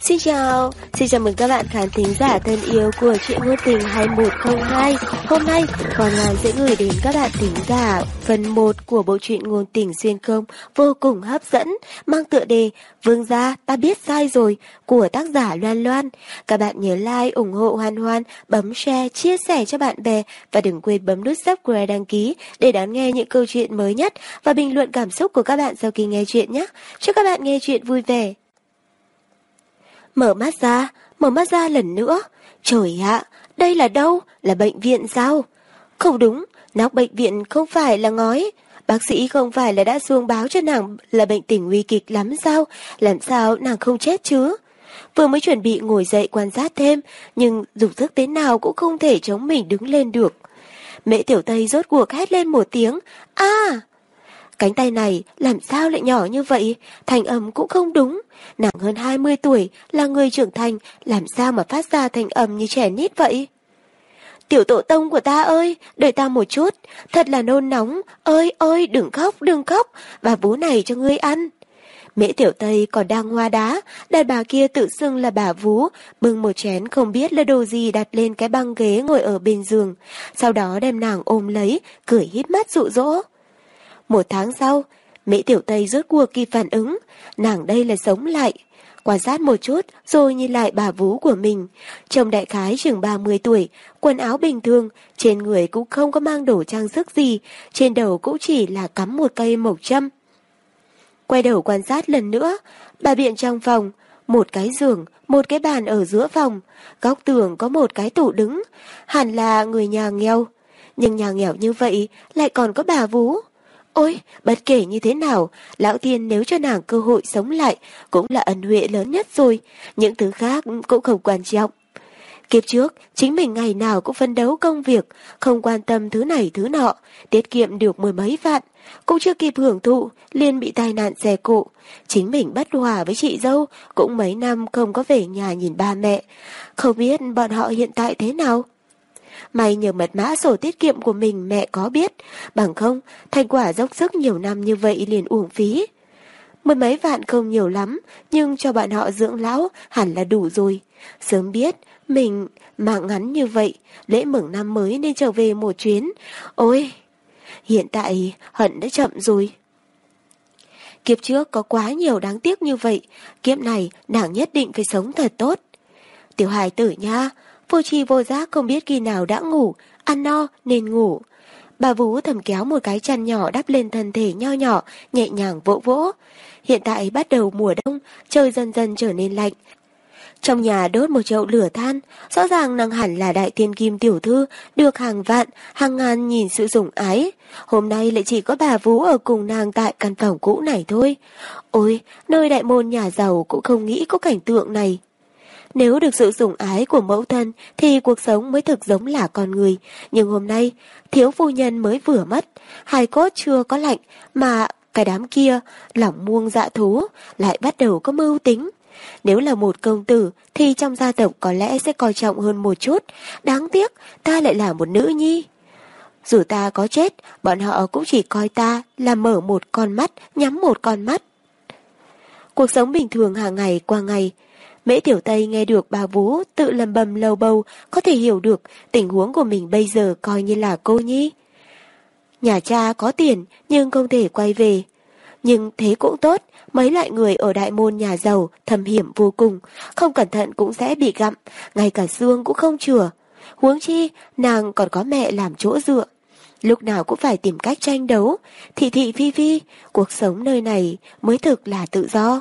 Xin chào, xin chào mừng các bạn khán thính giả thân yêu của truyện ngôn tình 2102 Hôm nay, Hoàng Lan sẽ gửi đến các bạn thính giả phần 1 của bộ truyện ngôn tình xuyên không vô cùng hấp dẫn Mang tựa đề Vương gia ta biết sai rồi của tác giả Loan Loan. Các bạn nhớ like, ủng hộ Hoan Hoan, bấm share, chia sẻ cho bạn bè Và đừng quên bấm nút subscribe đăng ký để đón nghe những câu chuyện mới nhất Và bình luận cảm xúc của các bạn sau khi nghe chuyện nhé. Chúc các bạn nghe chuyện vui vẻ. Mở mắt ra, mở mắt ra lần nữa. Trời ạ, đây là đâu? Là bệnh viện sao? Không đúng, nóc bệnh viện không phải là ngói. Bác sĩ không phải là đã xuống báo cho nàng là bệnh tình nguy kịch lắm sao? Làm sao nàng không chết chứ? Vừa mới chuẩn bị ngồi dậy quan sát thêm, nhưng dục thức thế nào cũng không thể chống mình đứng lên được. Mẹ tiểu tây rốt cuộc hét lên một tiếng, a Cánh tay này làm sao lại nhỏ như vậy, thành âm cũng không đúng. Nàng hơn 20 tuổi, là người trưởng thành, làm sao mà phát ra thành âm như trẻ nít vậy? Tiểu tổ tông của ta ơi, đợi ta một chút, thật là nôn nóng, ơi ơi đừng khóc, đừng khóc, bà bú này cho ngươi ăn. Mễ tiểu Tây còn đang hoa đá, đàn bà kia tự xưng là bà vú, bưng một chén không biết là đồ gì đặt lên cái băng ghế ngồi ở bên giường, sau đó đem nàng ôm lấy, cười hít mắt dụ dỗ. Một tháng sau, Mỹ Tiểu Tây rốt cuộc kịp phản ứng, nàng đây là sống lại. Quan sát một chút rồi nhìn lại bà vú của mình. Chồng đại khái chừng 30 tuổi, quần áo bình thường, trên người cũng không có mang đồ trang sức gì, trên đầu cũng chỉ là cắm một cây mộc châm. Quay đầu quan sát lần nữa, bà biện trong phòng, một cái giường, một cái bàn ở giữa phòng, góc tường có một cái tủ đứng, hẳn là người nhà nghèo. Nhưng nhà nghèo như vậy lại còn có bà vú. Ôi, bất kể như thế nào, lão tiên nếu cho nàng cơ hội sống lại cũng là ân huệ lớn nhất rồi, những thứ khác cũng không quan trọng. Kiếp trước, chính mình ngày nào cũng phân đấu công việc, không quan tâm thứ này thứ nọ, tiết kiệm được mười mấy vạn, cũng chưa kịp hưởng thụ, liền bị tai nạn xe cộ. Chính mình bất hòa với chị dâu, cũng mấy năm không có về nhà nhìn ba mẹ. Không biết bọn họ hiện tại thế nào? May nhờ mật mã sổ tiết kiệm của mình mẹ có biết, bằng không, thành quả dốc sức nhiều năm như vậy liền uổng phí. Mười mấy vạn không nhiều lắm, nhưng cho bọn họ dưỡng lão hẳn là đủ rồi. Sớm biết, mình mạng ngắn như vậy, lễ mừng năm mới nên trở về một chuyến. Ôi, hiện tại hận đã chậm rồi. Kiếp trước có quá nhiều đáng tiếc như vậy, kiếp này nàng nhất định phải sống thật tốt. Tiểu hài tử nha, Vô tri vô giác không biết khi nào đã ngủ, ăn no nên ngủ. Bà Vú thầm kéo một cái chăn nhỏ đắp lên thân thể nho nhỏ, nhẹ nhàng vỗ vỗ. Hiện tại bắt đầu mùa đông, trời dần dần trở nên lạnh. Trong nhà đốt một chậu lửa than, rõ ràng nàng hẳn là đại thiên kim tiểu thư, được hàng vạn, hàng ngàn nhìn sự sủng ái. Hôm nay lại chỉ có bà Vú ở cùng nàng tại căn phòng cũ này thôi. Ôi, nơi đại môn nhà giàu cũng không nghĩ có cảnh tượng này. Nếu được sự sủng ái của mẫu thân thì cuộc sống mới thực giống là con người. Nhưng hôm nay, thiếu phu nhân mới vừa mất, hài cốt chưa có lạnh mà cái đám kia, lỏng muông dạ thú, lại bắt đầu có mưu tính. Nếu là một công tử thì trong gia tộc có lẽ sẽ coi trọng hơn một chút. Đáng tiếc, ta lại là một nữ nhi. Dù ta có chết, bọn họ cũng chỉ coi ta là mở một con mắt, nhắm một con mắt. Cuộc sống bình thường hàng ngày qua ngày, Mễ Tiểu Tây nghe được bà vũ tự lầm bầm lầu bầu, có thể hiểu được tình huống của mình bây giờ coi như là cô nhi. Nhà cha có tiền nhưng không thể quay về. Nhưng thế cũng tốt, mấy loại người ở đại môn nhà giàu thầm hiểm vô cùng, không cẩn thận cũng sẽ bị gặm, ngay cả xương cũng không chừa. Huống chi, nàng còn có mẹ làm chỗ dựa. Lúc nào cũng phải tìm cách tranh đấu, thị thị phi phi, cuộc sống nơi này mới thực là tự do.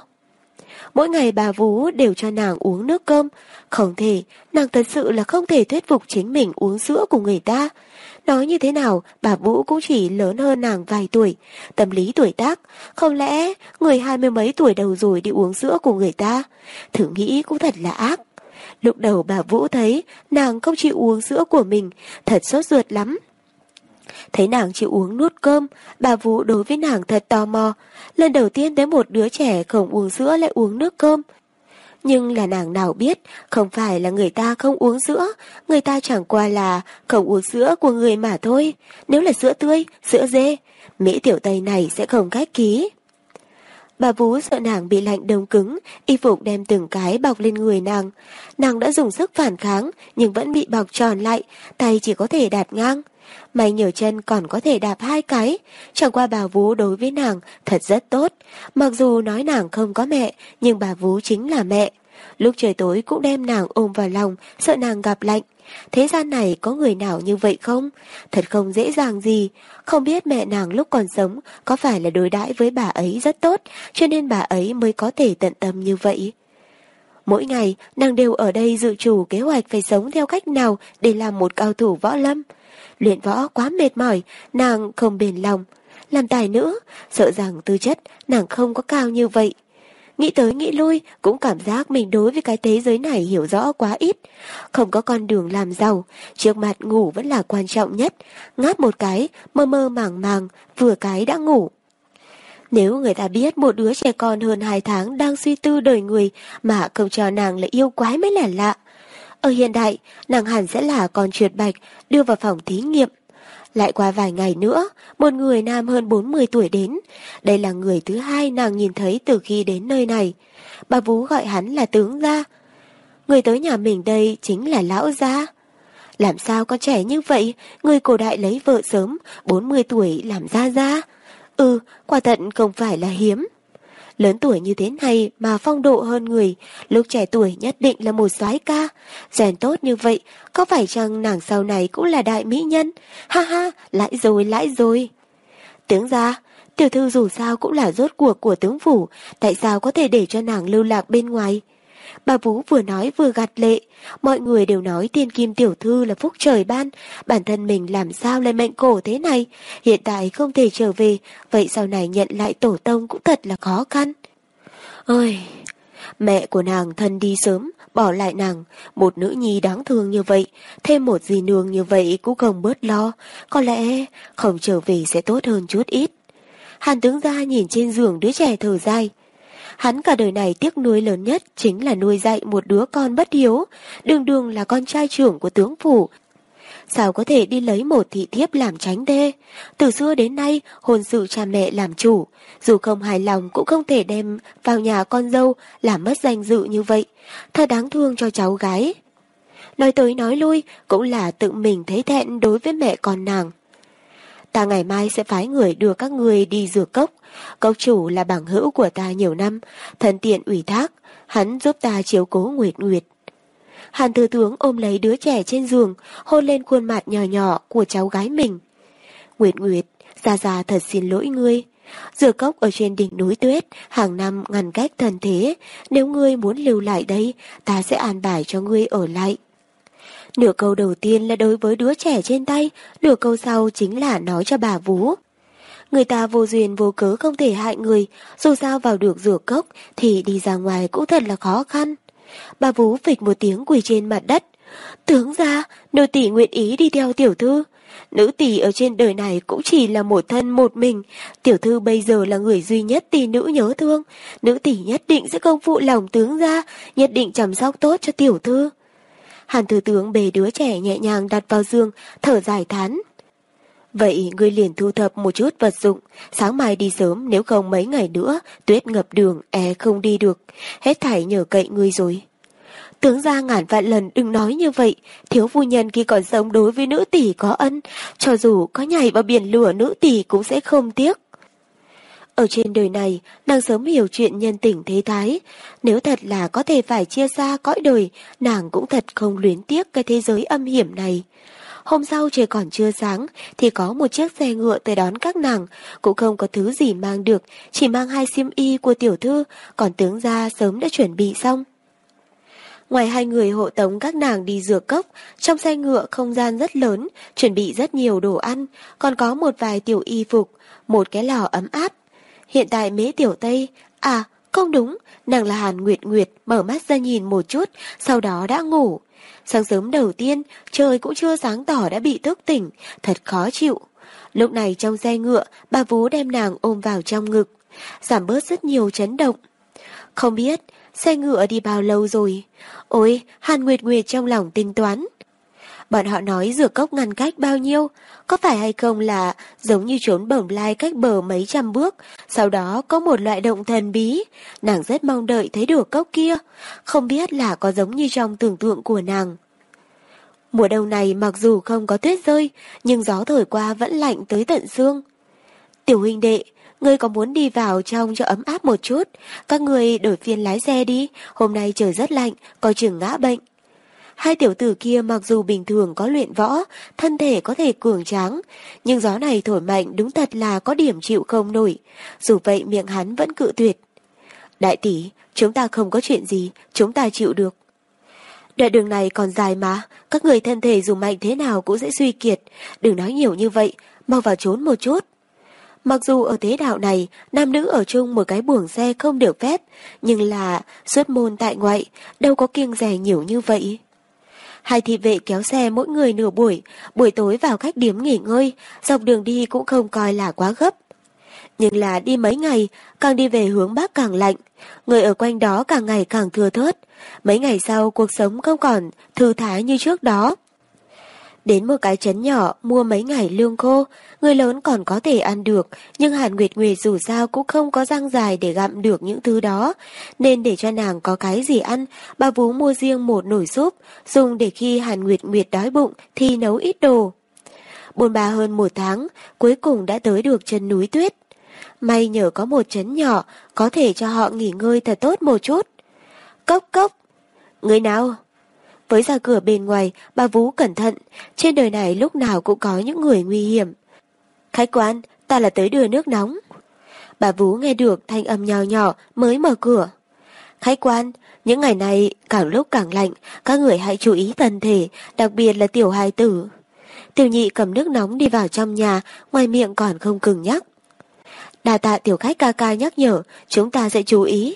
Mỗi ngày bà Vú đều cho nàng uống nước cơm. Không thể, nàng thật sự là không thể thuyết phục chính mình uống sữa của người ta. Nói như thế nào, bà Vũ cũng chỉ lớn hơn nàng vài tuổi. Tâm lý tuổi tác, không lẽ người hai mươi mấy tuổi đầu rồi đi uống sữa của người ta? Thử nghĩ cũng thật là ác. Lúc đầu bà Vũ thấy nàng không chịu uống sữa của mình, thật sốt ruột lắm. Thấy nàng chịu uống nuốt cơm, bà Vũ đối với nàng thật tò mò. Lần đầu tiên thấy một đứa trẻ không uống sữa lại uống nước cơm. Nhưng là nàng nào biết, không phải là người ta không uống sữa, người ta chẳng qua là không uống sữa của người mà thôi. Nếu là sữa tươi, sữa dê, Mỹ tiểu Tây này sẽ không cách ký. Bà Vú sợ nàng bị lạnh đông cứng, y phục đem từng cái bọc lên người nàng. Nàng đã dùng sức phản kháng, nhưng vẫn bị bọc tròn lại, tay chỉ có thể đạt ngang. May nhiều chân còn có thể đạp hai cái, chẳng qua bà Vú đối với nàng thật rất tốt. Mặc dù nói nàng không có mẹ, nhưng bà Vú chính là mẹ. Lúc trời tối cũng đem nàng ôm vào lòng, sợ nàng gặp lạnh. Thế gian này có người nào như vậy không? Thật không dễ dàng gì. Không biết mẹ nàng lúc còn sống có phải là đối đãi với bà ấy rất tốt, cho nên bà ấy mới có thể tận tâm như vậy. Mỗi ngày, nàng đều ở đây dự chủ kế hoạch phải sống theo cách nào để làm một cao thủ võ lâm. Luyện võ quá mệt mỏi, nàng không bền lòng. Làm tài nữa sợ rằng tư chất nàng không có cao như vậy. Nghĩ tới nghĩ lui, cũng cảm giác mình đối với cái thế giới này hiểu rõ quá ít. Không có con đường làm giàu, trước mặt ngủ vẫn là quan trọng nhất. Ngáp một cái, mơ mơ màng màng, vừa cái đã ngủ. Nếu người ta biết một đứa trẻ con hơn 2 tháng đang suy tư đời người mà không cho nàng là yêu quái mới là lạ. Ở hiện đại, nàng hẳn sẽ là con trượt bạch đưa vào phòng thí nghiệm. Lại qua vài ngày nữa, một người nam hơn 40 tuổi đến. Đây là người thứ hai nàng nhìn thấy từ khi đến nơi này. Bà Vú gọi hắn là tướng gia. Người tới nhà mình đây chính là lão gia. Làm sao con trẻ như vậy, người cổ đại lấy vợ sớm, 40 tuổi làm gia gia. Ừ, quả thận không phải là hiếm. Lớn tuổi như thế này mà phong độ hơn người, lúc trẻ tuổi nhất định là một soái ca. Rèn tốt như vậy, có phải chăng nàng sau này cũng là đại mỹ nhân? Ha ha, lãi rồi, lãi rồi. Tướng ra, tiểu thư dù sao cũng là rốt cuộc của tướng phủ, tại sao có thể để cho nàng lưu lạc bên ngoài? Bà Vũ vừa nói vừa gạt lệ, mọi người đều nói tiên kim tiểu thư là phúc trời ban, bản thân mình làm sao lại mệnh cổ thế này, hiện tại không thể trở về, vậy sau này nhận lại tổ tông cũng thật là khó khăn. Ôi, mẹ của nàng thân đi sớm, bỏ lại nàng, một nữ nhi đáng thương như vậy, thêm một dì nương như vậy cũng không bớt lo, có lẽ không trở về sẽ tốt hơn chút ít. Hàn tướng gia nhìn trên giường đứa trẻ thở dài, Hắn cả đời này tiếc nuối lớn nhất chính là nuôi dạy một đứa con bất hiếu, đường đường là con trai trưởng của tướng phủ. Sao có thể đi lấy một thị thiếp làm tránh đê? Từ xưa đến nay, hôn sự cha mẹ làm chủ, dù không hài lòng cũng không thể đem vào nhà con dâu làm mất danh dự như vậy. Thật đáng thương cho cháu gái. Nói tới nói lui, cũng là tự mình thấy thẹn đối với mẹ con nàng. Ta ngày mai sẽ phái người đưa các người đi rửa cốc. Cốc chủ là bằng hữu của ta nhiều năm, thân tiện ủy thác, hắn giúp ta chiếu cố Nguyệt Nguyệt. Hàn thừa tướng ôm lấy đứa trẻ trên giường, hôn lên khuôn mặt nhỏ nhỏ của cháu gái mình. Nguyệt Nguyệt, Gia Gia thật xin lỗi ngươi. Dừa cốc ở trên đỉnh núi tuyết, hàng năm ngăn cách thần thế. Nếu ngươi muốn lưu lại đây, ta sẽ an bài cho ngươi ở lại. Nửa câu đầu tiên là đối với đứa trẻ trên tay, nửa câu sau chính là nói cho bà Vú. Người ta vô duyên vô cớ không thể hại người, dù sao vào được rửa cốc thì đi ra ngoài cũng thật là khó khăn. Bà Vú phịch một tiếng quỳ trên mặt đất. Tướng ra, nô tỷ nguyện ý đi theo tiểu thư. Nữ tỷ ở trên đời này cũng chỉ là một thân một mình. Tiểu thư bây giờ là người duy nhất tỷ nữ nhớ thương. Nữ tỷ nhất định sẽ không phụ lòng tướng ra, nhất định chăm sóc tốt cho tiểu thư. Hàn thừa tướng bề đứa trẻ nhẹ nhàng đặt vào giường, thở dài thán. Vậy ngươi liền thu thập một chút vật dụng, sáng mai đi sớm nếu không mấy ngày nữa, tuyết ngập đường, e không đi được, hết thảy nhờ cậy ngươi rồi. Tướng ra ngàn vạn lần đừng nói như vậy, thiếu phu nhân khi còn sống đối với nữ tỷ có ân, cho dù có nhảy vào biển lửa nữ tỷ cũng sẽ không tiếc. Ở trên đời này, nàng sớm hiểu chuyện nhân tình thế thái. Nếu thật là có thể phải chia xa cõi đời, nàng cũng thật không luyến tiếc cái thế giới âm hiểm này. Hôm sau trời còn chưa sáng, thì có một chiếc xe ngựa tới đón các nàng, cũng không có thứ gì mang được, chỉ mang hai xiêm y của tiểu thư, còn tướng gia sớm đã chuẩn bị xong. Ngoài hai người hộ tống các nàng đi dược cốc, trong xe ngựa không gian rất lớn, chuẩn bị rất nhiều đồ ăn, còn có một vài tiểu y phục, một cái lò ấm áp, Hiện tại mế tiểu Tây, à, không đúng, nàng là Hàn Nguyệt Nguyệt mở mắt ra nhìn một chút, sau đó đã ngủ. Sáng sớm đầu tiên, trời cũng chưa sáng tỏ đã bị thức tỉnh, thật khó chịu. Lúc này trong xe ngựa, bà Vú đem nàng ôm vào trong ngực, giảm bớt rất nhiều chấn động. Không biết, xe ngựa đi bao lâu rồi? Ôi, Hàn Nguyệt Nguyệt trong lòng tính toán. Bọn họ nói rửa cốc ngăn cách bao nhiêu, có phải hay không là giống như trốn bổng lai cách bờ mấy trăm bước, sau đó có một loại động thần bí, nàng rất mong đợi thấy được cốc kia, không biết là có giống như trong tưởng tượng của nàng. Mùa đông này mặc dù không có tuyết rơi, nhưng gió thổi qua vẫn lạnh tới tận xương. Tiểu huynh đệ, ngươi có muốn đi vào trong cho ấm áp một chút, các người đổi phiên lái xe đi, hôm nay trời rất lạnh, coi chừng ngã bệnh. Hai tiểu tử kia mặc dù bình thường có luyện võ, thân thể có thể cường tráng, nhưng gió này thổi mạnh đúng thật là có điểm chịu không nổi. Dù vậy miệng hắn vẫn cự tuyệt. Đại tỷ, chúng ta không có chuyện gì, chúng ta chịu được. Đoạn đường này còn dài mà, các người thân thể dù mạnh thế nào cũng sẽ suy kiệt. Đừng nói nhiều như vậy, mau vào trốn một chút. Mặc dù ở thế đạo này, nam nữ ở chung một cái buồng xe không được phép, nhưng là xuất môn tại ngoại, đâu có kiêng rẻ nhiều như vậy. Hai thị vệ kéo xe mỗi người nửa buổi, buổi tối vào khách điếm nghỉ ngơi, dọc đường đi cũng không coi là quá gấp. Nhưng là đi mấy ngày, càng đi về hướng Bắc càng lạnh, người ở quanh đó càng ngày càng thừa thớt. Mấy ngày sau cuộc sống không còn thư thái như trước đó. Đến một cái chấn nhỏ mua mấy ngày lương khô, người lớn còn có thể ăn được, nhưng Hàn Nguyệt Nguyệt dù sao cũng không có răng dài để gặm được những thứ đó. Nên để cho nàng có cái gì ăn, bà Vú mua riêng một nồi súp, dùng để khi Hàn Nguyệt Nguyệt đói bụng thì nấu ít đồ. Bồn bà hơn một tháng, cuối cùng đã tới được chân núi tuyết. May nhờ có một chấn nhỏ, có thể cho họ nghỉ ngơi thật tốt một chút. Cốc cốc! Người nào? Với ra cửa bên ngoài, bà vũ cẩn thận, trên đời này lúc nào cũng có những người nguy hiểm. Khách quan, ta là tới đưa nước nóng. Bà vũ nghe được thanh âm nhỏ nhỏ mới mở cửa. Khách quan, những ngày này càng lúc càng lạnh, các người hãy chú ý thân thể, đặc biệt là tiểu hài tử. Tiểu nhị cầm nước nóng đi vào trong nhà, ngoài miệng còn không cứng nhắc. Đà tạ tiểu khách ca ca nhắc nhở, chúng ta sẽ chú ý.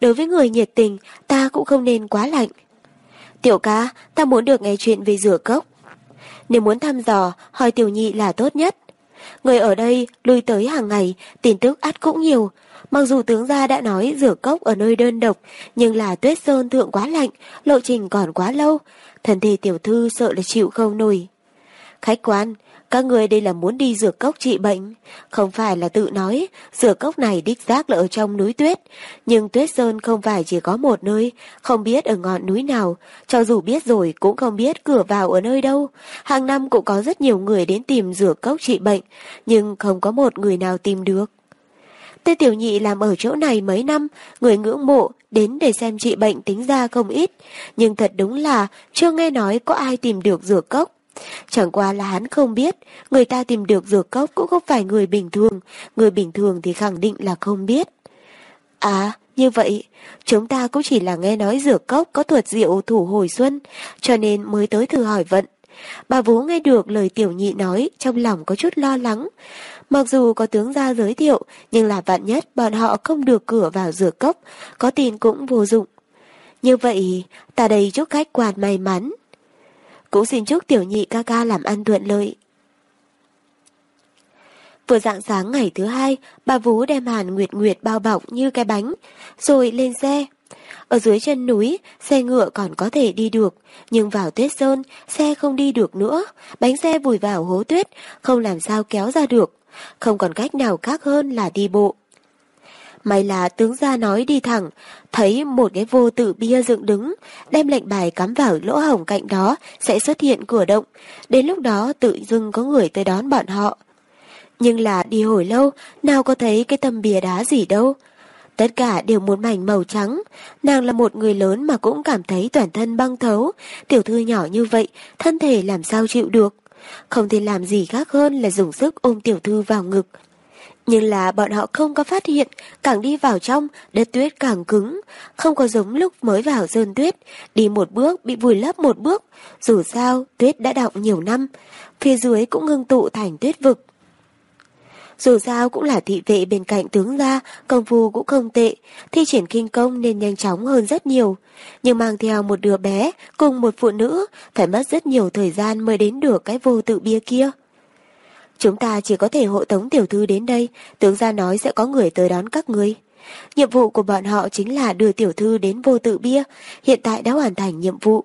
Đối với người nhiệt tình, ta cũng không nên quá lạnh. Tiểu ca, ta muốn được nghe chuyện về rửa cốc. Nếu muốn thăm dò, hỏi tiểu nhị là tốt nhất. Người ở đây lui tới hàng ngày, tin tức ắt cũng nhiều. Mặc dù tướng gia đã nói rửa cốc ở nơi đơn độc, nhưng là tuyết sơn thượng quá lạnh, lộ trình còn quá lâu. Thần thể tiểu thư sợ là chịu không nổi. Khách quan, các người đây là muốn đi rửa cốc trị bệnh, không phải là tự nói, rửa cốc này đích xác là ở trong núi tuyết, nhưng tuyết sơn không phải chỉ có một nơi, không biết ở ngọn núi nào, cho dù biết rồi cũng không biết cửa vào ở nơi đâu. Hàng năm cũng có rất nhiều người đến tìm rửa cốc trị bệnh, nhưng không có một người nào tìm được. Tê Tiểu Nhị làm ở chỗ này mấy năm, người ngưỡng mộ, đến để xem trị bệnh tính ra không ít, nhưng thật đúng là chưa nghe nói có ai tìm được rửa cốc. Chẳng qua là hắn không biết, người ta tìm được dược cốc cũng không phải người bình thường, người bình thường thì khẳng định là không biết. À, như vậy, chúng ta cũng chỉ là nghe nói dược cốc có thuật diệu thủ hồi xuân, cho nên mới tới thử hỏi vận. Bà Vú nghe được lời tiểu nhị nói, trong lòng có chút lo lắng. Mặc dù có tướng gia giới thiệu, nhưng là vạn nhất bọn họ không được cửa vào dược cốc, có tin cũng vô dụng. Như vậy, ta đây chúc khách quạt may mắn. Cũng xin chúc tiểu nhị ca ca làm ăn thuận lợi. Vừa dạng sáng ngày thứ hai, bà Vú đem Hàn Nguyệt Nguyệt bao bọc như cái bánh, rồi lên xe. Ở dưới chân núi, xe ngựa còn có thể đi được, nhưng vào tuyết sơn, xe không đi được nữa. Bánh xe vùi vào hố tuyết, không làm sao kéo ra được. Không còn cách nào khác hơn là đi bộ. May là tướng gia nói đi thẳng, thấy một cái vô tự bia dựng đứng, đem lệnh bài cắm vào lỗ hổng cạnh đó sẽ xuất hiện cửa động. Đến lúc đó tự dưng có người tới đón bọn họ. Nhưng là đi hồi lâu, nào có thấy cái tầm bia đá gì đâu. Tất cả đều một mảnh màu trắng. Nàng là một người lớn mà cũng cảm thấy toàn thân băng thấu. Tiểu thư nhỏ như vậy, thân thể làm sao chịu được. Không thể làm gì khác hơn là dùng sức ôm tiểu thư vào ngực, nhưng là bọn họ không có phát hiện, càng đi vào trong, đất tuyết càng cứng, không có giống lúc mới vào sơn tuyết, đi một bước bị vùi lấp một bước, dù sao tuyết đã đọng nhiều năm, phía dưới cũng ngưng tụ thành tuyết vực. Dù sao cũng là thị vệ bên cạnh tướng gia, công phu cũng không tệ, thi triển kinh công nên nhanh chóng hơn rất nhiều. Nhưng mang theo một đứa bé cùng một phụ nữ, phải mất rất nhiều thời gian mới đến được cái vô tự bia kia. Chúng ta chỉ có thể hộ tống tiểu thư đến đây, tướng gia nói sẽ có người tới đón các ngươi. Nhiệm vụ của bọn họ chính là đưa tiểu thư đến vô tự bia, hiện tại đã hoàn thành nhiệm vụ.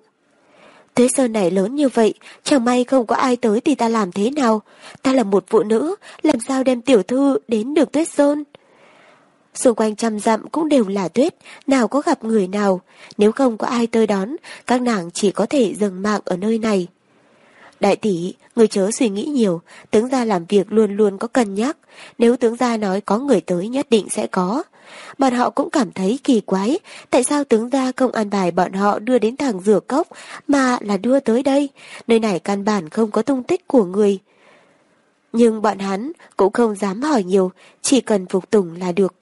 Tuyết sơn này lớn như vậy, chẳng may không có ai tới thì ta làm thế nào? Ta là một phụ nữ, làm sao đem tiểu thư đến được tuyết sơn? Xung quanh trăm dặm cũng đều là tuyết, nào có gặp người nào. Nếu không có ai tới đón, các nàng chỉ có thể dừng mạng ở nơi này. Đại tỷ, người chớ suy nghĩ nhiều, tướng gia làm việc luôn luôn có cân nhắc. Nếu tướng gia nói có người tới nhất định sẽ có. Bọn họ cũng cảm thấy kỳ quái, tại sao tướng gia không an bài bọn họ đưa đến thằng rửa cốc mà là đưa tới đây, nơi này căn bản không có tung tích của người. Nhưng bọn hắn cũng không dám hỏi nhiều, chỉ cần phục tùng là được.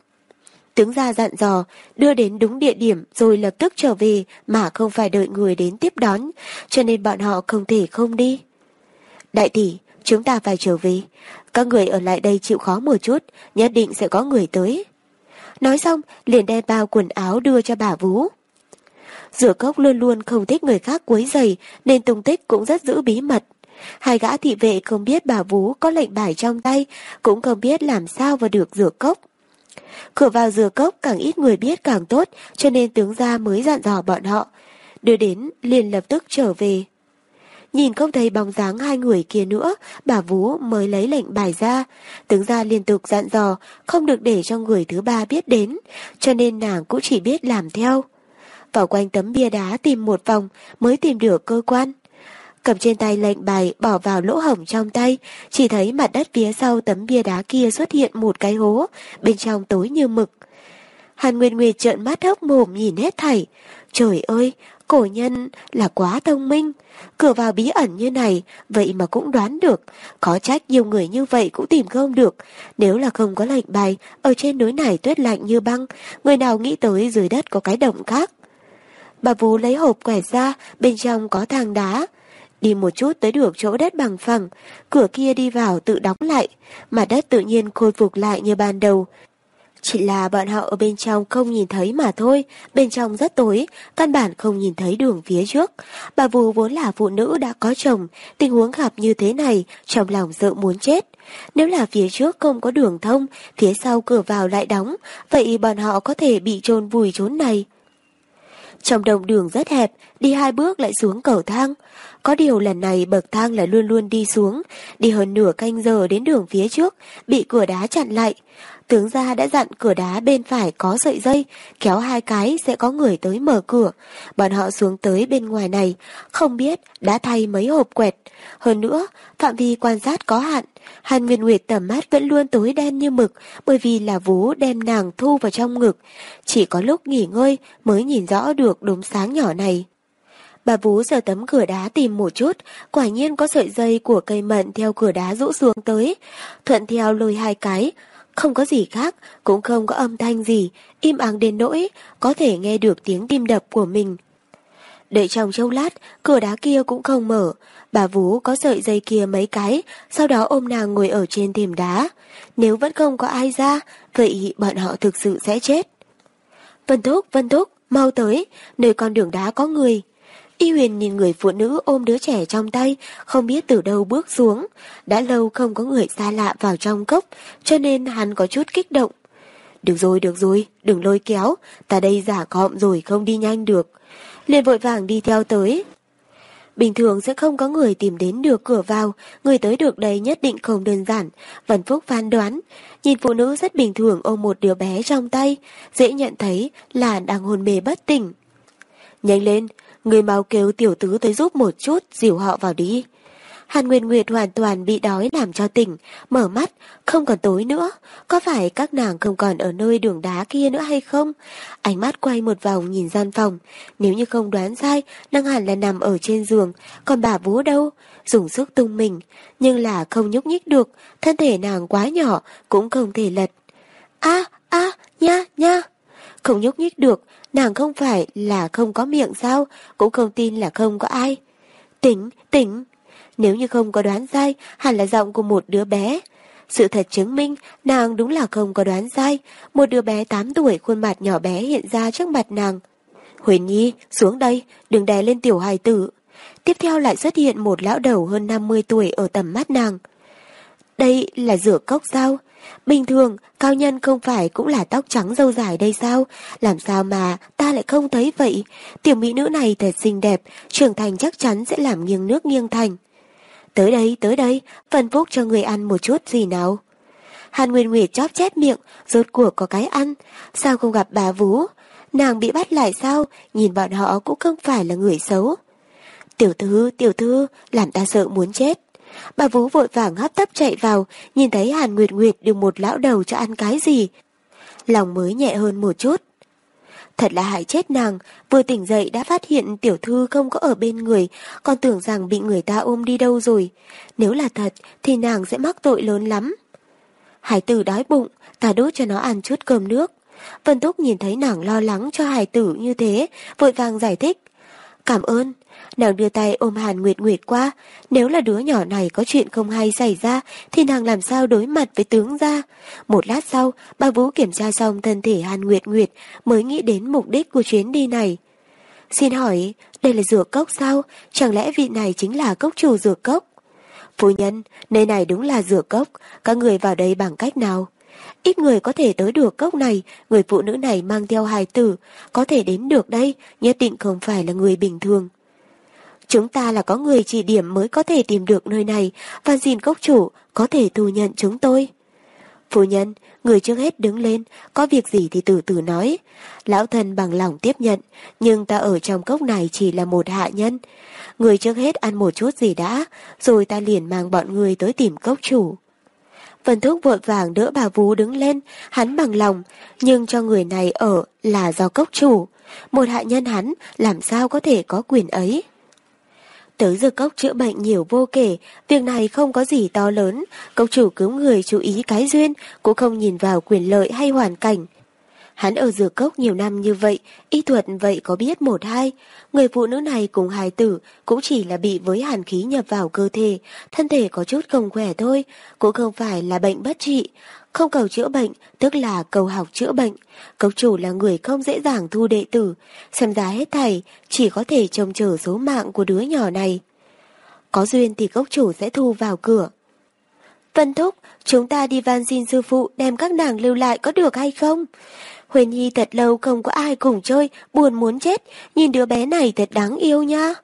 Tướng gia dặn dò, đưa đến đúng địa điểm rồi lập tức trở về mà không phải đợi người đến tiếp đón, cho nên bọn họ không thể không đi. Đại tỷ, chúng ta phải trở về. Các người ở lại đây chịu khó một chút, nhất định sẽ có người tới. Nói xong, liền đem bao quần áo đưa cho bà vũ Rửa cốc luôn luôn không thích người khác quấy giày, nên tung tích cũng rất giữ bí mật. Hai gã thị vệ không biết bà vũ có lệnh bài trong tay, cũng không biết làm sao vào được rửa cốc. Cửa vào dừa cốc càng ít người biết càng tốt, cho nên tướng gia mới dặn dò bọn họ. Đưa đến, liền lập tức trở về. Nhìn không thấy bóng dáng hai người kia nữa, bà Vú mới lấy lệnh bài ra. Tướng gia liên tục dặn dò, không được để cho người thứ ba biết đến, cho nên nàng cũng chỉ biết làm theo. Vào quanh tấm bia đá tìm một vòng mới tìm được cơ quan. Cầm trên tay lệnh bài bỏ vào lỗ hổng trong tay, chỉ thấy mặt đất phía sau tấm bia đá kia xuất hiện một cái hố, bên trong tối như mực. Hàn Nguyên Nguyệt trợn mắt hốc mồm nhìn hết thảy. Trời ơi, cổ nhân là quá thông minh. Cửa vào bí ẩn như này, vậy mà cũng đoán được. Có trách nhiều người như vậy cũng tìm không được. Nếu là không có lệnh bài, ở trên núi này tuyết lạnh như băng, người nào nghĩ tới dưới đất có cái động khác. Bà Vú lấy hộp quẻ ra, bên trong có thang đá. Đi một chút tới được chỗ đất bằng phẳng, cửa kia đi vào tự đóng lại, mà đất tự nhiên khôi phục lại như ban đầu. Chỉ là bọn họ ở bên trong không nhìn thấy mà thôi, bên trong rất tối, căn bản không nhìn thấy đường phía trước. Bà Vù vốn là phụ nữ đã có chồng, tình huống gặp như thế này, trong lòng sợ muốn chết. Nếu là phía trước không có đường thông, phía sau cửa vào lại đóng, vậy bọn họ có thể bị trôn vùi chốn này. Trong đồng đường rất hẹp, đi hai bước lại xuống cầu thang. Có điều lần này bậc thang là luôn luôn đi xuống, đi hơn nửa canh giờ đến đường phía trước, bị cửa đá chặn lại. Tướng gia đã dặn cửa đá bên phải có sợi dây, kéo hai cái sẽ có người tới mở cửa. Bọn họ xuống tới bên ngoài này, không biết đã thay mấy hộp quẹt. Hơn nữa, phạm vi quan sát có hạn. Hàn Nguyên Nguyệt tầm mắt vẫn luôn tối đen như mực, bởi vì là vú đem nàng thu vào trong ngực. Chỉ có lúc nghỉ ngơi mới nhìn rõ được đốm sáng nhỏ này. Bà Vú giờ tấm cửa đá tìm một chút, quả nhiên có sợi dây của cây mận theo cửa đá rũ xuống tới. Thuận theo lôi hai cái, không có gì khác, cũng không có âm thanh gì, im ắng đến nỗi, có thể nghe được tiếng tim đập của mình. Đợi trong châu lát, cửa đá kia cũng không mở, bà Vú có sợi dây kia mấy cái, sau đó ôm nàng ngồi ở trên thềm đá. Nếu vẫn không có ai ra, vậy bọn họ thực sự sẽ chết. Vân Thúc, Vân Thúc, mau tới, nơi con đường đá có người. Y Huyền nhìn người phụ nữ ôm đứa trẻ trong tay, không biết từ đâu bước xuống. Đã lâu không có người xa lạ vào trong cốc, cho nên hắn có chút kích động. Được rồi, được rồi, đừng lôi kéo, ta đây giả cọm rồi không đi nhanh được. liền vội vàng đi theo tới. Bình thường sẽ không có người tìm đến được cửa vào, người tới được đây nhất định không đơn giản. Vân Phúc phán đoán, nhìn phụ nữ rất bình thường ôm một đứa bé trong tay, dễ nhận thấy là đang hôn mê bất tỉnh. Nhanh lên, Người mau kêu tiểu tứ tới giúp một chút, dìu họ vào đi. Hàn Nguyên Nguyệt hoàn toàn bị đói làm cho tỉnh, mở mắt, không còn tối nữa. Có phải các nàng không còn ở nơi đường đá kia nữa hay không? Ánh mắt quay một vòng nhìn gian phòng. Nếu như không đoán sai, nàng hẳn là nằm ở trên giường, còn bà vú đâu? Dùng sức tung mình, nhưng là không nhúc nhích được, thân thể nàng quá nhỏ, cũng không thể lật. a a nha, nha. Không nhúc nhích được, nàng không phải là không có miệng sao, cũng không tin là không có ai. Tỉnh, tỉnh. Nếu như không có đoán sai, hẳn là giọng của một đứa bé. Sự thật chứng minh, nàng đúng là không có đoán sai. Một đứa bé 8 tuổi khuôn mặt nhỏ bé hiện ra trước mặt nàng. Huyền Nhi, xuống đây, đừng đè lên tiểu hài tử. Tiếp theo lại xuất hiện một lão đầu hơn 50 tuổi ở tầm mắt nàng. Đây là rửa cốc sao? Bình thường, cao nhân không phải cũng là tóc trắng dâu dài đây sao? Làm sao mà ta lại không thấy vậy? Tiểu mỹ nữ này thật xinh đẹp, trưởng thành chắc chắn sẽ làm nghiêng nước nghiêng thành. Tới đây, tới đây, phần phúc cho người ăn một chút gì nào? Hàn Nguyên Nguyệt chóp chét miệng, rốt cuộc có cái ăn. Sao không gặp bà Vú? Nàng bị bắt lại sao? Nhìn bọn họ cũng không phải là người xấu. Tiểu thư, tiểu thư, làm ta sợ muốn chết. Bà Vú vội vàng hấp tấp chạy vào, nhìn thấy Hàn Nguyệt Nguyệt được một lão đầu cho ăn cái gì. Lòng mới nhẹ hơn một chút. Thật là hại chết nàng, vừa tỉnh dậy đã phát hiện tiểu thư không có ở bên người, còn tưởng rằng bị người ta ôm đi đâu rồi. Nếu là thật thì nàng sẽ mắc tội lớn lắm. Hải tử đói bụng, ta đốt cho nó ăn chút cơm nước. Vân Túc nhìn thấy nàng lo lắng cho hải tử như thế, vội vàng giải thích. Cảm ơn. Nàng đưa tay ôm Hàn Nguyệt Nguyệt qua. Nếu là đứa nhỏ này có chuyện không hay xảy ra, thì nàng làm sao đối mặt với tướng gia. Một lát sau, bà Vũ kiểm tra xong thân thể Hàn Nguyệt Nguyệt mới nghĩ đến mục đích của chuyến đi này. Xin hỏi, đây là dược cốc sao? Chẳng lẽ vị này chính là cốc chủ dược cốc? Phu nhân, nơi này đúng là dược cốc, các người vào đây bằng cách nào? Ít người có thể tới được cốc này, người phụ nữ này mang theo hài tử, có thể đến được đây, nhất định không phải là người bình thường. Chúng ta là có người chỉ điểm mới có thể tìm được nơi này, và dìn cốc chủ có thể thu nhận chúng tôi. Phu nhân, người trước hết đứng lên, có việc gì thì từ từ nói. Lão thần bằng lòng tiếp nhận, nhưng ta ở trong cốc này chỉ là một hạ nhân. Người trước hết ăn một chút gì đã, rồi ta liền mang bọn người tới tìm cốc chủ. Vân Thúc vội vàng đỡ bà Vú đứng lên, hắn bằng lòng, nhưng cho người này ở là do cốc chủ. Một hạ nhân hắn làm sao có thể có quyền ấy. Tới giờ cốc chữa bệnh nhiều vô kể, việc này không có gì to lớn, cốc chủ cứu người chú ý cái duyên, cũng không nhìn vào quyền lợi hay hoàn cảnh. Hắn ở dược cốc nhiều năm như vậy, y thuật vậy có biết một hai. Người phụ nữ này cùng hài tử cũng chỉ là bị với hàn khí nhập vào cơ thể, thân thể có chút không khỏe thôi, cũng không phải là bệnh bất trị. Không cầu chữa bệnh, tức là cầu học chữa bệnh. Cốc chủ là người không dễ dàng thu đệ tử, xem giá hết thầy, chỉ có thể trông chờ số mạng của đứa nhỏ này. Có duyên thì cốc chủ sẽ thu vào cửa. Vân Thúc, chúng ta đi van xin sư phụ đem các nàng lưu lại có được hay không? Huyền Nhi thật lâu không có ai cùng chơi, buồn muốn chết, nhìn đứa bé này thật đáng yêu nha.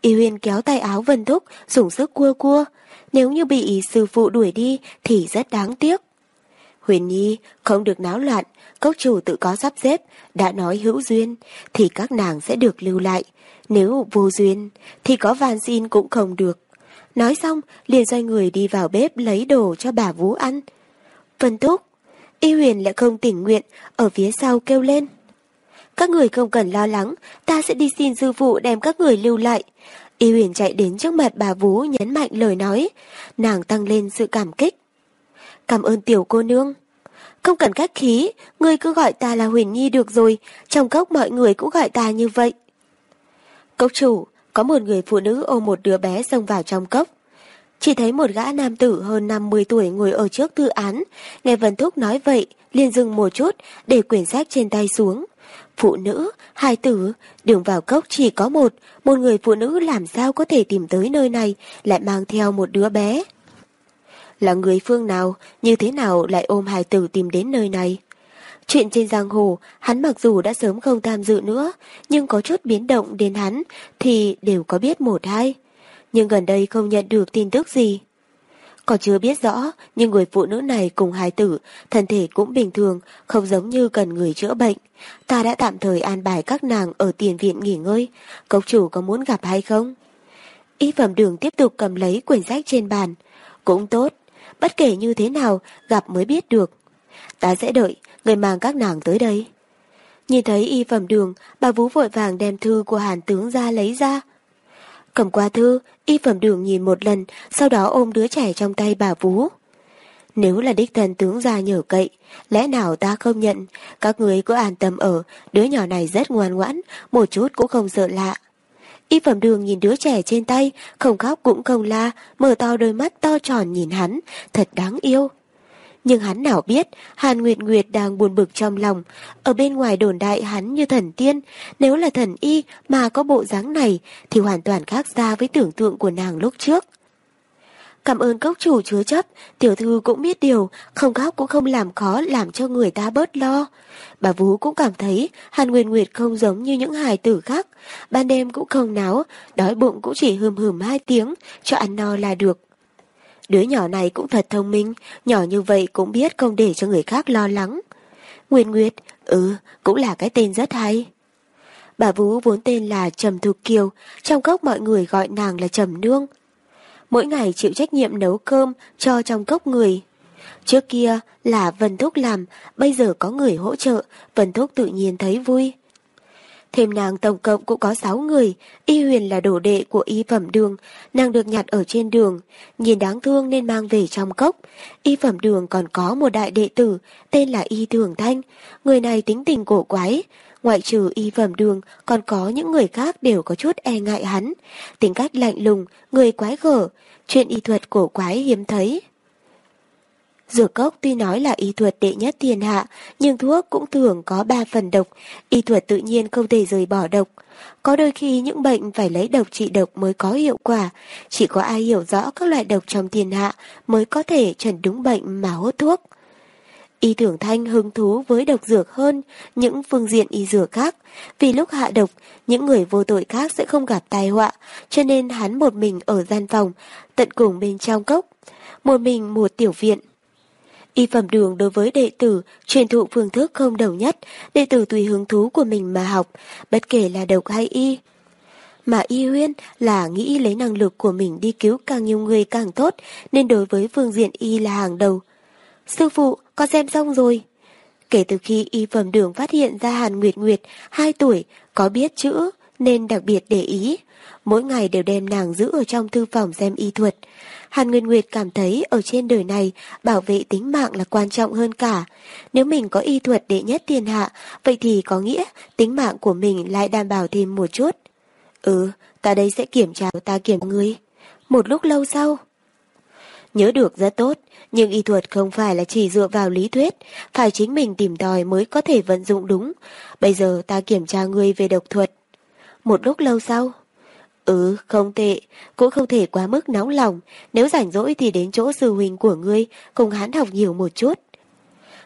Y Huyền kéo tay áo Vân Thúc, dùng sức cua cua. Nếu như bị sư phụ đuổi đi thì rất đáng tiếc. Huyền Nhi không được náo loạn, cốc chủ tự có sắp xếp, đã nói hữu duyên, thì các nàng sẽ được lưu lại. Nếu vô duyên, thì có van xin cũng không được. Nói xong, liền xoay người đi vào bếp lấy đồ cho bà Vũ ăn. Vân Thúc, Y Huyền lại không tỉnh nguyện, ở phía sau kêu lên. Các người không cần lo lắng, ta sẽ đi xin sư phụ đem các người lưu lại. Y Huyền chạy đến trước mặt bà Vú nhấn mạnh lời nói, nàng tăng lên sự cảm kích. Cảm ơn tiểu cô nương. Không cần khách khí, ngươi cứ gọi ta là Huyền Nhi được rồi, trong cốc mọi người cũng gọi ta như vậy. Cốc chủ, có một người phụ nữ ôm một đứa bé xông vào trong cốc. Chỉ thấy một gã nam tử hơn 50 tuổi ngồi ở trước thư án, nghe Vân Thúc nói vậy, liền dừng một chút, để quyển sách trên tay xuống. Phụ nữ, hai tử, đường vào cốc chỉ có một, một người phụ nữ làm sao có thể tìm tới nơi này, lại mang theo một đứa bé. Là người phương nào, như thế nào lại ôm hài tử tìm đến nơi này? Chuyện trên giang hồ, hắn mặc dù đã sớm không tham dự nữa, nhưng có chút biến động đến hắn, thì đều có biết một hai nhưng gần đây không nhận được tin tức gì. Còn chưa biết rõ, nhưng người phụ nữ này cùng hài tử, thân thể cũng bình thường, không giống như cần người chữa bệnh. Ta đã tạm thời an bài các nàng ở tiền viện nghỉ ngơi, cốc chủ có muốn gặp hay không? Y phẩm đường tiếp tục cầm lấy quyển sách trên bàn. Cũng tốt, bất kể như thế nào, gặp mới biết được. Ta sẽ đợi, người mang các nàng tới đây. Nhìn thấy y phẩm đường, bà Vũ vội vàng đem thư của hàn tướng ra lấy ra. Cầm qua thư, y phẩm đường nhìn một lần, sau đó ôm đứa trẻ trong tay bà Vú. Nếu là đích thần tướng ra nhờ cậy, lẽ nào ta không nhận, các người cứ an tâm ở, đứa nhỏ này rất ngoan ngoãn, một chút cũng không sợ lạ. Y phẩm đường nhìn đứa trẻ trên tay, không khóc cũng không la, mở to đôi mắt to tròn nhìn hắn, thật đáng yêu. Nhưng hắn nào biết, Hàn Nguyệt Nguyệt đang buồn bực trong lòng, ở bên ngoài đồn đại hắn như thần tiên, nếu là thần y mà có bộ dáng này thì hoàn toàn khác xa với tưởng tượng của nàng lúc trước. Cảm ơn cốc chủ chứa chấp, tiểu thư cũng biết điều, không khóc cũng không làm khó làm cho người ta bớt lo. Bà Vú cũng cảm thấy Hàn Nguyên Nguyệt không giống như những hài tử khác, ban đêm cũng không náo, đói bụng cũng chỉ hừm hừm hai tiếng, cho ăn no là được. Đứa nhỏ này cũng thật thông minh, nhỏ như vậy cũng biết không để cho người khác lo lắng. Nguyên Nguyệt, ừ, cũng là cái tên rất hay. Bà Vú vốn tên là Trầm Thục Kiều, trong cốc mọi người gọi nàng là Trầm Nương. Mỗi ngày chịu trách nhiệm nấu cơm cho trong cốc người. Trước kia là Vân Thúc làm, bây giờ có người hỗ trợ, Vân Thúc tự nhiên thấy vui. Thêm nàng tổng cộng cũng có 6 người, Y Huyền là đồ đệ của Y Phẩm Đường, nàng được nhặt ở trên đường, nhìn đáng thương nên mang về trong cốc. Y Phẩm Đường còn có một đại đệ tử, tên là Y Thường Thanh, người này tính tình cổ quái, ngoại trừ Y Phẩm Đường còn có những người khác đều có chút e ngại hắn, tính cách lạnh lùng, người quái gở, chuyện y thuật cổ quái hiếm thấy. Dược cốc tuy nói là y thuật đệ nhất thiên hạ, nhưng thuốc cũng thường có ba phần độc, y thuật tự nhiên không thể rời bỏ độc. Có đôi khi những bệnh phải lấy độc trị độc mới có hiệu quả, chỉ có ai hiểu rõ các loại độc trong thiên hạ mới có thể chuẩn đúng bệnh mà hốt thuốc. Y tưởng thanh hứng thú với độc dược hơn những phương diện y dược khác, vì lúc hạ độc, những người vô tội khác sẽ không gặp tai họa, cho nên hắn một mình ở gian phòng, tận cùng bên trong cốc, một mình một tiểu viện. Y phẩm đường đối với đệ tử truyền thụ phương thức không đầu nhất, đệ tử tùy hứng thú của mình mà học, bất kể là độc hay y. Mà y huyên là nghĩ lấy năng lực của mình đi cứu càng nhiều người càng tốt, nên đối với phương diện y là hàng đầu. Sư phụ, con xem xong rồi. Kể từ khi y phẩm đường phát hiện ra Hàn Nguyệt Nguyệt, 2 tuổi, có biết chữ, nên đặc biệt để ý. Mỗi ngày đều đem nàng giữ ở trong thư phòng xem y thuật. Hàn Nguyên Nguyệt cảm thấy ở trên đời này bảo vệ tính mạng là quan trọng hơn cả. Nếu mình có y thuật đệ nhất thiên hạ, vậy thì có nghĩa tính mạng của mình lại đảm bảo thêm một chút. Ừ, ta đây sẽ kiểm tra ta kiểm ngươi. Một lúc lâu sau. Nhớ được rất tốt, nhưng y thuật không phải là chỉ dựa vào lý thuyết, phải chính mình tìm tòi mới có thể vận dụng đúng. Bây giờ ta kiểm tra ngươi về độc thuật. Một lúc lâu sau. Ừ, không tệ, cũng không thể quá mức nóng lòng, nếu rảnh rỗi thì đến chỗ sư huynh của ngươi, cùng hắn học nhiều một chút.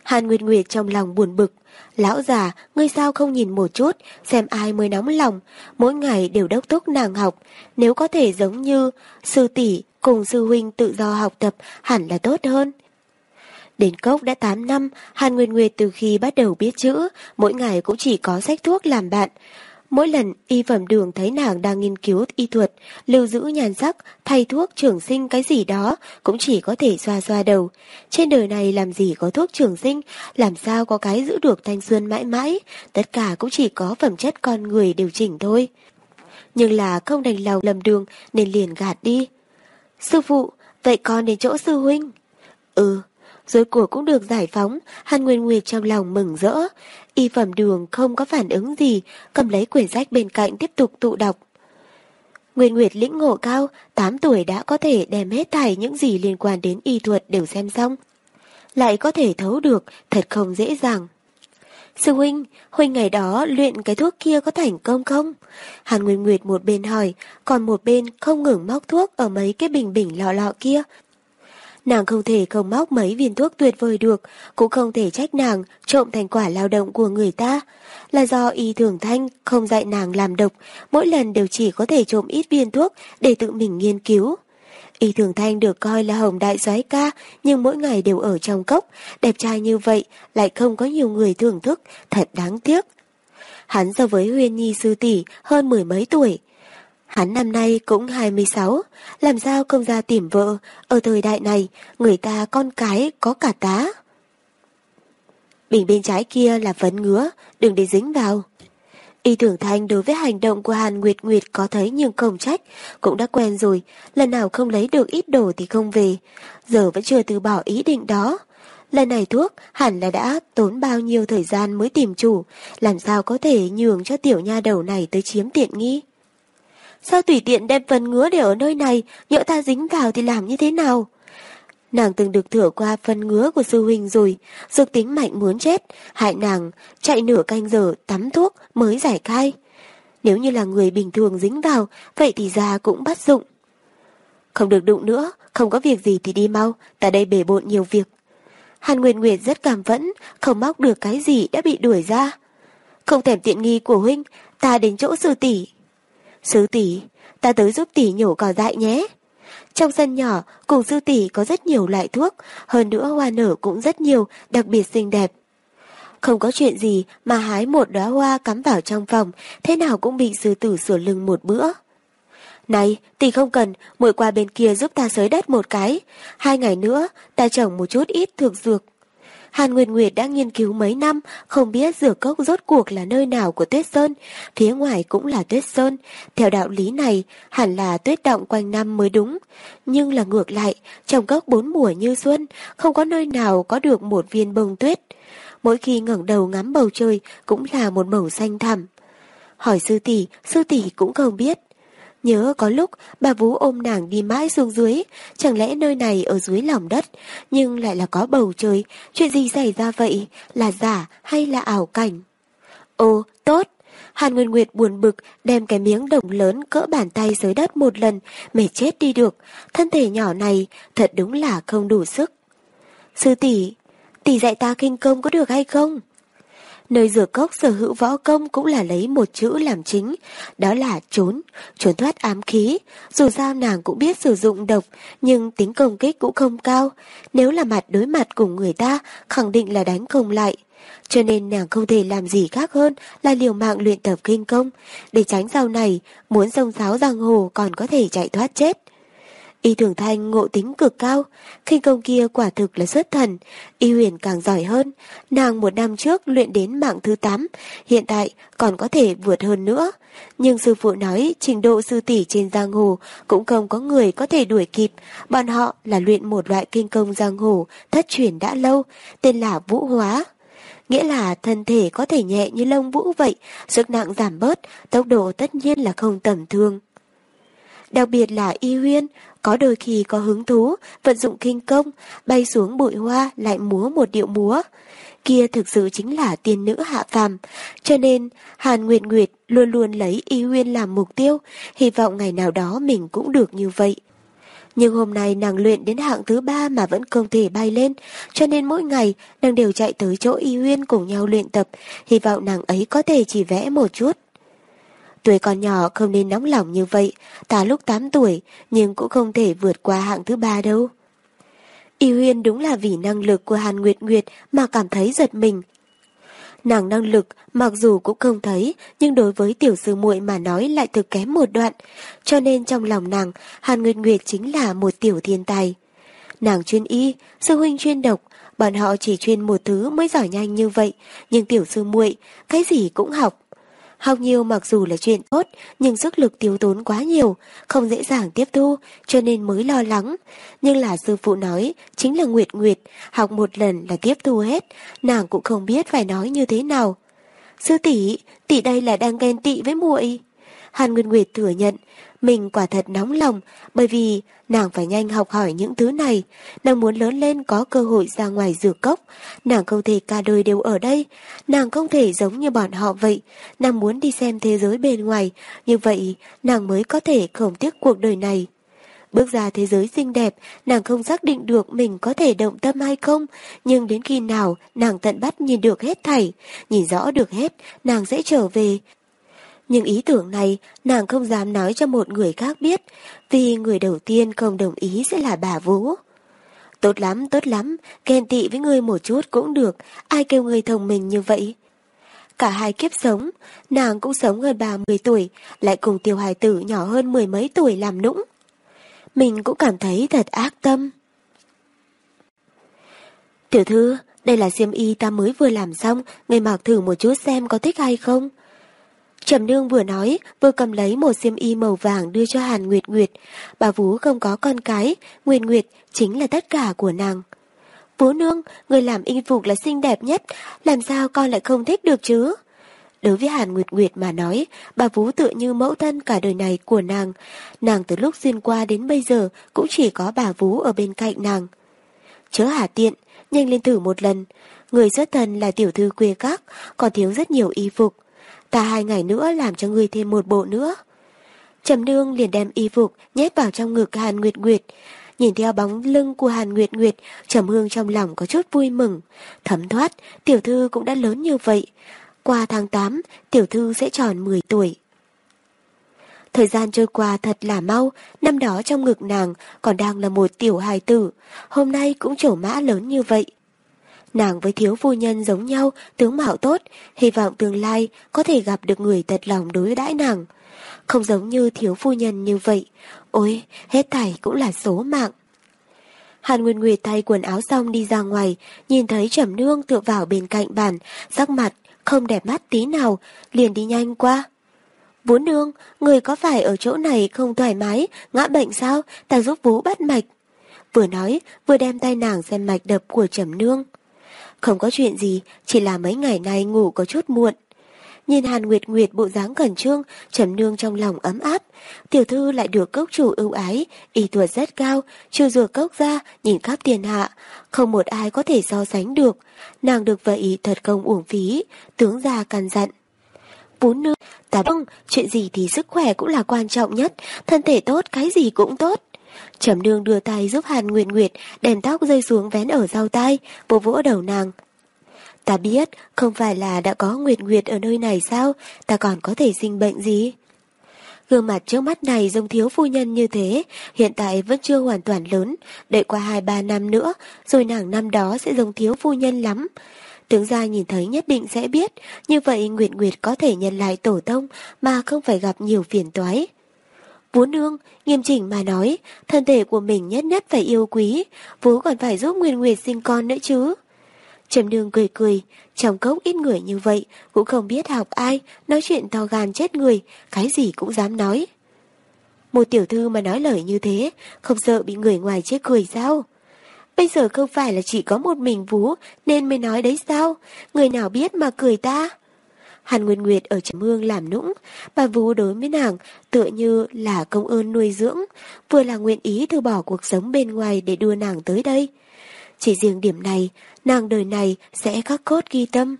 Hàn Nguyệt Nguyệt trong lòng buồn bực, lão già, ngươi sao không nhìn một chút, xem ai mới nóng lòng, mỗi ngày đều đốc thúc nàng học, nếu có thể giống như sư tỷ cùng sư huynh tự do học tập hẳn là tốt hơn. Đến cốc đã 8 năm, Hàn Nguyệt Nguyệt từ khi bắt đầu biết chữ, mỗi ngày cũng chỉ có sách thuốc làm bạn. Mỗi lần y phẩm đường thấy nàng đang nghiên cứu y thuật, lưu giữ nhàn sắc, thay thuốc trường sinh cái gì đó, cũng chỉ có thể xoa xoa đầu. Trên đời này làm gì có thuốc trường sinh, làm sao có cái giữ được thanh xuân mãi mãi, tất cả cũng chỉ có phẩm chất con người điều chỉnh thôi. Nhưng là không đành lòng lầm đường nên liền gạt đi. Sư phụ, vậy con đến chỗ sư huynh. Ừ, rồi cuộc cũng được giải phóng, Hàn Nguyên Nguyệt trong lòng mừng rỡ. Y phẩm đường không có phản ứng gì, cầm lấy quyển sách bên cạnh tiếp tục tụ đọc. Nguyên Nguyệt lĩnh ngộ cao, 8 tuổi đã có thể đem hết thảy những gì liên quan đến y thuật đều xem xong. Lại có thể thấu được, thật không dễ dàng. Sư huynh, huynh ngày đó luyện cái thuốc kia có thành công không? Hàn Nguyên Nguyệt một bên hỏi, còn một bên không ngừng móc thuốc ở mấy cái bình bình lọ lọ kia. Nàng không thể không móc mấy viên thuốc tuyệt vời được, cũng không thể trách nàng trộm thành quả lao động của người ta. Là do y thường thanh không dạy nàng làm độc, mỗi lần đều chỉ có thể trộm ít viên thuốc để tự mình nghiên cứu. Y Thường Thanh được coi là hồng đại soái ca, nhưng mỗi ngày đều ở trong cốc, đẹp trai như vậy, lại không có nhiều người thưởng thức, thật đáng tiếc. Hắn so với Huyên Nhi sư tỷ hơn mười mấy tuổi. Hắn năm nay cũng 26, làm sao không ra tìm vợ, ở thời đại này, người ta con cái có cả tá. Bình bên trái kia là vấn ngứa, đừng để dính vào. Y tưởng thanh đối với hành động của Hàn Nguyệt Nguyệt có thấy nhưng không trách, cũng đã quen rồi, lần nào không lấy được ít đồ thì không về, giờ vẫn chưa từ bỏ ý định đó. Lần này thuốc hẳn là đã tốn bao nhiêu thời gian mới tìm chủ, làm sao có thể nhường cho tiểu nha đầu này tới chiếm tiện nghi. Sao tùy tiện đem phần ngứa để ở nơi này, nhỡ ta dính vào thì làm như thế nào? Nàng từng được thửa qua phần ngứa của sư huynh rồi, dược tính mạnh muốn chết, hại nàng, chạy nửa canh giờ tắm thuốc mới giải khai. Nếu như là người bình thường dính vào, vậy thì ra cũng bắt dụng. Không được đụng nữa, không có việc gì thì đi mau, ta đây bể bộn nhiều việc. Hàn nguyên Nguyệt rất cảm vẫn, không móc được cái gì đã bị đuổi ra. Không thèm tiện nghi của huynh, ta đến chỗ sư tỷ. Sư tỷ, ta tới giúp tỷ nhổ cỏ dại nhé. Trong sân nhỏ, cùng sư tỷ có rất nhiều loại thuốc, hơn nữa hoa nở cũng rất nhiều, đặc biệt xinh đẹp. Không có chuyện gì mà hái một đóa hoa cắm vào trong phòng, thế nào cũng bị sư tử sửa lưng một bữa. Này, tỷ không cần, muội qua bên kia giúp ta sới đất một cái. Hai ngày nữa, ta trồng một chút ít thực dược. Hàn Nguyệt Nguyệt đã nghiên cứu mấy năm, không biết rửa cốc rốt cuộc là nơi nào của tuyết sơn, phía ngoài cũng là tuyết sơn. Theo đạo lý này, hẳn là tuyết động quanh năm mới đúng. Nhưng là ngược lại, trong cốc bốn mùa như xuân, không có nơi nào có được một viên bông tuyết. Mỗi khi ngẩng đầu ngắm bầu trời cũng là một màu xanh thẳm. Hỏi sư tỷ, sư tỷ cũng không biết. Nhớ có lúc bà Vú ôm nàng đi mãi xuống dưới, chẳng lẽ nơi này ở dưới lòng đất, nhưng lại là có bầu trời, chuyện gì xảy ra vậy, là giả hay là ảo cảnh? Ồ, tốt! Hàn Nguyên Nguyệt buồn bực đem cái miếng đồng lớn cỡ bàn tay dưới đất một lần, mệt chết đi được, thân thể nhỏ này thật đúng là không đủ sức. Sư tỷ, tỷ dạy ta kinh công có được hay không? Nơi rửa cốc sở hữu võ công cũng là lấy một chữ làm chính, đó là trốn, trốn thoát ám khí. Dù sao nàng cũng biết sử dụng độc, nhưng tính công kích cũng không cao. Nếu là mặt đối mặt cùng người ta, khẳng định là đánh không lại. Cho nên nàng không thể làm gì khác hơn là liều mạng luyện tập kinh công, để tránh sau này, muốn sông sáo giang hồ còn có thể chạy thoát chết. Y Thường Thanh ngộ tính cực cao, khinh công kia quả thực là xuất thần, Y Huyền càng giỏi hơn, nàng một năm trước luyện đến mạng thứ 8, hiện tại còn có thể vượt hơn nữa. Nhưng sư phụ nói trình độ sư tỷ trên giang hồ cũng không có người có thể đuổi kịp, bọn họ là luyện một loại kinh công giang hồ thất truyền đã lâu, tên là vũ hóa. Nghĩa là thân thể có thể nhẹ như lông vũ vậy, sức nặng giảm bớt, tốc độ tất nhiên là không tầm thường. Đặc biệt là y huyên, có đôi khi có hứng thú, vận dụng kinh công, bay xuống bụi hoa lại múa một điệu múa. Kia thực sự chính là tiên nữ hạ phàm, cho nên Hàn Nguyệt Nguyệt luôn luôn lấy y huyên làm mục tiêu, hy vọng ngày nào đó mình cũng được như vậy. Nhưng hôm nay nàng luyện đến hạng thứ ba mà vẫn không thể bay lên, cho nên mỗi ngày nàng đều chạy tới chỗ y huyên cùng nhau luyện tập, hy vọng nàng ấy có thể chỉ vẽ một chút. Tuổi còn nhỏ không nên nóng lòng như vậy, ta lúc 8 tuổi, nhưng cũng không thể vượt qua hạng thứ ba đâu. Y Huyên đúng là vì năng lực của Hàn Nguyệt Nguyệt mà cảm thấy giật mình. Nàng năng lực mặc dù cũng không thấy, nhưng đối với tiểu sư muội mà nói lại thực kém một đoạn, cho nên trong lòng nàng, Hàn Nguyệt Nguyệt chính là một tiểu thiên tài. Nàng chuyên y, sư huynh chuyên độc, bọn họ chỉ chuyên một thứ mới giỏi nhanh như vậy, nhưng tiểu sư muội cái gì cũng học, Học nhiều mặc dù là chuyện tốt, nhưng sức lực tiêu tốn quá nhiều, không dễ dàng tiếp thu, cho nên mới lo lắng. Nhưng là sư phụ nói, chính là Nguyệt Nguyệt, học một lần là tiếp thu hết, nàng cũng không biết phải nói như thế nào. Sư tỷ, tỷ đây là đang ghen tị với muội. Hàn Nguyên Nguyệt thừa nhận, mình quả thật nóng lòng, bởi vì nàng phải nhanh học hỏi những thứ này. Nàng muốn lớn lên có cơ hội ra ngoài dược cốc. Nàng không thể cả đời đều ở đây. Nàng không thể giống như bọn họ vậy. Nàng muốn đi xem thế giới bên ngoài. Như vậy, nàng mới có thể không tiếc cuộc đời này. Bước ra thế giới xinh đẹp, nàng không xác định được mình có thể động tâm hay không, nhưng đến khi nào nàng tận bắt nhìn được hết thảy, nhìn rõ được hết, nàng sẽ trở về, nhưng ý tưởng này nàng không dám nói cho một người khác biết, vì người đầu tiên không đồng ý sẽ là bà Vũ. Tốt lắm, tốt lắm, ghen tị với người một chút cũng được, ai kêu người thông minh như vậy. Cả hai kiếp sống, nàng cũng sống hơn 30 tuổi, lại cùng tiểu hài tử nhỏ hơn mười mấy tuổi làm nũng. Mình cũng cảm thấy thật ác tâm. Tiểu thư, đây là xiêm y ta mới vừa làm xong, người mặc thử một chút xem có thích hay không. Trầm nương vừa nói, vừa cầm lấy một xiêm y màu vàng đưa cho Hàn Nguyệt Nguyệt. Bà Vú không có con cái, Nguyệt Nguyệt chính là tất cả của nàng. Vú nương, người làm y phục là xinh đẹp nhất, làm sao con lại không thích được chứ? Đối với Hàn Nguyệt Nguyệt mà nói, bà Vú tựa như mẫu thân cả đời này của nàng. Nàng từ lúc xuyên qua đến bây giờ cũng chỉ có bà Vú ở bên cạnh nàng. Chớ hả tiện, nhanh lên thử một lần. Người xuất thân là tiểu thư quê các, còn thiếu rất nhiều y phục ta hai ngày nữa làm cho ngươi thêm một bộ nữa. Trầm Nương liền đem y phục nhét vào trong ngực Hàn Nguyệt Nguyệt. Nhìn theo bóng lưng của Hàn Nguyệt Nguyệt, Trầm Hương trong lòng có chút vui mừng. Thấm thoát, tiểu thư cũng đã lớn như vậy. Qua tháng 8, tiểu thư sẽ tròn 10 tuổi. Thời gian trôi qua thật là mau, năm đó trong ngực nàng còn đang là một tiểu hài tử, hôm nay cũng trổ mã lớn như vậy. Nàng với thiếu phu nhân giống nhau, tướng mạo tốt, hy vọng tương lai có thể gặp được người thật lòng đối đãi nàng. Không giống như thiếu phu nhân như vậy, ôi, hết thảy cũng là số mạng. Hàn Nguyên Nguyệt thay quần áo xong đi ra ngoài, nhìn thấy Trầm Nương tựa vào bên cạnh bàn, sắc mặt không đẹp mắt tí nào, liền đi nhanh qua. Vú nương, người có phải ở chỗ này không thoải mái, ngã bệnh sao, ta giúp vú bắt mạch. Vừa nói, vừa đem tay nàng xem mạch đập của Trầm Nương. Không có chuyện gì, chỉ là mấy ngày nay ngủ có chút muộn. Nhìn Hàn Nguyệt Nguyệt bộ dáng cẩn trương, trầm nương trong lòng ấm áp. Tiểu thư lại được cốc chủ ưu ái, y thuật rất cao, trừ rửa cốc ra, nhìn khắp tiền hạ. Không một ai có thể so sánh được. Nàng được vậy thật công uổng phí, tướng già cằn dặn. Bốn nương, ta bông chuyện gì thì sức khỏe cũng là quan trọng nhất, thân thể tốt cái gì cũng tốt. Trầm nương đưa tay giúp Hàn Nguyệt Nguyệt, đèn tóc rơi xuống vén ở sau tay, vỗ vỗ đầu nàng. Ta biết, không phải là đã có Nguyệt Nguyệt ở nơi này sao, ta còn có thể sinh bệnh gì? Gương mặt trước mắt này giống thiếu phu nhân như thế, hiện tại vẫn chưa hoàn toàn lớn, đợi qua 2-3 năm nữa, rồi nàng năm đó sẽ giống thiếu phu nhân lắm. Tướng gia nhìn thấy nhất định sẽ biết, như vậy Nguyệt Nguyệt có thể nhận lại tổ tông mà không phải gặp nhiều phiền toái. Vú nương, nghiêm chỉnh mà nói, thân thể của mình nhất nhất phải yêu quý, vú còn phải giúp Nguyên Nguyệt sinh con nữa chứ. Trầm nương cười cười, trong cốc ít người như vậy, cũng không biết học ai, nói chuyện to gan chết người, cái gì cũng dám nói. Một tiểu thư mà nói lời như thế, không sợ bị người ngoài chế cười sao? Bây giờ không phải là chỉ có một mình vú, nên mới nói đấy sao? Người nào biết mà cười ta? Hàn Nguyên Nguyệt ở Trầm Hương làm nũng, bà Vũ đối với nàng tựa như là công ơn nuôi dưỡng, vừa là nguyện ý từ bỏ cuộc sống bên ngoài để đưa nàng tới đây. Chỉ riêng điểm này, nàng đời này sẽ khắc cốt ghi tâm.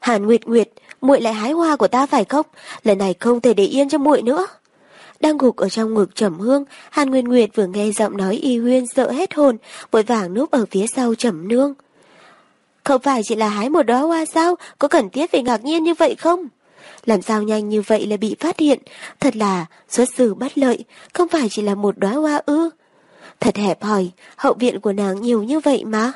Hàn Nguyệt Nguyệt, muội lại hái hoa của ta phải không? Lần này không thể để yên cho muội nữa. Đang gục ở trong ngực Trầm Hương, Hàn Nguyên Nguyệt vừa nghe giọng nói y huyên sợ hết hồn, vội vàng núp ở phía sau Trầm Nương. Không phải chỉ là hái một đóa hoa sao, có cần thiết phải ngạc nhiên như vậy không? Làm sao nhanh như vậy là bị phát hiện, thật là xuất xử bất lợi, không phải chỉ là một đóa hoa ư. Thật hẹp hòi, hậu viện của nàng nhiều như vậy mà.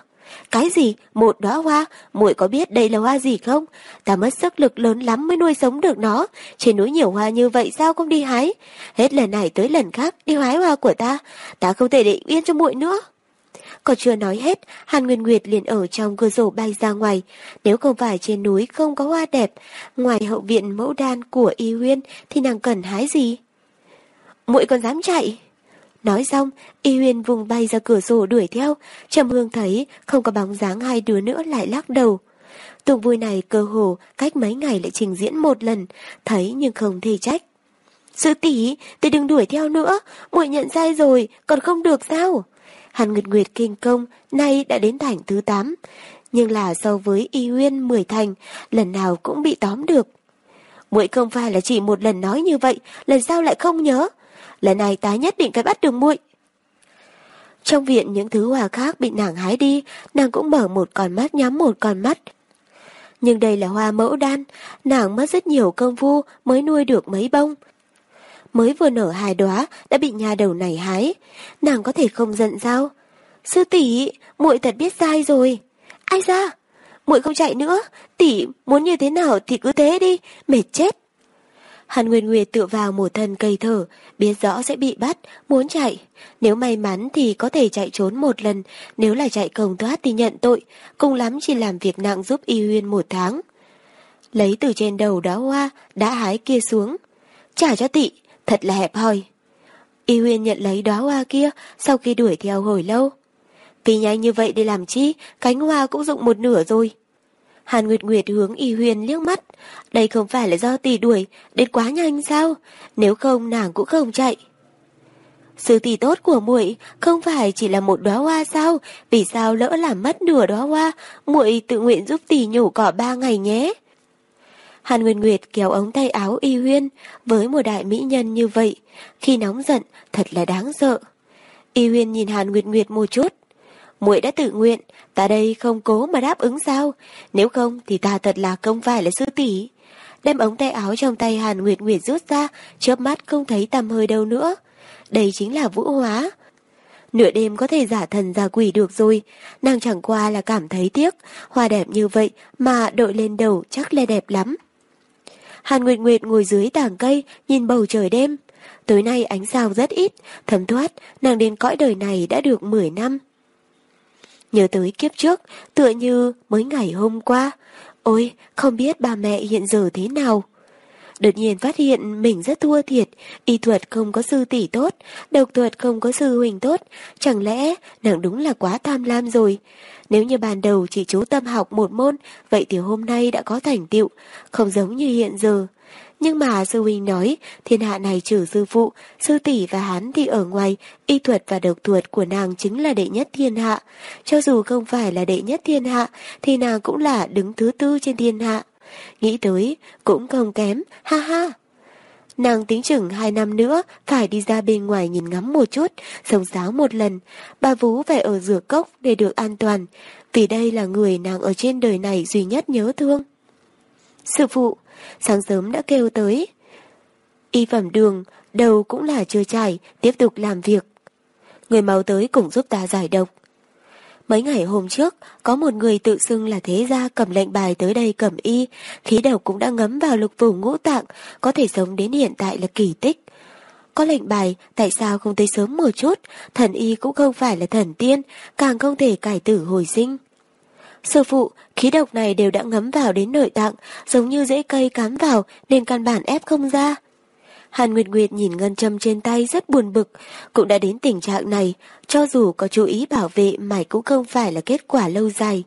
Cái gì? Một đóa hoa? muội có biết đây là hoa gì không? Ta mất sức lực lớn lắm mới nuôi sống được nó. Trên núi nhiều hoa như vậy sao không đi hái? Hết lần này tới lần khác đi hái hoa của ta. Ta không thể để yên cho muội nữa. Còn chưa nói hết, Hàn Nguyên Nguyệt liền ở trong cửa sổ bay ra ngoài. Nếu không phải trên núi không có hoa đẹp, ngoài hậu viện mẫu đan của Y Huyên thì nàng cần hái gì? muội còn dám chạy? Nói xong, Y Huyên vùng bay ra cửa sổ đuổi theo. Trầm Hương thấy không có bóng dáng hai đứa nữa lại lắc đầu. Tụng vui này cơ hồ cách mấy ngày lại trình diễn một lần, thấy nhưng không thể trách. Sư tỷ, tôi đừng đuổi theo nữa, muội nhận sai rồi, còn không được sao? Hàn Nguyệt Nguyệt kinh công nay đã đến thành thứ 8, nhưng là so với Y Huyên 10 thành, lần nào cũng bị tóm được. Muội không phải là chỉ một lần nói như vậy, lần sau lại không nhớ. Lần này ta nhất định phải bắt được muội. Trong viện những thứ hoa khác bị nàng hái đi, nàng cũng mở một con mắt nhắm một con mắt. Nhưng đây là hoa mẫu đan, nàng mất rất nhiều công phu mới nuôi được mấy bông, mới vừa nở hai đóa đã bị nhà đầu này hái. Nàng có thể không giận sao? Sư tỷ, muội thật biết sai rồi. Ai ra? Muội không chạy nữa, tỷ muốn như thế nào thì cứ thế đi, mệt chết. Hàn Nguyên Nguyệt tựa vào một thân cây thở, biết rõ sẽ bị bắt, muốn chạy. Nếu may mắn thì có thể chạy trốn một lần, nếu là chạy công thoát thì nhận tội, cùng lắm chỉ làm việc nặng giúp Y Huyên một tháng. Lấy từ trên đầu đóa hoa, đã hái kia xuống. Trả cho tị, thật là hẹp hòi. Y Huyên nhận lấy đóa hoa kia sau khi đuổi theo hồi lâu. Vì nhanh như vậy để làm chi, cánh hoa cũng dụng một nửa rồi. Hàn Nguyệt Nguyệt hướng Y Huyên liếc mắt. Đây không phải là do tỷ đuổi, đến quá nhanh sao? Nếu không nàng cũng không chạy. Sư tỷ tốt của muội không phải chỉ là một đóa hoa sao? Vì sao lỡ làm mất nửa đóa hoa? Muội tự nguyện giúp tỷ nhổ cỏ ba ngày nhé. Hàn Nguyệt Nguyệt kéo ống tay áo y huyên, với một đại mỹ nhân như vậy, khi nóng giận thật là đáng sợ. Y huyên nhìn Hàn Nguyệt Nguyệt một chút. muội đã tự nguyện, ta đây không cố mà đáp ứng sao, nếu không thì ta thật là không phải là sư tỷ. Đem ống tay áo trong tay Hàn Nguyệt Nguyệt rút ra, chớp mắt không thấy tầm hơi đâu nữa. Đây chính là vũ hóa. Nửa đêm có thể giả thần giả quỷ được rồi, nàng chẳng qua là cảm thấy tiếc, hoa đẹp như vậy mà đội lên đầu chắc là đẹp lắm. Hàn Nguyệt Nguyệt ngồi dưới tảng cây, nhìn bầu trời đêm. Tối nay ánh sao rất ít, thấm thoát, nàng đến cõi đời này đã được 10 năm. Nhớ tới kiếp trước, tựa như mới ngày hôm qua. Ôi, không biết bà mẹ hiện giờ thế nào. Đột nhiên phát hiện mình rất thua thiệt, y thuật không có sư tỷ tốt, độc thuật không có sư huynh tốt, chẳng lẽ nàng đúng là quá tham lam rồi. Nếu như ban đầu chỉ chú tâm học một môn, vậy thì hôm nay đã có thành tựu, không giống như hiện giờ. Nhưng mà sư huynh nói, thiên hạ này trừ sư phụ, sư tỷ và hắn thì ở ngoài, y thuật và độc thuật của nàng chính là đệ nhất thiên hạ. Cho dù không phải là đệ nhất thiên hạ, thì nàng cũng là đứng thứ tư trên thiên hạ. Nghĩ tới, cũng không kém, ha ha. Nàng tính chừng hai năm nữa phải đi ra bên ngoài nhìn ngắm một chút, sống sáo một lần. Bà Vú phải ở rửa cốc để được an toàn, vì đây là người nàng ở trên đời này duy nhất nhớ thương. Sư phụ, sáng sớm đã kêu tới. Y phẩm đường, đầu cũng là chưa chảy tiếp tục làm việc. Người mau tới cùng giúp ta giải độc. Mấy ngày hôm trước, có một người tự xưng là thế gia cầm lệnh bài tới đây cầm y, khí độc cũng đã ngấm vào lục phủ ngũ tạng, có thể sống đến hiện tại là kỳ tích. Có lệnh bài, tại sao không tới sớm một chút, thần y cũng không phải là thần tiên, càng không thể cải tử hồi sinh. Sư phụ, khí độc này đều đã ngấm vào đến nội tạng, giống như rễ cây cắm vào nên căn bản ép không ra. Hàn Nguyệt Nguyệt nhìn ngân châm trên tay rất buồn bực, cũng đã đến tình trạng này, cho dù có chú ý bảo vệ mày cũng không phải là kết quả lâu dài.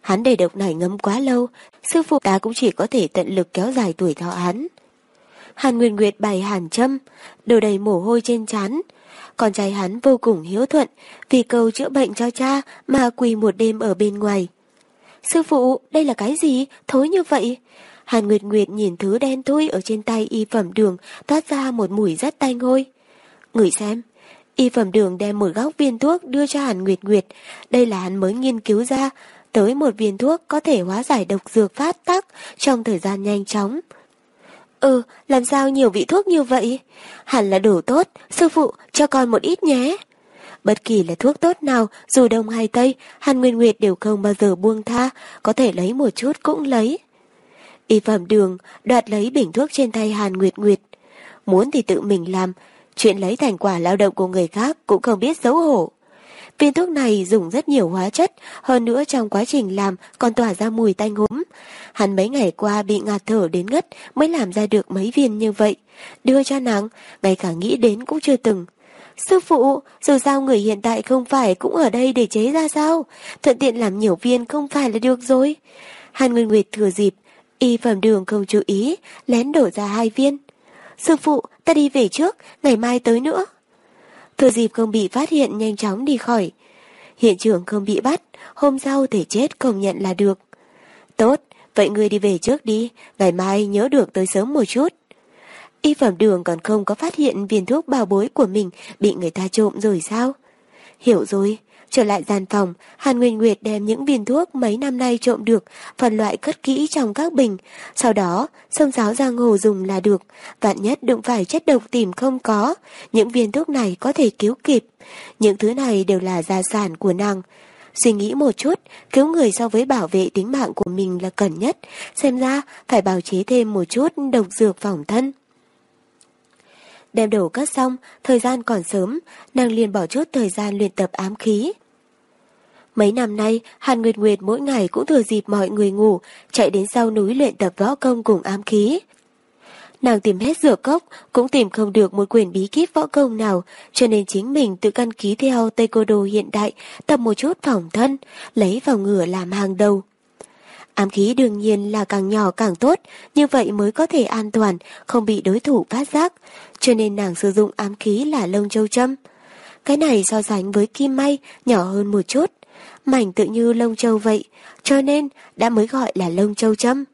Hắn để độc này ngấm quá lâu, sư phụ ta cũng chỉ có thể tận lực kéo dài tuổi thọ hắn. Hàn Nguyệt Nguyệt bày hàn châm, đầu đầy mồ hôi trên trán. Con trai hắn vô cùng hiếu thuận, vì cầu chữa bệnh cho cha mà quỳ một đêm ở bên ngoài. Sư phụ, đây là cái gì? Thối như vậy. Hàn Nguyệt Nguyệt nhìn thứ đen thui ở trên tay y phẩm đường toát ra một mùi rất tanh hôi. Ngửi xem, y phẩm đường đem một góc viên thuốc đưa cho Hàn Nguyệt Nguyệt. Đây là hắn mới nghiên cứu ra, tới một viên thuốc có thể hóa giải độc dược phát tác trong thời gian nhanh chóng. Ừ, làm sao nhiều vị thuốc như vậy? Hẳn là đủ tốt, sư phụ, cho con một ít nhé. Bất kỳ là thuốc tốt nào, dù đông hay tây, Hàn Nguyên Nguyệt đều không bao giờ buông tha, có thể lấy một chút cũng lấy. Y phẩm đường đoạt lấy bình thuốc trên tay Hàn Nguyệt Nguyệt. Muốn thì tự mình làm, chuyện lấy thành quả lao động của người khác cũng không biết xấu hổ. Viên thuốc này dùng rất nhiều hóa chất, hơn nữa trong quá trình làm còn tỏa ra mùi tanh húm. Hắn mấy ngày qua bị ngạt thở đến ngất mới làm ra được mấy viên như vậy. Đưa cho nàng, ngay cả nghĩ đến cũng chưa từng. Sư phụ, dù sao người hiện tại không phải cũng ở đây để chế ra sao? Thuận tiện làm nhiều viên không phải là được rồi. Hàn Nguyên Nguyệt thừa dịp, y phẩm đường không chú ý, lén đổ ra hai viên. Sư phụ, ta đi về trước, ngày mai tới nữa. Thừa dịp không bị phát hiện nhanh chóng đi khỏi. Hiện trường không bị bắt, hôm sau thể chết công nhận là được. Tốt, vậy ngươi đi về trước đi, ngày mai nhớ được tới sớm một chút. Y phẩm đường còn không có phát hiện viên thuốc bao bối của mình bị người ta trộm rồi sao? Hiểu rồi, trở lại gian phòng, Hàn Nguyên Nguyệt đem những viên thuốc mấy năm nay trộm được, phần loại cất kỹ trong các bình, sau đó sông giáo giang hồ dùng là được, vạn nhất đụng phải chất độc tìm không có, những viên thuốc này có thể cứu kịp, những thứ này đều là gia sản của nàng. Suy nghĩ một chút, cứu người so với bảo vệ tính mạng của mình là cần nhất, xem ra phải bào chế thêm một chút độc dược phòng thân. Đem đồ cất xong, thời gian còn sớm, nàng liền bỏ chút thời gian luyện tập ám khí. Mấy năm nay, Hàn Nguyệt Nguyệt mỗi ngày cũng thừa dịp mọi người ngủ, chạy đến sau núi luyện tập võ công cùng ám khí. Nàng tìm hết dựa cốc, cũng tìm không được một quyển bí kíp võ công nào, cho nên chính mình tự căn ký theo tây cô đồ hiện đại, tập một chút phòng thân, lấy vào ngửa làm hàng đầu. Ám khí đương nhiên là càng nhỏ càng tốt, như vậy mới có thể an toàn, không bị đối thủ phát giác, cho nên nàng sử dụng ám khí là lông châu châm. Cái này so sánh với kim may nhỏ hơn một chút, mảnh tự như lông châu vậy, cho nên đã mới gọi là lông châu châm.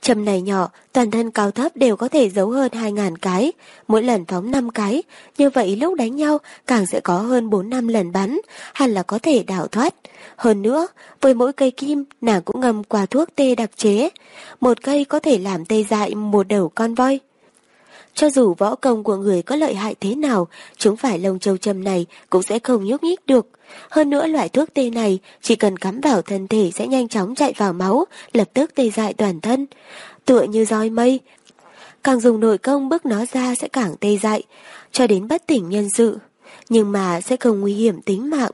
Châm này nhỏ, toàn thân cao thấp đều có thể giấu hơn 2.000 cái, mỗi lần phóng 5 cái, như vậy lúc đánh nhau càng sẽ có hơn 4 năm lần bắn, hẳn là có thể đảo thoát. Hơn nữa, với mỗi cây kim, nàng cũng ngâm quả thuốc tê đặc chế, một cây có thể làm tê dại một đầu con voi. Cho dù võ công của người có lợi hại thế nào, chúng phải lông châu châm này cũng sẽ không nhúc nhích được. Hơn nữa loại thuốc tê này chỉ cần cắm vào thân thể sẽ nhanh chóng chạy vào máu, lập tức tê dại toàn thân. Tựa như roi mây, càng dùng nội công bước nó ra sẽ càng tê dại, cho đến bất tỉnh nhân sự. Nhưng mà sẽ không nguy hiểm tính mạng.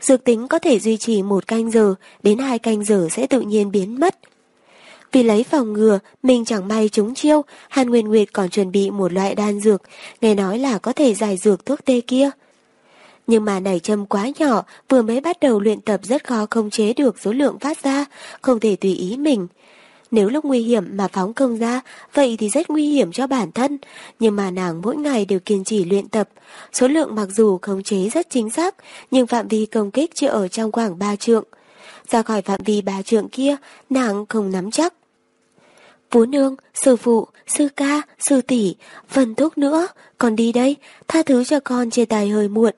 Dược tính có thể duy trì một canh giờ, đến hai canh giờ sẽ tự nhiên biến mất. Vì lấy phòng ngừa, mình chẳng may trúng chiêu, Hàn Nguyên Nguyệt còn chuẩn bị một loại đan dược, nghe nói là có thể giải dược thuốc tê kia. Nhưng mà nảy châm quá nhỏ, vừa mới bắt đầu luyện tập rất khó không chế được số lượng phát ra, không thể tùy ý mình. Nếu lúc nguy hiểm mà phóng công ra, vậy thì rất nguy hiểm cho bản thân. Nhưng mà nàng mỗi ngày đều kiên trì luyện tập. Số lượng mặc dù khống chế rất chính xác, nhưng phạm vi công kích chỉ ở trong khoảng 3 trượng. Ra khỏi phạm vi ba trượng kia, nàng không nắm chắc. Vú nương, sư phụ, sư ca, sư tỷ, phần thúc nữa, con đi đây, tha thứ cho con chia tài hơi muộn.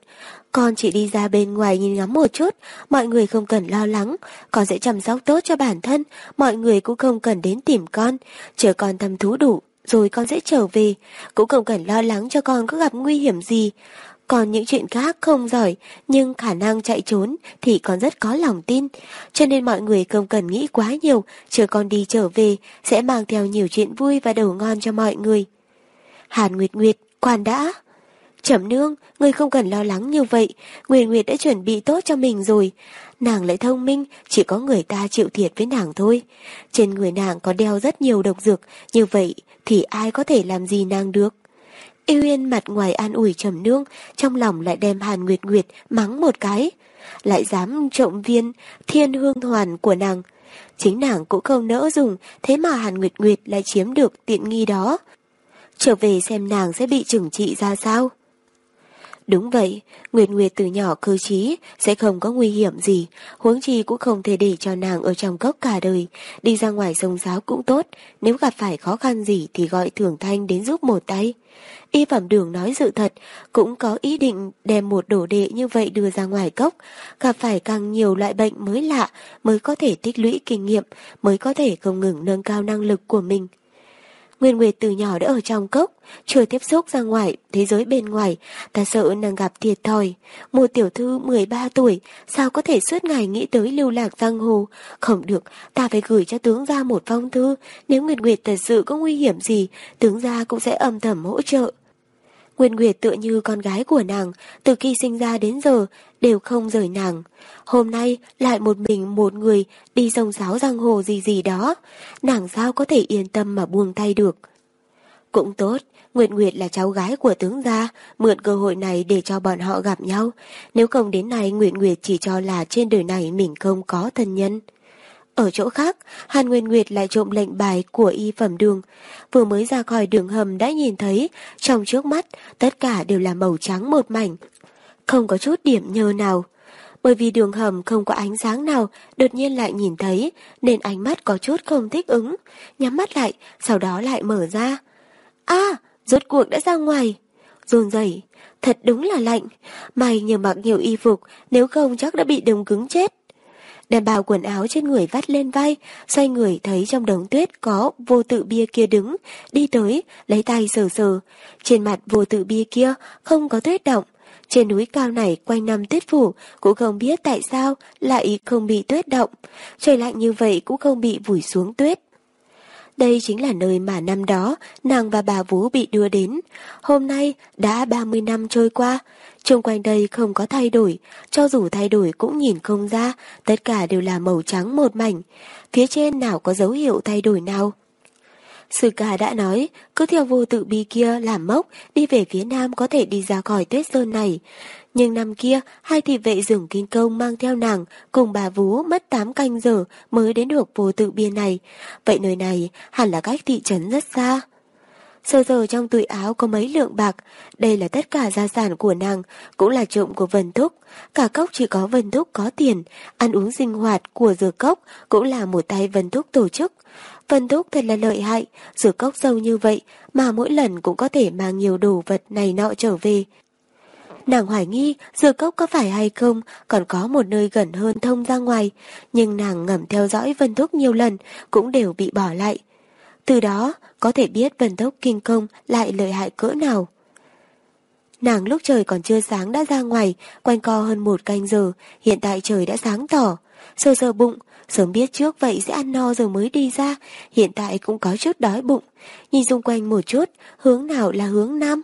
Con chỉ đi ra bên ngoài nhìn ngắm một chút, mọi người không cần lo lắng, con sẽ chăm sóc tốt cho bản thân, mọi người cũng không cần đến tìm con, chờ con thăm thú đủ, rồi con sẽ trở về, cũng không cần lo lắng cho con có gặp nguy hiểm gì. Còn những chuyện khác không giỏi, nhưng khả năng chạy trốn thì con rất có lòng tin. Cho nên mọi người không cần nghĩ quá nhiều, chờ con đi trở về, sẽ mang theo nhiều chuyện vui và đầu ngon cho mọi người. Hàn Nguyệt Nguyệt, quan đã. Chẩm nương, người không cần lo lắng như vậy, Nguyệt Nguyệt đã chuẩn bị tốt cho mình rồi. Nàng lại thông minh, chỉ có người ta chịu thiệt với nàng thôi. Trên người nàng có đeo rất nhiều độc dược, như vậy thì ai có thể làm gì nàng được. Yêu Yên mặt ngoài an ủi trầm nương, trong lòng lại đem Hàn Nguyệt Nguyệt mắng một cái. Lại dám trộm viên thiên hương hoàn của nàng. Chính nàng cũng không nỡ dùng, thế mà Hàn Nguyệt Nguyệt lại chiếm được tiện nghi đó. Trở về xem nàng sẽ bị trừng trị ra sao. Đúng vậy, Nguyệt Nguyệt từ nhỏ cơ trí, sẽ không có nguy hiểm gì, huống chi cũng không thể để cho nàng ở trong cốc cả đời, đi ra ngoài sông giáo cũng tốt, nếu gặp phải khó khăn gì thì gọi Thường Thanh đến giúp một tay. Y phẩm đường nói sự thật, cũng có ý định đem một đồ đệ như vậy đưa ra ngoài cốc, gặp phải càng nhiều loại bệnh mới lạ mới có thể tích lũy kinh nghiệm, mới có thể không ngừng nâng cao năng lực của mình. Nguyên Nguyệt từ nhỏ đã ở trong cốc, chưa tiếp xúc ra ngoài, thế giới bên ngoài, ta sợ nàng gặp thiệt thòi. Một tiểu thư 13 tuổi, sao có thể suốt ngày nghĩ tới lưu lạc giang hồ? Không được, ta phải gửi cho tướng ra một phong thư, nếu Nguyên Nguyệt thật sự có nguy hiểm gì, tướng ra cũng sẽ âm thầm hỗ trợ. Nguyên Nguyệt tựa như con gái của nàng, từ khi sinh ra đến giờ, đều không rời nàng. Hôm nay lại một mình một người đi sông sáo giang hồ gì gì đó, nàng sao có thể yên tâm mà buông tay được. Cũng tốt, Nguyệt Nguyệt là cháu gái của tướng gia, mượn cơ hội này để cho bọn họ gặp nhau. Nếu không đến nay Nguyệt Nguyệt chỉ cho là trên đời này mình không có thân nhân. Ở chỗ khác, Hàn Nguyên Nguyệt lại trộm lệnh bài của y phẩm đường. Vừa mới ra khỏi đường hầm đã nhìn thấy, trong trước mắt, tất cả đều là màu trắng một mảnh. Không có chút điểm nhơ nào. Bởi vì đường hầm không có ánh sáng nào, đột nhiên lại nhìn thấy, nên ánh mắt có chút không thích ứng. Nhắm mắt lại, sau đó lại mở ra. a rốt cuộc đã ra ngoài. Rôn rẩy thật đúng là lạnh. Mày nhờ mặc nhiều y phục, nếu không chắc đã bị đông cứng chết. Đem bao quần áo trên người vắt lên vai, xoay người thấy trong đống tuyết có vô tự bia kia đứng, đi tới, lấy tay sờ sờ. Trên mặt vô tự bia kia không có tuyết động. Trên núi cao này quanh năm tuyết phủ, cũng không biết tại sao lại không bị tuyết động. Trời lạnh như vậy cũng không bị vùi xuống tuyết. Đây chính là nơi mà năm đó nàng và bà Vũ bị đưa đến. Hôm nay đã 30 năm trôi qua, Trung quanh đây không có thay đổi, cho dù thay đổi cũng nhìn không ra, tất cả đều là màu trắng một mảnh. Phía trên nào có dấu hiệu thay đổi nào? Sư ca đã nói, cứ theo vô tự bi kia làm mốc, đi về phía nam có thể đi ra khỏi tuyết sơn này. Nhưng năm kia, hai thị vệ rừng kinh công mang theo nàng, cùng bà Vú mất 8 canh giờ mới đến được vô tự bia này. Vậy nơi này hẳn là cách thị trấn rất xa. Sơ giờ trong túi áo có mấy lượng bạc, đây là tất cả gia sản của nàng, cũng là trộm của Vân Thúc. Cả cốc chỉ có Vân Thúc có tiền, ăn uống sinh hoạt của dừa cốc cũng là một tay Vân Thúc tổ chức. Vân Thúc thật là lợi hại, dừa cốc sâu như vậy mà mỗi lần cũng có thể mang nhiều đồ vật này nọ trở về. Nàng hoài nghi dừa cốc có phải hay không còn có một nơi gần hơn thông ra ngoài, nhưng nàng ngầm theo dõi Vân Thúc nhiều lần cũng đều bị bỏ lại. Từ đó có thể biết vận tốc kinh công lại lợi hại cỡ nào. Nàng lúc trời còn chưa sáng đã ra ngoài, quanh co hơn một canh giờ, hiện tại trời đã sáng tỏ. Sơ sơ bụng, sớm biết trước vậy sẽ ăn no rồi mới đi ra, hiện tại cũng có chút đói bụng. Nhìn xung quanh một chút, hướng nào là hướng nam.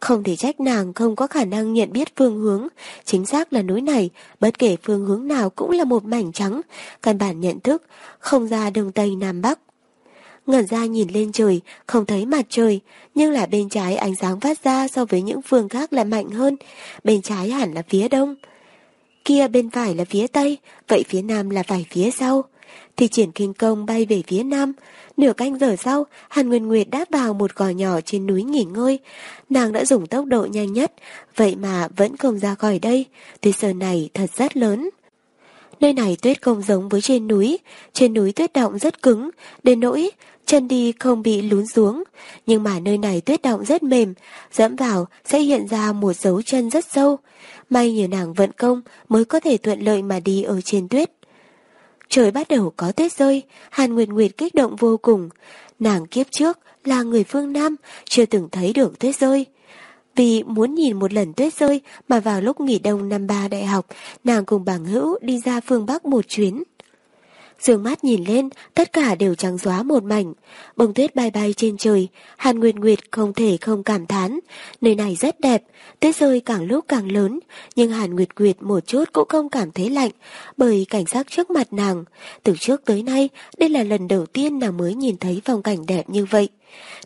Không thể trách nàng không có khả năng nhận biết phương hướng, chính xác là núi này, bất kể phương hướng nào cũng là một mảnh trắng, căn bản nhận thức, không ra đông tây nam bắc ngẩn ra nhìn lên trời, không thấy mặt trời, nhưng là bên trái ánh sáng phát ra so với những phương khác là mạnh hơn, bên trái hẳn là phía đông. Kia bên phải là phía tây, vậy phía nam là phải phía sau. Thì triển kinh công bay về phía nam, nửa canh giờ sau, Hàn Nguyên Nguyệt đáp vào một gò nhỏ trên núi nghỉ ngơi. Nàng đã dùng tốc độ nhanh nhất, vậy mà vẫn không ra khỏi đây, tuyết sơn này thật rất lớn. Nơi này tuyết không giống với trên núi, trên núi tuyết động rất cứng, đến nỗi chân đi không bị lún xuống, nhưng mà nơi này tuyết động rất mềm, dẫm vào sẽ hiện ra một dấu chân rất sâu. May nhờ nàng vận công mới có thể thuận lợi mà đi ở trên tuyết. Trời bắt đầu có tuyết rơi, Hàn Nguyệt Nguyệt kích động vô cùng. Nàng kiếp trước là người phương Nam, chưa từng thấy được tuyết rơi. Vì muốn nhìn một lần tuyết rơi mà vào lúc nghỉ đông năm ba đại học, nàng cùng bảng hữu đi ra phương Bắc một chuyến. Dương mắt nhìn lên, tất cả đều trắng xóa một mảnh. Bông tuyết bay bay trên trời, Hàn Nguyệt Nguyệt không thể không cảm thán. Nơi này rất đẹp, tuyết rơi càng lúc càng lớn, nhưng Hàn Nguyệt Nguyệt một chút cũng không cảm thấy lạnh, bởi cảnh sắc trước mặt nàng. Từ trước tới nay, đây là lần đầu tiên nàng mới nhìn thấy phong cảnh đẹp như vậy.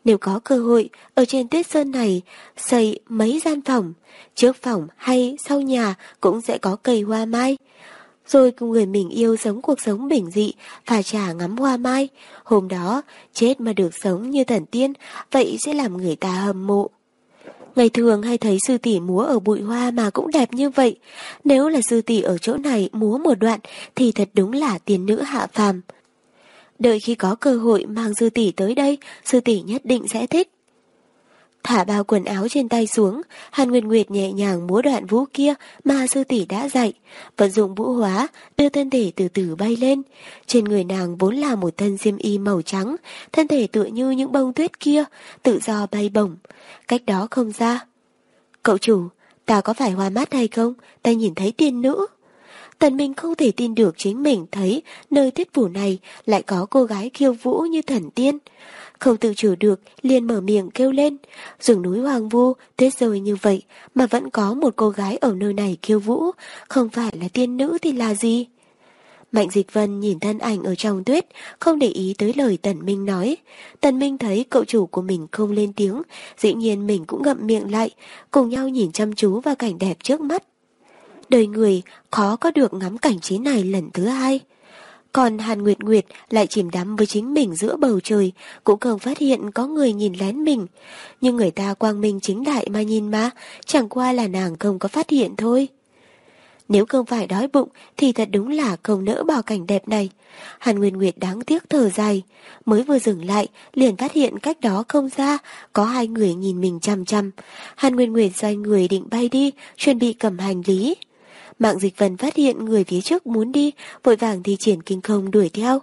Nếu có cơ hội, ở trên tuyết sơn này, xây mấy gian phòng, trước phòng hay sau nhà cũng sẽ có cây hoa mai rồi cùng người mình yêu sống cuộc sống bình dị, và trả ngắm hoa mai. Hôm đó, chết mà được sống như thần tiên, vậy sẽ làm người ta hâm mộ. Ngày thường hay thấy sư tỷ múa ở bụi hoa mà cũng đẹp như vậy. Nếu là sư tỷ ở chỗ này múa một đoạn thì thật đúng là tiền nữ hạ phàm. Đợi khi có cơ hội mang sư tỷ tới đây, sư tỷ nhất định sẽ thích. Thả bao quần áo trên tay xuống, Hàn Nguyệt Nguyệt nhẹ nhàng múa đoạn vũ kia mà sư tỷ đã dạy, vận dụng vũ hóa, đưa thân thể từ từ bay lên. Trên người nàng vốn là một thân diêm y màu trắng, thân thể tựa như những bông tuyết kia, tự do bay bổng. Cách đó không ra. Cậu chủ, ta có phải hoa mắt hay không? Ta nhìn thấy tiên nữ. Tần Minh không thể tin được chính mình thấy nơi tuyết phủ này lại có cô gái khiêu vũ như thần tiên. Không tự chủ được, liền mở miệng kêu lên. Rừng núi hoang vu, tuyết rơi như vậy, mà vẫn có một cô gái ở nơi này kêu vũ, không phải là tiên nữ thì là gì? Mạnh Dịch Vân nhìn thân ảnh ở trong tuyết, không để ý tới lời Tần Minh nói. Tần Minh thấy cậu chủ của mình không lên tiếng, dĩ nhiên mình cũng ngậm miệng lại, cùng nhau nhìn chăm chú vào cảnh đẹp trước mắt. Đời người khó có được ngắm cảnh trí này lần thứ hai. Còn Hàn Nguyệt Nguyệt lại chìm đắm với chính mình giữa bầu trời, cũng không phát hiện có người nhìn lén mình. Nhưng người ta quang minh chính đại mà nhìn mà, chẳng qua là nàng không có phát hiện thôi. Nếu không phải đói bụng thì thật đúng là không nỡ bỏ cảnh đẹp này. Hàn Nguyên Nguyệt đáng tiếc thở dài, mới vừa dừng lại liền phát hiện cách đó không xa có hai người nhìn mình chăm chăm. Hàn Nguyên Nguyệt xoay người định bay đi, chuẩn bị cầm hành lý. Mạng dịch vân phát hiện người phía trước muốn đi, vội vàng thi triển kinh không đuổi theo.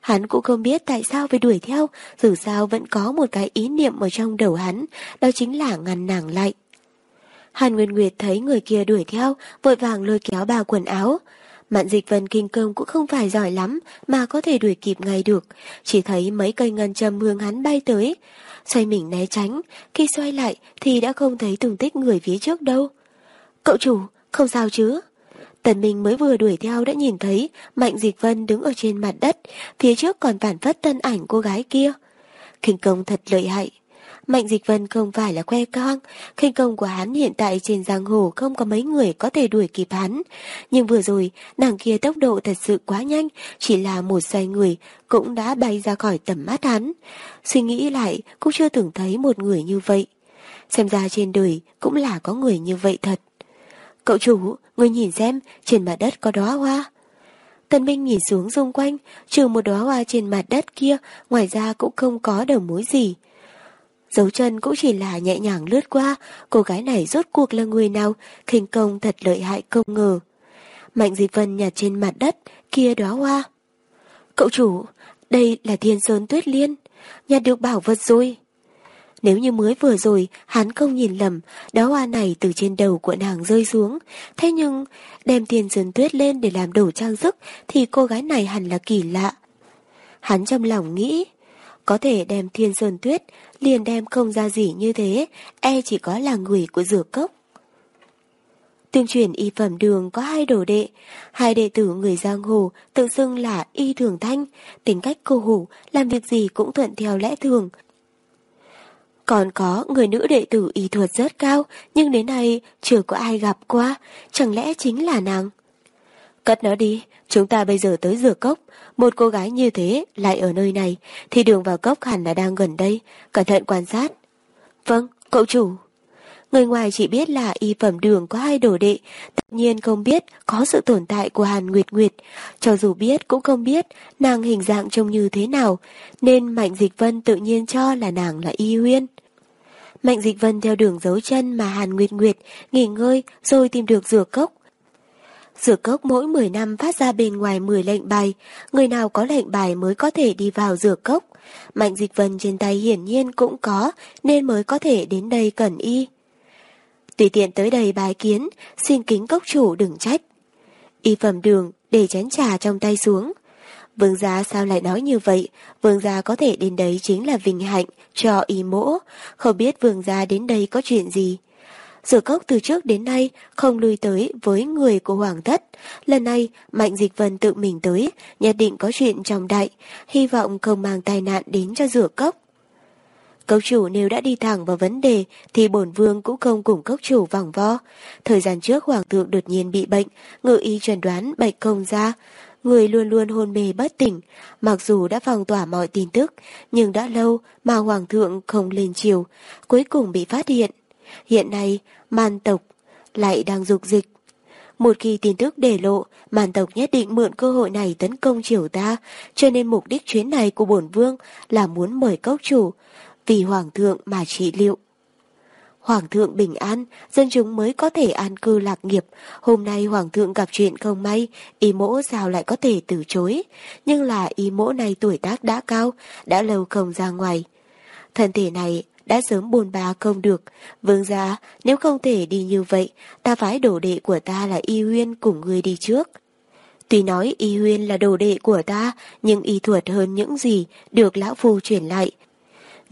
Hắn cũng không biết tại sao phải đuổi theo, dù sao vẫn có một cái ý niệm ở trong đầu hắn, đó chính là ngăn nàng lại. Hàn Nguyên Nguyệt thấy người kia đuổi theo, vội vàng lôi kéo bà quần áo. Mạn dịch vân kinh công cũng không phải giỏi lắm mà có thể đuổi kịp ngay được, chỉ thấy mấy cây ngân châm hướng hắn bay tới. Xoay mình né tránh, khi xoay lại thì đã không thấy tung tích người phía trước đâu. Cậu chủ, không sao chứ? Tần Minh mới vừa đuổi theo đã nhìn thấy Mạnh Dịch Vân đứng ở trên mặt đất, phía trước còn phản phất thân ảnh cô gái kia. Kinh công thật lợi hại. Mạnh Dịch Vân không phải là que con, kinh công của hắn hiện tại trên giang hồ không có mấy người có thể đuổi kịp hắn. Nhưng vừa rồi, nàng kia tốc độ thật sự quá nhanh, chỉ là một xoay người cũng đã bay ra khỏi tầm mắt hắn. Suy nghĩ lại, cũng chưa từng thấy một người như vậy. Xem ra trên đời cũng là có người như vậy thật. Cậu chủ, người nhìn xem, trên mặt đất có đóa hoa. Tần Minh nhìn xuống xung quanh, trừ một đóa hoa trên mặt đất kia, ngoài ra cũng không có đầu mối gì. Dấu chân cũng chỉ là nhẹ nhàng lướt qua, cô gái này rốt cuộc là người nào, khinh công thật lợi hại không ngờ. Mạnh dịch Vân nhặt trên mặt đất, kia đóa hoa. Cậu chủ, đây là thiên sơn tuyết liên, nhặt được bảo vật rồi. Nếu như mới vừa rồi hắn không nhìn lầm, đó hoa này từ trên đầu của nàng rơi xuống. Thế nhưng, đem tiền sơn tuyết lên để làm đồ trang sức thì cô gái này hẳn là kỳ lạ. Hắn trong lòng nghĩ, có thể đem thiên sơn tuyết, liền đem không ra gì như thế, e chỉ có là người của rửa cốc. Tương truyền y phẩm đường có hai đồ đệ, hai đệ tử người giang hồ tự xưng là y thường thanh, tính cách cô hủ, làm việc gì cũng thuận theo lẽ thường, còn có người nữ đệ tử y thuật rất cao, nhưng đến nay chưa có ai gặp qua, chẳng lẽ chính là nàng? Cất nó đi, chúng ta bây giờ tới rửa cốc, một cô gái như thế lại ở nơi này, thì đường vào cốc hẳn là đang gần đây, cẩn thận quan sát. Vâng, cậu chủ. Người ngoài chỉ biết là y phẩm đường có hai đồ đệ, tất nhiên không biết có sự tồn tại của Hàn Nguyệt Nguyệt. Cho dù biết cũng không biết nàng hình dạng trông như thế nào, nên Mạnh Dịch Vân tự nhiên cho là nàng là y huyên. Mạnh Dịch Vân theo đường dấu chân mà Hàn Nguyệt Nguyệt nghỉ ngơi rồi tìm được rửa cốc. Rửa cốc mỗi 10 năm phát ra bên ngoài 10 lệnh bài, người nào có lệnh bài mới có thể đi vào rửa cốc. Mạnh Dịch Vân trên tay hiển nhiên cũng có nên mới có thể đến đây cần y. Tùy tiện tới đây bài kiến, xin kính cốc chủ đừng trách. Y phẩm đường để chén trà trong tay xuống. Vương gia sao lại nói như vậy? Vương gia có thể đến đấy chính là vinh hạnh cho y mỗ. Không biết vương gia đến đây có chuyện gì. Sử cốc từ trước đến nay không lui tới với người của hoàng thất. Lần này Mạnh Dịch Vân tự mình tới, nhất định có chuyện trọng đại, hy vọng không mang tai nạn đến cho rửa cốc. Cốc chủ nếu đã đi thẳng vào vấn đề thì bổn vương cũng không cùng cốc chủ vòng vo. Thời gian trước hoàng thượng đột nhiên bị bệnh, ngự y chuẩn đoán bệnh không ra. Người luôn luôn hôn mê bất tỉnh, mặc dù đã phong tỏa mọi tin tức, nhưng đã lâu mà hoàng thượng không lên chiều, cuối cùng bị phát hiện. Hiện nay, man tộc lại đang dục dịch. Một khi tin tức để lộ, màn tộc nhất định mượn cơ hội này tấn công triều ta, cho nên mục đích chuyến này của bổn vương là muốn mời cốc chủ, vì hoàng thượng mà trị liệu. Hoàng thượng bình an, dân chúng mới có thể an cư lạc nghiệp. Hôm nay hoàng thượng gặp chuyện không may, y mỗ sao lại có thể từ chối. Nhưng là y mỗ này tuổi tác đã cao, đã lâu không ra ngoài. Thân thể này đã sớm buồn bà không được. Vương gia, nếu không thể đi như vậy, ta phái đồ đệ của ta là y huyên cùng người đi trước. Tuy nói y huyên là đồ đệ của ta, nhưng y thuật hơn những gì được lão phu truyền lại.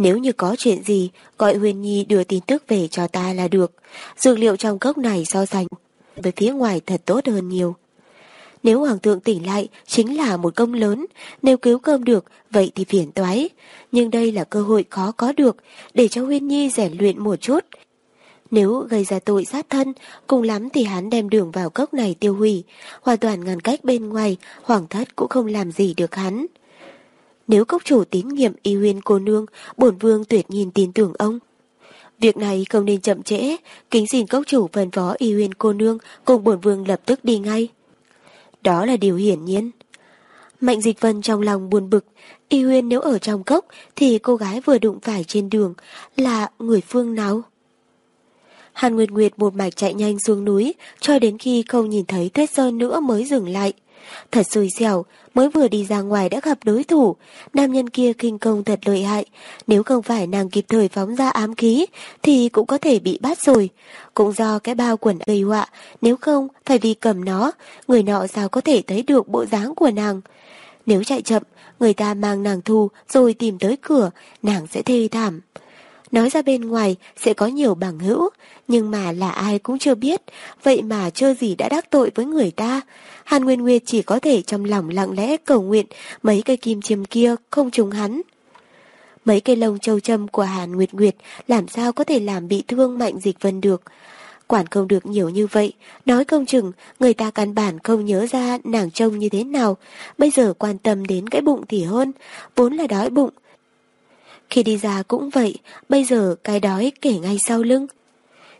Nếu như có chuyện gì, gọi Huyền Nhi đưa tin tức về cho ta là được. Dược liệu trong cốc này so sánh với phía ngoài thật tốt hơn nhiều. Nếu Hoàng thượng tỉnh lại chính là một công lớn, nếu cứu cơm được vậy thì phiền toái. Nhưng đây là cơ hội khó có được để cho Huyên Nhi rèn luyện một chút. Nếu gây ra tội sát thân, cùng lắm thì hắn đem đường vào cốc này tiêu hủy, hoàn toàn ngăn cách bên ngoài, hoàng thất cũng không làm gì được hắn. Nếu cốc chủ tín nhiệm y huyên cô nương, bổn vương tuyệt nhìn tin tưởng ông. Việc này không nên chậm trễ, kính xin cốc chủ phân phó y huyên cô nương cùng bổn vương lập tức đi ngay. Đó là điều hiển nhiên. Mạnh dịch vân trong lòng buồn bực, y huyên nếu ở trong cốc thì cô gái vừa đụng phải trên đường là người phương nào? Hàn Nguyệt Nguyệt một mạch chạy nhanh xuống núi cho đến khi không nhìn thấy tuyết sơn nữa mới dừng lại. Thật xui xẻo, mới vừa đi ra ngoài đã gặp đối thủ, nam nhân kia kinh công thật lợi hại, nếu không phải nàng kịp thời phóng ra ám khí thì cũng có thể bị bắt rồi. Cũng do cái bao quần gây họa, nếu không phải vì cầm nó, người nọ sao có thể thấy được bộ dáng của nàng. Nếu chạy chậm, người ta mang nàng thu rồi tìm tới cửa, nàng sẽ thê thảm. Nói ra bên ngoài sẽ có nhiều bằng hữu, nhưng mà là ai cũng chưa biết, vậy mà chưa gì đã đắc tội với người ta. Hàn Nguyên Nguyệt chỉ có thể trong lòng lặng lẽ cầu nguyện mấy cây kim chiêm kia không trúng hắn. Mấy cây lông châu châm của Hàn Nguyệt Nguyệt làm sao có thể làm bị thương mạnh dịch vân được. Quản không được nhiều như vậy, nói công chừng người ta căn bản không nhớ ra nàng trông như thế nào, bây giờ quan tâm đến cái bụng thì hơn, vốn là đói bụng, khi đi ra cũng vậy, bây giờ cái đói kể ngay sau lưng.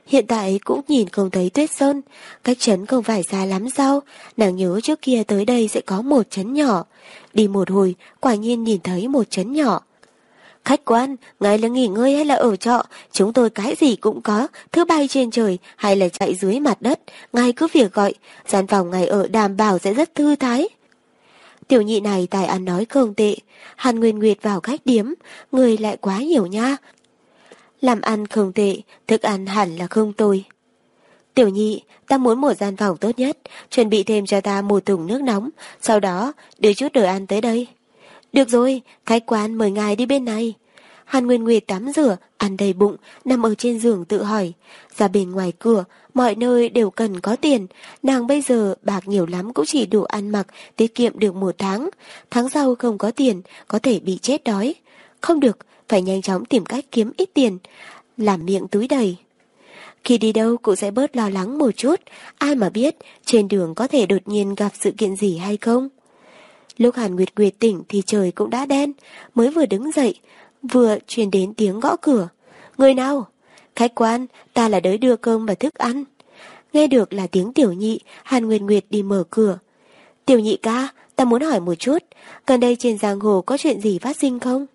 Hiện tại cũng nhìn không thấy tuyết sơn, cách trấn không phải xa lắm sao, nàng nhớ trước kia tới đây sẽ có một trấn nhỏ. Đi một hồi, quả nhiên nhìn thấy một trấn nhỏ. Khách quan, ngài là nghỉ ngơi hay là ở trọ, chúng tôi cái gì cũng có, thứ bay trên trời hay là chạy dưới mặt đất, ngài cứ việc gọi, gian phòng ngài ở đảm bảo sẽ rất thư thái. Tiểu nhị này tài ăn nói không tệ, Hàn Nguyên Nguyệt vào khách điếm, người lại quá nhiều nha. Làm ăn không tệ, thức ăn hẳn là không tồi. Tiểu nhị, ta muốn một gian phòng tốt nhất, chuẩn bị thêm cho ta một thùng nước nóng, sau đó đưa chút đồ ăn tới đây. Được rồi, khách quán mời ngài đi bên này. Hàn Nguyên Nguyệt tắm rửa, ăn đầy bụng, nằm ở trên giường tự hỏi. Ra bên ngoài cửa, mọi nơi đều cần có tiền. Nàng bây giờ bạc nhiều lắm cũng chỉ đủ ăn mặc, tiết kiệm được một tháng. Tháng sau không có tiền, có thể bị chết đói. Không được, phải nhanh chóng tìm cách kiếm ít tiền, làm miệng túi đầy. Khi đi đâu cũng sẽ bớt lo lắng một chút, ai mà biết trên đường có thể đột nhiên gặp sự kiện gì hay không. Lúc Hàn Nguyệt Nguyệt tỉnh thì trời cũng đã đen, mới vừa đứng dậy, vừa truyền đến tiếng gõ cửa. Người nào? Khách quan, ta là đới đưa cơm và thức ăn. Nghe được là tiếng tiểu nhị, Hàn Nguyệt Nguyệt đi mở cửa. Tiểu nhị ca, ta muốn hỏi một chút, gần đây trên giang hồ có chuyện gì phát sinh không?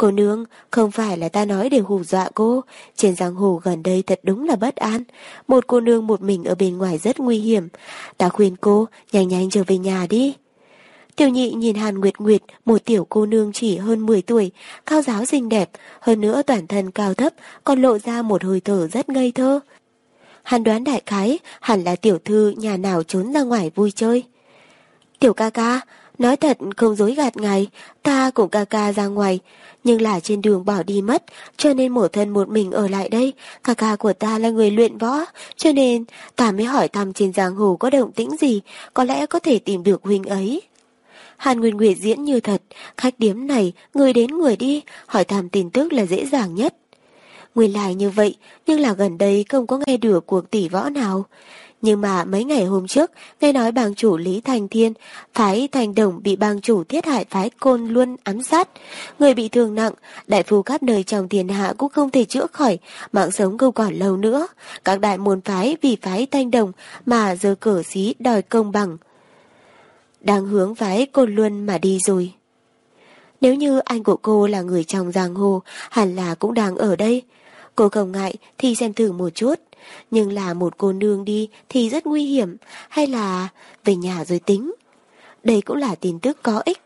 Cô nương, không phải là ta nói để hù dọa cô, trên giang hồ gần đây thật đúng là bất an. Một cô nương một mình ở bên ngoài rất nguy hiểm. Ta khuyên cô, nhanh nhanh trở về nhà đi. Tiểu nhị nhìn Hàn Nguyệt Nguyệt, một tiểu cô nương chỉ hơn 10 tuổi, cao giáo xinh đẹp, hơn nữa toàn thân cao thấp, còn lộ ra một hơi thở rất ngây thơ. Hàn đoán đại khái, hẳn là tiểu thư nhà nào trốn ra ngoài vui chơi. Tiểu ca ca, nói thật không dối gạt ngài, ta cùng ca ca ra ngoài, nhưng là trên đường bỏ đi mất, cho nên một thân một mình ở lại đây. Ca ca của ta là người luyện võ, cho nên ta mới hỏi thăm trên giang hồ có động tĩnh gì, có lẽ có thể tìm được huynh ấy. Hàn Nguyên Nguyệt diễn như thật, khách điếm này, người đến người đi, hỏi thăm tin tức là dễ dàng nhất. Nguyên lại như vậy, nhưng là gần đây không có nghe được cuộc tỷ võ nào. Nhưng mà mấy ngày hôm trước, nghe nói bang chủ Lý Thành Thiên, phái Thành Đồng bị bang chủ thiết hại phái Côn Luân ám sát. Người bị thương nặng, đại phu khắp nơi trong thiên hạ cũng không thể chữa khỏi, mạng sống không còn lâu nữa. Các đại môn phái vì phái Thanh Đồng mà giờ cửa xí đòi công bằng. Đang hướng phái Côn Luân mà đi rồi. Nếu như anh của cô là người trong giang hồ, hẳn là cũng đang ở đây. Cô không ngại thì xem thử một chút nhưng là một cô nương đi thì rất nguy hiểm, hay là về nhà rồi tính. Đây cũng là tin tức có ích.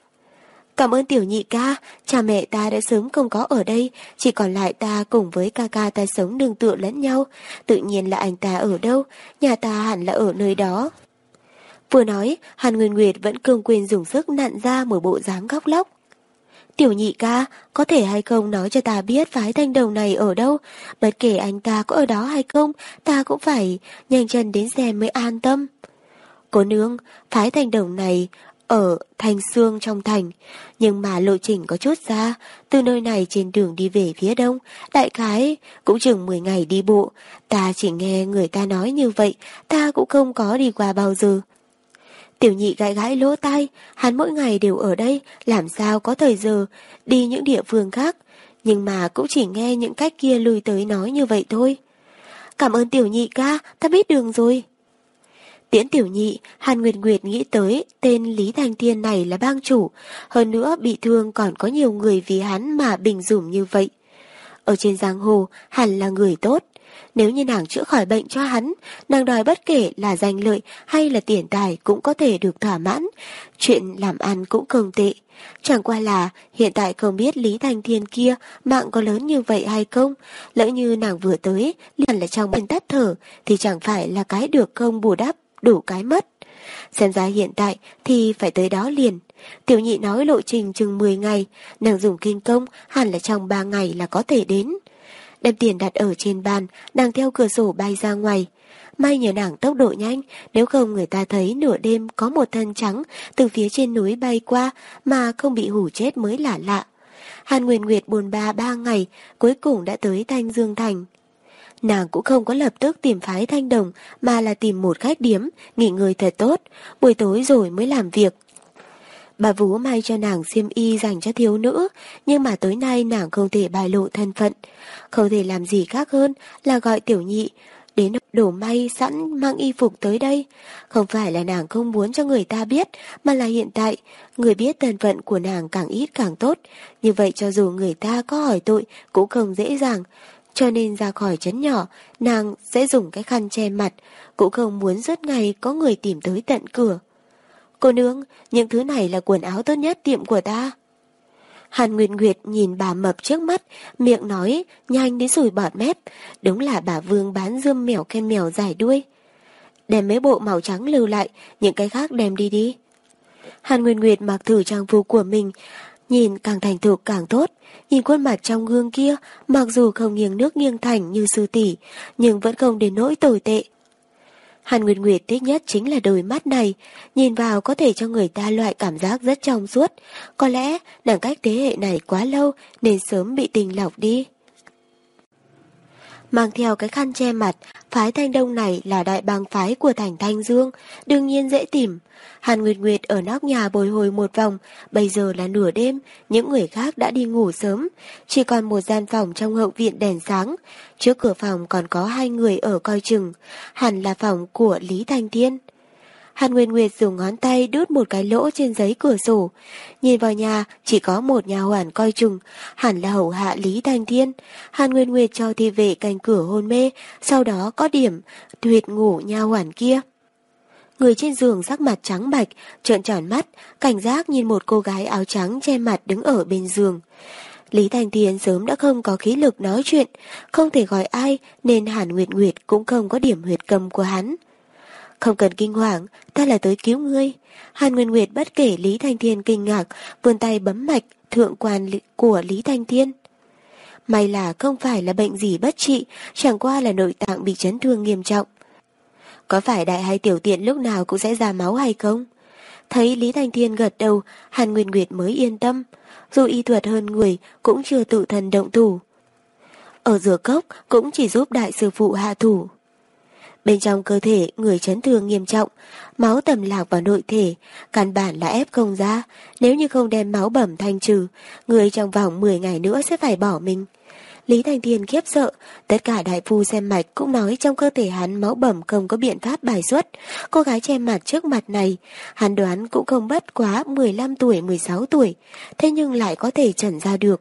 Cảm ơn tiểu nhị ca, cha mẹ ta đã sớm không có ở đây, chỉ còn lại ta cùng với ca ca ta sống nương tựa lẫn nhau. Tự nhiên là anh ta ở đâu, nhà ta hẳn là ở nơi đó. Vừa nói, Hàn Nguyên Nguyệt vẫn cương quyền dùng sức nặn ra một bộ dáng góc lóc. Tiểu nhị ca, có thể hay không nói cho ta biết phái thanh đồng này ở đâu, bất kể anh ta có ở đó hay không, ta cũng phải nhanh chân đến xem mới an tâm. Cô nương, phái thanh đồng này ở thành xương trong thành, nhưng mà lộ trình có chút xa, từ nơi này trên đường đi về phía đông, đại khái cũng chừng 10 ngày đi bộ, ta chỉ nghe người ta nói như vậy, ta cũng không có đi qua bao giờ. Tiểu nhị gãi gãi lỗ tai, hắn mỗi ngày đều ở đây, làm sao có thời giờ, đi những địa phương khác, nhưng mà cũng chỉ nghe những cách kia lùi tới nói như vậy thôi. Cảm ơn tiểu nhị ca, ta biết đường rồi. Tiễn tiểu nhị, Hàn Nguyệt Nguyệt nghĩ tới tên Lý Thanh Thiên này là bang chủ, hơn nữa bị thương còn có nhiều người vì hắn mà bình dùm như vậy. Ở trên giang hồ, hẳn là người tốt. Nếu như nàng chữa khỏi bệnh cho hắn, nàng đòi bất kể là danh lợi hay là tiền tài cũng có thể được thỏa mãn. Chuyện làm ăn cũng không tệ. Chẳng qua là hiện tại không biết Lý Thành Thiên kia mạng có lớn như vậy hay không. Lỡ như nàng vừa tới, liền là trong bên tắt thở, thì chẳng phải là cái được không bù đắp, đủ cái mất. Xem ra hiện tại thì phải tới đó liền. Tiểu nhị nói lộ trình chừng 10 ngày, nàng dùng kinh công hẳn là trong 3 ngày là có thể đến đem tiền đặt ở trên bàn, nàng theo cửa sổ bay ra ngoài. May nhờ nàng tốc độ nhanh, nếu không người ta thấy nửa đêm có một thân trắng từ phía trên núi bay qua mà không bị hủ chết mới lạ lạ. Hàn Nguyên Nguyệt buồn ba ba ngày, cuối cùng đã tới Thanh Dương Thành. Nàng cũng không có lập tức tìm phái thanh đồng mà là tìm một khách điếm, nghỉ ngơi thật tốt, buổi tối rồi mới làm việc. Bà Vú may cho nàng xiêm y dành cho thiếu nữ, nhưng mà tối nay nàng không thể bài lộ thân phận không thể làm gì khác hơn là gọi tiểu nhị đến đổ may sẵn mang y phục tới đây. Không phải là nàng không muốn cho người ta biết, mà là hiện tại, người biết thân phận của nàng càng ít càng tốt. Như vậy cho dù người ta có hỏi tội cũng không dễ dàng. Cho nên ra khỏi chấn nhỏ, nàng sẽ dùng cái khăn che mặt, cũng không muốn suốt ngày có người tìm tới tận cửa. Cô nương, những thứ này là quần áo tốt nhất tiệm của ta. Hàn Nguyệt Nguyệt nhìn bà mập trước mắt, miệng nói, nhanh đến sùi bọt mép. Đúng là bà Vương bán dươm mèo ken mèo dài đuôi. Đem mấy bộ màu trắng lưu lại, những cái khác đem đi đi. Hàn Nguyệt Nguyệt mặc thử trang phục của mình, nhìn càng thành thục càng tốt. Nhìn khuôn mặt trong gương kia, mặc dù không nghiêng nước nghiêng thành như sư tỷ, nhưng vẫn không đến nỗi tồi tệ. Hàn Nguyệt Nguyệt thích nhất chính là đôi mắt này, nhìn vào có thể cho người ta loại cảm giác rất trong suốt. Có lẽ nàng cách thế hệ này quá lâu nên sớm bị tình lọc đi. Mang theo cái khăn che mặt, phái Thanh Đông này là đại bang phái của thành Thanh Dương, đương nhiên dễ tìm. Hàn Nguyệt Nguyệt ở nóc nhà bồi hồi một vòng, bây giờ là nửa đêm, những người khác đã đi ngủ sớm, chỉ còn một gian phòng trong hậu viện đèn sáng. Trước cửa phòng còn có hai người ở coi chừng, hẳn là phòng của Lý Thanh Thiên. Hàn Nguyên Nguyệt dùng ngón tay đút một cái lỗ trên giấy cửa sổ. Nhìn vào nhà, chỉ có một nhà hoàn coi chừng, hẳn là hậu hạ Lý Thanh Thiên. Hàn Nguyên Nguyệt cho thi vệ cành cửa hôn mê, sau đó có điểm, tuyệt ngủ nhà hoàn kia. Người trên giường sắc mặt trắng bạch, trợn tròn mắt, cảnh giác nhìn một cô gái áo trắng che mặt đứng ở bên giường. Lý Thành Thiên sớm đã không có khí lực nói chuyện, không thể gọi ai nên Hàn Nguyệt Nguyệt cũng không có điểm huyệt cầm của hắn. Không cần kinh hoàng, ta là tới cứu ngươi. Hàn Nguyên Nguyệt bất kể Lý Thanh Thiên kinh ngạc, vươn tay bấm mạch thượng quan của Lý Thanh Thiên. May là không phải là bệnh gì bất trị, chẳng qua là nội tạng bị chấn thương nghiêm trọng. Có phải đại hay tiểu tiện lúc nào cũng sẽ ra máu hay không? Thấy Lý Thanh Thiên gật đầu, Hàn Nguyên Nguyệt mới yên tâm. Dù y thuật hơn người, cũng chưa tự thần động thủ. Ở giữa cốc cũng chỉ giúp đại sư phụ hạ thủ. Bên trong cơ thể người chấn thương nghiêm trọng, máu tầm lạc vào nội thể, căn bản là ép không ra. Nếu như không đem máu bẩm thanh trừ, người trong vòng 10 ngày nữa sẽ phải bỏ mình. Lý Thành Thiên khiếp sợ, tất cả đại phu xem mạch cũng nói trong cơ thể hắn máu bẩm không có biện pháp bài xuất. Cô gái che mặt trước mặt này, hắn đoán cũng không bất quá 15 tuổi 16 tuổi, thế nhưng lại có thể chẩn ra được.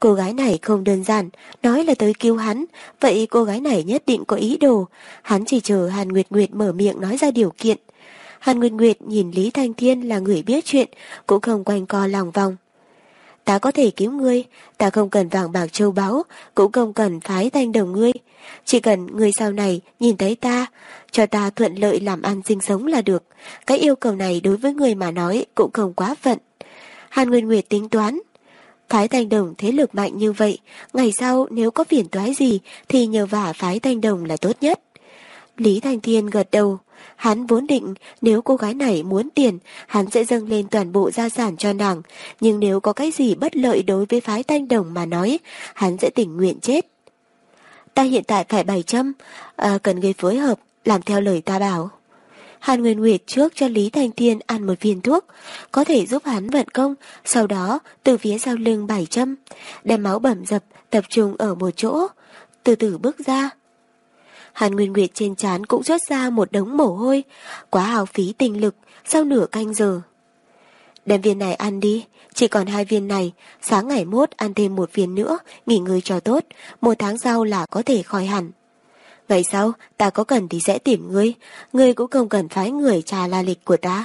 Cô gái này không đơn giản, nói là tới cứu hắn, vậy cô gái này nhất định có ý đồ. Hắn chỉ chờ Hàn Nguyệt Nguyệt mở miệng nói ra điều kiện. Hàn Nguyệt Nguyệt nhìn Lý Thanh Thiên là người biết chuyện, cũng không quanh co lòng vòng. Ta có thể cứu ngươi, ta không cần vàng bạc châu báu, cũng không cần phái thanh đồng ngươi. Chỉ cần ngươi sau này nhìn thấy ta, cho ta thuận lợi làm ăn sinh sống là được. Cái yêu cầu này đối với người mà nói cũng không quá phận. Hàn Nguyên Nguyệt tính toán, Phái thanh đồng thế lực mạnh như vậy, ngày sau nếu có phiền toái gì thì nhờ vả phái thanh đồng là tốt nhất. Lý Thanh Thiên gật đầu, hắn vốn định nếu cô gái này muốn tiền, hắn sẽ dâng lên toàn bộ gia sản cho nàng, nhưng nếu có cái gì bất lợi đối với phái thanh đồng mà nói, hắn sẽ tình nguyện chết. Ta hiện tại phải bày châm, à, cần người phối hợp, làm theo lời ta bảo. Hàn Nguyên Nguyệt trước cho Lý Thanh Thiên ăn một viên thuốc, có thể giúp hắn vận công, sau đó từ phía sau lưng bảy châm, đem máu bẩm dập tập trung ở một chỗ, từ từ bước ra. Hàn Nguyên Nguyệt trên trán cũng rớt ra một đống mồ hôi, quá hào phí tình lực, sau nửa canh giờ. Đem viên này ăn đi, chỉ còn hai viên này, sáng ngày mốt ăn thêm một viên nữa, nghỉ ngơi cho tốt, một tháng sau là có thể khỏi hẳn. Vậy sao, ta có cần thì sẽ tìm ngươi, ngươi cũng không cần phái người trà la lịch của ta.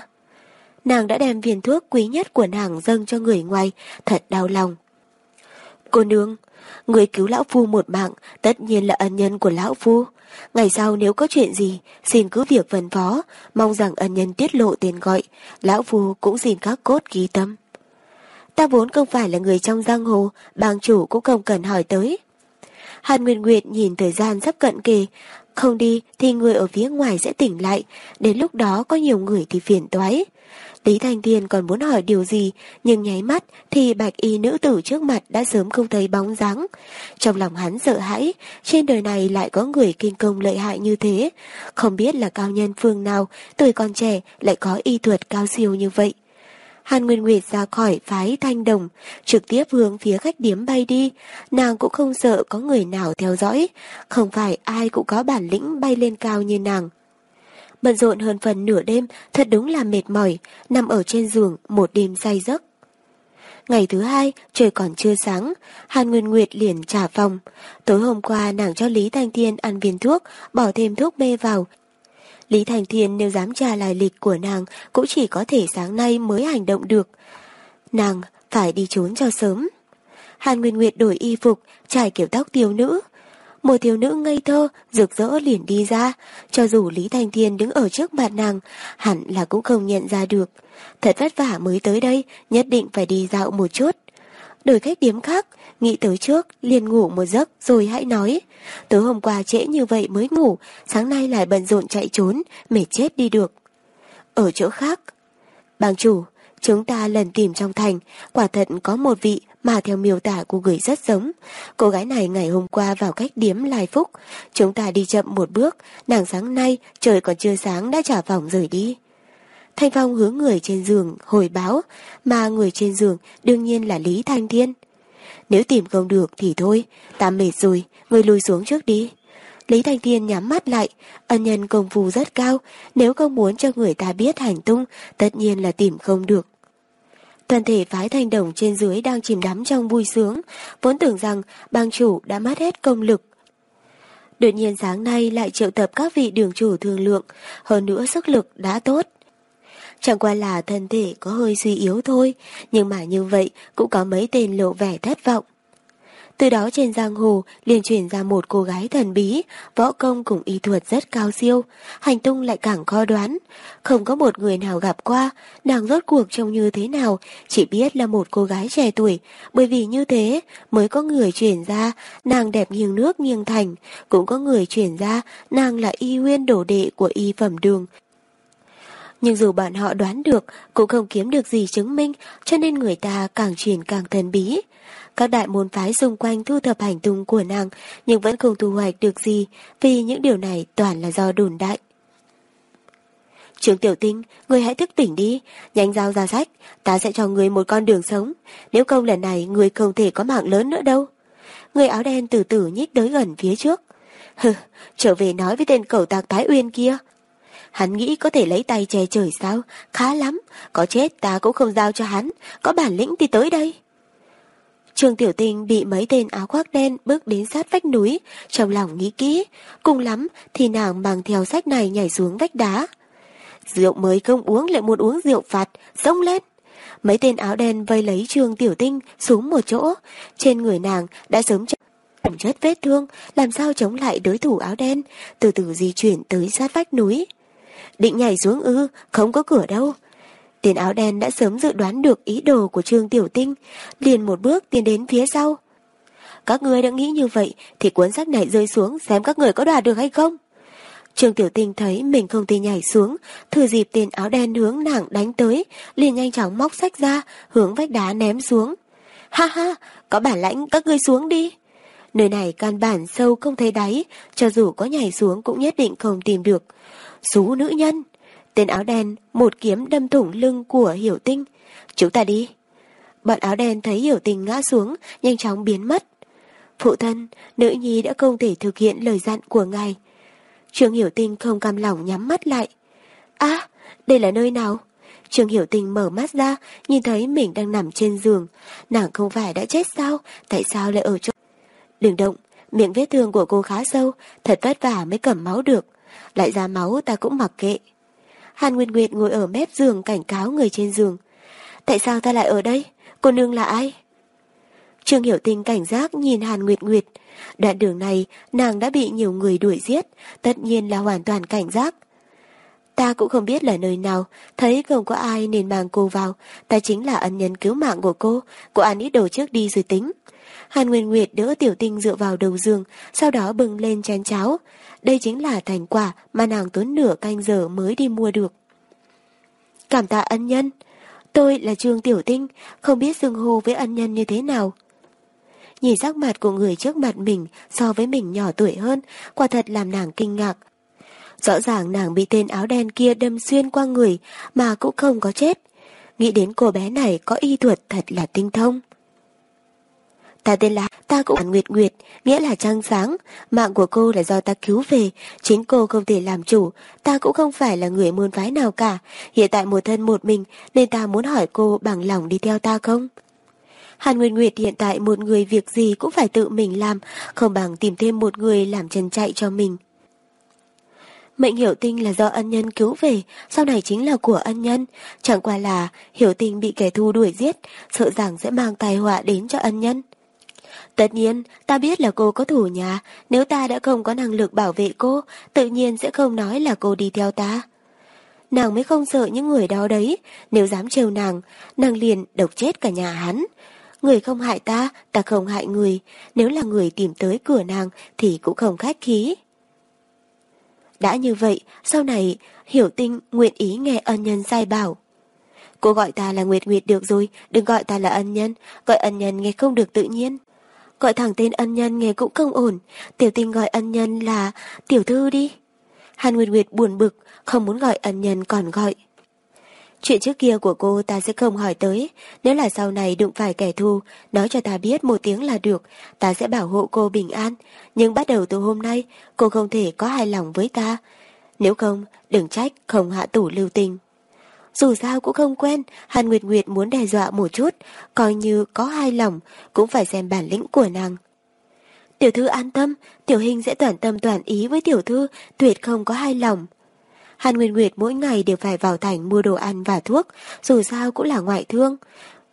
Nàng đã đem viên thuốc quý nhất của nàng dâng cho người ngoài, thật đau lòng. Cô nương, người cứu lão phu một mạng, tất nhiên là ân nhân của lão phu. Ngày sau nếu có chuyện gì, xin cứ việc vần phó, mong rằng ân nhân tiết lộ tên gọi, lão phu cũng xin các cốt ghi tâm. Ta vốn không phải là người trong giang hồ, bang chủ cũng không cần hỏi tới. Hàn Nguyệt Nguyệt nhìn thời gian sắp cận kề, không đi thì người ở phía ngoài sẽ tỉnh lại, đến lúc đó có nhiều người thì phiền toái. Lý Thanh Thiên còn muốn hỏi điều gì, nhưng nháy mắt thì bạch y nữ tử trước mặt đã sớm không thấy bóng dáng. Trong lòng hắn sợ hãi, trên đời này lại có người kinh công lợi hại như thế. Không biết là cao nhân phương nào, tuổi còn trẻ lại có y thuật cao siêu như vậy. Hàn Nguyên Nguyệt ra khỏi phái thanh đồng, trực tiếp hướng phía khách điếm bay đi, nàng cũng không sợ có người nào theo dõi, không phải ai cũng có bản lĩnh bay lên cao như nàng. Bận rộn hơn phần nửa đêm, thật đúng là mệt mỏi, nằm ở trên giường một đêm say giấc. Ngày thứ hai, trời còn chưa sáng, Hàn Nguyên Nguyệt liền trả phòng. Tối hôm qua nàng cho Lý Thanh Thiên ăn viên thuốc, bỏ thêm thuốc mê vào. Lý Thanh Thiên nếu dám tra lại lịch của nàng cũng chỉ có thể sáng nay mới hành động được. Nàng phải đi trốn cho sớm. Hàn Nguyên Nguyệt đổi y phục, trải kiểu tóc thiếu nữ. Một thiếu nữ ngây thơ, rực rỡ liền đi ra, cho dù Lý Thanh Thiên đứng ở trước mặt nàng, hẳn là cũng không nhận ra được. Thật vất vả mới tới đây, nhất định phải đi dạo một chút. Đổi khách điếm khác, nghĩ tới trước, liền ngủ một giấc rồi hãy nói. Tối hôm qua trễ như vậy mới ngủ, sáng nay lại bận rộn chạy trốn, mệt chết đi được. Ở chỗ khác, bang chủ, chúng ta lần tìm trong thành, quả thật có một vị mà theo miêu tả của người rất giống. Cô gái này ngày hôm qua vào cách điếm Lai Phúc, chúng ta đi chậm một bước, nàng sáng nay trời còn chưa sáng đã trả phòng rời đi. Thanh Phong hướng người trên giường hồi báo, mà người trên giường đương nhiên là Lý Thanh Thiên. Nếu tìm không được thì thôi, ta mệt rồi, người lùi xuống trước đi. Lý Thanh Thiên nhắm mắt lại, ân nhân công phu rất cao, nếu không muốn cho người ta biết hành tung, tất nhiên là tìm không được. Toàn thể phái thanh đồng trên dưới đang chìm đắm trong vui sướng, vốn tưởng rằng bang chủ đã mất hết công lực. Đột nhiên sáng nay lại triệu tập các vị đường chủ thương lượng, hơn nữa sức lực đã tốt. Chẳng qua là thân thể có hơi suy yếu thôi, nhưng mà như vậy cũng có mấy tên lộ vẻ thất vọng. Từ đó trên giang hồ liền chuyển ra một cô gái thần bí, võ công cùng y thuật rất cao siêu, hành tung lại càng khó đoán. Không có một người nào gặp qua, nàng rốt cuộc trông như thế nào, chỉ biết là một cô gái trẻ tuổi, bởi vì như thế mới có người chuyển ra nàng đẹp nghiêng nước nghiêng thành, cũng có người chuyển ra nàng là y nguyên đổ đệ của y phẩm đường, nhưng dù bọn họ đoán được, cũng không kiếm được gì chứng minh, cho nên người ta càng truyền càng thần bí. Các đại môn phái xung quanh thu thập hành tung của nàng, nhưng vẫn không thu hoạch được gì, vì những điều này toàn là do đồn đại. Trường Tiểu Tinh, người hãy thức tỉnh đi, nhanh giao ra sách, ta sẽ cho người một con đường sống, nếu không lần này người không thể có mạng lớn nữa đâu. Người áo đen từ từ nhích tới gần phía trước. Hừ, trở về nói với tên cẩu tạc Thái Uyên kia, Hắn nghĩ có thể lấy tay che trời sao? Khá lắm, có chết ta cũng không giao cho hắn, có bản lĩnh thì tới đây. Trường Tiểu Tinh bị mấy tên áo khoác đen bước đến sát vách núi, trong lòng nghĩ kỹ, cùng lắm thì nàng mang theo sách này nhảy xuống vách đá. Rượu mới không uống lại muốn uống rượu phạt, xông lên. Mấy tên áo đen vây lấy Trường Tiểu Tinh xuống một chỗ, trên người nàng đã sớm chồng chất vết thương, làm sao chống lại đối thủ áo đen, từ từ di chuyển tới sát vách núi. Định nhảy xuống ư, không có cửa đâu. Tiền áo đen đã sớm dự đoán được ý đồ của Trương Tiểu Tinh, liền một bước tiến đến phía sau. Các người đã nghĩ như vậy thì cuốn sách này rơi xuống xem các người có đoạt được hay không. Trương Tiểu Tinh thấy mình không thể nhảy xuống, thừa dịp tiền áo đen hướng nàng đánh tới, liền nhanh chóng móc sách ra, hướng vách đá ném xuống. Ha ha, có bản lãnh các ngươi xuống đi. Nơi này căn bản sâu không thấy đáy, cho dù có nhảy xuống cũng nhất định không tìm được. Xú nữ nhân! Tên áo đen một kiếm đâm thủng lưng của Hiểu Tinh. Chúng ta đi. Bọn áo đen thấy Hiểu Tinh ngã xuống, nhanh chóng biến mất. Phụ thân, nữ nhi đã không thể thực hiện lời dặn của ngài. Trương Hiểu Tinh không cam lòng nhắm mắt lại. À, đây là nơi nào? Trương Hiểu Tinh mở mắt ra, nhìn thấy mình đang nằm trên giường. Nàng không phải đã chết sao? Tại sao lại ở chỗ... Đừng động, miệng vết thương của cô khá sâu, thật vất vả mới cầm máu được lại ra máu ta cũng mặc kệ. Hàn Nguyệt Nguyệt ngồi ở mép giường cảnh cáo người trên giường. Tại sao ta lại ở đây? Cô nương là ai? Trương Hiểu Tinh cảnh giác nhìn Hàn Nguyệt Nguyệt. Đoạn đường này nàng đã bị nhiều người đuổi giết, tất nhiên là hoàn toàn cảnh giác. Ta cũng không biết là nơi nào, thấy không có ai nên mang cô vào, ta chính là ân nhân cứu mạng của cô, cô ăn ít đồ trước đi rồi tính. Hàn Nguyên Nguyệt đỡ Tiểu Tinh dựa vào đầu giường, sau đó bừng lên chén cháo. Đây chính là thành quả mà nàng tốn nửa canh giờ mới đi mua được. Cảm tạ ân nhân. Tôi là Trương Tiểu Tinh, không biết xưng hô với ân nhân như thế nào. Nhìn sắc mặt của người trước mặt mình so với mình nhỏ tuổi hơn, quả thật làm nàng kinh ngạc. Rõ ràng nàng bị tên áo đen kia đâm xuyên qua người mà cũng không có chết. nghĩ đến cô bé này có y thuật thật là tinh thông. Ta tên là, ta cũng là Nguyệt Nguyệt, nghĩa là trăng sáng, mạng của cô là do ta cứu về, chính cô không thể làm chủ, ta cũng không phải là người môn phái nào cả, hiện tại một thân một mình, nên ta muốn hỏi cô bằng lòng đi theo ta không? Hàn Nguyệt Nguyệt hiện tại một người việc gì cũng phải tự mình làm, không bằng tìm thêm một người làm chân chạy cho mình. Mệnh hiểu tinh là do ân nhân cứu về, sau này chính là của ân nhân. Chẳng qua là hiểu tinh bị kẻ thù đuổi giết, sợ rằng sẽ mang tai họa đến cho ân nhân. Tất nhiên, ta biết là cô có thủ nhà, nếu ta đã không có năng lực bảo vệ cô, tự nhiên sẽ không nói là cô đi theo ta. Nàng mới không sợ những người đó đấy, nếu dám trêu nàng, nàng liền độc chết cả nhà hắn. Người không hại ta, ta không hại người, nếu là người tìm tới cửa nàng thì cũng không khách khí. Đã như vậy, sau này, hiểu tinh nguyện ý nghe ân nhân sai bảo. Cô gọi ta là Nguyệt Nguyệt được rồi, đừng gọi ta là ân nhân, gọi ân nhân nghe không được tự nhiên. Gọi thẳng tên ân nhân nghe cũng không ổn, tiểu tinh gọi ân nhân là tiểu thư đi. Hàn Nguyệt Nguyệt buồn bực, không muốn gọi ân nhân còn gọi. Chuyện trước kia của cô ta sẽ không hỏi tới, nếu là sau này đụng phải kẻ thù, nói cho ta biết một tiếng là được, ta sẽ bảo hộ cô bình an, nhưng bắt đầu từ hôm nay, cô không thể có hài lòng với ta. Nếu không, đừng trách không hạ tủ lưu tình. Dù sao cũng không quen, Hàn Nguyệt Nguyệt muốn đe dọa một chút, coi như có hai lòng, cũng phải xem bản lĩnh của nàng. Tiểu thư an tâm, tiểu hình sẽ toàn tâm toàn ý với tiểu thư, tuyệt không có hai lòng. Hàn Nguyệt Nguyệt mỗi ngày đều phải vào thành mua đồ ăn và thuốc, dù sao cũng là ngoại thương.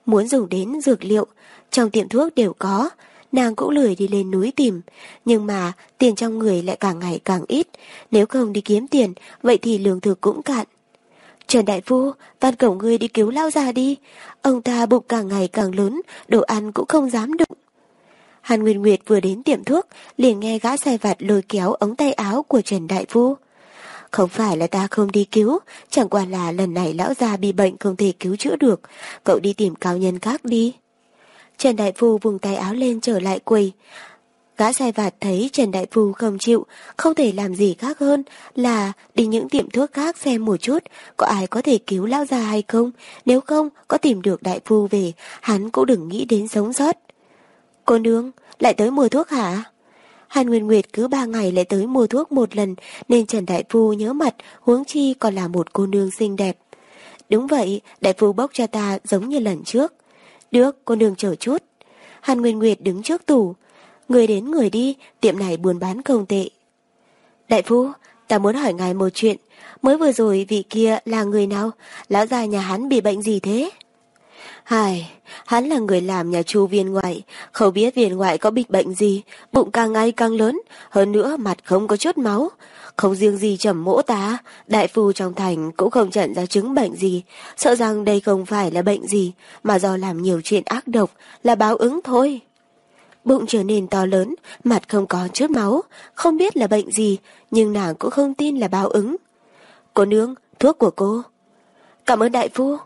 Muốn dùng đến dược liệu, trong tiệm thuốc đều có, nàng cũng lười đi lên núi tìm, nhưng mà tiền trong người lại càng ngày càng ít, nếu không đi kiếm tiền, vậy thì lương thực cũng cạn. Trần Đại Phu, van cổng ngươi đi cứu lao già đi, ông ta bụng càng ngày càng lớn, đồ ăn cũng không dám đụng. Hàn Nguyên Nguyệt vừa đến tiệm thuốc, liền nghe gã sai vặt lôi kéo ống tay áo của Trần Đại Phu. Không phải là ta không đi cứu, chẳng qua là lần này lão già bị bệnh không thể cứu chữa được, cậu đi tìm cao nhân khác đi. Trần Đại Phu vùng tay áo lên trở lại quầy. Gã sai vặt thấy Trần Đại Phu không chịu, không thể làm gì khác hơn là đi những tiệm thuốc khác xem một chút, có ai có thể cứu lão già hay không, nếu không có tìm được Đại Phu về, hắn cũng đừng nghĩ đến sống sót. Cô nương, lại tới mua thuốc hả? Hàn Nguyên Nguyệt cứ ba ngày lại tới mua thuốc một lần nên Trần Đại Phu nhớ mặt huống chi còn là một cô nương xinh đẹp. Đúng vậy, Đại Phu bốc cho ta giống như lần trước. Được, cô nương chờ chút. Hàn Nguyên Nguyệt đứng trước tủ. Người đến người đi, tiệm này buôn bán không tệ. Đại Phu, ta muốn hỏi ngài một chuyện. Mới vừa rồi vị kia là người nào? Lão già nhà hắn bị bệnh gì thế? Hài, hắn là người làm nhà chu viên ngoại, không biết viên ngoại có bị bệnh gì, bụng càng ngày càng lớn, hơn nữa mặt không có chút máu. Không riêng gì trầm mỗ tá, đại phu trong thành cũng không nhận ra chứng bệnh gì, sợ rằng đây không phải là bệnh gì, mà do làm nhiều chuyện ác độc, là báo ứng thôi. Bụng trở nên to lớn, mặt không có chút máu, không biết là bệnh gì, nhưng nàng cũng không tin là báo ứng. Cô nương, thuốc của cô. Cảm ơn đại phu.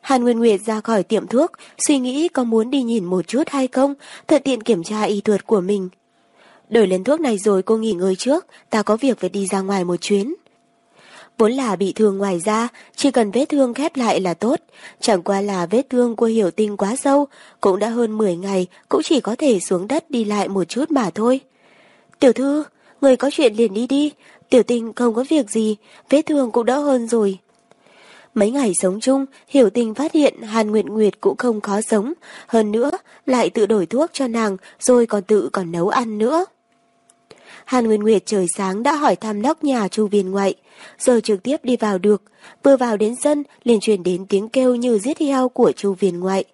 Hàn Nguyên Nguyệt ra khỏi tiệm thuốc, suy nghĩ có muốn đi nhìn một chút hay không, thuận tiện kiểm tra y thuật của mình. Đổi lên thuốc này rồi cô nghỉ ngơi trước, ta có việc phải đi ra ngoài một chuyến. Vốn là bị thương ngoài da, chỉ cần vết thương khép lại là tốt. Chẳng qua là vết thương của hiểu tinh quá sâu, cũng đã hơn 10 ngày, cũng chỉ có thể xuống đất đi lại một chút mà thôi. Tiểu thư, người có chuyện liền đi đi, tiểu tinh không có việc gì, vết thương cũng đỡ hơn rồi. Mấy ngày sống chung, hiểu tình phát hiện Hàn Nguyệt Nguyệt cũng không khó sống, hơn nữa lại tự đổi thuốc cho nàng rồi còn tự còn nấu ăn nữa. Hàn Nguyệt Nguyệt trời sáng đã hỏi thăm nóc nhà chu viên ngoại, giờ trực tiếp đi vào được, vừa vào đến sân liền truyền đến tiếng kêu như giết heo của chu viên ngoại.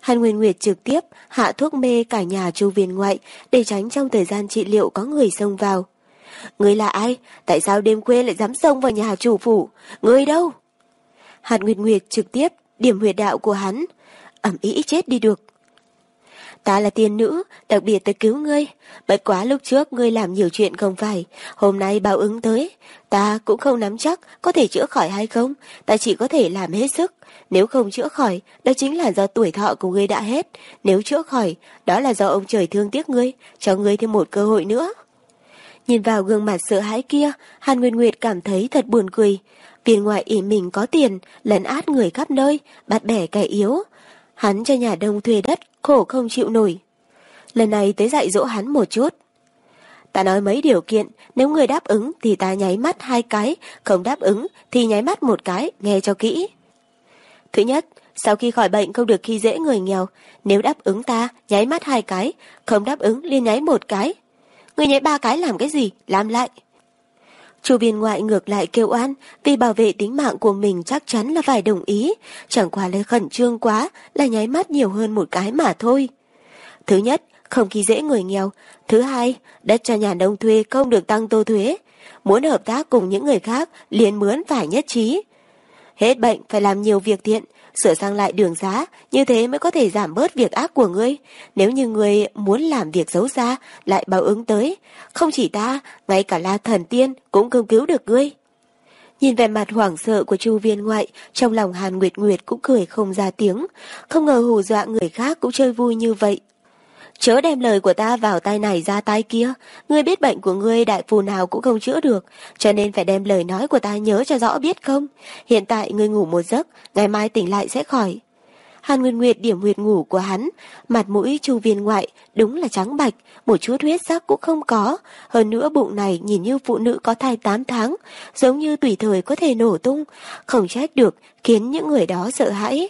Hàn Nguyên Nguyệt trực tiếp hạ thuốc mê cả nhà chu viên ngoại để tránh trong thời gian trị liệu có người xông vào. Người là ai? Tại sao đêm khuya lại dám xông vào nhà chủ phủ? Người đâu? Hạt Nguyệt Nguyệt trực tiếp điểm huyệt đạo của hắn. Ẩm ý chết đi được. Ta là tiên nữ, đặc biệt tới cứu ngươi. Bất quá lúc trước ngươi làm nhiều chuyện không phải. Hôm nay báo ứng tới. Ta cũng không nắm chắc có thể chữa khỏi hay không. Ta chỉ có thể làm hết sức. Nếu không chữa khỏi, đó chính là do tuổi thọ của ngươi đã hết. Nếu chữa khỏi, đó là do ông trời thương tiếc ngươi, cho ngươi thêm một cơ hội nữa. Nhìn vào gương mặt sợ hãi kia, Hàn Nguyên Nguyệt cảm thấy thật buồn cười. viên ngoại ỉ mình có tiền, lấn át người khắp nơi, bắt bẻ kẻ yếu. Hắn cho nhà đông thuê đất, khổ không chịu nổi. Lần này tới dạy dỗ hắn một chút. Ta nói mấy điều kiện, nếu người đáp ứng thì ta nháy mắt hai cái, không đáp ứng thì nháy mắt một cái, nghe cho kỹ. Thứ nhất, sau khi khỏi bệnh không được khi dễ người nghèo, nếu đáp ứng ta, nháy mắt hai cái, không đáp ứng liên nháy một cái. Người nháy ba cái làm cái gì? Làm lại. Chu viên ngoại ngược lại kêu oan vì bảo vệ tính mạng của mình chắc chắn là phải đồng ý, chẳng qua là khẩn trương quá là nháy mắt nhiều hơn một cái mà thôi. Thứ nhất, không khi dễ người nghèo. Thứ hai, đất cho nhà nông thuê không được tăng tô thuế. Muốn hợp tác cùng những người khác, liền mướn phải nhất trí. Hết bệnh phải làm nhiều việc thiện, sửa sang lại đường giá, như thế mới có thể giảm bớt việc ác của ngươi. Nếu như ngươi muốn làm việc xấu xa, lại báo ứng tới. Không chỉ ta, ngay cả la thần tiên cũng không cứu được ngươi. Nhìn vẻ mặt hoảng sợ của chu viên ngoại, trong lòng Hàn Nguyệt Nguyệt cũng cười không ra tiếng. Không ngờ hù dọa người khác cũng chơi vui như vậy. Chớ đem lời của ta vào tai này ra tai kia, ngươi biết bệnh của ngươi đại phù nào cũng không chữa được, cho nên phải đem lời nói của ta nhớ cho rõ biết không? Hiện tại ngươi ngủ một giấc, ngày mai tỉnh lại sẽ khỏi. Hàn Nguyên Nguyệt điểm huyệt ngủ của hắn, mặt mũi chu viên ngoại, đúng là trắng bạch, một chút huyết sắc cũng không có. Hơn nữa bụng này nhìn như phụ nữ có thai 8 tháng, giống như tùy thời có thể nổ tung, không trách được, khiến những người đó sợ hãi.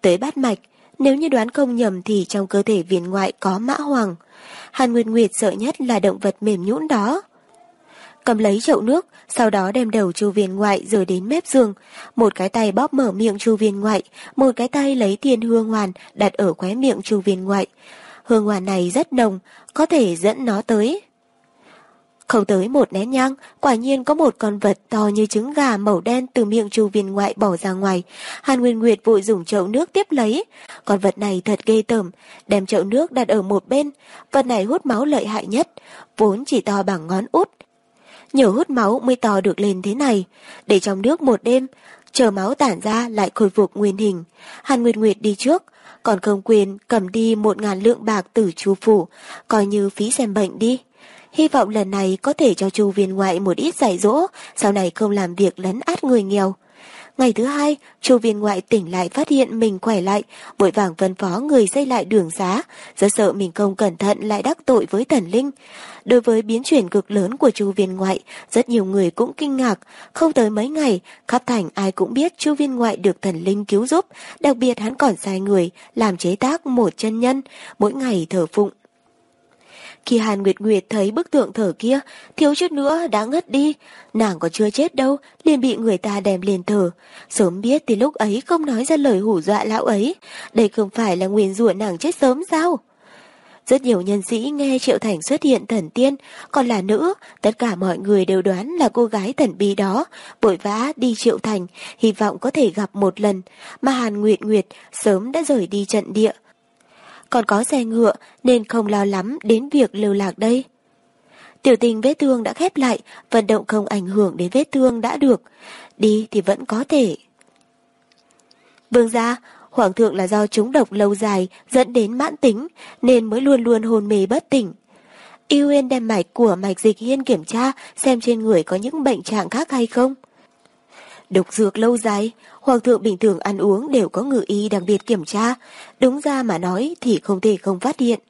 Tới bát mạch, nếu như đoán không nhầm thì trong cơ thể viên ngoại có mã hoàng. Hàn Nguyệt Nguyệt sợ nhất là động vật mềm nhũn đó. Cầm lấy chậu nước, sau đó đem đầu chu viên ngoại rồi đến mép giường. Một cái tay bóp mở miệng chu viên ngoại, một cái tay lấy tiền hương hoàn đặt ở khóe miệng chu viên ngoại. Hương hoàn này rất nồng, có thể dẫn nó tới. Không tới một nén nhang, quả nhiên có một con vật to như trứng gà màu đen từ miệng chu viên ngoại bỏ ra ngoài. Hàn Nguyên Nguyệt vội dùng chậu nước tiếp lấy. Con vật này thật ghê tởm, đem chậu nước đặt ở một bên. Vật này hút máu lợi hại nhất, vốn chỉ to bằng ngón út. Nhờ hút máu mới to được lên thế này. Để trong nước một đêm, chờ máu tản ra lại khôi phục nguyên hình. Hàn Nguyệt Nguyệt đi trước, còn không Quyền cầm đi một ngàn lượng bạc từ chu phủ, coi như phí xem bệnh đi hy vọng lần này có thể cho chu viên ngoại một ít giải dỗ, sau này không làm việc lấn át người nghèo. Ngày thứ hai, chu viên ngoại tỉnh lại phát hiện mình khỏe lại, vội vàng phân phó người xây lại đường xá, rất sợ mình không cẩn thận lại đắc tội với thần linh. Đối với biến chuyển cực lớn của chu viên ngoại, rất nhiều người cũng kinh ngạc, không tới mấy ngày, khắp thành ai cũng biết chu viên ngoại được thần linh cứu giúp, đặc biệt hắn còn sai người, làm chế tác một chân nhân, mỗi ngày thờ phụng khi Hàn Nguyệt Nguyệt thấy bức tượng thở kia, thiếu chút nữa đã ngất đi. Nàng còn chưa chết đâu, liền bị người ta đem lên thở. Sớm biết thì lúc ấy không nói ra lời hủ dọa lão ấy. Đây không phải là nguyền rủa nàng chết sớm sao? Rất nhiều nhân sĩ nghe Triệu Thành xuất hiện thần tiên, còn là nữ, tất cả mọi người đều đoán là cô gái thần bí đó, vội vã đi Triệu Thành, hy vọng có thể gặp một lần, mà Hàn Nguyệt Nguyệt sớm đã rời đi trận địa, còn có xe ngựa nên không lo lắm đến việc lưu lạc đây. Tiểu tình vết thương đã khép lại, vận động không ảnh hưởng đến vết thương đã được, đi thì vẫn có thể. Vương gia, hoàng thượng là do trúng độc lâu dài dẫn đến mãn tính nên mới luôn luôn hôn mê bất tỉnh. Yêu yên đem mạch của mạch dịch hiên kiểm tra xem trên người có những bệnh trạng khác hay không. Độc dược lâu dài, hoàng thượng bình thường ăn uống đều có ngự y đặc biệt kiểm tra, đúng ra mà nói thì không thể không phát hiện.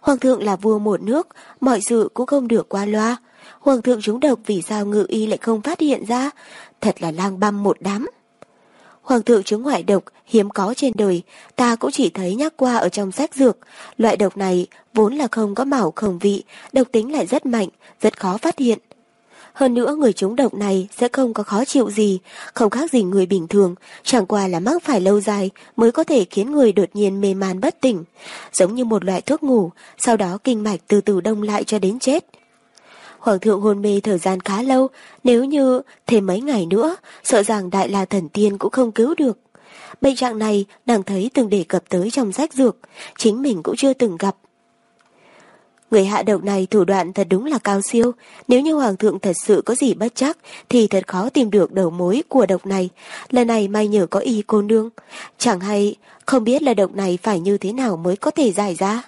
Hoàng thượng là vua một nước, mọi sự cũng không được qua loa. Hoàng thượng trúng độc vì sao ngự y lại không phát hiện ra, thật là lang băm một đám. Hoàng thượng chứng ngoại độc hiếm có trên đời, ta cũng chỉ thấy nhắc qua ở trong sách dược. Loại độc này vốn là không có màu không vị, độc tính lại rất mạnh, rất khó phát hiện. Hơn nữa người trúng độc này sẽ không có khó chịu gì, không khác gì người bình thường, chẳng qua là mắc phải lâu dài mới có thể khiến người đột nhiên mê man bất tỉnh, giống như một loại thuốc ngủ, sau đó kinh mạch từ từ đông lại cho đến chết. Hoàng thượng hôn mê thời gian khá lâu, nếu như thêm mấy ngày nữa, sợ rằng đại la thần tiên cũng không cứu được. Bệnh trạng này nàng thấy từng đề cập tới trong sách dược, chính mình cũng chưa từng gặp. Người hạ độc này thủ đoạn thật đúng là cao siêu, nếu như hoàng thượng thật sự có gì bất chắc thì thật khó tìm được đầu mối của độc này. Lần này may nhờ có y cô nương, chẳng hay không biết là độc này phải như thế nào mới có thể giải ra.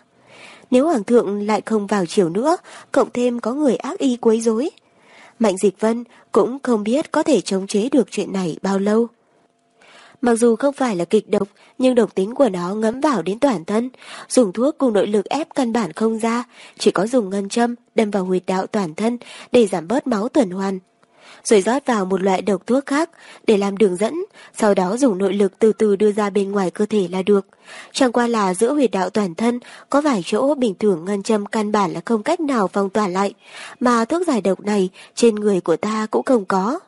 Nếu hoàng thượng lại không vào chiều nữa, cộng thêm có người ác y quấy rối. Mạnh Dịch Vân cũng không biết có thể chống chế được chuyện này bao lâu. Mặc dù không phải là kịch độc, nhưng độc tính của nó ngấm vào đến toàn thân. Dùng thuốc cùng nội lực ép căn bản không ra, chỉ có dùng ngân châm đâm vào huyệt đạo toàn thân để giảm bớt máu tuần hoàn. Rồi rót vào một loại độc thuốc khác để làm đường dẫn, sau đó dùng nội lực từ từ đưa ra bên ngoài cơ thể là được. Chẳng qua là giữa huyệt đạo toàn thân có vài chỗ bình thường ngân châm căn bản là không cách nào phong tỏa lại, mà thuốc giải độc này trên người của ta cũng không có.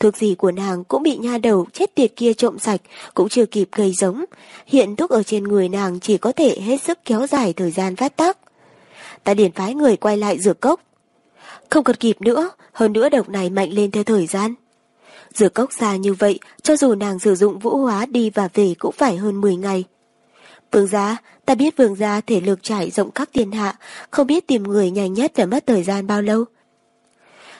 Thuốc gì của nàng cũng bị nha đầu chết tiệt kia trộm sạch, cũng chưa kịp gây giống. Hiện thuốc ở trên người nàng chỉ có thể hết sức kéo dài thời gian phát tác. Ta điển phái người quay lại dược cốc. Không còn kịp nữa, hơn nữa độc này mạnh lên theo thời gian. Dược cốc xa như vậy, cho dù nàng sử dụng vũ hóa đi và về cũng phải hơn 10 ngày. Vương gia, ta biết vương gia thể lực trải rộng khắp thiên hạ, không biết tìm người nhanh nhất để mất thời gian bao lâu.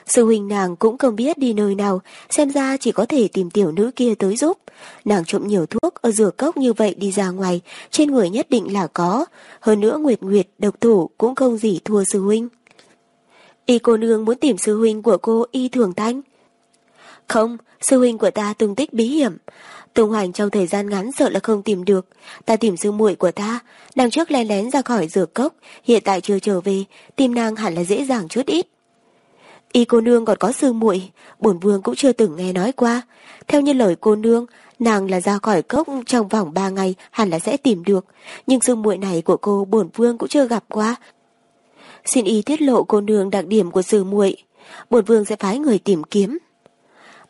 Sư huynh nàng cũng không biết đi nơi nào, xem ra chỉ có thể tìm tiểu nữ kia tới giúp. Nàng trộm nhiều thuốc ở rửa cốc như vậy đi ra ngoài, trên người nhất định là có. Hơn nữa Nguyệt Nguyệt độc thủ cũng không gì thua sư huynh. Y cô nương muốn tìm sư huynh của cô Y Thường Thanh. Không, sư huynh của ta tung tích bí hiểm. Tùng Hoành trong thời gian ngắn sợ là không tìm được. Ta tìm sư muội của ta, nàng trước lén lén ra khỏi rửa cốc, hiện tại chưa trở về, tìm nàng hẳn là dễ dàng chút ít. Y cô nương còn có sư muội, bổn vương cũng chưa từng nghe nói qua. Theo như lời cô nương, nàng là ra khỏi cốc trong vòng ba ngày hẳn là sẽ tìm được, nhưng sư muội này của cô bổn vương cũng chưa gặp qua. Xin y tiết lộ cô nương đặc điểm của sư muội, bổn vương sẽ phái người tìm kiếm.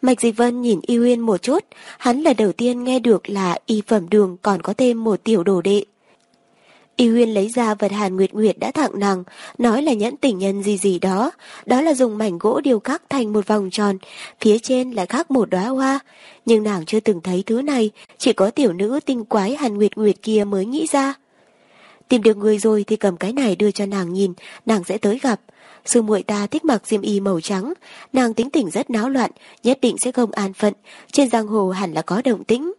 Mạch Dịch Vân nhìn Y Uyên một chút, hắn là đầu tiên nghe được là y phẩm đường còn có thêm một tiểu đồ đệ. Y Huyên lấy ra vật Hàn Nguyệt Nguyệt đã tặng nàng, nói là nhẫn tình nhân gì gì đó, đó là dùng mảnh gỗ điều khắc thành một vòng tròn, phía trên lại khắc một đóa hoa, nhưng nàng chưa từng thấy thứ này, chỉ có tiểu nữ tinh quái Hàn Nguyệt Nguyệt kia mới nghĩ ra. Tìm được người rồi thì cầm cái này đưa cho nàng nhìn, nàng sẽ tới gặp. Sư muội ta thích mặc diêm y màu trắng, nàng tính tình rất náo loạn, nhất định sẽ không an phận, trên giang hồ hẳn là có động tĩnh.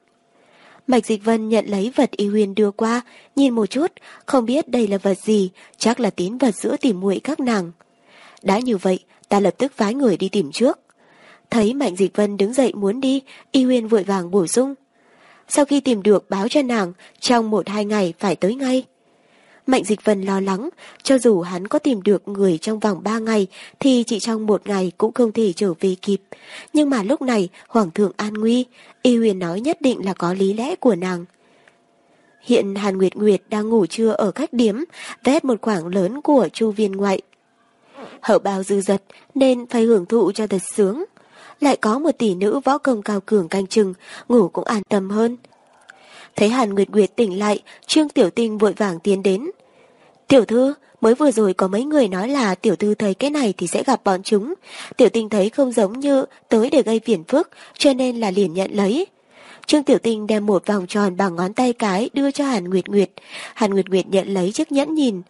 Mạch Dịch Vân nhận lấy vật y huyền đưa qua, nhìn một chút, không biết đây là vật gì, chắc là tín vật giữa tìm muội các nàng. Đã như vậy, ta lập tức phái người đi tìm trước. Thấy Mạnh Dịch Vân đứng dậy muốn đi, y huyền vội vàng bổ sung. Sau khi tìm được báo cho nàng, trong một hai ngày phải tới ngay. Mạnh Dịch Vân lo lắng, cho dù hắn có tìm được người trong vòng ba ngày thì chỉ trong một ngày cũng không thể trở về kịp. Nhưng mà lúc này Hoàng thượng an nguy, Y Huyền nói nhất định là có lý lẽ của nàng. Hiện Hàn Nguyệt Nguyệt đang ngủ trưa ở khách điếm, vét một khoảng lớn của chu viên ngoại. Hậu bào dư giật nên phải hưởng thụ cho thật sướng. Lại có một tỷ nữ võ công cao cường canh chừng, ngủ cũng an tâm hơn. Thấy Hàn Nguyệt Nguyệt tỉnh lại, Trương Tiểu Tinh vội vàng tiến đến. Tiểu thư, mới vừa rồi có mấy người nói là tiểu thư thấy cái này thì sẽ gặp bọn chúng. Tiểu Tinh thấy không giống như tới để gây phiền phức, cho nên là liền nhận lấy. Trương Tiểu Tinh đem một vòng tròn bằng ngón tay cái đưa cho Hàn Nguyệt Nguyệt. Hàn Nguyệt Nguyệt nhận lấy chiếc nhẫn nhìn.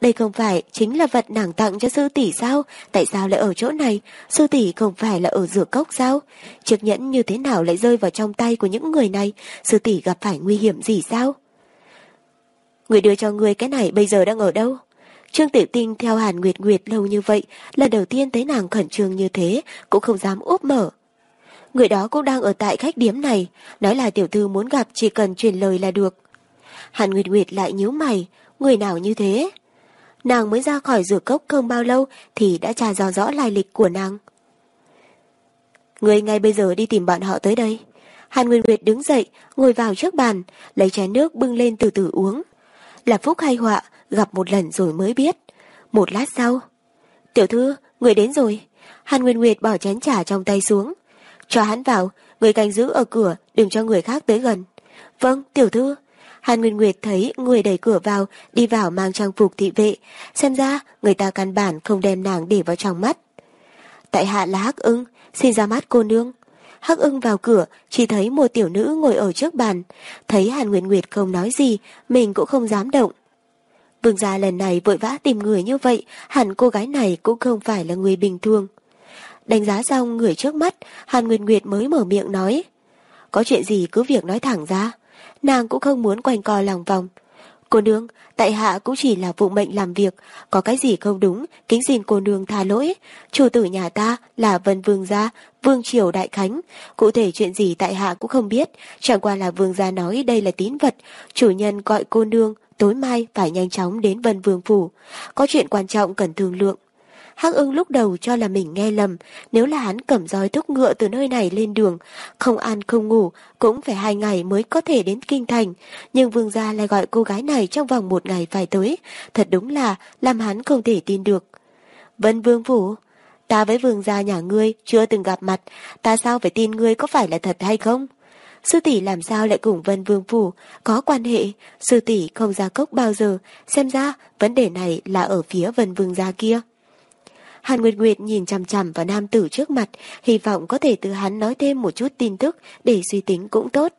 Đây không phải chính là vật nàng tặng cho sư tỷ sao? Tại sao lại ở chỗ này? Sư tỷ không phải là ở rửa cốc sao? Chiếc nhẫn như thế nào lại rơi vào trong tay của những người này? Sư tỷ gặp phải nguy hiểm gì sao? Người đưa cho người cái này bây giờ đang ở đâu? Trương Tiểu Tinh theo Hàn Nguyệt Nguyệt lâu như vậy, lần đầu tiên thấy nàng khẩn trương như thế, cũng không dám úp mở. Người đó cũng đang ở tại khách điếm này, nói là tiểu thư muốn gặp chỉ cần truyền lời là được. Hàn Nguyệt Nguyệt lại nhíu mày, người nào như thế? Nàng mới ra khỏi rửa cốc không bao lâu thì đã tra rõ rõ lai lịch của nàng. Người ngay bây giờ đi tìm bọn họ tới đây. Hàn Nguyên Nguyệt đứng dậy, ngồi vào trước bàn, lấy chén nước bưng lên từ từ uống. Là phúc hay họa, gặp một lần rồi mới biết. Một lát sau, tiểu thư, người đến rồi. Hàn Nguyên Nguyệt bỏ chén trà trong tay xuống. Cho hắn vào, người canh giữ ở cửa, đừng cho người khác tới gần. Vâng, tiểu thư. Hàn Nguyên Nguyệt thấy người đẩy cửa vào, đi vào mang trang phục thị vệ. Xem ra, người ta căn bản không đem nàng để vào trong mắt. Tại hạ là Hắc ưng, xin ra mắt cô nương. Hắc ưng vào cửa, chỉ thấy một tiểu nữ ngồi ở trước bàn. Thấy Hàn Nguyên Nguyệt không nói gì, mình cũng không dám động. Vương gia lần này vội vã tìm người như vậy, hẳn cô gái này cũng không phải là người bình thường. Đánh giá xong người trước mắt, Hàn Nguyệt Nguyệt mới mở miệng nói. Có chuyện gì cứ việc nói thẳng ra. Nàng cũng không muốn quanh co lòng vòng. Cô nương, tại hạ cũng chỉ là vụ mệnh làm việc, có cái gì không đúng, kính xin cô nương tha lỗi. Chủ tử nhà ta là Vân Vương Gia, Vương Triều Đại Khánh. Cụ thể chuyện gì tại hạ cũng không biết, chẳng qua là Vương Gia nói đây là tín vật. Chủ nhân gọi cô nương, tối mai phải nhanh chóng đến Vân Vương Phủ. Có chuyện quan trọng cần thương lượng. Hắc ưng lúc đầu cho là mình nghe lầm, nếu là hắn cầm roi thúc ngựa từ nơi này lên đường, không ăn không ngủ, cũng phải hai ngày mới có thể đến kinh thành. Nhưng vương gia lại gọi cô gái này trong vòng một ngày phải tới, thật đúng là làm hắn không thể tin được. Vân vương phủ, ta với vương gia nhà ngươi chưa từng gặp mặt, ta sao phải tin ngươi có phải là thật hay không? Sư tỷ làm sao lại cùng Vân Vương Phủ có quan hệ, sư tỷ không ra cốc bao giờ, xem ra vấn đề này là ở phía Vân Vương gia kia. Hàn Nguyệt Nguyệt nhìn chằm chằm vào nam tử trước mặt, hy vọng có thể từ hắn nói thêm một chút tin tức để suy tính cũng tốt.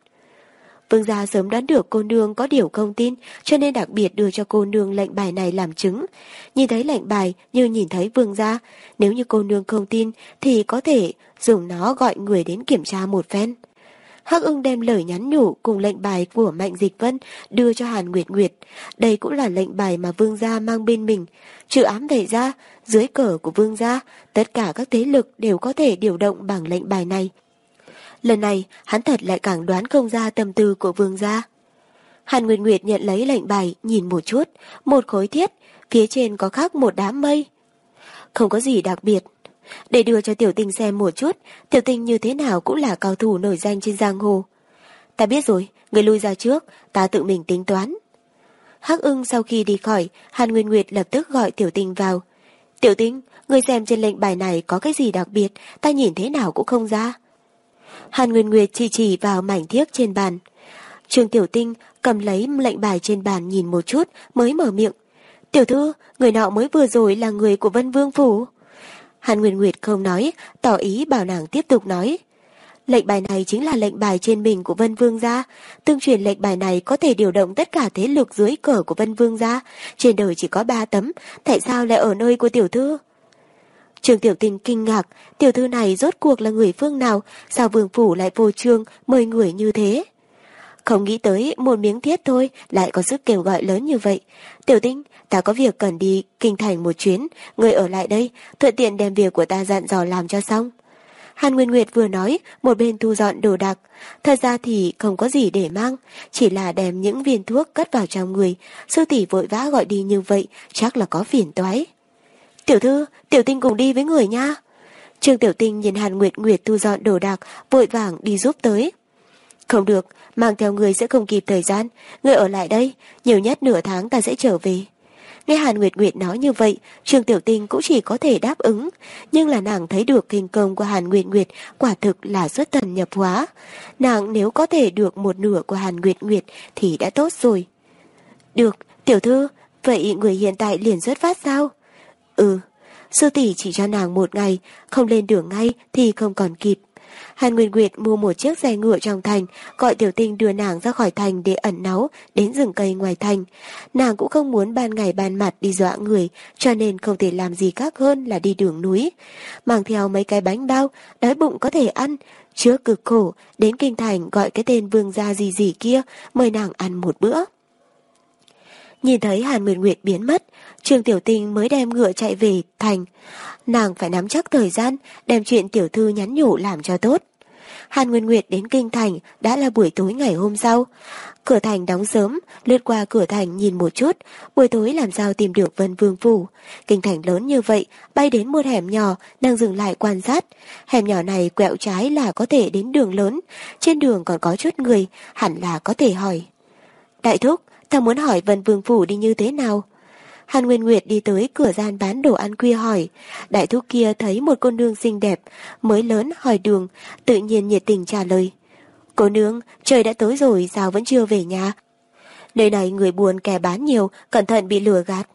Vương gia sớm đoán được cô nương có điều không tin, cho nên đặc biệt đưa cho cô nương lệnh bài này làm chứng. Nhìn thấy lệnh bài như nhìn thấy vương gia, nếu như cô nương không tin thì có thể dùng nó gọi người đến kiểm tra một phen. Hắc ưng đem lời nhắn nhủ cùng lệnh bài của Mạnh Dịch Vân đưa cho Hàn Nguyệt Nguyệt. Đây cũng là lệnh bài mà vương gia mang bên mình. Trừ ám về ra, dưới cờ của vương gia, tất cả các thế lực đều có thể điều động bằng lệnh bài này. Lần này, hắn thật lại càng đoán không ra tâm tư của vương gia. Hàn Nguyệt Nguyệt nhận lấy lệnh bài, nhìn một chút, một khối thiết, phía trên có khắc một đám mây. Không có gì đặc biệt, để đưa cho tiểu tình xem một chút, tiểu tình như thế nào cũng là cao thủ nổi danh trên giang hồ. Ta biết rồi, người lui ra trước, ta tự mình tính toán. Hắc ưng sau khi đi khỏi, Hàn Nguyên Nguyệt lập tức gọi tiểu tình vào. Tiểu Tinh, người xem trên lệnh bài này có cái gì đặc biệt, ta nhìn thế nào cũng không ra. Hàn Nguyên Nguyệt chỉ chỉ vào mảnh thiếc trên bàn. Trương Tiểu Tinh cầm lấy lệnh bài trên bàn nhìn một chút mới mở miệng. Tiểu thư, người nọ mới vừa rồi là người của Vân Vương Phủ. Hàn Nguyên Nguyệt không nói, tỏ ý bảo nàng tiếp tục nói. Lệnh bài này chính là lệnh bài trên mình của Vân Vương gia. Tương truyền lệnh bài này có thể điều động tất cả thế lực dưới cờ của Vân Vương gia. Trên đời chỉ có ba tấm, tại sao lại ở nơi của tiểu thư? Trường Tiểu Tình kinh ngạc, tiểu thư này rốt cuộc là người phương nào, sao vương phủ lại vô trương mời người như thế? Không nghĩ tới một miếng thiết thôi lại có sức kêu gọi lớn như vậy. Tiểu tinh, ta có việc cần đi kinh thành một chuyến, người ở lại đây, thuận tiện đem việc của ta dặn dò làm cho xong. Hàn Nguyên Nguyệt vừa nói, một bên thu dọn đồ đạc. Thật ra thì không có gì để mang, chỉ là đem những viên thuốc cất vào trong người. Sư tỷ vội vã gọi đi như vậy, chắc là có phiền toái. Tiểu thư, tiểu tinh cùng đi với người nha. Trương Tiểu Tinh nhìn Hàn Nguyệt Nguyệt thu dọn đồ đạc, vội vàng đi giúp tới. Không được, mang theo người sẽ không kịp thời gian, người ở lại đây, nhiều nhất nửa tháng ta sẽ trở về. Nghe Hàn Nguyệt Nguyệt nói như vậy, Trương Tiểu Tinh cũng chỉ có thể đáp ứng, nhưng là nàng thấy được kinh công của Hàn Nguyệt Nguyệt quả thực là xuất thần nhập hóa. Nàng nếu có thể được một nửa của Hàn Nguyệt Nguyệt thì đã tốt rồi. Được, tiểu thư, vậy người hiện tại liền xuất phát sao? Ừ, sư tỷ chỉ cho nàng một ngày, không lên đường ngay thì không còn kịp. Hàn Nguyên Nguyệt mua một chiếc xe ngựa trong thành, gọi tiểu tinh đưa nàng ra khỏi thành để ẩn náu đến rừng cây ngoài thành. Nàng cũng không muốn ban ngày ban mặt đi dọa người, cho nên không thể làm gì khác hơn là đi đường núi. Mang theo mấy cái bánh bao, đói bụng có thể ăn, trước cực khổ, đến kinh thành gọi cái tên vương gia gì gì kia, mời nàng ăn một bữa. Nhìn thấy Hàn Nguyệt Nguyệt biến mất, Trương Tiểu Tinh mới đem ngựa chạy về thành. Nàng phải nắm chắc thời gian, đem chuyện tiểu thư nhắn nhủ làm cho tốt. Hàn Nguyên Nguyệt đến Kinh Thành đã là buổi tối ngày hôm sau. Cửa thành đóng sớm, lướt qua cửa thành nhìn một chút, buổi tối làm sao tìm được Vân Vương Phủ. Kinh thành lớn như vậy, bay đến một hẻm nhỏ, đang dừng lại quan sát. Hẻm nhỏ này quẹo trái là có thể đến đường lớn, trên đường còn có chút người, hẳn là có thể hỏi. Đại thúc, ta muốn hỏi Vân Vương Phủ đi như thế nào? Hàn Nguyên Nguyệt đi tới cửa gian bán đồ ăn khuya hỏi. Đại thúc kia thấy một cô nương xinh đẹp, mới lớn hỏi đường, tự nhiên nhiệt tình trả lời. Cô nương, trời đã tối rồi sao vẫn chưa về nhà? Nơi này người buồn kẻ bán nhiều, cẩn thận bị lừa gạt.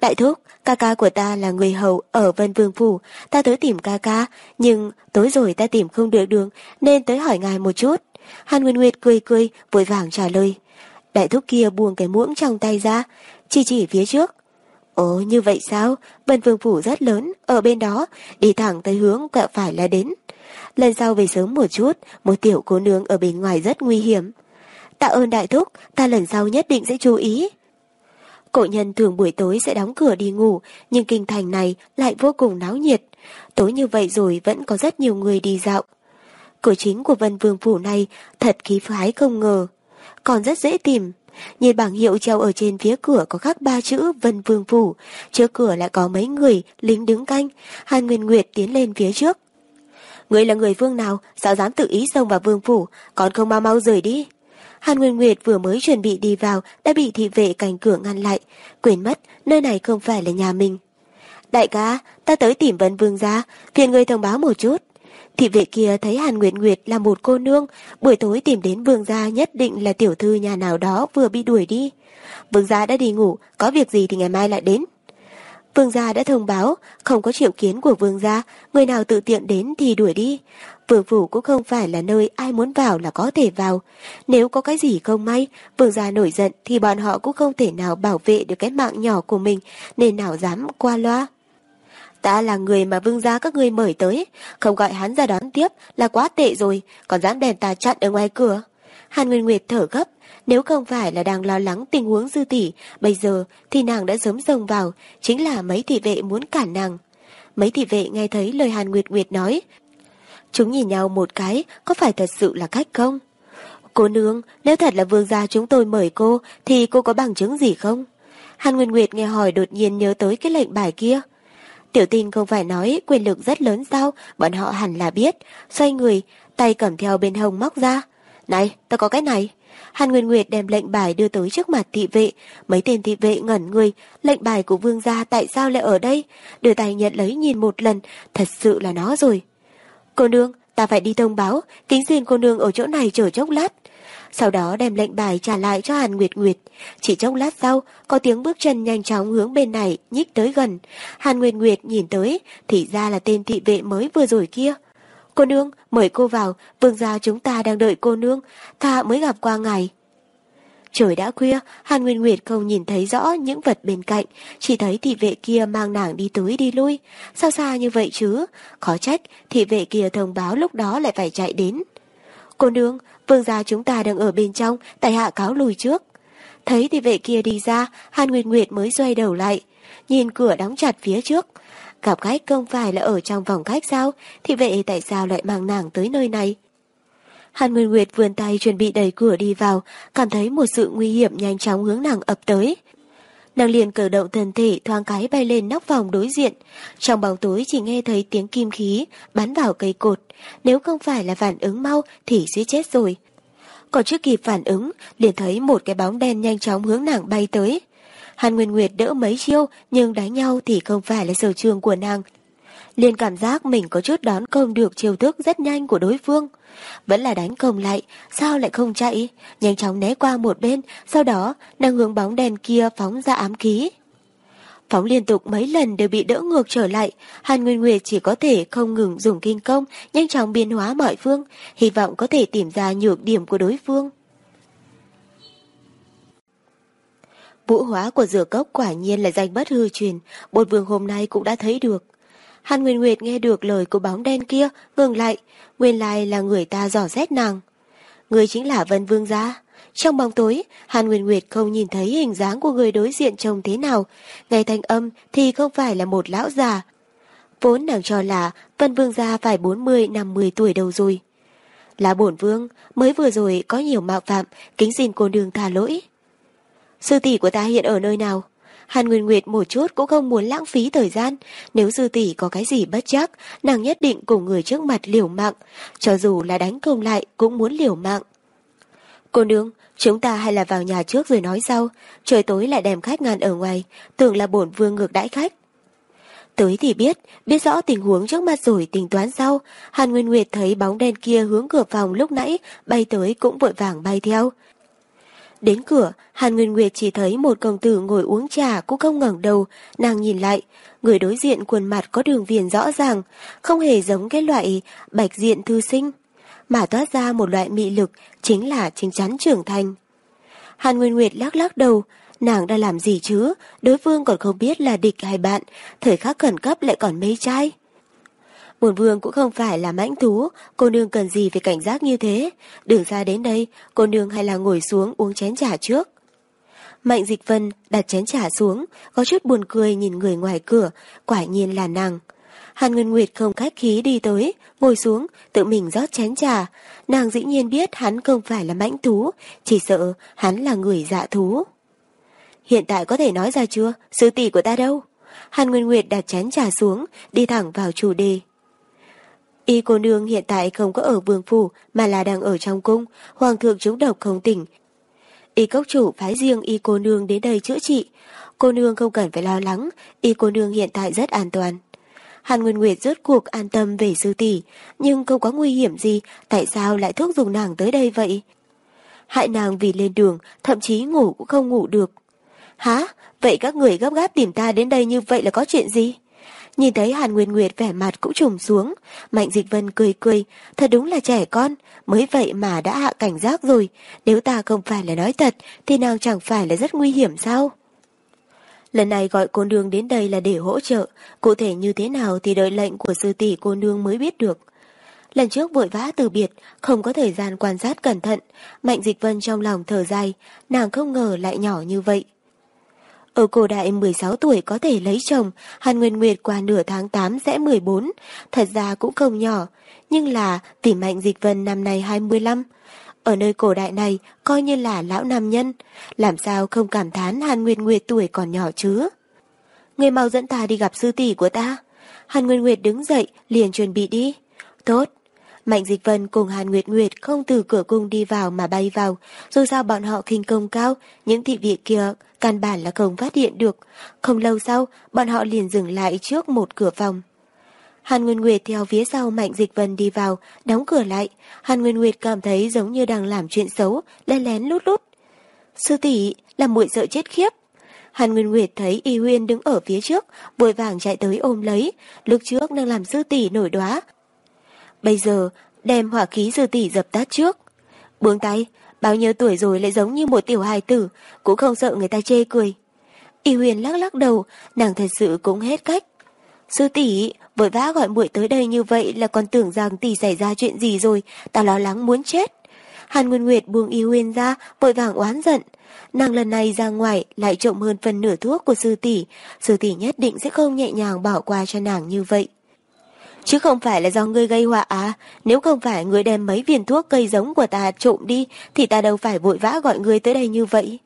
Đại thúc, ca ca của ta là người hầu ở Vân Vương Phủ, ta tới tìm ca ca, nhưng tối rồi ta tìm không được đường, nên tới hỏi ngài một chút. Hàn Nguyên Nguyệt cười cười, vội vàng trả lời. Đại thúc kia buông cái muỗng trong tay ra, chỉ chỉ phía trước. Ồ như vậy sao? Vân Vương Phủ rất lớn, ở bên đó, đi thẳng tới hướng quẹo phải là đến. Lần sau về sớm một chút, một tiểu cô nương ở bên ngoài rất nguy hiểm. Tạ ơn đại thúc, ta lần sau nhất định sẽ chú ý. Cổ nhân thường buổi tối sẽ đóng cửa đi ngủ, nhưng kinh thành này lại vô cùng náo nhiệt. Tối như vậy rồi vẫn có rất nhiều người đi dạo. Cửa chính của Vân Vương Phủ này thật khí phái không ngờ. Còn rất dễ tìm. Nhìn bảng hiệu treo ở trên phía cửa có khắc ba chữ Vân Vương Phủ. Trước cửa lại có mấy người, lính đứng canh. Hàn Nguyên Nguyệt tiến lên phía trước. Người là người vương nào, sao dám tự ý xông vào vương phủ, còn không mau mau rời đi. Hàn Nguyên Nguyệt vừa mới chuẩn bị đi vào đã bị thị vệ cành cửa ngăn lại, quên mất nơi này không phải là nhà mình. Đại ca, ta tới tìm Vân Vương ra, phiền người thông báo một chút. Thị vệ kia thấy Hàn Nguyệt Nguyệt là một cô nương, buổi tối tìm đến vương gia nhất định là tiểu thư nhà nào đó vừa bị đuổi đi. Vương gia đã đi ngủ, có việc gì thì ngày mai lại đến. Vương gia đã thông báo, không có triệu kiến của vương gia, người nào tự tiện đến thì đuổi đi. Vương phủ cũng không phải là nơi ai muốn vào là có thể vào. Nếu có cái gì không may, vương gia nổi giận thì bọn họ cũng không thể nào bảo vệ được cái mạng nhỏ của mình, nên nào dám qua loa. Ta là người mà vương gia các ngươi mời tới, không gọi hắn ra đón tiếp là quá tệ rồi, còn dám đèn ta chặn ở ngoài cửa. Hàn Nguyên Nguyệt thở gấp, nếu không phải là đang lo lắng tình huống dư tỷ, bây giờ thì nàng đã sớm rồng vào, chính là mấy thị vệ muốn cản nàng. Mấy thị vệ nghe thấy lời Hàn Nguyệt Nguyệt nói. Chúng nhìn nhau một cái, có phải thật sự là cách không? Cô nương, nếu thật là vương gia chúng tôi mời cô, thì cô có bằng chứng gì không? Hàn Nguyên Nguyệt nghe hỏi đột nhiên nhớ tới cái lệnh bài kia. Tiểu tinh không phải nói quyền lực rất lớn sao, bọn họ hẳn là biết. Xoay người, tay cầm theo bên hông móc ra. Này, ta có cái này. Hàn Nguyên Nguyệt đem lệnh bài đưa tới trước mặt thị vệ. Mấy tên thị vệ ngẩn người, lệnh bài của vương gia tại sao lại ở đây? Đưa tay nhận lấy nhìn một lần, thật sự là nó rồi. Cô nương, ta phải đi thông báo, kính xin cô nương ở chỗ này chờ chốc lát. Sau đó đem lệnh bài trả lại cho Hàn Nguyệt Nguyệt. Chỉ trong lát sau, có tiếng bước chân nhanh chóng hướng bên này, nhích tới gần. Hàn Nguyệt Nguyệt nhìn tới, thì ra là tên thị vệ mới vừa rồi kia. Cô nương, mời cô vào, vương gia chúng ta đang đợi cô nương, ta mới gặp qua ngày. Trời đã khuya, Hàn Nguyên Nguyệt không nhìn thấy rõ những vật bên cạnh, chỉ thấy thị vệ kia mang nàng đi tới đi lui. Sao xa như vậy chứ? Khó trách, thị vệ kia thông báo lúc đó lại phải chạy đến. Cô nương, vương gia chúng ta đang ở bên trong, tại hạ cáo lùi trước. Thấy thì vệ kia đi ra, Hàn Nguyệt Nguyệt mới xoay đầu lại, nhìn cửa đóng chặt phía trước. Gặp khách không phải là ở trong vòng khách sao, thì vệ tại sao lại mang nàng tới nơi này? Hàn Nguyên Nguyệt vươn tay chuẩn bị đẩy cửa đi vào, cảm thấy một sự nguy hiểm nhanh chóng hướng nàng ập tới. Nàng liền cử động thân thể thoáng cái bay lên nóc phòng đối diện. Trong bóng tối chỉ nghe thấy tiếng kim khí bắn vào cây cột. Nếu không phải là phản ứng mau thì sẽ chết rồi. Còn chưa kịp phản ứng, liền thấy một cái bóng đen nhanh chóng hướng nàng bay tới. Hàn Nguyên Nguyệt đỡ mấy chiêu, nhưng đánh nhau thì không phải là sở trường của nàng. Liền cảm giác mình có chút đón công được chiêu thức rất nhanh của đối phương. Vẫn là đánh công lại, sao lại không chạy? Nhanh chóng né qua một bên, sau đó nàng hướng bóng đèn kia phóng ra ám khí. Phóng liên tục mấy lần đều bị đỡ ngược trở lại, Hàn Nguyên Nguyệt chỉ có thể không ngừng dùng kinh công, nhanh chóng biến hóa mọi phương, hy vọng có thể tìm ra nhược điểm của đối phương. Vũ hóa của dừa cốc quả nhiên là danh bất hư truyền, bột vương hôm nay cũng đã thấy được. Hàn Nguyên Nguyệt nghe được lời của bóng đen kia, ngừng lại, nguyên lai là người ta dò xét nàng. Người chính là Vân Vương gia. Trong bóng tối, Hàn Nguyên Nguyệt không nhìn thấy hình dáng của người đối diện trông thế nào. Nghe thanh âm thì không phải là một lão già. Vốn nàng cho là Vân Vương gia phải 40-50 tuổi đầu rồi. Là bổn vương, mới vừa rồi có nhiều mạo phạm, kính xin cô đường tha lỗi. Sư tỷ của ta hiện ở nơi nào? Hàn Nguyên Nguyệt một chút cũng không muốn lãng phí thời gian. Nếu dư tỷ có cái gì bất chắc, nàng nhất định cùng người trước mặt liều mạng. Cho dù là đánh công lại cũng muốn liều mạng. Cô nương, chúng ta hay là vào nhà trước rồi nói sau. Trời tối lại đem khách ngàn ở ngoài, tưởng là bổn vương ngược đãi khách. Tới thì biết, biết rõ tình huống trước mặt rồi tính toán sau. Hàn Nguyên Nguyệt thấy bóng đen kia hướng cửa phòng lúc nãy, bay tới cũng vội vàng bay theo. Đến cửa, Hàn Nguyên Nguyệt chỉ thấy một công tử ngồi uống trà cũng không ngẩng đầu, nàng nhìn lại, người đối diện khuôn mặt có đường viền rõ ràng, không hề giống cái loại bạch diện thư sinh, mà toát ra một loại mị lực chính là chính chắn trưởng thành. Hàn Nguyên Nguyệt lắc lắc đầu, nàng đã làm gì chứ, đối phương còn không biết là địch hay bạn, thời khắc khẩn cấp lại còn mê trai. Bồn vương cũng không phải là mãnh thú, cô nương cần gì phải cảnh giác như thế. Đường ra đến đây, cô nương hay là ngồi xuống uống chén trà trước. Mạnh Dịch Vân đặt chén trà xuống, có chút buồn cười nhìn người ngoài cửa, quả nhiên là nàng. Hàn Nguyên Nguyệt không khách khí đi tới, ngồi xuống, tự mình rót chén trà. Nàng dĩ nhiên biết hắn không phải là mãnh thú, chỉ sợ hắn là người dạ thú. Hiện tại có thể nói ra chưa, sư tỷ của ta đâu? Hàn Nguyên Nguyệt đặt chén trà xuống, đi thẳng vào chủ đề. Y cô nương hiện tại không có ở vương phủ mà là đang ở trong cung, hoàng thượng trúng độc không tỉnh. Y cốc chủ phái riêng y cô nương đến đây chữa trị. Cô nương không cần phải lo lắng, y cô nương hiện tại rất an toàn. Hàn Nguyên Nguyệt rốt cuộc an tâm về sư tỷ, nhưng không có nguy hiểm gì, tại sao lại thúc dùng nàng tới đây vậy? Hại nàng vì lên đường, thậm chí ngủ cũng không ngủ được. Hả? Vậy các người gấp gáp tìm ta đến đây như vậy là có chuyện gì? Nhìn thấy Hàn Nguyên Nguyệt vẻ mặt cũng trùng xuống, Mạnh Dịch Vân cười cười, thật đúng là trẻ con, mới vậy mà đã hạ cảnh giác rồi, nếu ta không phải là nói thật thì nàng chẳng phải là rất nguy hiểm sao? Lần này gọi cô nương đến đây là để hỗ trợ, cụ thể như thế nào thì đợi lệnh của sư tỷ cô nương mới biết được. Lần trước vội vã từ biệt, không có thời gian quan sát cẩn thận, Mạnh Dịch Vân trong lòng thở dài, nàng không ngờ lại nhỏ như vậy. Ở cổ đại 16 tuổi có thể lấy chồng, Hàn Nguyên Nguyệt qua nửa tháng 8 sẽ 14, thật ra cũng không nhỏ, nhưng là tỷ Mạnh Dịch Vân năm nay 25. Ở nơi cổ đại này coi như là lão nam nhân, làm sao không cảm thán Hàn Nguyên Nguyệt tuổi còn nhỏ chứ. Người mau dẫn ta đi gặp sư tỷ của ta. Hàn Nguyên Nguyệt đứng dậy, liền chuẩn bị đi. Tốt. Mạnh Dịch Vân cùng Hàn Nguyệt Nguyệt không từ cửa cung đi vào mà bay vào, dù sao bọn họ khinh công cao, những thị vị kia căn bản là không phát hiện được. Không lâu sau, bọn họ liền dừng lại trước một cửa phòng. Hàn Nguyên Nguyệt theo phía sau Mạnh Dịch Vân đi vào, đóng cửa lại. Hàn Nguyên Nguyệt cảm thấy giống như đang làm chuyện xấu, lén lén lút lút. Sư tỷ là muội sợ chết khiếp. Hàn Nguyên Nguyệt thấy Y Huyên đứng ở phía trước, vội vàng chạy tới ôm lấy, lúc trước đang làm sư tỷ nổi đóa. Bây giờ, đem hỏa khí sư tỷ dập tắt trước. Buông tay, bao nhiêu tuổi rồi lại giống như một tiểu hài tử, cũng không sợ người ta chê cười. Y Huyền lắc lắc đầu, nàng thật sự cũng hết cách. Sư tỷ, vội vã gọi muội tới đây như vậy là còn tưởng rằng tỷ xảy ra chuyện gì rồi, ta lo lắng muốn chết. Hàn Nguyên Nguyệt buông Y huyền ra, vội vàng oán giận. Nàng lần này ra ngoài lại trộm hơn phần nửa thuốc của sư tỷ, sư tỷ nhất định sẽ không nhẹ nhàng bỏ qua cho nàng như vậy. Chứ không phải là do ngươi gây họa à, nếu không phải ngươi đem mấy viên thuốc cây giống của ta trộm đi, thì ta đâu phải vội vã gọi ngươi tới đây như vậy.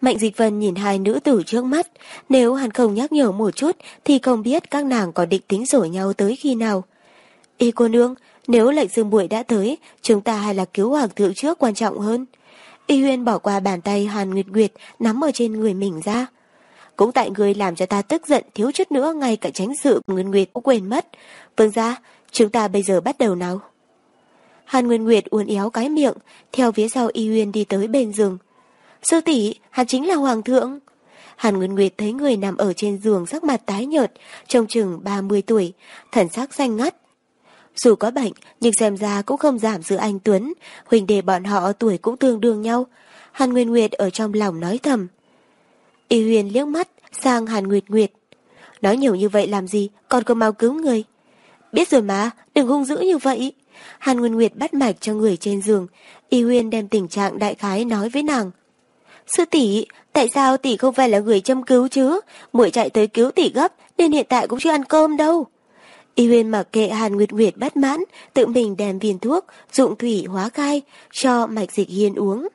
Mạnh Dịch Vân nhìn hai nữ tử trước mắt, nếu hắn không nhắc nhở một chút thì không biết các nàng có định tính rổ nhau tới khi nào. Y cô nương, nếu lệnh dương bụi đã tới, chúng ta hay là cứu hoàng thượng trước quan trọng hơn. Y Huyên bỏ qua bàn tay Hàn Nguyệt Nguyệt nắm ở trên người mình ra. Cũng tại người làm cho ta tức giận thiếu chút nữa ngay cả tránh sự Nguyên Nguyệt cũng quên mất. vương gia chúng ta bây giờ bắt đầu nào. Hàn Nguyên Nguyệt uốn éo cái miệng, theo phía sau Y uyên đi tới bên giường. Sư tỷ, hắn chính là hoàng thượng. Hàn Nguyên Nguyệt thấy người nằm ở trên giường sắc mặt tái nhợt, trông chừng 30 tuổi, thần sắc xanh ngắt. Dù có bệnh, nhưng xem ra cũng không giảm giữa anh Tuấn, huỳnh đề bọn họ tuổi cũng tương đương nhau. Hàn Nguyên Nguyệt ở trong lòng nói thầm. Y Huyền liếc mắt sang Hàn Nguyệt Nguyệt. Nói nhiều như vậy làm gì, còn có mau cứu người. Biết rồi mà, đừng hung dữ như vậy. Hàn Nguyệt Nguyệt bắt mạch cho người trên giường. Y Huyền đem tình trạng đại khái nói với nàng. Sư tỷ, tại sao tỷ không phải là người châm cứu chứ? Muội chạy tới cứu tỷ gấp, nên hiện tại cũng chưa ăn cơm đâu. Y Huyền mặc kệ Hàn Nguyệt Nguyệt bắt mãn, tự mình đem viên thuốc, dụng thủy hóa khai, cho mạch dịch hiên uống.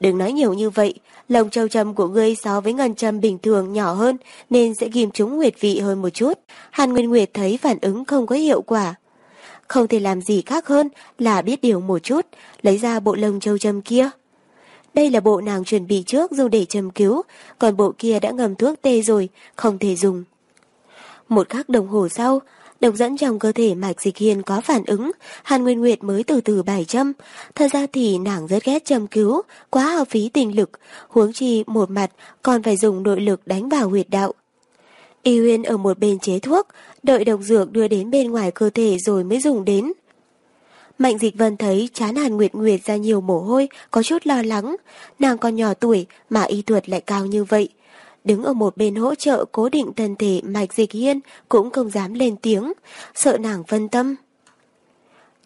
Đừng nói nhiều như vậy, lồng châu châm của ngươi so với ngân châm bình thường nhỏ hơn nên sẽ ghim trúng nguyệt vị hơn một chút. Hàn Nguyên Nguyệt thấy phản ứng không có hiệu quả. Không thể làm gì khác hơn là biết điều một chút, lấy ra bộ lồng châu châm kia. Đây là bộ nàng chuẩn bị trước dùng để châm cứu, còn bộ kia đã ngầm thuốc tê rồi, không thể dùng. Một khắc đồng hồ sau, độc dẫn trong cơ thể Mạch Dịch Hiên có phản ứng, Hàn Nguyên Nguyệt mới từ từ bài châm. Thật ra thì nàng rất ghét châm cứu, quá hao phí tình lực, huống chi một mặt còn phải dùng nội lực đánh vào huyệt đạo. Y Huyên ở một bên chế thuốc, đợi độc dược đưa đến bên ngoài cơ thể rồi mới dùng đến. Mạnh Dịch Vân thấy chán Hàn Nguyệt Nguyệt ra nhiều mồ hôi, có chút lo lắng. Nàng còn nhỏ tuổi mà y thuật lại cao như vậy. Đứng ở một bên hỗ trợ cố định thân thể Mạch Dịch Hiên cũng không dám lên tiếng, sợ nàng phân tâm.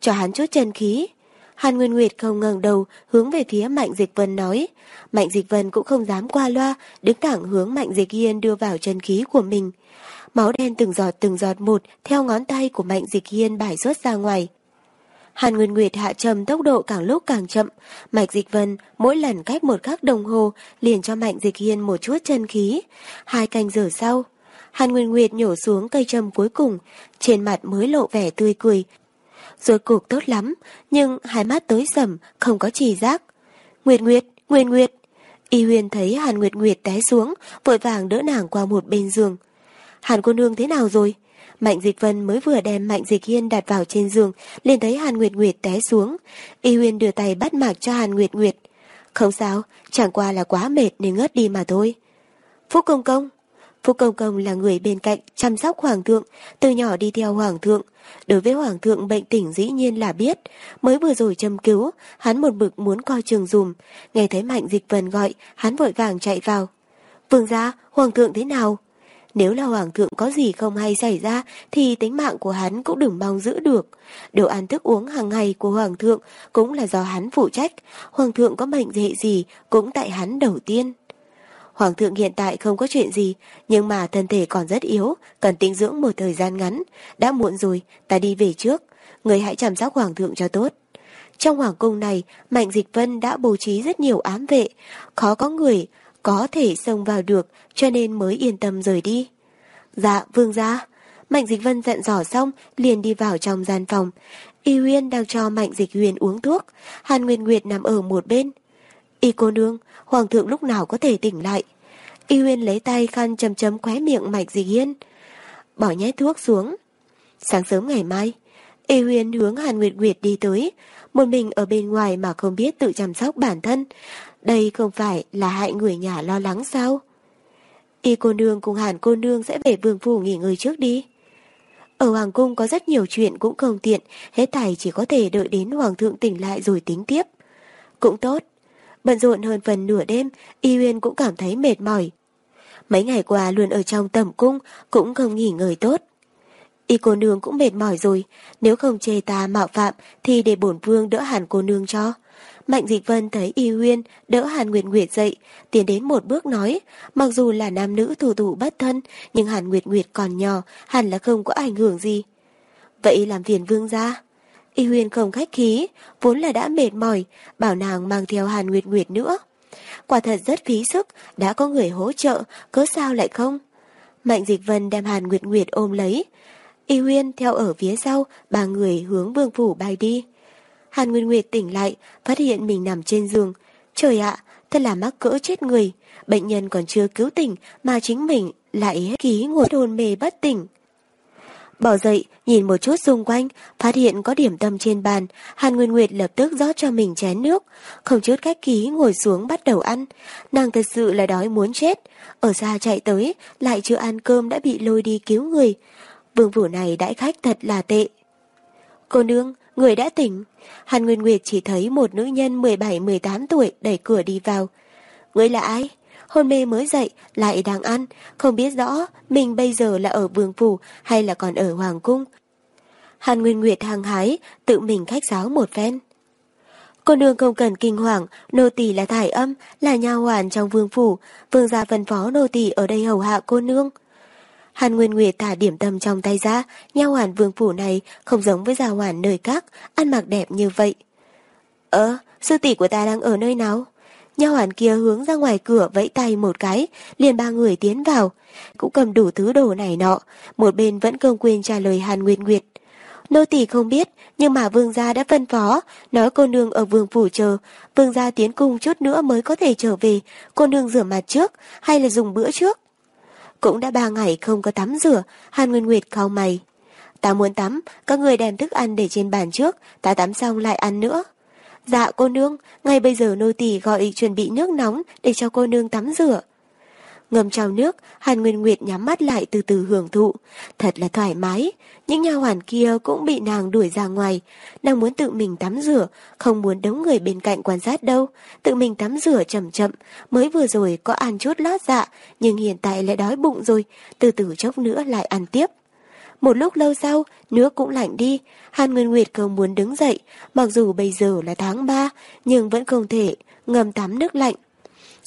Cho hắn chút chân khí. Hàn Nguyên Nguyệt không ngẩng đầu, hướng về phía Mạnh Dịch Vân nói. Mạnh Dịch Vân cũng không dám qua loa, đứng thẳng hướng Mạnh Dịch Hiên đưa vào chân khí của mình. Máu đen từng giọt từng giọt một theo ngón tay của Mạnh Dịch Hiên bài xuất ra ngoài. Hàn Nguyên Nguyệt hạ trầm tốc độ càng lúc càng chậm. Mạch Dịch Vân mỗi lần cách một khắc đồng hồ liền cho Mạnh Dịch Hiên một chút chân khí. Hai canh giờ sau, Hàn Nguyên Nguyệt nhổ xuống cây trầm cuối cùng, trên mặt mới lộ vẻ tươi cười. Rồi cuộc tốt lắm, nhưng hai mắt tối sầm, không có trì giác. Nguyệt Nguyệt, Nguyệt Nguyệt. Y Huyền thấy Hàn Nguyệt Nguyệt té xuống, vội vàng đỡ nàng qua một bên giường. Hàn cô nương thế nào rồi? Mạnh Dịch Vân mới vừa đem Mạnh Dịch Hiên đặt vào trên giường, liền thấy Hàn Nguyệt Nguyệt té xuống. Y Huyền đưa tay bắt mạc cho Hàn Nguyệt Nguyệt. Không sao, chẳng qua là quá mệt nên ngất đi mà thôi. Phúc Công Công Phúc Công Công là người bên cạnh chăm sóc Hoàng thượng, từ nhỏ đi theo Hoàng thượng. Đối với Hoàng thượng bệnh tỉnh dĩ nhiên là biết. Mới vừa rồi châm cứu, hắn một bực muốn coi trường dùm. Nghe thấy Mạnh Dịch Vân gọi, hắn vội vàng chạy vào. Vương gia, Hoàng thượng thế nào? Nếu là hoàng thượng có gì không hay xảy ra thì tính mạng của hắn cũng đừng mong giữ được. Đồ ăn thức uống hàng ngày của hoàng thượng cũng là do hắn phụ trách. Hoàng thượng có bệnh hệ gì cũng tại hắn đầu tiên. Hoàng thượng hiện tại không có chuyện gì, nhưng mà thân thể còn rất yếu, cần tĩnh dưỡng một thời gian ngắn. Đã muộn rồi, ta đi về trước. Người hãy chăm sóc hoàng thượng cho tốt. Trong hoàng cung này, Mạnh Dịch Vân đã bố trí rất nhiều ám vệ. Khó có người có thể xông vào được cho nên mới yên tâm rời đi. Dạ, vương gia. Mạnh Dịch Vân dặn dò xong, liền đi vào trong gian phòng. Y Huyên đang cho Mạnh Dịch Huyền uống thuốc, Hàn Nguyên Nguyệt nằm ở một bên. Y cô nương, Hoàng thượng lúc nào có thể tỉnh lại. Y Huyên lấy tay khăn chấm chấm khóe miệng Mạnh Dịch Hiên. Bỏ nhét thuốc xuống. Sáng sớm ngày mai, Y Huyên hướng Hàn Nguyệt Nguyệt đi tới, một mình ở bên ngoài mà không biết tự chăm sóc bản thân. Đây không phải là hại người nhà lo lắng sao? Y cô nương cùng Hàn cô nương sẽ về vương phủ nghỉ ngơi trước đi. Ở Hoàng cung có rất nhiều chuyện cũng không tiện, hết thảy chỉ có thể đợi đến Hoàng thượng tỉnh lại rồi tính tiếp. Cũng tốt. Bận rộn hơn phần nửa đêm, Y uyên cũng cảm thấy mệt mỏi. Mấy ngày qua luôn ở trong tầm cung, cũng không nghỉ ngơi tốt. Y cô nương cũng mệt mỏi rồi, nếu không chê ta mạo phạm thì để bổn vương đỡ hàn cô nương cho. Mạnh Dịch Vân thấy Y Huyên đỡ Hàn Nguyệt Nguyệt dậy, tiến đến một bước nói, mặc dù là nam nữ thủ thủ bất thân, nhưng Hàn Nguyệt Nguyệt còn nhỏ, hẳn là không có ảnh hưởng gì. Vậy làm phiền vương ra. Y Huyên không khách khí, vốn là đã mệt mỏi, bảo nàng mang theo Hàn Nguyệt Nguyệt nữa. Quả thật rất phí sức, đã có người hỗ trợ, cớ sao lại không? Mạnh Dịch Vân đem Hàn Nguyệt Nguyệt ôm lấy. Y Huyên theo ở phía sau, ba người hướng vương phủ bay đi. Hàn Nguyên Nguyệt tỉnh lại, phát hiện mình nằm trên giường. Trời ạ, thật là mắc cỡ chết người. Bệnh nhân còn chưa cứu tỉnh mà chính mình lại ký ngồi hồn mê bất tỉnh. Bỏ dậy, nhìn một chút xung quanh, phát hiện có điểm tâm trên bàn, Hàn Nguyên Nguyệt lập tức rót cho mình chén nước, không chút cách ký ngồi xuống bắt đầu ăn. Nàng thật sự là đói muốn chết, ở xa chạy tới, lại chưa ăn cơm đã bị lôi đi cứu người. Vương phủ này đãi khách thật là tệ. Cô nương, người đã tỉnh. Hàn Nguyên Nguyệt chỉ thấy một nữ nhân 17-18 tuổi đẩy cửa đi vào. Người là ai? Hôn mê mới dậy, lại đang ăn, không biết rõ mình bây giờ là ở vương phủ hay là còn ở hoàng cung. Hàn Nguyên Nguyệt hàng hái, tự mình khách giáo một phen. Cô nương không cần kinh hoàng, nô tỳ là thải âm, là nha hoàn trong vương phủ, vương gia phân phó nô tỳ ở đây hầu hạ cô nương. Hàn Nguyên Nguyệt thả điểm tâm trong tay ra, nha hoàn vương phủ này không giống với gia hoàn nơi khác, ăn mặc đẹp như vậy. Ơ, sư tỷ của ta đang ở nơi nào? Nha hoàn kia hướng ra ngoài cửa vẫy tay một cái, liền ba người tiến vào. Cũng cầm đủ thứ đồ này nọ, một bên vẫn không quên trả lời Hàn Nguyên Nguyệt. Nô tỳ không biết, nhưng mà vương gia đã phân phó, nói cô nương ở vương phủ chờ, vương gia tiến cung chút nữa mới có thể trở về, cô nương rửa mặt trước, hay là dùng bữa trước. Cũng đã ba ngày không có tắm rửa, Hàn Nguyên Nguyệt cau mày. Ta muốn tắm, các người đem thức ăn để trên bàn trước, ta tắm xong lại ăn nữa. Dạ cô nương, ngay bây giờ nô tỳ gọi chuẩn bị nước nóng để cho cô nương tắm rửa. Ngâm trong nước, Hàn Nguyên Nguyệt nhắm mắt lại từ từ hưởng thụ. Thật là thoải mái, những nha hoàn kia cũng bị nàng đuổi ra ngoài. Nàng muốn tự mình tắm rửa, không muốn đống người bên cạnh quan sát đâu. Tự mình tắm rửa chậm chậm, mới vừa rồi có ăn chút lót dạ, nhưng hiện tại lại đói bụng rồi, từ từ chốc nữa lại ăn tiếp. Một lúc lâu sau, nước cũng lạnh đi. Hàn Nguyên Nguyệt không muốn đứng dậy, mặc dù bây giờ là tháng 3, nhưng vẫn không thể ngâm tắm nước lạnh.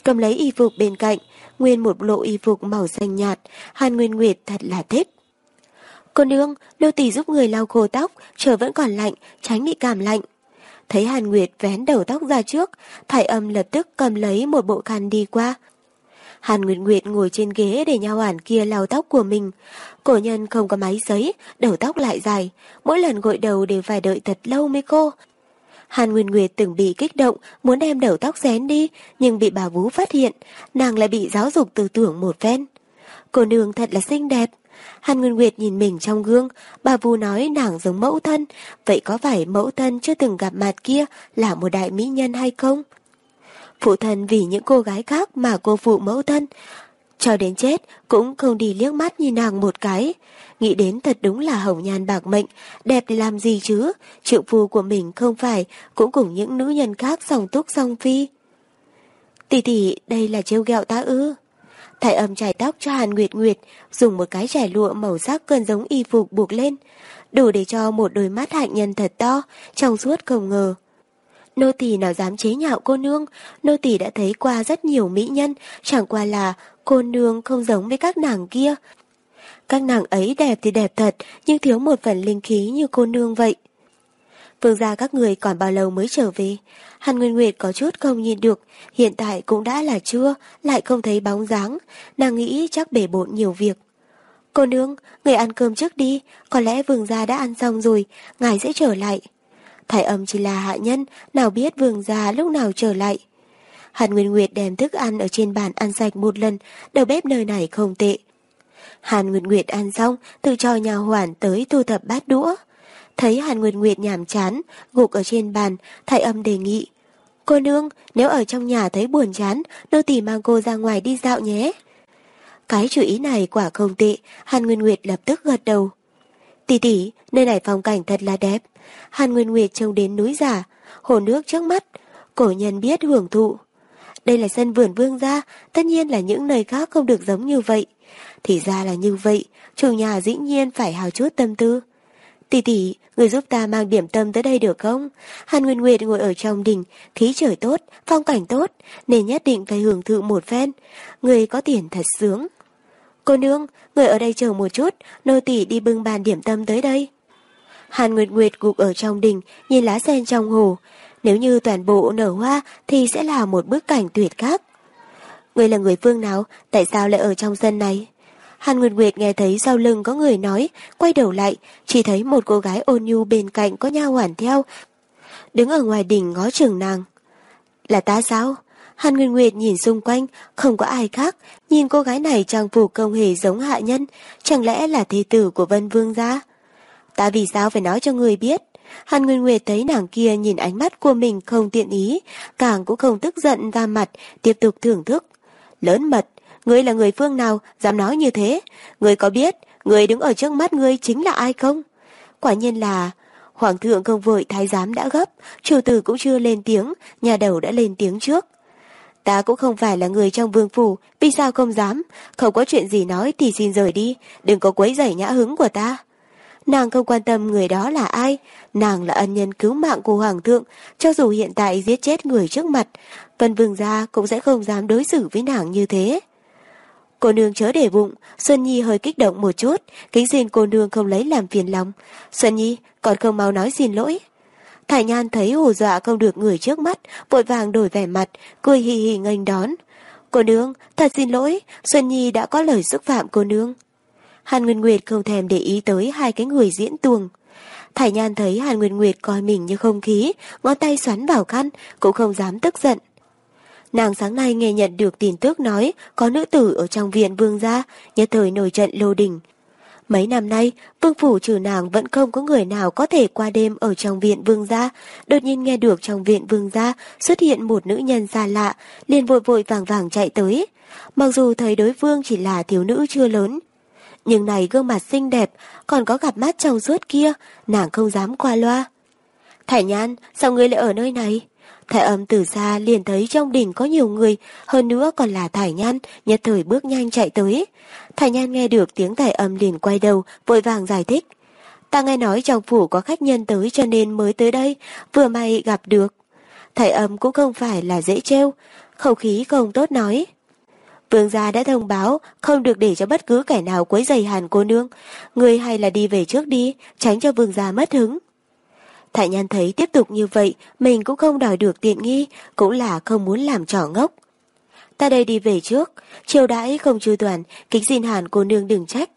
Cầm lấy y phục bên cạnh, nguyên một bộ y phục màu xanh nhạt, Hàn Nguyên Nguyệt thật là thích. Cô nương, nô tỳ giúp người lau khô tóc, trời vẫn còn lạnh, tránh bị cảm lạnh. Thấy Hàn Nguyệt vén đầu tóc ra trước, Thải âm lập tức cầm lấy một bộ khăn đi qua. Hàn Nguyệt Nguyệt ngồi trên ghế để nhau hoàn kia lau tóc của mình. Cổ nhân không có máy giấy, đầu tóc lại dài. Mỗi lần gội đầu đều phải đợi thật lâu mới khô. Hàn Nguyên Nguyệt từng bị kích động, muốn đem đầu tóc xén đi, nhưng bị bà Vú phát hiện, nàng lại bị giáo dục tư tưởng một phen. Cô nương thật là xinh đẹp. Hàn Nguyên Nguyệt nhìn mình trong gương, bà Vú nói nàng giống mẫu thân, vậy có phải mẫu thân chưa từng gặp mặt kia là một đại mỹ nhân hay không? Phụ thân vì những cô gái khác mà cô phụ mẫu thân, cho đến chết cũng không đi liếc mắt nhìn nàng một cái. Nghĩ đến thật đúng là hồng nhan bạc mệnh, đẹp thì làm gì chứ, triệu phu của mình không phải cũng cùng những nữ nhân khác song túc song phi. Tỷ tỷ, đây là trêu ghẹo ta ư. Thải âm chải tóc cho Hàn Nguyệt Nguyệt, dùng một cái trải lụa màu sắc gần giống y phục buộc lên, đủ để cho một đôi mắt hạnh nhân thật to, trong suốt không ngờ. Nô tỳ nào dám chế nhạo cô nương, nô tỳ đã thấy qua rất nhiều mỹ nhân, chẳng qua là cô nương không giống với các nàng kia. Các nàng ấy đẹp thì đẹp thật, nhưng thiếu một phần linh khí như cô nương vậy. Vương gia các người còn bao lâu mới trở về? Hàn Nguyên Nguyệt có chút không nhìn được, hiện tại cũng đã là trưa, lại không thấy bóng dáng, nàng nghĩ chắc bể bộn nhiều việc. Cô nương, người ăn cơm trước đi, có lẽ vương gia đã ăn xong rồi, ngài sẽ trở lại. Thái âm chỉ là hạ nhân, nào biết vương gia lúc nào trở lại. Hàn Nguyên Nguyệt đem thức ăn ở trên bàn ăn sạch một lần, đầu bếp nơi này không tệ. Hàn Nguyệt Nguyệt ăn xong, tự cho nhà hoàn tới thu thập bát đũa. Thấy Hàn Nguyệt Nguyệt nhảm chán, gục ở trên bàn, thay âm đề nghị. Cô nương, nếu ở trong nhà thấy buồn chán, nô tỳ mang cô ra ngoài đi dạo nhé. Cái chủ ý này quả không tệ, Hàn Nguyên Nguyệt lập tức gật đầu. Tỷ tỷ, nơi này phong cảnh thật là đẹp. Hàn Nguyên Nguyệt trông đến núi giả, hồ nước trước mắt, cổ nhân biết hưởng thụ. Đây là sân vườn vương gia, tất nhiên là những nơi khác không được giống như vậy. Thì ra là như vậy, chủ nhà dĩ nhiên phải hào chút tâm tư. Tỷ tỷ, người giúp ta mang điểm tâm tới đây được không? Hàn Nguyên Nguyệt ngồi ở trong đỉnh, khí trời tốt, phong cảnh tốt, nên nhất định phải hưởng thụ một phen. Người có tiền thật sướng. Cô nương, người ở đây chờ một chút, nô tỷ đi bưng bàn điểm tâm tới đây. Hàn Nguyệt Nguyệt gục ở trong đỉnh, nhìn lá sen trong hồ. Nếu như toàn bộ nở hoa thì sẽ là một bức cảnh tuyệt khác. Người là người phương nào, tại sao lại ở trong sân này? Hàn Nguyệt Nguyệt nghe thấy sau lưng có người nói, quay đầu lại, chỉ thấy một cô gái ôn nhu bên cạnh có nha hoàn theo, đứng ở ngoài đỉnh ngó chừng nàng. Là ta sao? Hàn Nguyên Nguyệt nhìn xung quanh, không có ai khác, nhìn cô gái này trang phục công hề giống hạ nhân, chẳng lẽ là thế tử của Vân Vương gia? Ta vì sao phải nói cho người biết? Hàn Nguyên Nguyệt thấy nàng kia nhìn ánh mắt của mình không tiện ý, càng cũng không tức giận ra mặt, tiếp tục thưởng thức. Lớn mật, ngươi là người phương nào, dám nói như thế? Ngươi có biết, người đứng ở trước mắt ngươi chính là ai không? Quả nhiên là... Hoàng thượng không vội thái giám đã gấp, chủ tử cũng chưa lên tiếng, nhà đầu đã lên tiếng trước. Ta cũng không phải là người trong vương phủ, vì sao không dám? Không có chuyện gì nói thì xin rời đi, đừng có quấy rầy nhã hứng của ta. Nàng không quan tâm người đó là ai, nàng là ân nhân cứu mạng của Hoàng thượng, cho dù hiện tại giết chết người trước mặt, Vân Vương gia cũng sẽ không dám đối xử với nàng như thế. Cô nương chớ để bụng, Xuân Nhi hơi kích động một chút, kính xin cô nương không lấy làm phiền lòng. Xuân Nhi, còn không mau nói xin lỗi. Thải Nhan thấy hù dọa không được người trước mắt, vội vàng đổi vẻ mặt, cười hì hì nghênh đón. Cô nương, thật xin lỗi, Xuân Nhi đã có lời xúc phạm cô nương. Hàn Nguyên Nguyệt không thèm để ý tới hai cái người diễn tuồng. Thải Nhan thấy Hàn Nguyên Nguyệt coi mình như không khí, ngón tay xoắn vào khăn, cũng không dám tức giận. Nàng sáng nay nghe nhận được tin tức nói có nữ tử ở trong viện vương gia, nhất thời nổi trận lô đình. Mấy năm nay, vương phủ trừ nàng vẫn không có người nào có thể qua đêm ở trong viện vương gia. Đột nhiên nghe được trong viện vương gia xuất hiện một nữ nhân xa lạ, liền vội vội vàng vàng chạy tới. Mặc dù thấy đối phương chỉ là thiếu nữ chưa lớn, nhưng này gương mặt xinh đẹp, còn có gặp mắt trong suốt kia, nàng không dám qua loa. Thải Nhan, sao ngươi lại ở nơi này? Thái âm từ xa liền thấy trong đỉnh có nhiều người, hơn nữa còn là Thải Nhan, nhất thời bước nhanh chạy tới. Thải Nhan nghe được tiếng Thải âm liền quay đầu, vội vàng giải thích. Ta nghe nói trong phủ có khách nhân tới cho nên mới tới đây, vừa may gặp được. Thải âm cũng không phải là dễ trêu, khẩu khí không tốt nói. Vương gia đã thông báo không được để cho bất cứ kẻ nào quấy giày hàn cô nương. Người hay là đi về trước đi, tránh cho vương gia mất hứng. Thải Nhan thấy tiếp tục như vậy, mình cũng không đòi được tiện nghi, cũng là không muốn làm trò ngốc. Ta đây đi về trước, chiều đãi không chu toàn, kính xin Hàn cô nương đừng trách.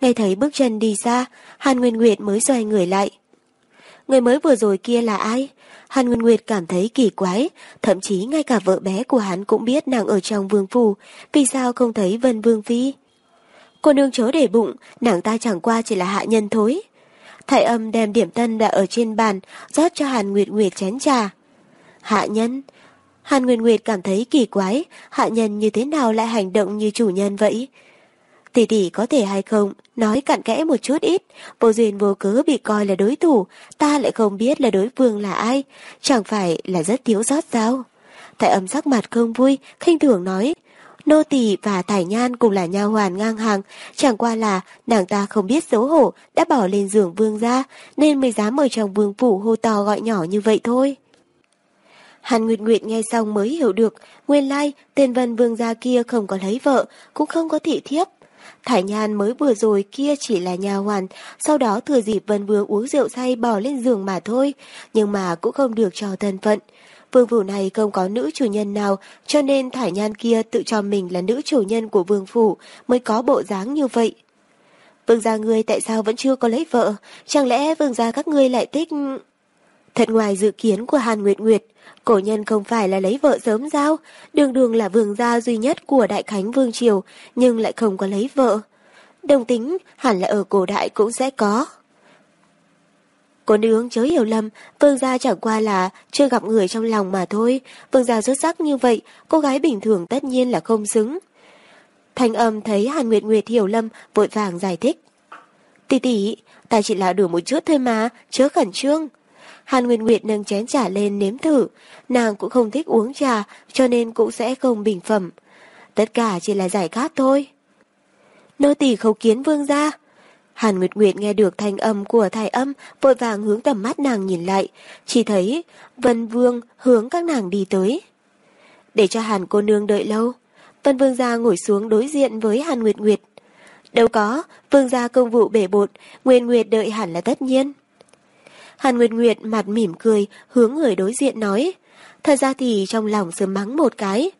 Nghe thấy bước chân đi xa, Hàn Nguyên Nguyệt mới xoay người lại. Người mới vừa rồi kia là ai? Hàn Nguyên Nguyệt cảm thấy kỳ quái, thậm chí ngay cả vợ bé của hắn cũng biết nàng ở trong vương phủ, vì sao không thấy Vân Vương Phi? Cô nương chớ để bụng, nàng ta chẳng qua chỉ là hạ nhân thối. Thải âm đem điểm tân đã ở trên bàn, rót cho Hàn Nguyệt Nguyệt chén trà. Hạ nhân? Hàn Nguyệt Nguyệt cảm thấy kỳ quái, hạ nhân như thế nào lại hành động như chủ nhân vậy? Tỷ tỷ có thể hay không, nói cặn kẽ một chút ít, vô duyên vô cớ bị coi là đối thủ, ta lại không biết là đối phương là ai, chẳng phải là rất thiếu sót sao? Tại âm sắc mặt không vui, khinh thường nói, nô tỳ và thải nhan cùng là nha hoàn ngang hàng, chẳng qua là nàng ta không biết xấu hổ, đã bỏ lên giường vương ra, nên mới dám ở trong vương phủ hô to gọi nhỏ như vậy thôi. Hàn Nguyệt Nguyệt nghe xong mới hiểu được, nguyên lai tên vân vương gia kia không có lấy vợ, cũng không có thị thiếp, Thải Nhan mới vừa rồi kia chỉ là nhà hoàn, sau đó thừa dịp Vân Vương uống rượu say bỏ lên giường mà thôi, nhưng mà cũng không được cho thân phận. Vương phủ này không có nữ chủ nhân nào, cho nên Thải Nhan kia tự cho mình là nữ chủ nhân của vương phủ mới có bộ dáng như vậy. Vương gia ngươi tại sao vẫn chưa có lấy vợ? Chẳng lẽ vương gia các ngươi lại thích... Thật ngoài dự kiến của Hàn Nguyệt Nguyệt, cổ nhân không phải là lấy vợ sớm giao đường đường là vương gia duy nhất của Đại Khánh Vương Triều, nhưng lại không có lấy vợ. Đồng tính hẳn là ở cổ đại cũng sẽ có. Cô nương chớ hiểu lầm, vương gia chẳng qua là chưa gặp người trong lòng mà thôi, vương gia xuất sắc như vậy, cô gái bình thường tất nhiên là không xứng. Thanh âm thấy Hàn Nguyệt Nguyệt hiểu lầm, vội vàng giải thích. Tỷ tỷ, ta chỉ là đùa một chút thôi mà, chớ khẩn trương. Hàn nguyệt Nguyệt nâng chén trà lên nếm thử, nàng cũng không thích uống trà, cho nên cũng sẽ không bình phẩm. Tất cả chỉ là giải khát thôi. Nô tỳ khấu kiến vương gia. Hàn Nguyệt Nguyệt nghe được thanh âm của thải âm, vội vàng hướng tầm mắt nàng nhìn lại, chỉ thấy Vân Vương hướng các nàng đi tới. Để cho Hàn cô nương đợi lâu, Vân Vương gia ngồi xuống đối diện với Hàn Nguyệt Nguyệt. Đâu có, Vương gia công vụ bể bột, Nguyên Nguyệt đợi hẳn là tất nhiên. Hàn Nguyệt Nguyệt mặt mỉm cười, hướng người đối diện nói. Thật ra thì trong lòng sớm mắng một cái.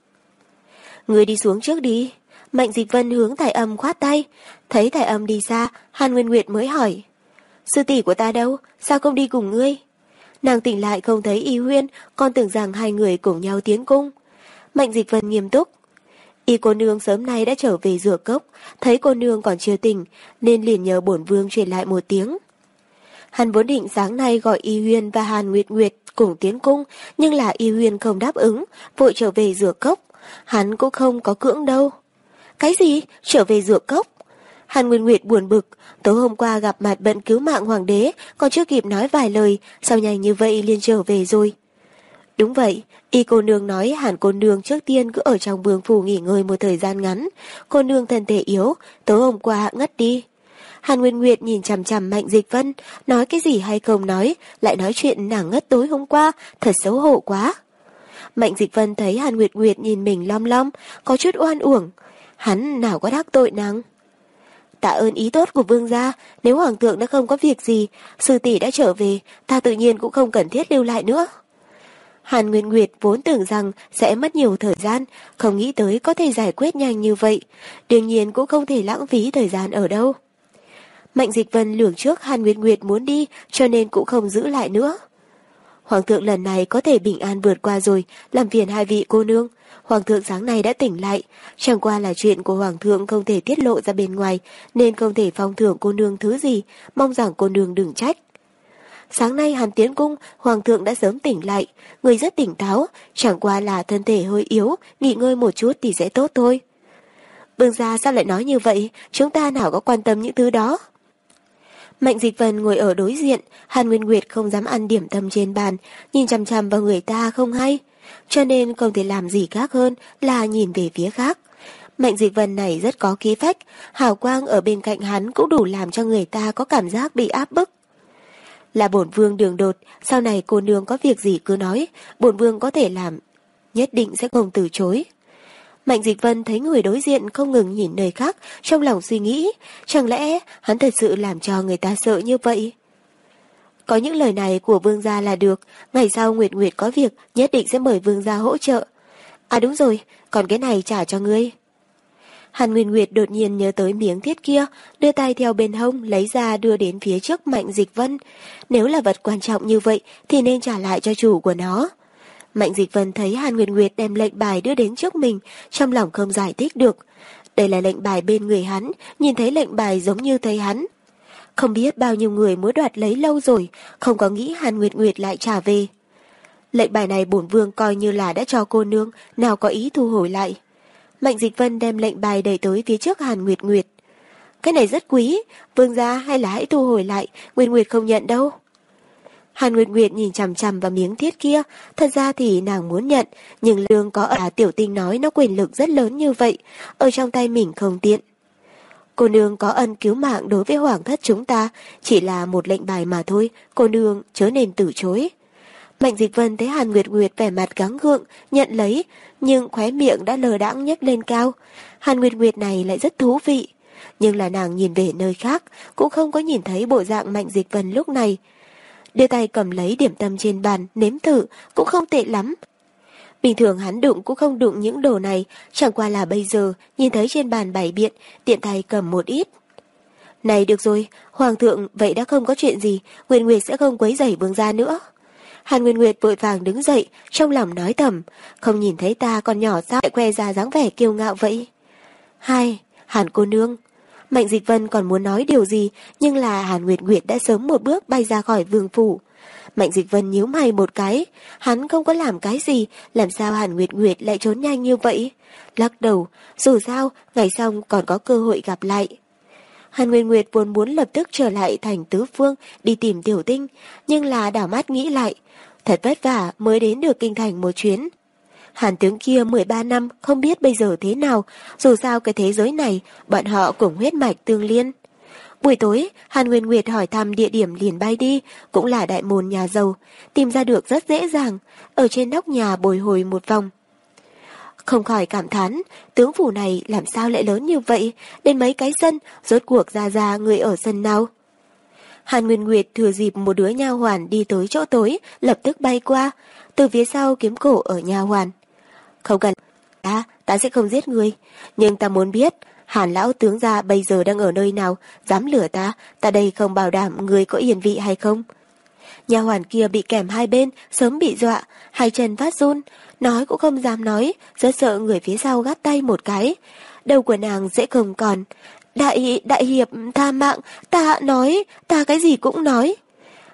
Người đi xuống trước đi. Mạnh Dịch Vân hướng Thải Âm khoát tay. Thấy Thải Âm đi xa, Hàn Nguyên Nguyệt mới hỏi. Sư tỷ của ta đâu? Sao không đi cùng ngươi? Nàng tỉnh lại không thấy Y Huyên, còn tưởng rằng hai người cùng nhau tiến cung. Mạnh Dịch Vân nghiêm túc. Y cô nương sớm nay đã trở về rửa cốc, thấy cô nương còn chưa tỉnh, nên liền nhờ bổn vương truyền lại một tiếng. Hắn vốn định sáng nay gọi Y Huyên và Hàn Nguyệt Nguyệt cùng tiến cung, nhưng là Y Huyên không đáp ứng, vội trở về rửa cốc. Hắn cũng không có cưỡng đâu. Cái gì? Trở về rượu cốc? Hàn nguyên Nguyệt buồn bực, tối hôm qua gặp mặt bận cứu mạng hoàng đế, còn chưa kịp nói vài lời, sao nhanh như vậy liền trở về rồi. Đúng vậy, y cô nương nói hàn cô nương trước tiên cứ ở trong vương phủ nghỉ ngơi một thời gian ngắn. Cô nương thân thể yếu, tối hôm qua ngất đi. Hàn Nguyên Nguyệt nhìn chằm chằm Mạnh Dịch Vân, nói cái gì hay không nói, lại nói chuyện nàng ngất tối hôm qua, thật xấu hổ quá. Mạnh Dịch Vân thấy Hàn Nguyệt Nguyệt nhìn mình lom lom, có chút oan uổng. Hắn nào có đắc tội nàng. Tạ ơn ý tốt của vương gia, nếu hoàng thượng đã không có việc gì, sư tỷ đã trở về, ta tự nhiên cũng không cần thiết lưu lại nữa. Hàn Nguyên Nguyệt vốn tưởng rằng sẽ mất nhiều thời gian, không nghĩ tới có thể giải quyết nhanh như vậy. Đương nhiên cũng không thể lãng phí thời gian ở đâu. Mạnh Dịch Vân lường trước Hàn Nguyệt Nguyệt muốn đi, cho nên cũng không giữ lại nữa. Hoàng thượng lần này có thể bình an vượt qua rồi, làm phiền hai vị cô nương. Hoàng thượng sáng nay đã tỉnh lại, chẳng qua là chuyện của Hoàng thượng không thể tiết lộ ra bên ngoài, nên không thể phong thưởng cô nương thứ gì, mong rằng cô nương đừng trách. Sáng nay Hàn Tiến Cung, Hoàng thượng đã sớm tỉnh lại, người rất tỉnh táo, chẳng qua là thân thể hơi yếu, nghỉ ngơi một chút thì sẽ tốt thôi. Vương gia sao lại nói như vậy, chúng ta nào có quan tâm những thứ đó. Mạnh Dịch Vân ngồi ở đối diện, Hàn Nguyên Nguyệt không dám ăn điểm tâm trên bàn, nhìn chằm chằm vào người ta không hay. Cho nên không thể làm gì khác hơn là nhìn về phía khác. Mạnh Dịch Vân này rất có khí phách, hào quang ở bên cạnh hắn cũng đủ làm cho người ta có cảm giác bị áp bức. Là bổn vương đường đột, sau này cô nương có việc gì cứ nói, bổn vương có thể làm, nhất định sẽ không từ chối. Mạnh Dịch Vân thấy người đối diện không ngừng nhìn nơi khác, trong lòng suy nghĩ, chẳng lẽ hắn thật sự làm cho người ta sợ như vậy? Có những lời này của vương gia là được, ngày sau Nguyệt Nguyệt có việc nhất định sẽ mời vương gia hỗ trợ. À đúng rồi, còn cái này trả cho ngươi. Hàn Nguyên Nguyệt đột nhiên nhớ tới miếng thiết kia, đưa tay theo bên hông lấy ra đưa đến phía trước Mạnh Dịch Vân. Nếu là vật quan trọng như vậy thì nên trả lại cho chủ của nó. Mạnh Dịch Vân thấy Hàn Nguyệt Nguyệt đem lệnh bài đưa đến trước mình, trong lòng không giải thích được. Đây là lệnh bài bên người hắn, nhìn thấy lệnh bài giống như thấy hắn. Không biết bao nhiêu người muốn đoạt lấy lâu rồi, không có nghĩ Hàn Nguyệt Nguyệt lại trả về. Lệnh bài này bổn vương coi như là đã cho cô nương, nào có ý thu hồi lại. Mạnh Dịch Vân đem lệnh bài đẩy tới phía trước Hàn Nguyệt Nguyệt. Cái này rất quý, vương gia hay là hãy thu hồi lại, Nguyệt Nguyệt không nhận đâu. Hàn Nguyệt Nguyệt nhìn chằm chằm vào miếng thiết kia, thật ra thì nàng muốn nhận, nhưng lương có ở tiểu tinh nói nó quyền lực rất lớn như vậy, ở trong tay mình không tiện. Cô nương có ân cứu mạng đối với hoàng thất chúng ta, chỉ là một lệnh bài mà thôi, cô nương chớ nên từ chối. Mạnh Dịch Vân thấy Hàn Nguyệt Nguyệt vẻ mặt gắng gượng, nhận lấy, nhưng khóe miệng đã lờ đãng nhếch lên cao. Hàn Nguyệt Nguyệt này lại rất thú vị. Nhưng là nàng nhìn về nơi khác, cũng không có nhìn thấy bộ dạng Mạnh Dịch Vân lúc này. Đưa tay cầm lấy điểm tâm trên bàn, nếm thử, cũng không tệ lắm. Bình thường hắn đụng cũng không đụng những đồ này, chẳng qua là bây giờ, nhìn thấy trên bàn bày biện, tiện tay cầm một ít. Này được rồi, Hoàng thượng, vậy đã không có chuyện gì, Nguyệt Nguyệt sẽ không quấy rầy vương gia nữa. Hàn Nguyên Nguyệt vội vàng đứng dậy, trong lòng nói thầm, không nhìn thấy ta còn nhỏ sao lại que ra dáng vẻ kiêu ngạo vậy. Hai, Hàn cô nương. Mạnh Dịch Vân còn muốn nói điều gì, nhưng là Hàn Nguyệt Nguyệt đã sớm một bước bay ra khỏi vương phủ. Mạnh Dịch Vân nhíu mày một cái, hắn không có làm cái gì, làm sao Hàn Nguyệt Nguyệt lại trốn nhanh như vậy? Lắc đầu, dù sao, ngày xong còn có cơ hội gặp lại. Hàn Nguyên Nguyệt vốn muốn lập tức trở lại thành tứ phương đi tìm tiểu tinh, nhưng là đảo mắt nghĩ lại, Thật vất vả mới đến được kinh thành một chuyến. Hàn tướng kia 13 năm không biết bây giờ thế nào, dù sao cái thế giới này, bọn họ cũng huyết mạch tương liên. Buổi tối, Hàn Nguyên Nguyệt hỏi thăm địa điểm liền bay đi, cũng là đại môn nhà giàu, tìm ra được rất dễ dàng, ở trên nóc nhà bồi hồi một vòng. Không khỏi cảm thán, tướng phủ này làm sao lại lớn như vậy, đến mấy cái sân, rốt cuộc ra ra người ở sân nào. Hàn Nguyên Nguyệt thừa dịp một đứa nha hoàn đi tới chỗ tối, lập tức bay qua, từ phía sau kiếm cổ ở nha hoàn. Không cần, ta, ta sẽ không giết người, nhưng ta muốn biết, Hàn lão tướng gia bây giờ đang ở nơi nào, dám lửa ta, ta đây không bảo đảm người có yên vị hay không. Nhà hoàn kia bị kèm hai bên, sớm bị dọa, hai chân phát run, nói cũng không dám nói, rất sợ người phía sau gắt tay một cái. Đầu của nàng dễ không còn, Đại, đại hiệp tha mạng, ta nói, ta cái gì cũng nói.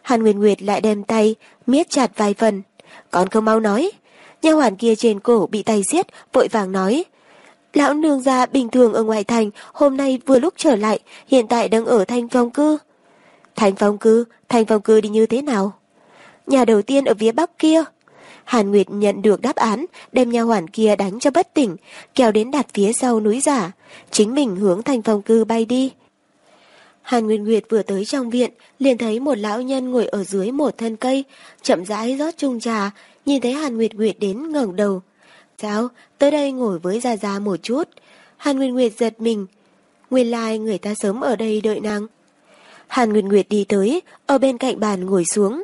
Hàn Nguyên Nguyệt lại đem tay, miết chặt vài phần. Còn không mau nói. Nha hoàn kia trên cổ bị tay giết, vội vàng nói. Lão nương gia bình thường ở ngoại thành, hôm nay vừa lúc trở lại, hiện tại đang ở thanh phong cư. Thanh phong cư, thanh phong cư đi như thế nào? Nhà đầu tiên ở phía bắc kia. Hàn Nguyệt nhận được đáp án, đem nha hoàn kia đánh cho bất tỉnh, kéo đến đặt phía sau núi giả, chính mình hướng thành phong cư bay đi. Hàn Nguyệt Nguyệt vừa tới trong viện, liền thấy một lão nhân ngồi ở dưới một thân cây, chậm rãi rót chung trà, nhìn thấy Hàn Nguyệt Nguyệt đến ngẩng đầu. Sao, tới đây ngồi với Gia Gia một chút. Hàn Nguyệt Nguyệt giật mình. Nguyên lai like người ta sớm ở đây đợi nàng. Hàn Nguyệt Nguyệt đi tới, ở bên cạnh bàn ngồi xuống.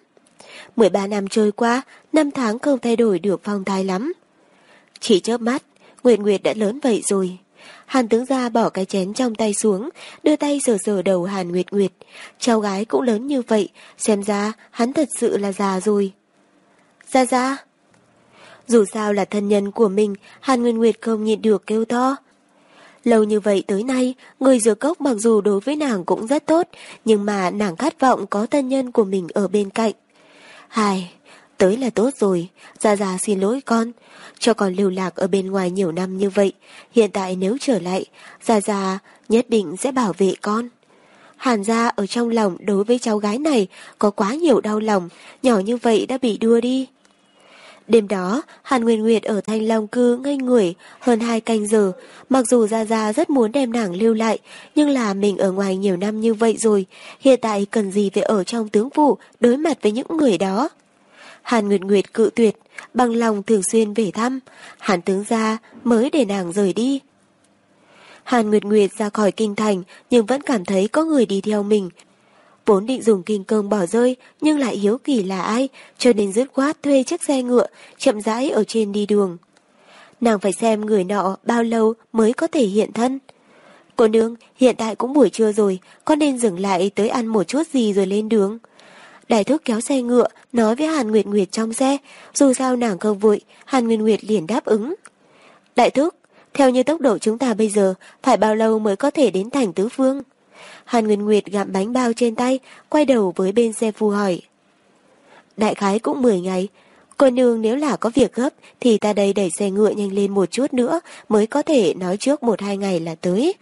13 năm trôi qua, năm tháng không thay đổi được phong thái lắm. Chỉ chớp mắt, Nguyệt Nguyệt đã lớn vậy rồi. Hàn tướng gia bỏ cái chén trong tay xuống, đưa tay sờ sờ đầu Hàn Nguyệt Nguyệt. Cháu gái cũng lớn như vậy, xem ra hắn thật sự là già rồi. Ra ra. Dù sao là thân nhân của mình, Hàn nguyên Nguyệt không nhịn được kêu to. Lâu như vậy tới nay, người dừa cốc mặc dù đối với nàng cũng rất tốt, nhưng mà nàng khát vọng có thân nhân của mình ở bên cạnh. hài, tới là tốt rồi, Gia Gia xin lỗi con, cho con lưu lạc ở bên ngoài nhiều năm như vậy, hiện tại nếu trở lại, Gia Gia nhất định sẽ bảo vệ con. Hàn gia ở trong lòng đối với cháu gái này có quá nhiều đau lòng, nhỏ như vậy đã bị đưa đi. Đêm đó, Hàn Nguyên Nguyệt ở Thanh Long Cư ngây người hơn hai canh giờ. Mặc dù Gia Gia rất muốn đem nàng lưu lại, nhưng là mình ở ngoài nhiều năm như vậy rồi, hiện tại cần gì phải ở trong tướng phủ đối mặt với những người đó. Hàn Nguyệt Nguyệt cự tuyệt, bằng lòng thường xuyên về thăm, Hàn tướng gia mới để nàng rời đi. Hàn Nguyệt Nguyệt ra khỏi kinh thành nhưng vẫn cảm thấy có người đi theo mình, Vốn định dùng kinh cơm bỏ rơi nhưng lại hiếu kỳ là ai cho nên dứt khoát thuê chiếc xe ngựa chậm rãi ở trên đi đường. Nàng phải xem người nọ bao lâu mới có thể hiện thân. Cô nương, hiện tại cũng buổi trưa rồi, con nên dừng lại tới ăn một chút gì rồi lên đường. Đại thúc kéo xe ngựa, nói với Hàn Nguyệt Nguyệt trong xe, dù sao nàng không vội, Hàn Nguyệt Nguyệt liền đáp ứng. Đại thúc, theo như tốc độ chúng ta bây giờ, phải bao lâu mới có thể đến thành tứ phương? Hàn Nguyên Nguyệt gặm bánh bao trên tay, quay đầu với bên xe phu hỏi. Đại khái cũng 10 ngày. Cô nương nếu là có việc gấp thì ta đây đẩy xe ngựa nhanh lên một chút nữa mới có thể nói trước một hai ngày là tới.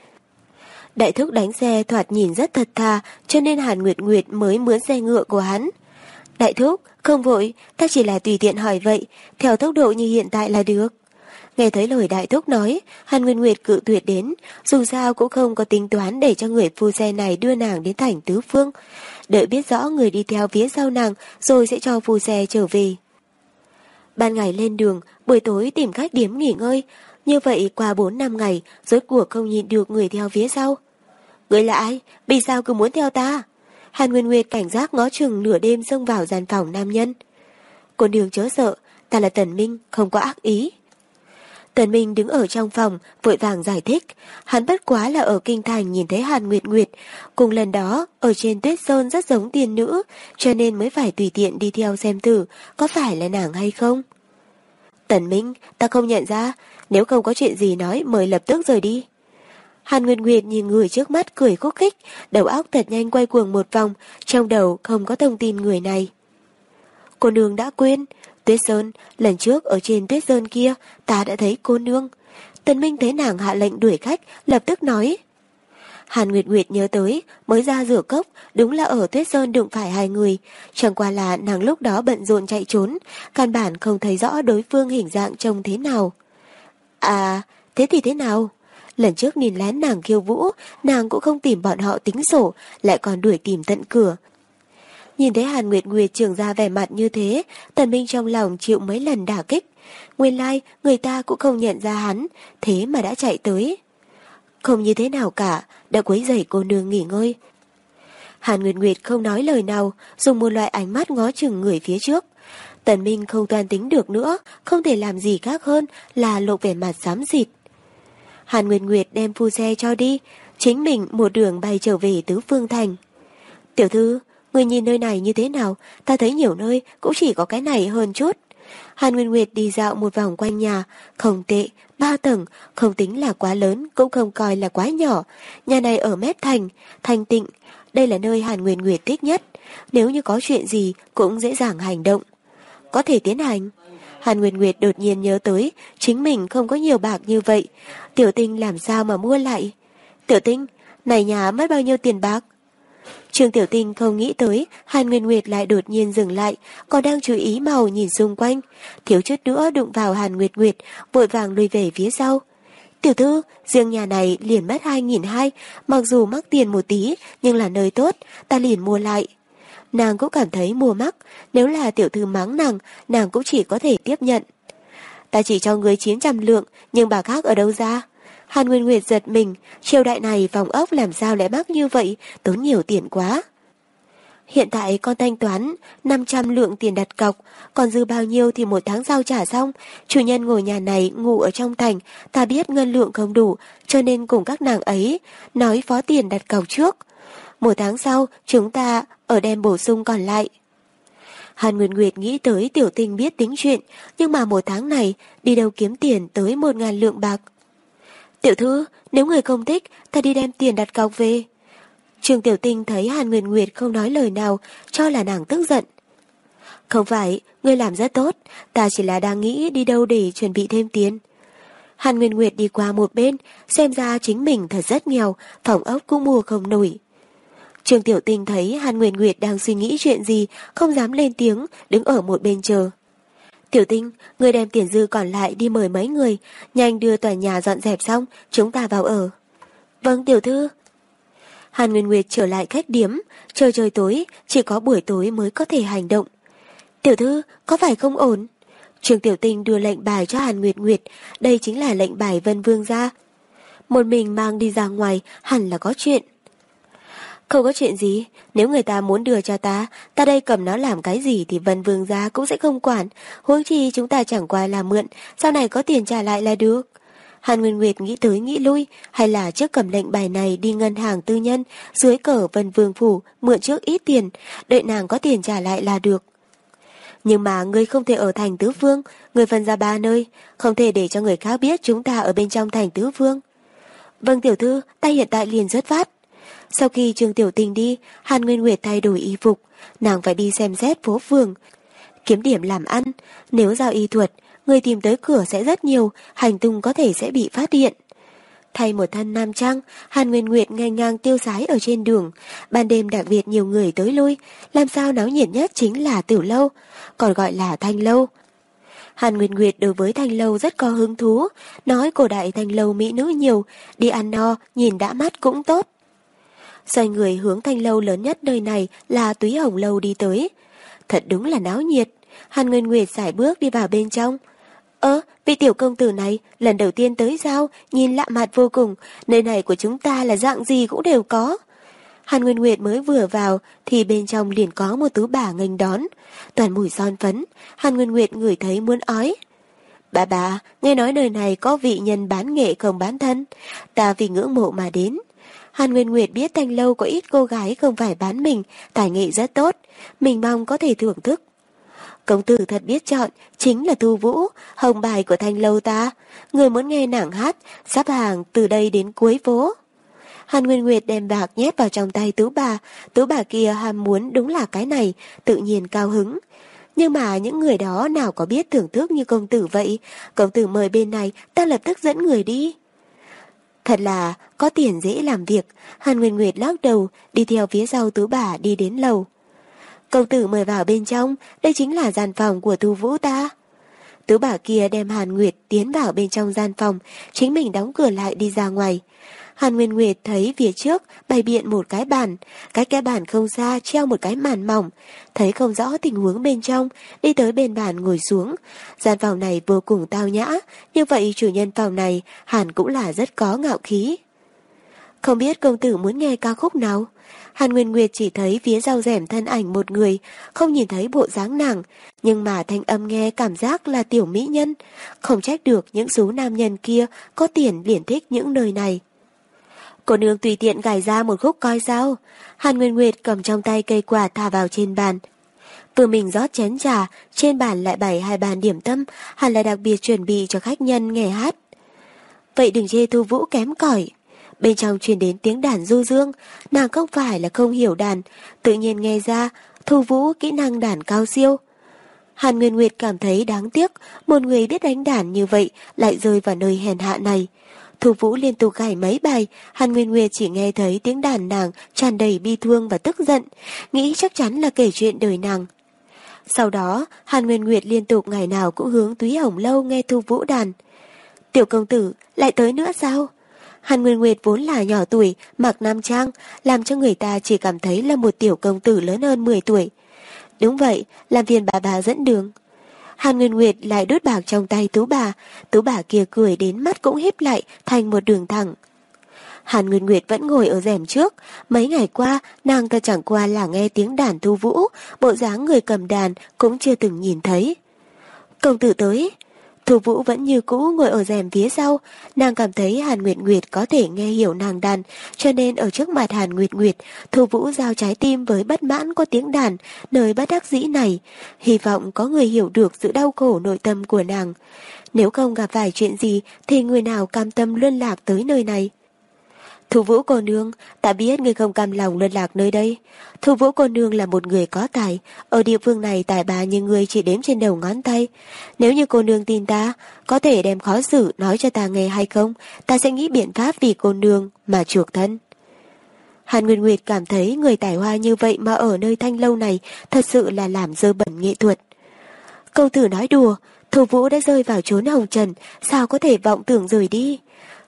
Đại thúc đánh xe thoạt nhìn rất thật thà cho nên Hàn Nguyệt Nguyệt mới mướn xe ngựa của hắn. Đại thúc, không vội, ta chỉ là tùy tiện hỏi vậy, theo tốc độ như hiện tại là được. Nghe thấy lời đại thúc nói, Hàn Nguyên Nguyệt cự tuyệt đến, dù sao cũng không có tính toán để cho người phu xe này đưa nàng đến thành tứ phương. Đợi biết rõ người đi theo phía sau nàng, rồi sẽ cho phu xe trở về. Ban ngày lên đường, buổi tối tìm khách điếm nghỉ ngơi. Như vậy qua 4 năm ngày, rốt cuộc không nhìn được người theo phía sau. Người là ai? Vì sao cứ muốn theo ta? Hàn Nguyên Nguyệt cảnh giác ngó chừng nửa đêm xông vào gian phòng nam nhân. Cô đường chớ sợ, ta là Tần Minh, không có ác ý. Tần Minh đứng ở trong phòng, vội vàng giải thích. Hắn bất quá là ở kinh thành nhìn thấy Hàn Nguyệt Nguyệt. Cùng lần đó, ở trên tuyết sơn rất giống tiền nữ, cho nên mới phải tùy tiện đi theo xem thử, có phải là nàng hay không. Tần Minh, ta không nhận ra, nếu không có chuyện gì nói mời lập tức rời đi. Hàn Nguyệt Nguyệt nhìn người trước mắt cười khúc khích, đầu óc thật nhanh quay cuồng một vòng, trong đầu không có thông tin người này. Cô nương đã quên, Tuyết Sơn, lần trước ở trên Tuyết Sơn kia, ta đã thấy cô nương. Tần Minh thấy nàng hạ lệnh đuổi khách, lập tức nói. Hàn Nguyệt Nguyệt nhớ tới, mới ra rửa cốc, đúng là ở Tuyết Sơn đụng phải hai người. Chẳng qua là nàng lúc đó bận rộn chạy trốn, căn bản không thấy rõ đối phương hình dạng trông thế nào. À, thế thì thế nào? Lần trước nhìn lén nàng khiêu vũ, nàng cũng không tìm bọn họ tính sổ, lại còn đuổi tìm tận cửa. Nhìn thấy Hàn Nguyệt Nguyệt trưởng ra vẻ mặt như thế, Tần Minh trong lòng chịu mấy lần đả kích. Nguyên lai, like, người ta cũng không nhận ra hắn, thế mà đã chạy tới. Không như thế nào cả, đã quấy rầy cô nương nghỉ ngơi. Hàn Nguyệt Nguyệt không nói lời nào, dùng một loại ánh mắt ngó chừng người phía trước. Tần Minh không toàn tính được nữa, không thể làm gì khác hơn là lộ vẻ mặt xám xịt. Hàn Nguyệt Nguyệt đem phu xe cho đi, chính mình một đường bay trở về tứ phương thành. Tiểu thư, Người nhìn nơi này như thế nào, ta thấy nhiều nơi cũng chỉ có cái này hơn chút. Hàn Nguyên Nguyệt đi dạo một vòng quanh nhà, không tệ, ba tầng, không tính là quá lớn, cũng không coi là quá nhỏ. Nhà này ở mép thành, Thanh tịnh, đây là nơi Hàn Nguyên Nguyệt thích nhất. Nếu như có chuyện gì cũng dễ dàng hành động. Có thể tiến hành. Hàn Nguyên Nguyệt đột nhiên nhớ tới, chính mình không có nhiều bạc như vậy. Tiểu tinh làm sao mà mua lại? Tiểu tinh, này nhà mất bao nhiêu tiền bạc? Trương Tiểu Tinh không nghĩ tới Hàn Nguyên Nguyệt lại đột nhiên dừng lại, còn đang chú ý màu nhìn xung quanh. Thiếu chút nữa đụng vào Hàn Nguyệt Nguyệt, vội vàng lùi về phía sau. Tiểu thư, riêng nhà này liền mất 2.200, mặc dù mắc tiền một tí, nhưng là nơi tốt, ta liền mua lại. Nàng cũng cảm thấy mua mắc, nếu là tiểu thư mắng nàng, nàng cũng chỉ có thể tiếp nhận. Ta chỉ cho người 900 lượng, nhưng bà khác ở đâu ra? Hàn Nguyên Nguyệt giật mình, triều đại này vòng ốc làm sao lại mắc như vậy, tốn nhiều tiền quá. Hiện tại con thanh toán 500 lượng tiền đặt cọc, còn dư bao nhiêu thì một tháng sau trả xong. Chủ nhân ngồi nhà này ngủ ở trong thành, ta biết ngân lượng không đủ, cho nên cùng các nàng ấy nói phó tiền đặt cọc trước. Một tháng sau, chúng ta ở đem bổ sung còn lại. Hàn Nguyệt Nguyệt nghĩ tới tiểu tình biết tính chuyện, nhưng mà một tháng này đi đâu kiếm tiền tới một ngàn lượng bạc. Tiểu thư, nếu người không thích, ta đi đem tiền đặt cọc về. Trường Tiểu Tinh thấy Hàn Nguyệt Nguyệt không nói lời nào, cho là nàng tức giận. Không phải, ngươi làm rất tốt, ta chỉ là đang nghĩ đi đâu để chuẩn bị thêm tiền. Hàn Nguyên Nguyệt đi qua một bên, xem ra chính mình thật rất nghèo, phòng ốc cũng mua không nổi. Trường Tiểu Tinh thấy Hàn Nguyên Nguyệt đang suy nghĩ chuyện gì, không dám lên tiếng, đứng ở một bên chờ. Tiểu Tinh, người đem tiền dư còn lại đi mời mấy người, nhanh đưa tòa nhà dọn dẹp xong, chúng ta vào ở. Vâng tiểu thư. Hàn Nguyên Nguyệt trở lại khách điếm, trời trời tối, chỉ có buổi tối mới có thể hành động. Tiểu thư, có phải không ổn? Trường Tiểu Tinh đưa lệnh bài cho Hàn Nguyệt Nguyệt, đây chính là lệnh bài Vân Vương ra. Một mình mang đi ra ngoài hẳn là có chuyện. Không có chuyện gì, nếu người ta muốn đưa cho ta, ta đây cầm nó làm cái gì thì Vân Vương gia cũng sẽ không quản, huống chi chúng ta chẳng qua là mượn, sau này có tiền trả lại là được. Hàn Nguyên Nguyệt nghĩ tới nghĩ lui, hay là trước cầm lệnh bài này đi ngân hàng tư nhân, dưới cờ Vân Vương Phủ, mượn trước ít tiền, đợi nàng có tiền trả lại là được. Nhưng mà ngươi không thể ở thành tứ phương, người phân ra ba nơi, không thể để cho người khác biết chúng ta ở bên trong thành tứ phương. Vâng tiểu thư, ta hiện tại liền rất phát. Sau khi Trương Tiểu Tình đi, Hàn Nguyên Nguyệt thay đổi y phục, nàng phải đi xem xét phố phường, kiếm điểm làm ăn, nếu giao y thuật, người tìm tới cửa sẽ rất nhiều, hành tung có thể sẽ bị phát hiện. Thay một thân nam trang, Hàn Nguyên Nguyệt ngang ngang tiêu sái ở trên đường. Ban đêm đặc biệt nhiều người tới lui, làm sao náo nhiệt nhất chính là tiểu lâu, còn gọi là thanh lâu. Hàn Nguyên Nguyệt đối với thanh lâu rất có hứng thú, nói cổ đại thanh lâu mỹ nữ nhiều, đi ăn no, nhìn đã mắt cũng tốt. Xoay người hướng thanh lâu lớn nhất nơi này là túy hồng lâu đi tới. Thật đúng là náo nhiệt. Hàn Nguyên Nguyệt giải bước đi vào bên trong. Ơ, vị tiểu công tử này, lần đầu tiên tới giao nhìn lạ mặt vô cùng, nơi này của chúng ta là dạng gì cũng đều có. Hàn Nguyên Nguyệt mới vừa vào thì bên trong liền có một tú bà nghênh đón. Toàn mùi son phấn, Hàn Nguyên Nguyệt ngửi thấy muốn ói. Bà bà, nghe nói nơi này có vị nhân bán nghệ không bán thân. Ta vì ngưỡng mộ mà đến. Hàn Nguyên Nguyệt biết Thanh Lâu có ít cô gái không phải bán mình, tài nghệ rất tốt. Mình mong có thể thưởng thức. Công tử thật biết chọn, chính là Thu Vũ, hồng bài của Thanh Lâu ta. Người muốn nghe nàng hát, sắp hàng từ đây đến cuối phố. Hàn Nguyên Nguyệt đem bạc nhét vào trong tay tú bà, tú bà kia ham muốn đúng là cái này, tự nhiên cao hứng. Nhưng mà những người đó nào có biết thưởng thức như công tử vậy, công tử mời bên này, ta lập tức dẫn người đi. Thật là có tiền dễ làm việc, Hàn Nguyên Nguyệt lắc đầu, đi theo phía sau tú bà đi đến lầu. Công tử mời vào bên trong, đây chính là gian phòng của Thu vũ ta. Tứ bà kia đem Hàn Nguyệt tiến vào bên trong gian phòng, chính mình đóng cửa lại đi ra ngoài. Hàn Nguyên Nguyệt thấy phía trước bày biện một cái bàn, cái cái bàn không xa treo một cái màn mỏng, thấy không rõ tình huống bên trong, đi tới bên bàn ngồi xuống. Gian phòng này vô cùng tao nhã, như vậy chủ nhân phòng này hẳn cũng là rất có ngạo khí. Không biết công tử muốn nghe ca khúc nào? Hàn Nguyên Nguyệt chỉ thấy phía sau rèm thân ảnh một người, không nhìn thấy bộ dáng nàng, nhưng mà thanh âm nghe cảm giác là tiểu mỹ nhân. Không trách được những số nam nhân kia có tiền liền thích những nơi này. Cô nương tùy tiện gài ra một khúc coi sao. Hàn Nguyên Nguyệt cầm trong tay cây quả thả vào trên bàn. Vừa mình rót chén trà, trên bàn lại bày hai bàn điểm tâm, hẳn là đặc biệt chuẩn bị cho khách nhân nghe hát. Vậy đừng chê thu vũ kém cỏi. Bên trong truyền đến tiếng đàn du dương, nàng không phải là không hiểu đàn, tự nhiên nghe ra thu vũ kỹ năng đàn cao siêu. Hàn Nguyên Nguyệt cảm thấy đáng tiếc, một người biết đánh đàn như vậy lại rơi vào nơi hèn hạ này. Thu Vũ liên tục gảy mấy bài, Hàn Nguyên Nguyệt chỉ nghe thấy tiếng đàn nàng tràn đầy bi thương và tức giận, nghĩ chắc chắn là kể chuyện đời nàng. Sau đó, Hàn Nguyên Nguyệt liên tục ngày nào cũng hướng Túy Hồng Lâu nghe Thu Vũ đàn. Tiểu công tử, lại tới nữa sao? Hàn Nguyên Nguyệt vốn là nhỏ tuổi, mặc nam trang, làm cho người ta chỉ cảm thấy là một tiểu công tử lớn hơn 10 tuổi. Đúng vậy, làm phiền bà bà dẫn đường. Hàn Nguyên Nguyệt lại đốt bạc trong tay tú bà, tú bà kia cười đến mắt cũng híp lại thành một đường thẳng. Hàn Nguyên Nguyệt vẫn ngồi ở rèm trước, mấy ngày qua nàng ta chẳng qua là nghe tiếng đàn thu vũ, bộ dáng người cầm đàn cũng chưa từng nhìn thấy. Công tử tới, Thu Vũ vẫn như cũ ngồi ở rèm phía sau, nàng cảm thấy Hàn Nguyệt Nguyệt có thể nghe hiểu nàng đàn, cho nên ở trước mặt Hàn Nguyệt Nguyệt, Thu Vũ giao trái tim với bất mãn có tiếng đàn, nơi bất đắc dĩ này, hy vọng có người hiểu được sự đau khổ nội tâm của nàng. Nếu không gặp phải chuyện gì thì người nào cam tâm luân lạc tới nơi này. Thu Vũ cô nương, ta biết ngươi không cam lòng luân lạc nơi đây. Thu Vũ cô nương là một người có tài, ở địa phương này tài bà như ngươi chỉ đếm trên đầu ngón tay. Nếu như cô nương tin ta, có thể đem khó xử nói cho ta nghe hay không, ta sẽ nghĩ biện pháp vì cô nương mà chuộc thân. Hàn Nguyên Nguyệt cảm thấy người tài hoa như vậy mà ở nơi thanh lâu này thật sự là làm dơ bẩn nghệ thuật. Câu thử nói đùa, thu Vũ đã rơi vào chốn hồng trần, sao có thể vọng tưởng rời đi.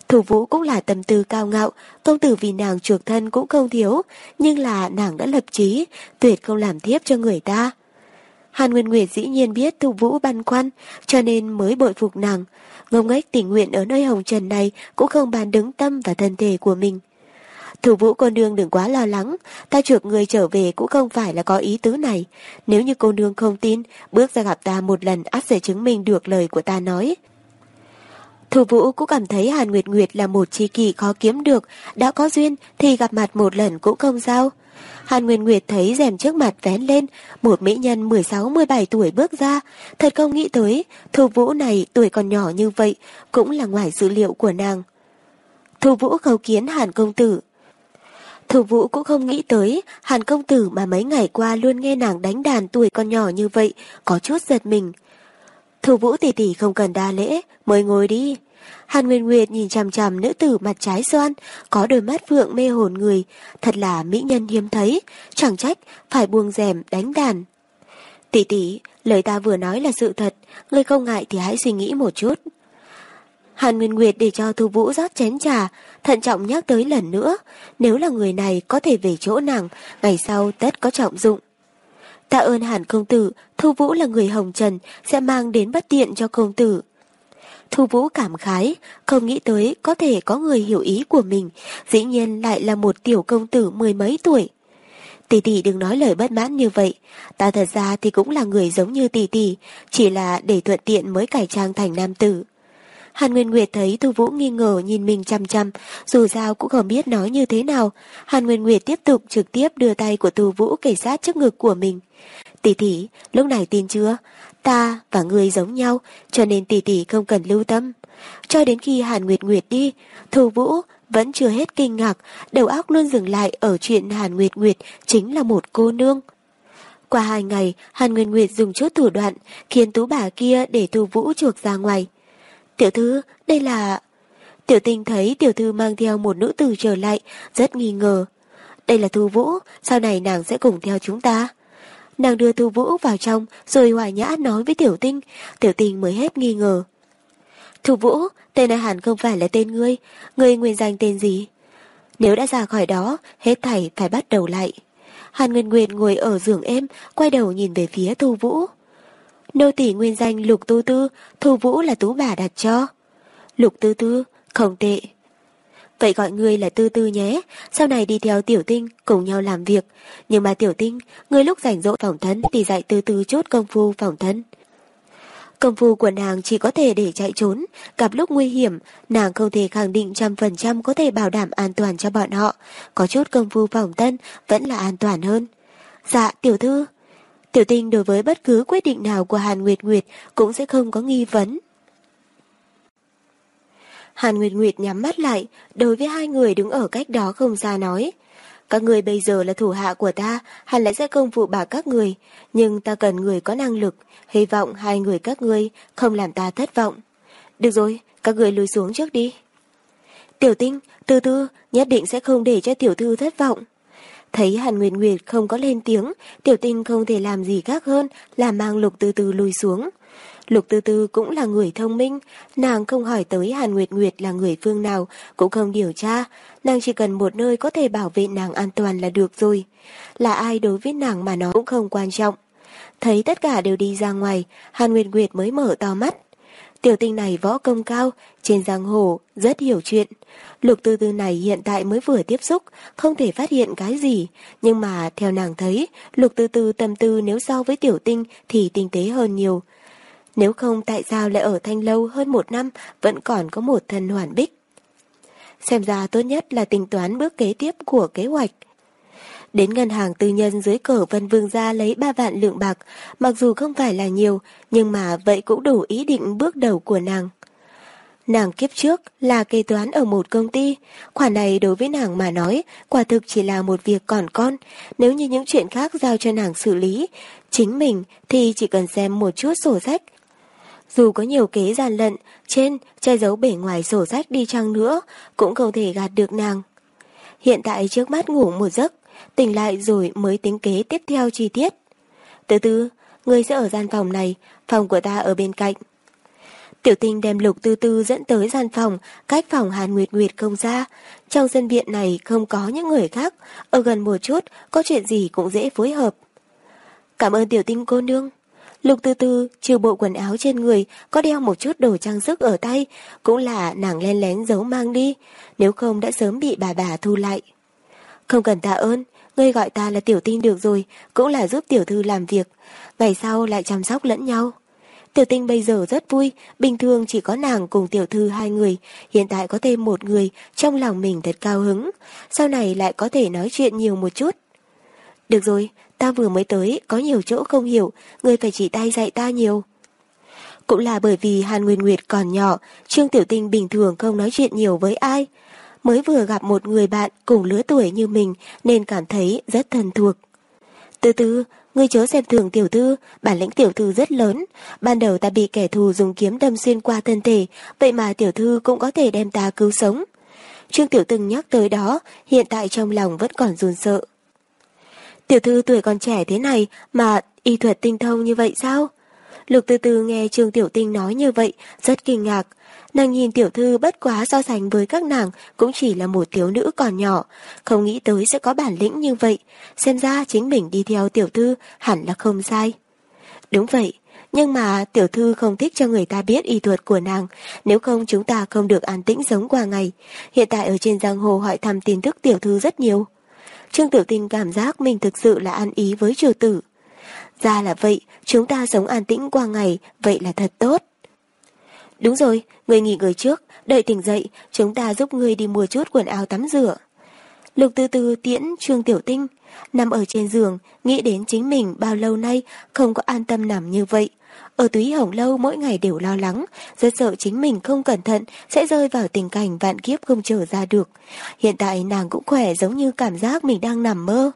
Thủ Vũ cũng là tâm tư cao ngạo, công tử vì nàng chuộc thân cũng không thiếu, nhưng là nàng đã lập chí, tuyệt không làm thiếp cho người ta. Hàn Nguyên Nguyệt dĩ nhiên biết Thủ Vũ băn khoăn, cho nên mới bội phục nàng. Ngông ếch tình nguyện ở nơi hồng trần này cũng không bàn đứng tâm và thân thể của mình. Thủ vũ cô nương đừng quá lo lắng, ta chuộc người trở về cũng không phải là có ý tứ này. Nếu như cô nương không tin, bước ra gặp ta một lần ắt sẽ chứng minh được lời của ta nói. Thu vũ cũng cảm thấy Hàn Nguyệt Nguyệt là một chi kỷ khó kiếm được, đã có duyên thì gặp mặt một lần cũng không sao. Hàn Nguyệt Nguyệt thấy rèm trước mặt vén lên, một mỹ nhân 16-17 tuổi bước ra, thật không nghĩ tới, Thu Vũ này tuổi còn nhỏ như vậy, cũng là ngoài dữ liệu của nàng. Thu Vũ cầu kiến Hàn Công Tử, Thu vũ cũng không nghĩ tới, Hàn công tử mà mấy ngày qua luôn nghe nàng đánh đàn tuổi còn nhỏ như vậy, có chút giật mình thu vũ tỷ tỷ không cần đa lễ, mời ngồi đi. Hàn Nguyên Nguyệt nhìn chằm chằm nữ tử mặt trái xoan, có đôi mắt phượng mê hồn người, thật là mỹ nhân hiếm thấy, chẳng trách phải buông rèm đánh đàn. Tỷ tỷ, lời ta vừa nói là sự thật, ngươi không ngại thì hãy suy nghĩ một chút. Hàn Nguyên Nguyệt để cho Thu Vũ rót chén trà, thận trọng nhắc tới lần nữa, nếu là người này có thể về chỗ nàng, ngày sau tất có trọng dụng. Tạ ơn hẳn công tử, Thu Vũ là người hồng trần, sẽ mang đến bất tiện cho công tử. Thu Vũ cảm khái, không nghĩ tới có thể có người hiểu ý của mình, dĩ nhiên lại là một tiểu công tử mười mấy tuổi. Tỷ tỷ đừng nói lời bất mãn như vậy, ta thật ra thì cũng là người giống như tỷ tỷ, chỉ là để thuận tiện mới cải trang thành nam tử. Hàn Nguyên Nguyệt thấy Thu Vũ nghi ngờ nhìn mình chăm chăm, dù sao cũng không biết nói như thế nào. Hàn Nguyên Nguyệt tiếp tục trực tiếp đưa tay của Thu Vũ kể sát trước ngực của mình. Tỷ tỷ, lúc này tin chưa? Ta và người giống nhau, cho nên tỷ tỷ không cần lưu tâm. Cho đến khi Hàn Nguyệt Nguyệt đi, Thu Vũ vẫn chưa hết kinh ngạc, đầu óc luôn dừng lại ở chuyện Hàn Nguyệt Nguyệt chính là một cô nương. Qua hai ngày, Hàn Nguyệt Nguyệt dùng chút thủ đoạn, khiến tú bà kia để Thu Vũ chuộc ra ngoài. Tiểu thư, đây là... Tiểu tinh thấy tiểu thư mang theo một nữ tử trở lại, rất nghi ngờ. Đây là Thu Vũ, sau này nàng sẽ cùng theo chúng ta. Nàng đưa Thu Vũ vào trong, rồi hòa nhã nói với tiểu tinh, tiểu tinh mới hết nghi ngờ. Thu Vũ, tên này hẳn không phải là tên ngươi, ngươi nguyên danh tên gì? Nếu đã ra khỏi đó, hết thảy phải bắt đầu lại. Hàn Nguyên Nguyệt ngồi ở giường em, quay đầu nhìn về phía Thu Vũ. Nô tỷ nguyên danh Lục tư Tư, Thu Vũ là tú bà đặt cho. Lục Tư Tư, không tệ. Vậy gọi ngươi là Tư Tư nhé, sau này đi theo Tiểu Tinh cùng nhau làm việc. Nhưng mà Tiểu Tinh, ngươi lúc rảnh rỗi phòng thân thì dạy Tư Tư chốt công phu phòng thân. Công phu của nàng chỉ có thể để chạy trốn, gặp lúc nguy hiểm, nàng không thể khẳng định trăm phần trăm có thể bảo đảm an toàn cho bọn họ, có chút công phu phòng thân vẫn là an toàn hơn. Dạ, tiểu thư. Tiểu tinh đối với bất cứ quyết định nào của Hàn Nguyệt Nguyệt cũng sẽ không có nghi vấn. Hàn Nguyệt Nguyệt nhắm mắt lại, đối với hai người đứng ở cách đó không xa nói. Các người bây giờ là thủ hạ của ta, hẳn lẽ sẽ không phụ bảo các người, nhưng ta cần người có năng lực, hy vọng hai người các ngươi không làm ta thất vọng. Được rồi, các người lùi xuống trước đi. Tiểu tinh, từ từ, nhất định sẽ không để cho tiểu thư thất vọng. Thấy Hàn Nguyệt Nguyệt không có lên tiếng, tiểu tinh không thể làm gì khác hơn là mang lục từ từ lùi xuống. Lục Tư Tư cũng là người thông minh, nàng không hỏi tới Hàn Nguyệt Nguyệt là người phương nào, cũng không điều tra, nàng chỉ cần một nơi có thể bảo vệ nàng an toàn là được rồi. Là ai đối với nàng mà nó cũng không quan trọng. Thấy tất cả đều đi ra ngoài, Hàn Nguyệt Nguyệt mới mở to mắt. Tiểu tinh này võ công cao, trên giang hồ, rất hiểu chuyện. Lục tư tư này hiện tại mới vừa tiếp xúc, không thể phát hiện cái gì. Nhưng mà theo nàng thấy, lục tư tư tâm tư nếu so với tiểu tinh thì tinh tế hơn nhiều. Nếu không tại sao lại ở thanh lâu hơn một năm vẫn còn có một thân hoàn bích. Xem ra tốt nhất là tính toán bước kế tiếp của kế hoạch. Đến ngân hàng tư nhân dưới cờ Vân Vương gia lấy 3 vạn lượng bạc, mặc dù không phải là nhiều, nhưng mà vậy cũng đủ ý định bước đầu của nàng. Nàng kiếp trước là kế toán ở một công ty, khoản này đối với nàng mà nói, quả thực chỉ là một việc còn con, nếu như những chuyện khác giao cho nàng xử lý, chính mình thì chỉ cần xem một chút sổ sách. Dù có nhiều kế gian lận, trên che giấu bể ngoài sổ sách đi chăng nữa, cũng không thể gạt được nàng. hiện tại trước mắt ngủ một giấc, tỉnh lại rồi mới tính kế tiếp theo chi tiết. Từ từ, người sẽ ở gian phòng này, phòng của ta ở bên cạnh. Tiểu tinh đem lục tư tư dẫn tới gian phòng, cách phòng Hàn Nguyệt Nguyệt không ra. Trong sân viện này không có những người khác, ở gần một chút, có chuyện gì cũng dễ phối hợp. Cảm ơn tiểu tinh cô nương. Lục tư tư, trừ bộ quần áo trên người, có đeo một chút đồ trang sức ở tay, cũng là nàng len lén giấu mang đi, nếu không đã sớm bị bà bà thu lại. Không cần tạ ơn, ngươi gọi ta là tiểu tinh được rồi, cũng là giúp tiểu thư làm việc, ngày sau lại chăm sóc lẫn nhau. Tiểu tinh bây giờ rất vui, bình thường chỉ có nàng cùng tiểu thư hai người, hiện tại có thêm một người, trong lòng mình thật cao hứng, sau này lại có thể nói chuyện nhiều một chút. Được rồi, ta vừa mới tới, có nhiều chỗ không hiểu, người phải chỉ tay dạy ta nhiều. Cũng là bởi vì Hàn Nguyên Nguyệt còn nhỏ, Trương Tiểu Tinh bình thường không nói chuyện nhiều với ai. Mới vừa gặp một người bạn cùng lứa tuổi như mình nên cảm thấy rất thân thuộc. Từ từ, ngươi chớ xem thường tiểu thư, bản lĩnh tiểu thư rất lớn. Ban đầu ta bị kẻ thù dùng kiếm đâm xuyên qua thân thể, vậy mà tiểu thư cũng có thể đem ta cứu sống. Trương Tiểu Từng nhắc tới đó, hiện tại trong lòng vẫn còn run sợ. Tiểu thư tuổi còn trẻ thế này mà y thuật tinh thông như vậy sao? Lục từ từ nghe Trương Tiểu Tinh nói như vậy, rất kinh ngạc. Nàng nhìn tiểu thư bất quá so sánh với các nàng cũng chỉ là một thiếu nữ còn nhỏ, không nghĩ tới sẽ có bản lĩnh như vậy. Xem ra chính mình đi theo tiểu thư hẳn là không sai. Đúng vậy, nhưng mà tiểu thư không thích cho người ta biết y thuật của nàng, nếu không chúng ta không được an tĩnh sống qua ngày. Hiện tại ở trên giang hồ hỏi thăm tin tức tiểu thư rất nhiều. Trương Tiểu Tinh cảm giác mình thực sự là an ý với triều tử. Ra là vậy, chúng ta sống an tĩnh qua ngày, vậy là thật tốt. Đúng rồi, người nghỉ ngơi trước, đợi tỉnh dậy, chúng ta giúp người đi mua chút quần áo tắm rửa. Lục từ từ tiễn Trương Tiểu Tinh, nằm ở trên giường, nghĩ đến chính mình bao lâu nay không có an tâm nằm như vậy. Ở túy hồng lâu mỗi ngày đều lo lắng, rất sợ chính mình không cẩn thận sẽ rơi vào tình cảnh vạn kiếp không trở ra được. Hiện tại nàng cũng khỏe giống như cảm giác mình đang nằm mơ.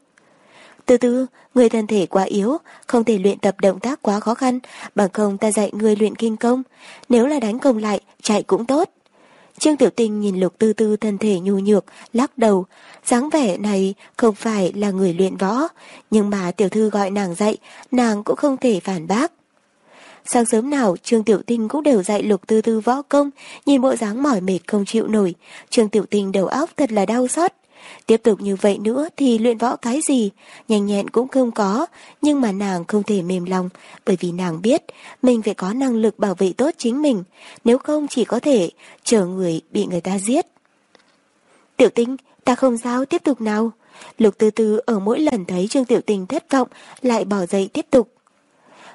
Từ từ, người thân thể quá yếu, không thể luyện tập động tác quá khó khăn, bằng không ta dạy người luyện kinh công. Nếu là đánh công lại, chạy cũng tốt. Trương Tiểu Tinh nhìn Lục Tư Tư thân thể nhu nhược, lắc đầu. dáng vẻ này không phải là người luyện võ, nhưng mà tiểu thư gọi nàng dạy, nàng cũng không thể phản bác. Sáng sớm nào Trương Tiểu Tinh cũng đều dạy Lục Tư Tư võ công, nhìn bộ dáng mỏi mệt không chịu nổi, Trương Tiểu Tinh đầu óc thật là đau xót. Tiếp tục như vậy nữa thì luyện võ cái gì, nhanh nhẹn cũng không có, nhưng mà nàng không thể mềm lòng, bởi vì nàng biết mình phải có năng lực bảo vệ tốt chính mình, nếu không chỉ có thể chờ người bị người ta giết. Tiểu tinh, ta không sao, tiếp tục nào. Lục từ từ ở mỗi lần thấy Trương Tiểu Tình thất vọng lại bỏ dậy tiếp tục.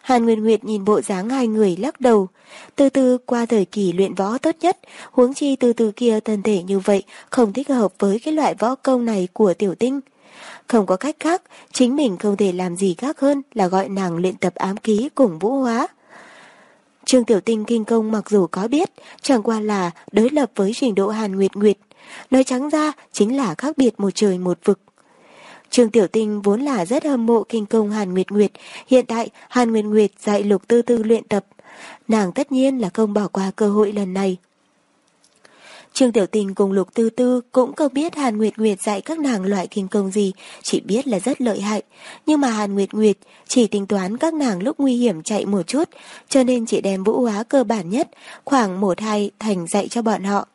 Hàn Nguyên Nguyệt nhìn bộ dáng hai người lắc đầu. Từ từ qua thời kỳ luyện võ tốt nhất, huống chi từ từ kia thân thể như vậy không thích hợp với cái loại võ công này của tiểu tinh. Không có cách khác, chính mình không thể làm gì khác hơn là gọi nàng luyện tập ám ký cùng vũ hóa. Trương Tiểu Tinh kinh công mặc dù có biết, chẳng qua là đối lập với trình độ Hàn Nguyệt Nguyệt. Nói trắng ra chính là khác biệt một trời một vực. Trương Tiểu Tinh vốn là rất hâm mộ kinh công Hàn Nguyệt Nguyệt, hiện tại Hàn Nguyệt Nguyệt dạy Lục Tư Tư luyện tập. Nàng tất nhiên là không bỏ qua cơ hội lần này. Trương Tiểu Tình cùng Lục Tư Tư cũng không biết Hàn Nguyệt Nguyệt dạy các nàng loại kinh công gì, chỉ biết là rất lợi hại. Nhưng mà Hàn Nguyệt Nguyệt chỉ tính toán các nàng lúc nguy hiểm chạy một chút, cho nên chỉ đem vũ hóa cơ bản nhất, khoảng một hai thành dạy cho bọn họ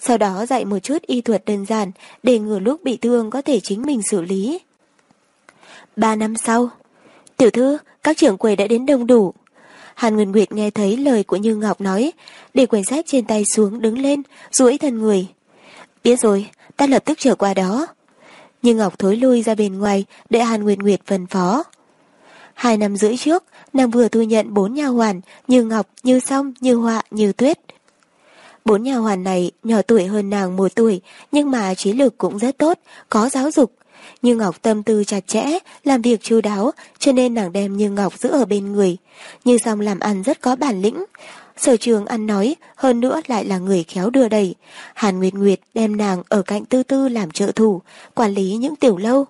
sau đó dạy một chút y thuật đơn giản để ngừa lúc bị thương có thể chính mình xử lý. Ba năm sau, tiểu thư, các trưởng quầy đã đến đông đủ. Hàn Nguyên Nguyệt nghe thấy lời của Như Ngọc nói, để quyển sách trên tay xuống đứng lên, duỗi thân người. Biết rồi, ta lập tức trở qua đó. Như Ngọc thối lui ra bên ngoài để Hàn Nguyên Nguyệt phân phó. Hai năm rưỡi trước, nàng vừa thu nhận bốn nhà hoàn, như Ngọc, như Song, như Họa, như Tuyết. Bốn nhà hoàn này nhỏ tuổi hơn nàng một tuổi, nhưng mà trí lực cũng rất tốt, có giáo dục. Như Ngọc tâm tư chặt chẽ, làm việc chu đáo, cho nên nàng đem Như Ngọc giữ ở bên người. Như xong làm ăn rất có bản lĩnh. Sở trường ăn nói, hơn nữa lại là người khéo đưa đẩy. Hàn Nguyệt Nguyệt đem nàng ở cạnh tư tư làm trợ thủ, quản lý những tiểu lâu.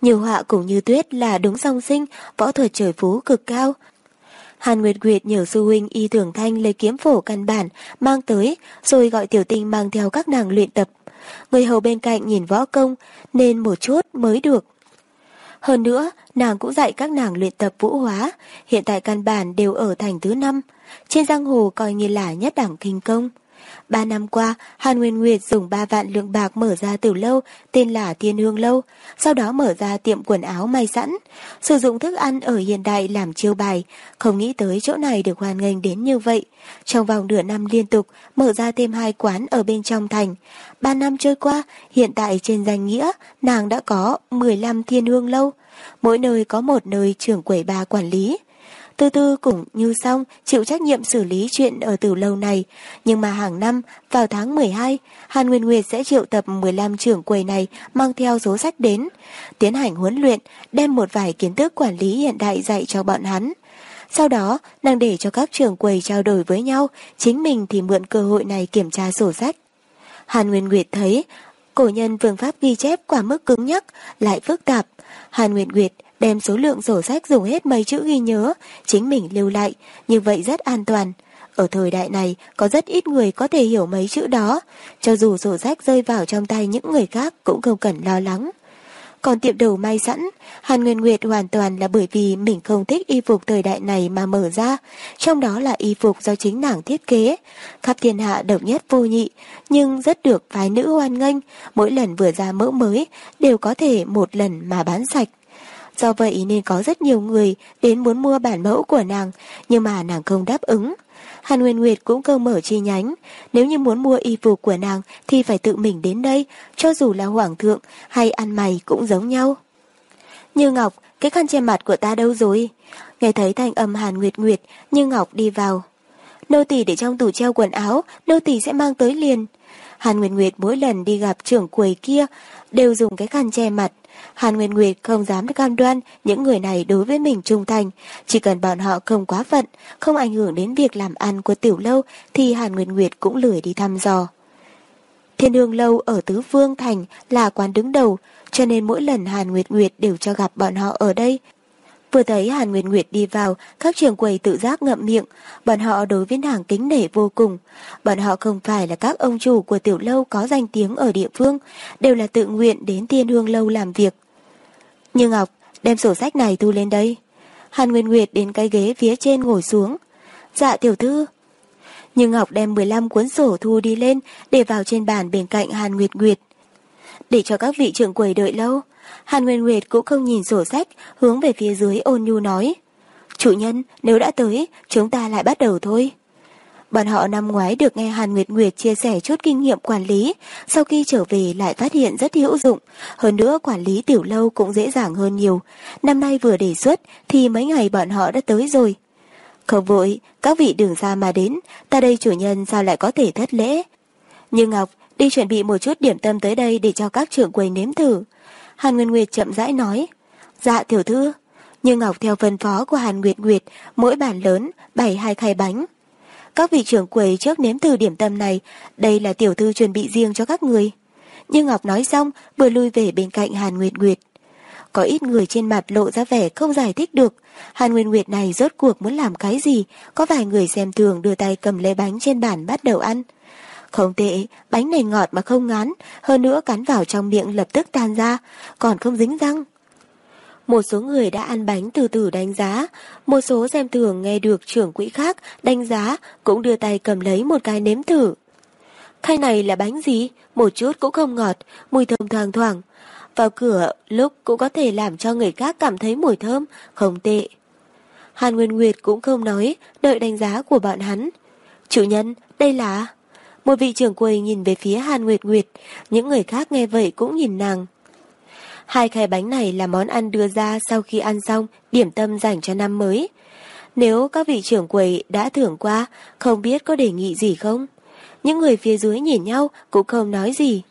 Như họa cũng như tuyết là đúng song sinh, võ thuật trời phú cực cao, Hàn Nguyệt Nguyệt nhờ sư huynh y Thưởng thanh lấy kiếm phổ căn bản, mang tới, rồi gọi tiểu tinh mang theo các nàng luyện tập. người hầu bên cạnh nhìn võ công, nên một chút mới được. Hơn nữa, nàng cũng dạy các nàng luyện tập vũ hóa, hiện tại căn bản đều ở thành thứ năm, trên giang hồ coi như là nhất đẳng kinh công. Ba năm qua, Hàn Nguyên Nguyệt dùng ba vạn lượng bạc mở ra từ lâu tên là Thiên Hương Lâu, sau đó mở ra tiệm quần áo may sẵn, sử dụng thức ăn ở hiện đại làm chiêu bài, không nghĩ tới chỗ này được hoàn nghênh đến như vậy. Trong vòng nửa năm liên tục, mở ra thêm hai quán ở bên trong thành. Ba năm trôi qua, hiện tại trên danh nghĩa, nàng đã có 15 Thiên Hương Lâu, mỗi nơi có một nơi trưởng quầy ba quản lý. Tư tư cũng như xong chịu trách nhiệm xử lý chuyện ở từ lâu này. Nhưng mà hàng năm, vào tháng 12, Hàn Nguyên Nguyệt sẽ triệu tập 15 trưởng quầy này mang theo số sách đến, tiến hành huấn luyện, đem một vài kiến thức quản lý hiện đại dạy cho bọn hắn. Sau đó, nàng để cho các trưởng quầy trao đổi với nhau, chính mình thì mượn cơ hội này kiểm tra sổ sách. Hàn Nguyên Nguyệt thấy, cổ nhân phương pháp ghi chép quả mức cứng nhắc, lại phức tạp. Hàn Nguyên Nguyệt đem số lượng sổ sách dùng hết mấy chữ ghi nhớ, chính mình lưu lại, như vậy rất an toàn. Ở thời đại này, có rất ít người có thể hiểu mấy chữ đó, cho dù sổ sách rơi vào trong tay những người khác cũng không cần lo lắng. Còn tiệm đầu may sẵn, Hàn Nguyên Nguyệt hoàn toàn là bởi vì mình không thích y phục thời đại này mà mở ra, trong đó là y phục do chính nàng thiết kế. Khắp thiên hạ độc nhất vô nhị, nhưng rất được phái nữ hoan nghênh, mỗi lần vừa ra mẫu mới đều có thể một lần mà bán sạch. Do vậy nên có rất nhiều người đến muốn mua bản mẫu của nàng, nhưng mà nàng không đáp ứng. Hàn Nguyên Nguyệt cũng cơ mở chi nhánh, nếu như muốn mua y phục của nàng thì phải tự mình đến đây, cho dù là hoàng thượng hay ăn mày cũng giống nhau. Như Ngọc, cái khăn che mặt của ta đâu rồi? Nghe thấy thanh âm Hàn Nguyệt Nguyệt, Như Ngọc đi vào. Nô tỳ để trong tủ treo quần áo, nô tỳ sẽ mang tới liền. Hàn Nguyệt Nguyệt mỗi lần đi gặp trưởng quầy kia đều dùng cái khăn che mặt. Hàn Nguyên Nguyệt không dám cam đoan những người này đối với mình trung thành. Chỉ cần bọn họ không quá phận, không ảnh hưởng đến việc làm ăn của tiểu lâu thì Hàn Nguyên Nguyệt cũng lười đi thăm dò. Thiên hương lâu ở Tứ Phương Thành là quán đứng đầu, cho nên mỗi lần Hàn Nguyệt Nguyệt đều cho gặp bọn họ ở đây. Vừa thấy Hàn Nguyệt Nguyệt đi vào, các trường quầy tự giác ngậm miệng, bọn họ đối với nàng kính nể vô cùng. Bọn họ không phải là các ông chủ của tiểu lâu có danh tiếng ở địa phương, đều là tự nguyện đến thiên hương lâu làm việc. Như Ngọc, đem sổ sách này thu lên đây. Hàn Nguyệt Nguyệt đến cái ghế phía trên ngồi xuống. Dạ tiểu thư. Như Ngọc đem 15 cuốn sổ thu đi lên để vào trên bàn bên cạnh Hàn Nguyệt Nguyệt. Để cho các vị trưởng quầy đợi lâu. Hàn Nguyên Nguyệt cũng không nhìn sổ sách, hướng về phía dưới ôn nhu nói. Chủ nhân, nếu đã tới, chúng ta lại bắt đầu thôi. Bọn họ năm ngoái được nghe Hàn Nguyệt Nguyệt chia sẻ chút kinh nghiệm quản lý, sau khi trở về lại phát hiện rất hữu dụng. Hơn nữa quản lý tiểu lâu cũng dễ dàng hơn nhiều. Năm nay vừa đề xuất thì mấy ngày bọn họ đã tới rồi. Không vội, các vị đường xa mà đến, ta đây chủ nhân sao lại có thể thất lễ. Như Ngọc, đi chuẩn bị một chút điểm tâm tới đây để cho các trưởng quầy nếm thử. Hàn Nguyên Nguyệt chậm rãi nói. Dạ tiểu thư. Nhưng Ngọc theo phân phó của Hàn Nguyệt Nguyệt, mỗi bàn lớn, bày hai khay bánh. Các vị trưởng quầy trước nếm thử điểm tâm này, đây là tiểu thư chuẩn bị riêng cho các người. Nhưng Ngọc nói xong, vừa lui về bên cạnh Hàn Nguyệt Nguyệt. Có ít người trên mặt lộ ra vẻ không giải thích được. Hàn Nguyên Nguyệt này rốt cuộc muốn làm cái gì? Có vài người xem thường đưa tay cầm lấy bánh trên bàn bắt đầu ăn. Không tệ, bánh này ngọt mà không ngán, hơn nữa cắn vào trong miệng lập tức tan ra, còn không dính răng. Một số người đã ăn bánh từ từ đánh giá, một số xem thường nghe được trưởng quỹ khác đánh giá cũng đưa tay cầm lấy một cái nếm thử. Khay này là bánh gì? Một chút cũng không ngọt, mùi thơm thoang thoảng. Vào cửa lúc cũng có thể làm cho người khác cảm thấy mùi thơm, không tệ. Hàn Nguyên Nguyệt cũng không nói, đợi đánh giá của bọn hắn. Chủ nhân, đây là... Một vị trưởng quầy nhìn về phía Hàn Nguyệt Nguyệt, những người khác nghe vậy cũng nhìn nàng. Hai khay bánh này là món ăn đưa ra sau khi ăn xong, điểm tâm dành cho năm mới. Nếu các vị trưởng quầy đã thưởng qua, không biết có đề nghị gì không? Những người phía dưới nhìn nhau cũng không nói gì.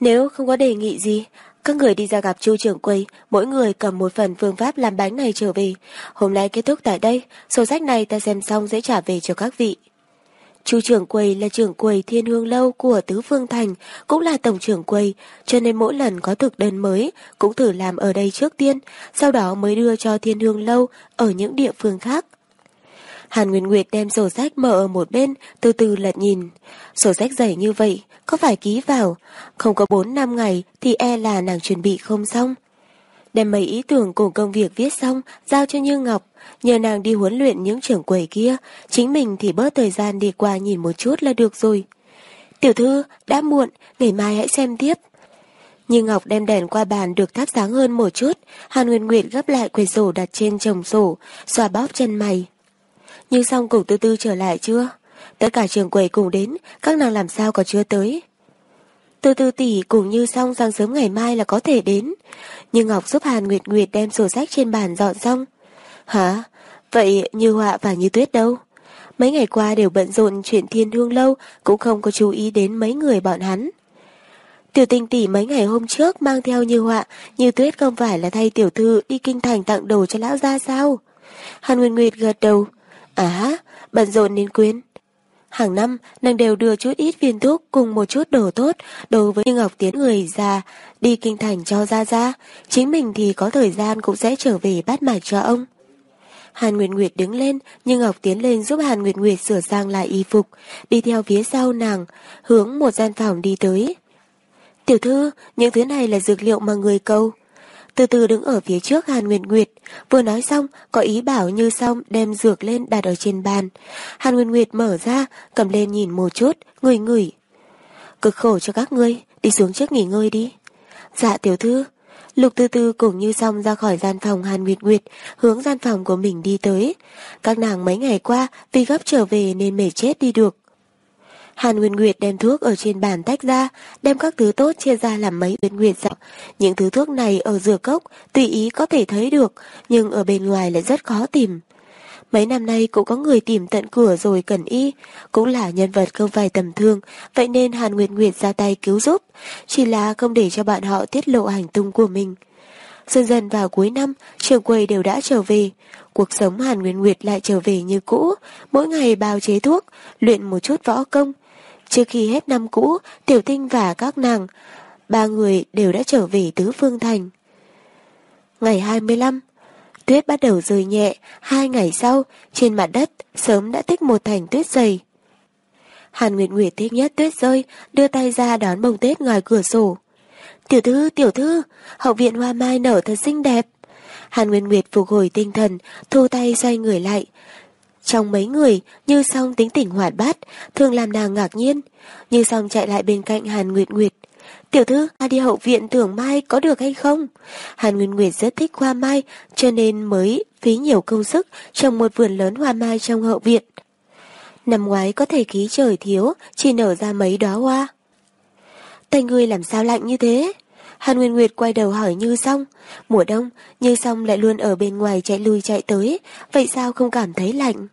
Nếu không có đề nghị gì, các người đi ra gặp chu trưởng quầy, mỗi người cầm một phần phương pháp làm bánh này trở về. Hôm nay kết thúc tại đây, sổ sách này ta xem xong sẽ trả về cho các vị. Chu trưởng quầy là trưởng quầy Thiên Hương Lâu của Tứ Phương Thành, cũng là tổng trưởng quầy, cho nên mỗi lần có thực đơn mới, cũng thử làm ở đây trước tiên, sau đó mới đưa cho Thiên Hương Lâu ở những địa phương khác. Hàn Nguyên Nguyệt đem sổ sách mở ở một bên, từ từ lật nhìn. Sổ sách dày như vậy, có phải ký vào? Không có 4 năm ngày thì e là nàng chuẩn bị không xong. Đem mấy ý tưởng cùng công việc viết xong, giao cho Như Ngọc, nhờ nàng đi huấn luyện những trưởng quầy kia, chính mình thì bớt thời gian đi qua nhìn một chút là được rồi. Tiểu thư, đã muộn, ngày mai hãy xem tiếp. Như Ngọc đem đèn qua bàn được thắp sáng hơn một chút, Hàn Nguyên Nguyệt gấp lại quyển sổ đặt trên chồng sổ, xoa bóp chân mày. Như xong cùng tư tư trở lại chưa? Tất cả trường quầy cùng đến, các nàng làm sao còn chưa tới? Từ từ tỷ cũng như xong sáng sớm ngày mai là có thể đến. Nhưng Ngọc giúp Hàn Nguyệt Nguyệt đem sổ sách trên bàn dọn xong. Hả? Vậy như họa và như tuyết đâu? Mấy ngày qua đều bận rộn chuyện thiên hương lâu, cũng không có chú ý đến mấy người bọn hắn. Tiểu tình tỷ mấy ngày hôm trước mang theo như họa, như tuyết không phải là thay tiểu thư đi kinh thành tặng đồ cho lão gia sao? Hàn Nguyệt Nguyệt gật đầu. À, bận rộn nên quên. Hàng năm, nàng đều đưa chút ít viên thuốc cùng một chút đồ tốt đối với Ngọc Tiến người già đi kinh thành cho ra ra. Chính mình thì có thời gian cũng sẽ trở về bắt mạch cho ông. Hàn Nguyệt Nguyệt đứng lên, nhưng Ngọc tiến lên giúp Hàn Nguyệt Nguyệt sửa sang lại y phục, đi theo phía sau nàng, hướng một gian phòng đi tới. Tiểu thư, những thứ này là dược liệu mà người câu. Từ từ đứng ở phía trước Hàn Nguyệt Nguyệt, vừa nói xong, có ý bảo như xong đem dược lên đặt ở trên bàn. Hàn nguyên Nguyệt mở ra, cầm lên nhìn một chút, ngửi ngửi. Cực khổ cho các ngươi, đi xuống trước nghỉ ngơi đi. Dạ tiểu thư. Lục tư tư cùng như xong ra khỏi gian phòng Hàn Nguyệt Nguyệt, hướng gian phòng của mình đi tới. Các nàng mấy ngày qua vì gấp trở về nên mệt chết đi được. Hàn Nguyên Nguyệt đem thuốc ở trên bàn tách ra, đem các thứ tốt chia ra làm mấy viên nguyệt dạo. Những thứ thuốc này ở dừa cốc tùy ý có thể thấy được, nhưng ở bên ngoài lại rất khó tìm. Mấy năm nay cũng có người tìm tận cửa rồi cần y, cũng là nhân vật không phải tầm thương, vậy nên Hàn Nguyệt Nguyệt ra tay cứu giúp, chỉ là không để cho bạn họ tiết lộ hành tung của mình. Dần dần vào cuối năm, trường quầy đều đã trở về. Cuộc sống Hàn Nguyên Nguyệt lại trở về như cũ, mỗi ngày bào chế thuốc, luyện một chút võ công, Trước khi hết năm cũ, Tiểu Tinh và các nàng, ba người đều đã trở về Tứ Phương Thành. Ngày 25, tuyết bắt đầu rơi nhẹ, hai ngày sau, trên mặt đất sớm đã tích một thành tuyết dày. Hàn Nguyệt Nguyệt thích nhất tuyết rơi, đưa tay ra đón bông tết ngoài cửa sổ. Tiểu thư, tiểu thư, hậu viện hoa mai nở thật xinh đẹp. Hàn Nguyệt Nguyệt phục hồi tinh thần, thu tay xoay người lại, trong mấy người, Như Song tính tỉnh hoạt bát, thường làm nàng ngạc nhiên. Như Song chạy lại bên cạnh Hàn Nguyệt Nguyệt. Tiểu thư, ta đi hậu viện tưởng mai có được hay không? Hàn Nguyệt Nguyệt rất thích hoa mai, cho nên mới phí nhiều công sức trồng một vườn lớn hoa mai trong hậu viện. Năm ngoái có thể khí trời thiếu, chỉ nở ra mấy đóa hoa. Tay người làm sao lạnh như thế? Hàn Nguyên Nguyệt quay đầu hỏi Như Song. Mùa đông, Như Song lại luôn ở bên ngoài chạy lui chạy tới, vậy sao không cảm thấy lạnh?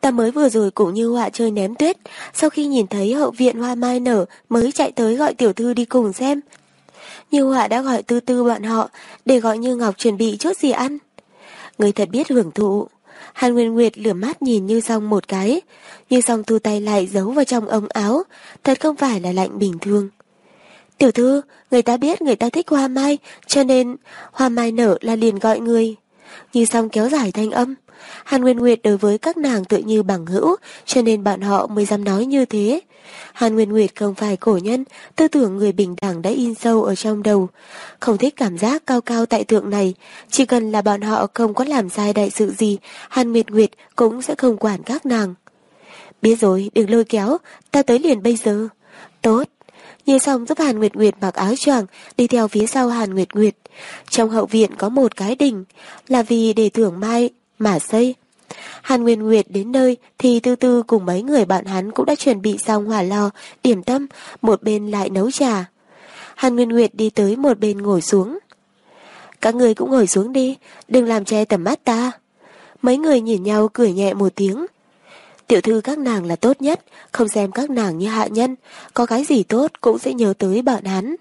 Ta mới vừa rồi cũng như họa chơi ném tuyết, sau khi nhìn thấy hậu viện hoa mai nở mới chạy tới gọi tiểu thư đi cùng xem. Như họa đã gọi tư tư bọn họ để gọi Như Ngọc chuẩn bị chút gì ăn. Người thật biết hưởng thụ. Hàn Nguyên Nguyệt lửa mắt nhìn Như Song một cái, Như Song thu tay lại giấu vào trong ống áo, thật không phải là lạnh bình thường. Tiểu thư, người ta biết người ta thích hoa mai, cho nên hoa mai nở là liền gọi người. Như xong kéo dài thanh âm. Hàn Nguyên Nguyệt đối với các nàng tự như bằng hữu, cho nên bọn họ mới dám nói như thế. Hàn Nguyên Nguyệt không phải cổ nhân, tư tưởng người bình đẳng đã in sâu ở trong đầu. Không thích cảm giác cao cao tại thượng này, chỉ cần là bọn họ không có làm sai đại sự gì, Hàn Nguyệt Nguyệt cũng sẽ không quản các nàng. Biết rồi, đừng lôi kéo, ta tới liền bây giờ. Tốt. Như xong giúp Hàn Nguyệt Nguyệt mặc áo choàng đi theo phía sau Hàn Nguyệt Nguyệt. Trong hậu viện có một cái đình, là vì để thưởng mai mà xây. Hàn Nguyên Nguyệt đến nơi thì tư tư cùng mấy người bạn hắn cũng đã chuẩn bị xong hỏa lò, điểm tâm, một bên lại nấu trà. Hàn Nguyên Nguyệt đi tới một bên ngồi xuống. Các người cũng ngồi xuống đi, đừng làm che tầm mắt ta. Mấy người nhìn nhau cười nhẹ một tiếng, Tiểu thư các nàng là tốt nhất, không xem các nàng như hạ nhân, có cái gì tốt cũng sẽ nhớ tới bọn hắn.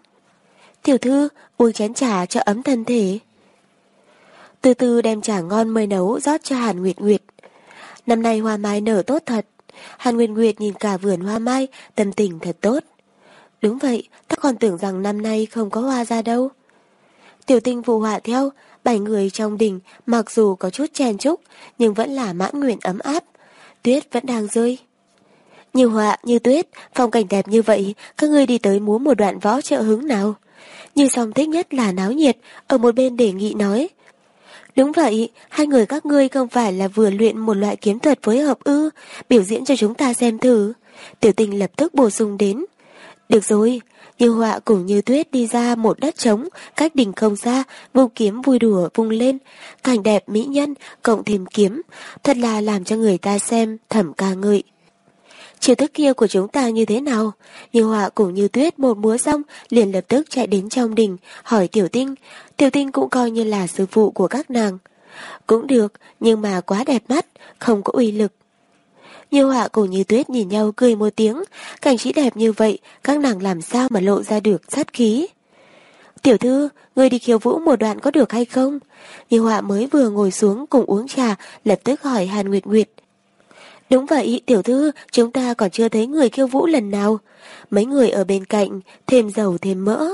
Tiểu thư, uống chén trà cho ấm thân thể. Từ từ đem trà ngon mới nấu rót cho Hàn Nguyệt Nguyệt. Năm nay hoa mai nở tốt thật. Hàn Nguyệt Nguyệt nhìn cả vườn hoa mai, tâm tình thật tốt. Đúng vậy, ta còn tưởng rằng năm nay không có hoa ra đâu. Tiểu tinh phù họa theo, Bảy người trong đình mặc dù có chút chen chúc nhưng vẫn là mãn nguyện ấm áp. Tuyết vẫn đang rơi. Như họa, như tuyết, phong cảnh đẹp như vậy, các ngươi đi tới múa một đoạn võ trợ hứng nào. Như song thích nhất là náo nhiệt, ở một bên đề nghị nói. Đúng vậy, hai người các ngươi không phải là vừa luyện một loại kiếm thuật phối hợp ư, biểu diễn cho chúng ta xem thử. Tiểu tình lập tức bổ sung đến. Được rồi, như họa cùng như tuyết đi ra một đất trống, cách đỉnh không xa, vung kiếm vui đùa vung lên. Cảnh đẹp mỹ nhân, cộng thêm kiếm, thật là làm cho người ta xem thẩm ca ngợi. Chiều thức kia của chúng ta như thế nào? Như họa cùng như tuyết một múa xong liền lập tức chạy đến trong đình hỏi tiểu tinh. Tiểu tinh cũng coi như là sư phụ của các nàng. Cũng được, nhưng mà quá đẹp mắt, không có uy lực. Như họa cùng như tuyết nhìn nhau cười một tiếng, cảnh trí đẹp như vậy, các nàng làm sao mà lộ ra được sát khí. Tiểu thư, người đi khiêu vũ một đoạn có được hay không? Như họa mới vừa ngồi xuống cùng uống trà, lập tức hỏi Hàn Nguyệt Nguyệt. Đúng vậy, tiểu thư, chúng ta còn chưa thấy người khiêu vũ lần nào. Mấy người ở bên cạnh, thêm dầu thêm mỡ.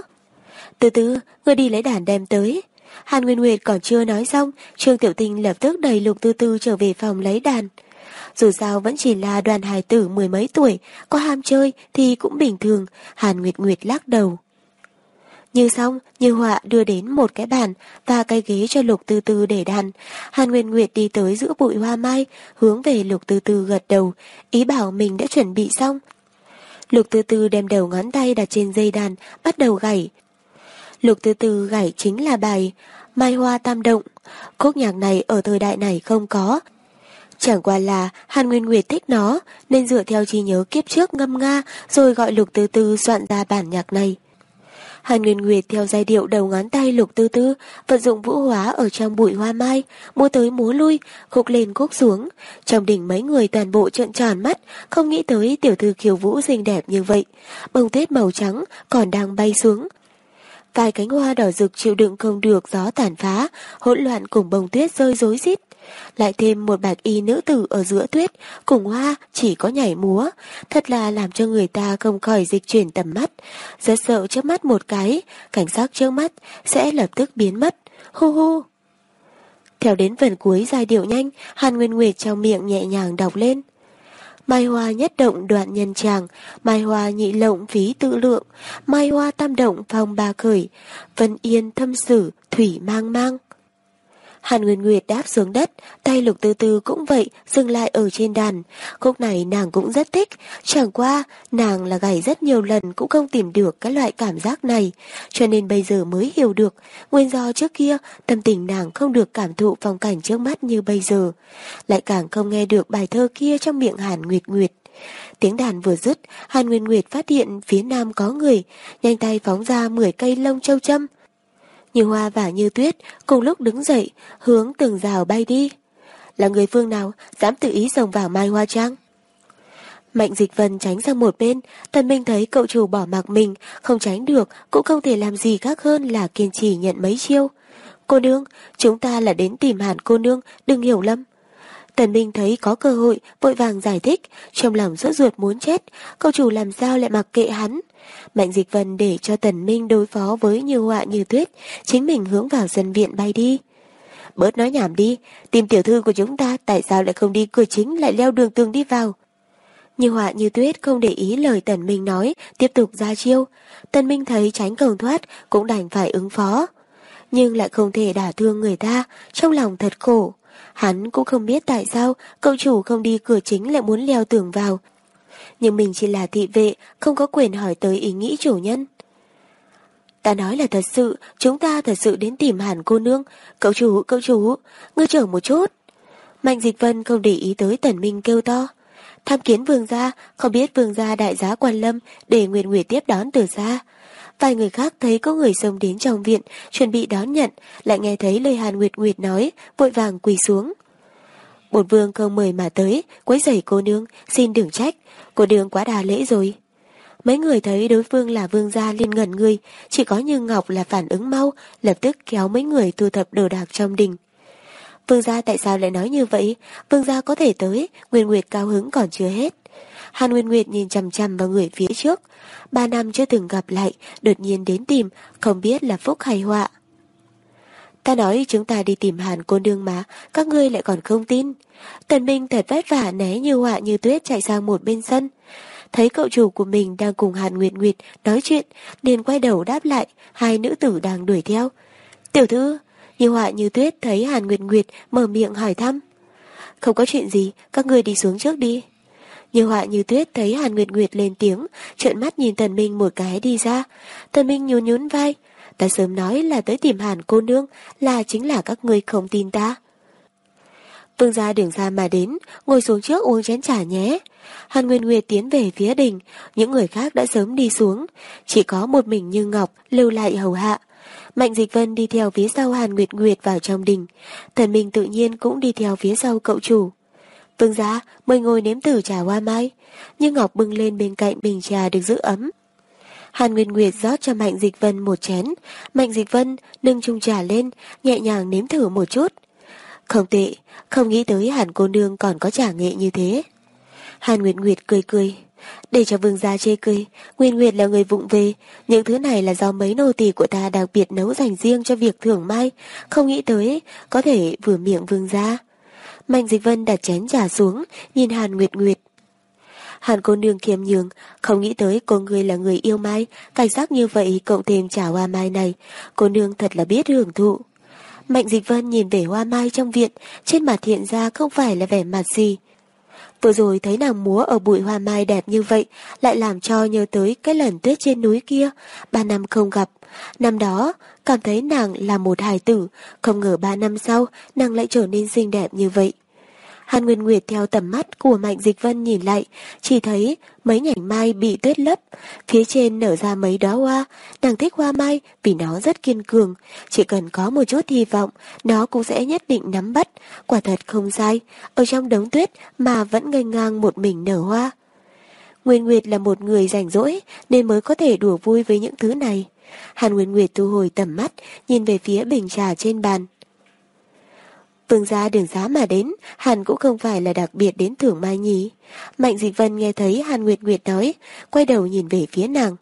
Từ từ, người đi lấy đàn đem tới. Hàn Nguyên Nguyệt còn chưa nói xong, Trương Tiểu Tinh lập tức đầy Lục Tư Tư trở về phòng lấy đàn. Dù sao vẫn chỉ là đoàn hài tử mười mấy tuổi, có ham chơi thì cũng bình thường, Hàn Nguyệt Nguyệt lắc đầu. Như xong, Như Họa đưa đến một cái bàn và cái ghế cho Lục Tư Tư để đàn. Hàn Nguyên Nguyệt đi tới giữa bụi hoa mai, hướng về Lục Tư Tư gật đầu, ý bảo mình đã chuẩn bị xong. Lục Tư Tư đem đầu ngón tay đặt trên dây đàn, bắt đầu gảy. Lục Tư Tư gảy chính là bài Mai Hoa Tam Động. Khúc nhạc này ở thời đại này không có. Chẳng qua là Hàn Nguyên Nguyệt thích nó, nên dựa theo trí nhớ kiếp trước ngâm nga rồi gọi Lục Tư Tư soạn ra bản nhạc này. Hàn Nguyên Nguyệt theo giai điệu đầu ngón tay lục tư tư, vận dụng vũ hóa ở trong bụi hoa mai, múa tới múa lui, khúc lên khúc xuống. Trong đỉnh mấy người toàn bộ trợn tròn mắt, không nghĩ tới tiểu thư kiều vũ xinh đẹp như vậy. Bông tuyết màu trắng còn đang bay xuống. Vài cánh hoa đỏ rực chịu đựng không được gió tàn phá, hỗn loạn cùng bông tuyết rơi rối rít. Lại thêm một bạch y nữ tử ở giữa tuyết, cùng hoa chỉ có nhảy múa, thật là làm cho người ta không khỏi dịch chuyển tầm mắt. Rất sợ trước mắt một cái, cảnh sát trước mắt sẽ lập tức biến mất. Hu hu! Theo đến phần cuối giai điệu nhanh, Hàn Nguyên Nguyệt trong miệng nhẹ nhàng đọc lên. Mai hoa nhất động đoạn nhân tràng, mai hoa nhị lộng phí tự lượng, mai hoa tam động phong ba khởi, vân yên thâm sử, thủy mang mang. Hàn Nguyên Nguyệt đáp xuống đất, tay lục tư tư cũng vậy, dừng lại ở trên đàn. Khúc này nàng cũng rất thích, chẳng qua nàng là gảy rất nhiều lần cũng không tìm được cái loại cảm giác này, cho nên bây giờ mới hiểu được nguyên do trước kia tâm tình nàng không được cảm thụ phong cảnh trước mắt như bây giờ, lại càng không nghe được bài thơ kia trong miệng Hàn Nguyệt Nguyệt. Tiếng đàn vừa dứt, Hàn Nguyên Nguyệt phát hiện phía nam có người, nhanh tay phóng ra 10 cây lông châu châm, như hoa và như tuyết cùng lúc đứng dậy, hướng từng rào bay đi. Là người phương nào dám tự ý rồng vào mai hoa trang? Mạnh dịch vân tránh sang một bên, tần minh thấy cậu chủ bỏ mặc mình, không tránh được, cũng không thể làm gì khác hơn là kiên trì nhận mấy chiêu. Cô nương, chúng ta là đến tìm hẳn cô nương, đừng hiểu lầm. Tần Minh thấy có cơ hội, vội vàng giải thích, trong lòng sốt ruột muốn chết, cậu chủ làm sao lại mặc kệ hắn. Mạnh Dịch Vân để cho Tần Minh đối phó với Như Họa Như Tuyết, chính mình hướng vào dân viện bay đi. Bớt nói nhảm đi, tìm tiểu thư của chúng ta tại sao lại không đi cửa chính lại leo đường tường đi vào. Như họa như tuyết không để ý lời Tần Minh nói, tiếp tục ra chiêu. Tần Minh thấy tránh cầu thoát, cũng đành phải ứng phó. Nhưng lại không thể đả thương người ta, trong lòng thật khổ. Hắn cũng không biết tại sao cậu chủ không đi cửa chính lại muốn leo tường vào, nhưng mình chỉ là thị vệ, không có quyền hỏi tới ý nghĩ chủ nhân. Ta nói là thật sự, chúng ta thật sự đến tìm hẳn cô nương. Cậu chủ, cậu chú ngươi chờ một chút. Mạnh dịch vân không để ý tới tần minh kêu to. Tham kiến vương gia, không biết vương gia đại giá quan lâm để Nguyệt Nguyệt tiếp đón từ xa. Vài người khác thấy có người xông đến trong viện, chuẩn bị đón nhận, lại nghe thấy lời Hàn Nguyệt Nguyệt nói, vội vàng quỳ xuống. Bột vương không mời mà tới, quấy rầy cô nương, xin đừng trách, cô đường quá đà lễ rồi. Mấy người thấy đối phương là vương gia liên ngẩn người, chỉ có như Ngọc là phản ứng mau, lập tức kéo mấy người thu thập đồ đạc trong đình. Vương gia tại sao lại nói như vậy? Vương gia có thể tới, Nguyên Nguyệt cao hứng còn chưa hết. Hàn Nguyên Nguyệt nhìn chằm chằm vào người phía trước. Ba năm chưa từng gặp lại, đột nhiên đến tìm, không biết là phúc hay họa. Ta nói chúng ta đi tìm Hàn cô nương mà, các ngươi lại còn không tin. Tần Minh thật vất vả né như họa như tuyết chạy sang một bên sân. Thấy cậu chủ của mình đang cùng Hàn Nguyệt Nguyệt nói chuyện, liền quay đầu đáp lại, hai nữ tử đang đuổi theo. Tiểu thư, như họa như tuyết thấy Hàn Nguyệt Nguyệt mở miệng hỏi thăm. Không có chuyện gì, các người đi xuống trước đi. Như họa như tuyết thấy Hàn Nguyệt Nguyệt lên tiếng, trợn mắt nhìn Tần Minh một cái đi ra. Tần Minh nhún nhún vai. Ta sớm nói là tới tìm Hàn cô nương, là chính là các ngươi không tin ta. Vương gia đường ra mà đến, ngồi xuống trước uống chén trà nhé. Hàn Nguyên Nguyệt tiến về phía đình, những người khác đã sớm đi xuống. Chỉ có một mình Như Ngọc lưu lại hầu hạ. Mạnh Dịch Vân đi theo phía sau Hàn Nguyệt Nguyệt vào trong đình. Thần Minh tự nhiên cũng đi theo phía sau cậu chủ. Vương gia, mời ngồi nếm thử trà hoa mai. Như Ngọc bưng lên bên cạnh bình trà được giữ ấm. Hàn nguyên Nguyệt rót cho Mạnh Dịch Vân một chén. Mạnh Dịch Vân nâng chung trà lên, nhẹ nhàng nếm thử một chút. Không tệ, không nghĩ tới Hàn cô nương còn có trả nghệ như thế. Hàn Nguyệt Nguyệt cười cười. Để cho vương gia chê cười, Nguyên Nguyệt là người vụng về, những thứ này là do mấy nô tỳ của ta đặc biệt nấu dành riêng cho việc thưởng mai, không nghĩ tới có thể vừa miệng vương gia. Mạnh Dịch Vân đặt chén trà xuống, nhìn Hàn Nguyệt Nguyệt. Hàn cô nương kiêm nhường, không nghĩ tới cô người là người yêu mai, cảnh giác như vậy cộng thêm trà hoa mai này, cô nương thật là biết hưởng thụ. Mạnh Dịch Vân nhìn về hoa mai trong viện, trên mặt hiện ra không phải là vẻ mặt gì. Vừa rồi thấy nàng múa ở bụi hoa mai đẹp như vậy, lại làm cho nhớ tới cái lần tuyết trên núi kia, ba năm không gặp. Năm đó, cảm thấy nàng là một hài tử, không ngờ ba năm sau, nàng lại trở nên xinh đẹp như vậy. Hàn Nguyên Nguyệt theo tầm mắt của Mạnh Dịch Vân nhìn lại, chỉ thấy mấy nhành mai bị tuyết lấp, phía trên nở ra mấy đóa hoa, nàng thích hoa mai vì nó rất kiên cường, chỉ cần có một chút hy vọng, nó cũng sẽ nhất định nắm bắt, quả thật không sai, ở trong đống tuyết mà vẫn ngây ngang một mình nở hoa. Nguyên Nguyệt là một người rảnh rỗi nên mới có thể đùa vui với những thứ này. Hàn Nguyên Nguyệt thu hồi tầm mắt, nhìn về phía bình trà trên bàn. Vương gia đường giá mà đến, hẳn cũng không phải là đặc biệt đến thưởng mai nhí Mạnh Dịch Vân nghe thấy Hàn Nguyệt Nguyệt nói, quay đầu nhìn về phía nàng.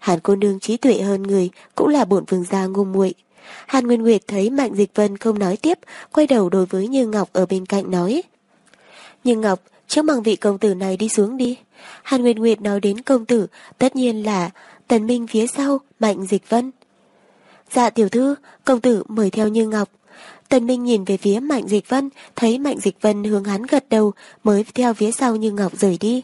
Hàn cô nương trí tuệ hơn người, cũng là bổn vương gia ngu muội. Hàn Nguyên Nguyệt thấy Mạnh Dịch Vân không nói tiếp, quay đầu đối với Như Ngọc ở bên cạnh nói. Như Ngọc, trước mang vị công tử này đi xuống đi. Hàn Nguyên Nguyệt nói đến công tử, tất nhiên là Tần Minh phía sau, Mạnh Dịch Vân. Dạ tiểu thư, công tử mời theo Như Ngọc. Tần Minh nhìn về phía Mạnh Dịch Vân, thấy Mạnh Dịch Vân hướng hắn gật đầu, mới theo phía sau như Ngọc rời đi.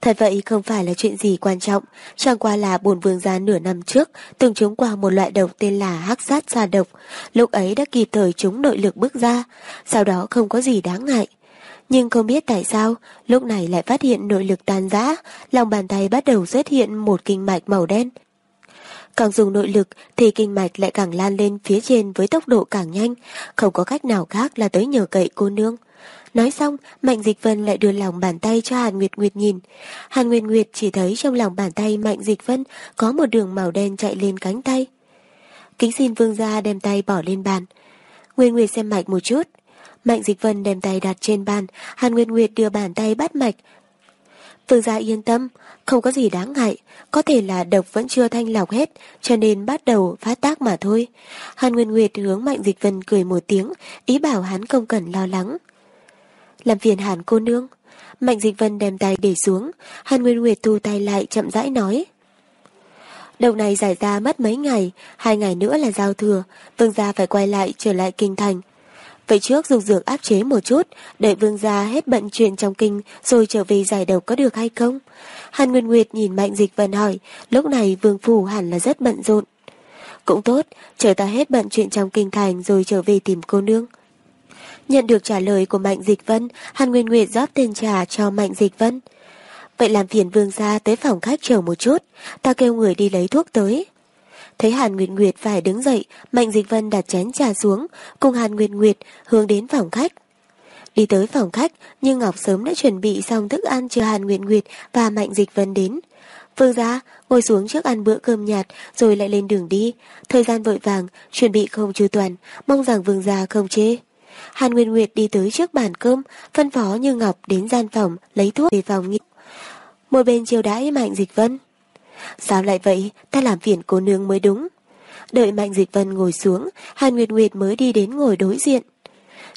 Thật vậy không phải là chuyện gì quan trọng, chẳng qua là bổn vương gia nửa năm trước từng trúng qua một loại độc tên là hắc sát xa độc, lúc ấy đã kịp thời chúng nội lực bước ra, sau đó không có gì đáng ngại. Nhưng không biết tại sao, lúc này lại phát hiện nội lực tan rã, lòng bàn tay bắt đầu xuất hiện một kinh mạch màu đen, Càng dùng nội lực thì kinh mạch lại càng lan lên phía trên với tốc độ càng nhanh, không có cách nào khác là tới nhờ cậy cô nương. Nói xong, Mạnh Dịch Vân lại đưa lòng bàn tay cho Hàn Nguyệt Nguyệt nhìn. Hàn Nguyệt Nguyệt chỉ thấy trong lòng bàn tay Mạnh Dịch Vân có một đường màu đen chạy lên cánh tay. Kính xin vương gia đem tay bỏ lên bàn. Nguyên Nguyệt xem mạch một chút. Mạnh Dịch Vân đem tay đặt trên bàn, Hàn Nguyệt Nguyệt đưa bàn tay bắt mạch, Vương gia yên tâm, không có gì đáng ngại, có thể là độc vẫn chưa thanh lọc hết, cho nên bắt đầu phát tác mà thôi. Hàn Nguyên Nguyệt hướng Mạnh Dịch Vân cười một tiếng, ý bảo hắn không cần lo lắng. Làm phiền Hàn cô nương. Mạnh Dịch Vân đem tay để xuống, Hàn Nguyên Nguyệt thu tay lại chậm rãi nói. Đầu này giải ra mất mấy ngày, hai ngày nữa là giao thừa, vương gia phải quay lại trở lại kinh thành, Vậy trước dùng dược áp chế một chút, đợi vương gia hết bận chuyện trong kinh rồi trở về giải độc có được hay không? Hàn Nguyên Nguyệt nhìn Mạnh Dịch Vân hỏi, lúc này vương phủ hẳn là rất bận rộn. Cũng tốt, chờ ta hết bận chuyện trong kinh thành rồi trở về tìm cô nương. Nhận được trả lời của Mạnh Dịch Vân, Hàn Nguyên Nguyệt rót tên trà cho Mạnh Dịch Vân. Vậy làm phiền vương gia tới phòng khách chờ một chút, ta kêu người đi lấy thuốc tới. Thấy Hàn Nguyệt Nguyệt phải đứng dậy, Mạnh Dịch Vân đặt chén trà xuống, cùng Hàn Nguyệt Nguyệt hướng đến phòng khách. Đi tới phòng khách, nhưng Ngọc sớm đã chuẩn bị xong thức ăn chờ Hàn Nguyệt Nguyệt và Mạnh Dịch Vân đến. Vương gia ngồi xuống trước ăn bữa cơm nhạt rồi lại lên đường đi. Thời gian vội vàng, chuẩn bị không chu toàn, mong rằng vương gia không chê. Hàn Nguyệt Nguyệt đi tới trước bàn cơm, phân phó như Ngọc đến gian phòng lấy thuốc về phòng nghỉ. Một bên chiều đãi Mạnh Dịch Vân. Sao lại vậy, ta làm phiền cô nương mới đúng. Đợi Mạnh Dịch Vân ngồi xuống, Hàn Nguyệt Nguyệt mới đi đến ngồi đối diện.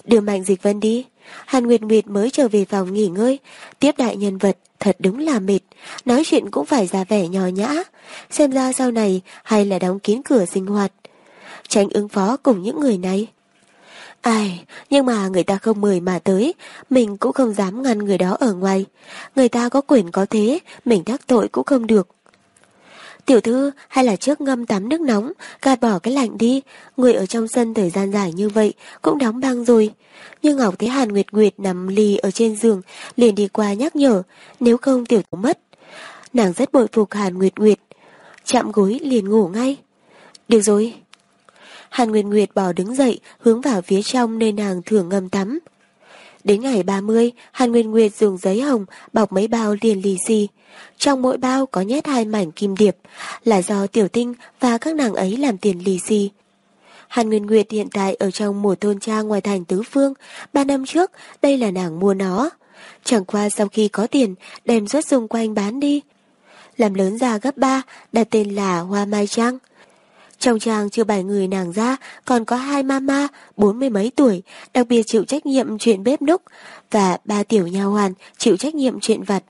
Đưa Mạnh Dịch Vân đi. Hàn Nguyệt Nguyệt mới trở về phòng nghỉ ngơi, tiếp đại nhân vật, thật đúng là mệt, nói chuyện cũng phải ra vẻ nhỏ nhã. Xem ra sau này hay là đóng kín cửa sinh hoạt. Tránh ứng phó cùng những người này. Ai, nhưng mà người ta không mời mà tới, mình cũng không dám ngăn người đó ở ngoài. Người ta có quyền có thế, mình đắc tội cũng không được. Tiểu thư, hay là trước ngâm tắm nước nóng, gạt bỏ cái lạnh đi, người ở trong sân thời gian dài như vậy, cũng đóng băng rồi. Nhưng Ngọc thấy Hàn Nguyệt Nguyệt nằm lì ở trên giường, liền đi qua nhắc nhở, nếu không tiểu thư mất. Nàng rất bội phục Hàn Nguyệt Nguyệt, chạm gối liền ngủ ngay. Được rồi. Hàn Nguyệt Nguyệt bỏ đứng dậy, hướng vào phía trong nơi nàng thường ngâm tắm. Đến ngày 30, Hàn Nguyên Nguyệt dùng giấy hồng bọc mấy bao liền lì xì. Trong mỗi bao có nhét hai mảnh kim điệp, là do tiểu tinh và các nàng ấy làm tiền lì xì. Hàn Nguyên Nguyệt hiện tại ở trong một thôn trang ngoài thành Tứ Phương, ba năm trước đây là nàng mua nó. Chẳng qua sau khi có tiền, đem rốt xung quanh bán đi. Làm lớn ra gấp ba, đặt tên là Hoa Mai Trang. Trong trang chưa bảy người nàng ra, còn có hai mama, bốn mươi mấy tuổi, đặc biệt chịu trách nhiệm chuyện bếp núc, và ba tiểu nha hoàn chịu trách nhiệm chuyện vặt.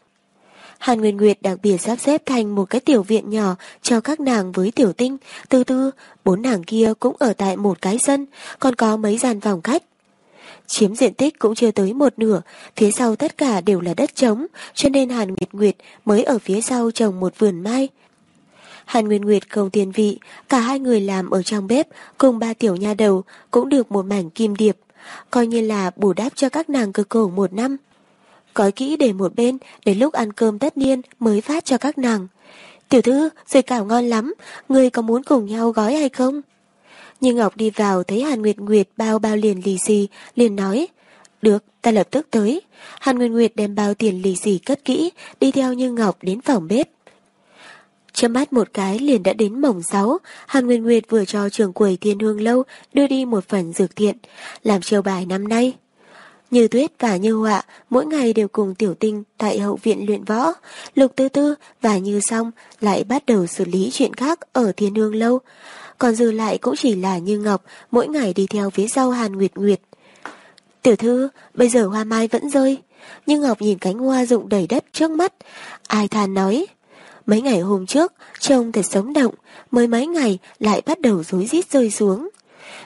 Hàn Nguyên Nguyệt đặc biệt sắp xếp thành một cái tiểu viện nhỏ cho các nàng với tiểu tinh. Từ từ, bốn nàng kia cũng ở tại một cái sân, còn có mấy gian phòng khách. Chiếm diện tích cũng chưa tới một nửa, phía sau tất cả đều là đất trống, cho nên Hàn Nguyệt Nguyệt mới ở phía sau trồng một vườn mai. Hàn Nguyên Nguyệt không tiền vị, cả hai người làm ở trong bếp, cùng ba tiểu nha đầu, cũng được một mảnh kim điệp, coi như là bù đắp cho các nàng cực khổ một năm. Gói kỹ để một bên, đến lúc ăn cơm tất niên mới phát cho các nàng. Tiểu thư, rồi cảo ngon lắm, người có muốn cùng nhau gói hay không? Nhưng Ngọc đi vào thấy Hàn Nguyệt Nguyệt bao bao liền lì xì, liền nói. Được, ta lập tức tới. Hàn Nguyệt Nguyệt đem bao tiền lì xì cất kỹ, đi theo Như Ngọc đến phòng bếp. Chớp mắt một cái liền đã đến mồng sáu, Hàn Nguyên Nguyệt vừa cho trường quầy thiên hương lâu đưa đi một phần dược thiện, làm chiêu bài năm nay. Như tuyết và như họa mỗi ngày đều cùng tiểu tinh tại hậu viện luyện võ. Lục tư tư và như xong lại bắt đầu xử lý chuyện khác ở thiên hương lâu. Còn dư lại cũng chỉ là như ngọc mỗi ngày đi theo phía sau Hàn Nguyệt Nguyệt. Tiểu thư, bây giờ hoa mai vẫn rơi. Như Ngọc nhìn cánh hoa rụng đầy đất trước mắt. Ai than nói. Mấy ngày hôm trước, trông thật sống động, mới mấy ngày lại bắt đầu rối rít rơi xuống.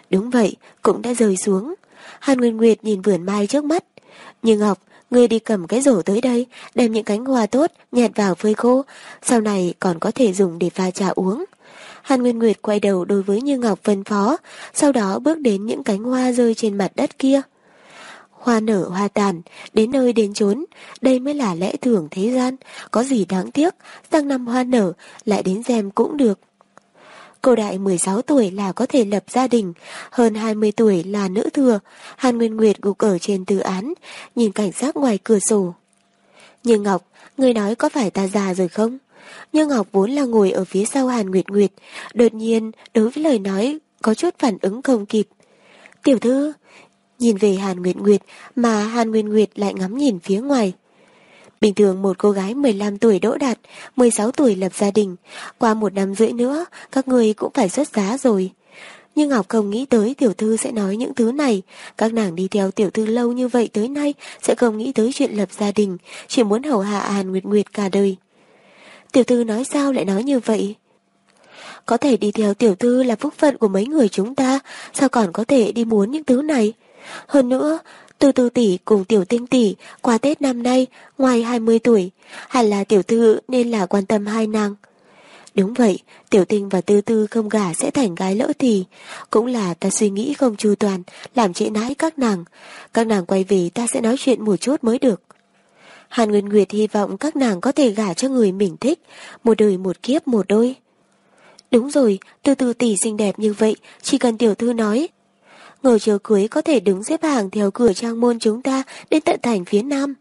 Đúng vậy, cũng đã rơi xuống. Hàn Nguyên Nguyệt nhìn vườn mai trước mắt. Nhưng Ngọc, ngươi đi cầm cái rổ tới đây, đem những cánh hoa tốt, nhặt vào phơi khô, sau này còn có thể dùng để pha trà uống. Hàn Nguyên Nguyệt quay đầu đối với Như Ngọc phân phó, sau đó bước đến những cánh hoa rơi trên mặt đất kia. Hoa nở hoa tàn, đến nơi đến chốn, đây mới là lẽ thường thế gian, có gì đáng tiếc, sang năm hoa nở, lại đến xem cũng được. Cô đại 16 tuổi là có thể lập gia đình, hơn 20 tuổi là nữ thừa. Hàn Nguyên Nguyệt gục ở trên tư án, nhìn cảnh sát ngoài cửa sổ. Nhưng Ngọc, người nói có phải ta già rồi không? Nhưng Ngọc vốn là ngồi ở phía sau Hàn Nguyệt Nguyệt, đột nhiên đối với lời nói có chút phản ứng không kịp. Tiểu thư, nhìn về Hàn Nguyệt Nguyệt mà Hàn Nguyệt Nguyệt lại ngắm nhìn phía ngoài. Bình thường một cô gái 15 tuổi đỗ đạt, 16 tuổi lập gia đình, qua một năm rưỡi nữa, các người cũng phải xuất giá rồi. Nhưng Ngọc không nghĩ tới tiểu thư sẽ nói những thứ này. Các nàng đi theo tiểu thư lâu như vậy tới nay sẽ không nghĩ tới chuyện lập gia đình, chỉ muốn hầu hạ Hàn Nguyệt Nguyệt cả đời. Tiểu thư nói sao lại nói như vậy? Có thể đi theo tiểu thư là phúc phận của mấy người chúng ta, sao còn có thể đi muốn những thứ này? Hơn nữa, Tư tư tỷ cùng tiểu tinh tỷ qua Tết năm nay ngoài 20 tuổi, hẳn là tiểu thư nên là quan tâm hai nàng. Đúng vậy, tiểu tinh và tư tư không gả sẽ thành gái lỡ thì, cũng là ta suy nghĩ không chu toàn, làm trễ nãi các nàng. Các nàng quay về ta sẽ nói chuyện một chút mới được. Hàn Nguyên Nguyệt hy vọng các nàng có thể gả cho người mình thích, một đời một kiếp một đôi. Đúng rồi, tư tư tỷ xinh đẹp như vậy, chỉ cần tiểu thư nói, Ngồi chờ cưới có thể đứng xếp hàng theo cửa trang môn chúng ta đến tận thành phía nam.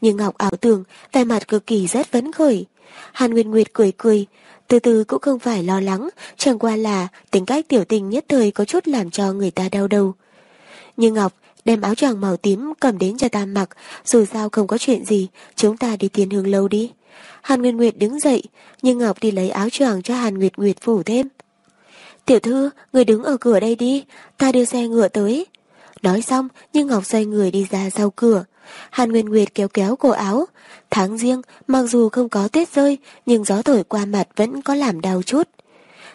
Nhưng Ngọc ảo tưởng, vẻ mặt cực kỳ rất vấn khởi. Hàn Nguyệt Nguyệt cười cười, từ từ cũng không phải lo lắng, chẳng qua là tính cách tiểu tình nhất thời có chút làm cho người ta đau đầu. Nhưng Ngọc đem áo choàng màu tím cầm đến cho ta mặc, dù sao không có chuyện gì, chúng ta đi tiền hương lâu đi. Hàn Nguyệt Nguyệt đứng dậy, nhưng Ngọc đi lấy áo choàng cho Hàn Nguyệt Nguyệt phủ thêm. Tiểu thư, người đứng ở cửa đây đi, ta đưa xe ngựa tới. Nói xong, nhưng Ngọc xoay người đi ra sau cửa. Hàn Nguyên Nguyệt kéo kéo cổ áo. Tháng riêng, mặc dù không có tuyết rơi, nhưng gió thổi qua mặt vẫn có làm đau chút.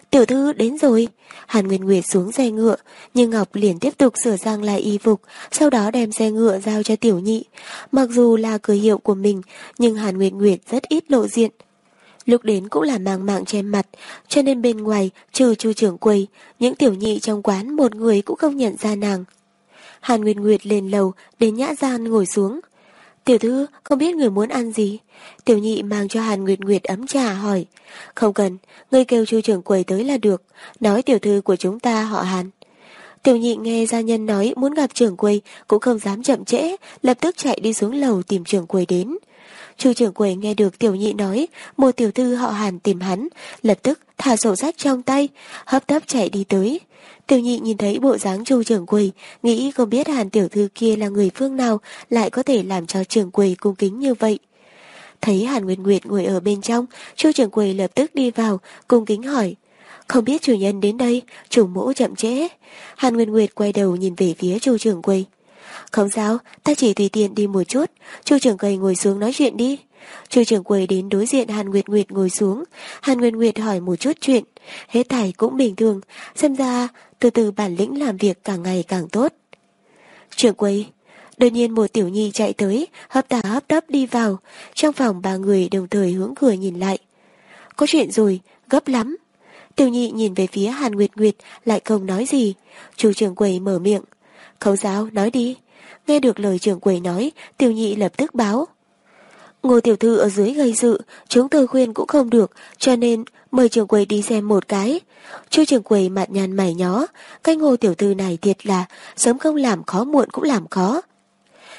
Tiểu thư đến rồi. Hàn Nguyên Nguyệt xuống xe ngựa, nhưng Ngọc liền tiếp tục sửa sang lại y phục, sau đó đem xe ngựa giao cho tiểu nhị. Mặc dù là cửa hiệu của mình, nhưng Hàn Nguyên Nguyệt rất ít lộ diện. Lúc đến cũng là mang mạng che mặt, cho nên bên ngoài, trừ chu trưởng quầy, những tiểu nhị trong quán một người cũng không nhận ra nàng. Hàn Nguyệt Nguyệt lên lầu, đến nhã gian ngồi xuống. Tiểu thư, không biết người muốn ăn gì? Tiểu nhị mang cho Hàn Nguyệt Nguyệt ấm trà hỏi. Không cần, ngươi kêu chu trưởng quầy tới là được. Nói tiểu thư của chúng ta họ Hàn. Tiểu nhị nghe gia nhân nói muốn gặp trưởng quầy cũng không dám chậm trễ, lập tức chạy đi xuống lầu tìm trưởng quầy đến. Chu trưởng quầy nghe được tiểu nhị nói, một tiểu thư họ Hàn tìm hắn, lập tức thả sổ sách trong tay, hấp tấp chạy đi tới. Tiểu nhị nhìn thấy bộ dáng chu trưởng quầy, nghĩ không biết Hàn tiểu thư kia là người phương nào lại có thể làm cho trưởng quầy cung kính như vậy. Thấy Hàn Nguyệt Nguyệt ngồi ở bên trong, chu trưởng quầy lập tức đi vào, cung kính hỏi. Không biết chủ nhân đến đây, chủ mẫu chậm trễ. Hàn Nguyệt Nguyệt quay đầu nhìn về phía chu trưởng quầy. Không sao, ta chỉ tùy tiện đi một chút, chu trưởng quầy ngồi xuống nói chuyện đi. Chu trưởng quầy đến đối diện Hàn Nguyệt Nguyệt ngồi xuống, Hàn Nguyệt Nguyệt hỏi một chút chuyện, hết thảy cũng bình thường, xem ra từ từ bản lĩnh làm việc càng ngày càng tốt. Trưởng quầy, đột nhiên một tiểu nhi chạy tới, hấp tả hấp tấp đi vào, trong phòng ba người đồng thời hướng cửa nhìn lại. Có chuyện rồi, gấp lắm. Tiểu nhị nhìn về phía Hàn Nguyệt Nguyệt lại không nói gì. Chủ trưởng quầy mở miệng. Không sao, nói đi. Nghe được lời trưởng quầy nói, tiểu nhị lập tức báo. Ngô tiểu thư ở dưới gây sự, chúng tôi khuyên cũng không được, cho nên mời trưởng quầy đi xem một cái. Chu trưởng quầy mặt nhàn mày nhó, cái ngô tiểu thư này thiệt là sớm không làm khó muộn cũng làm khó.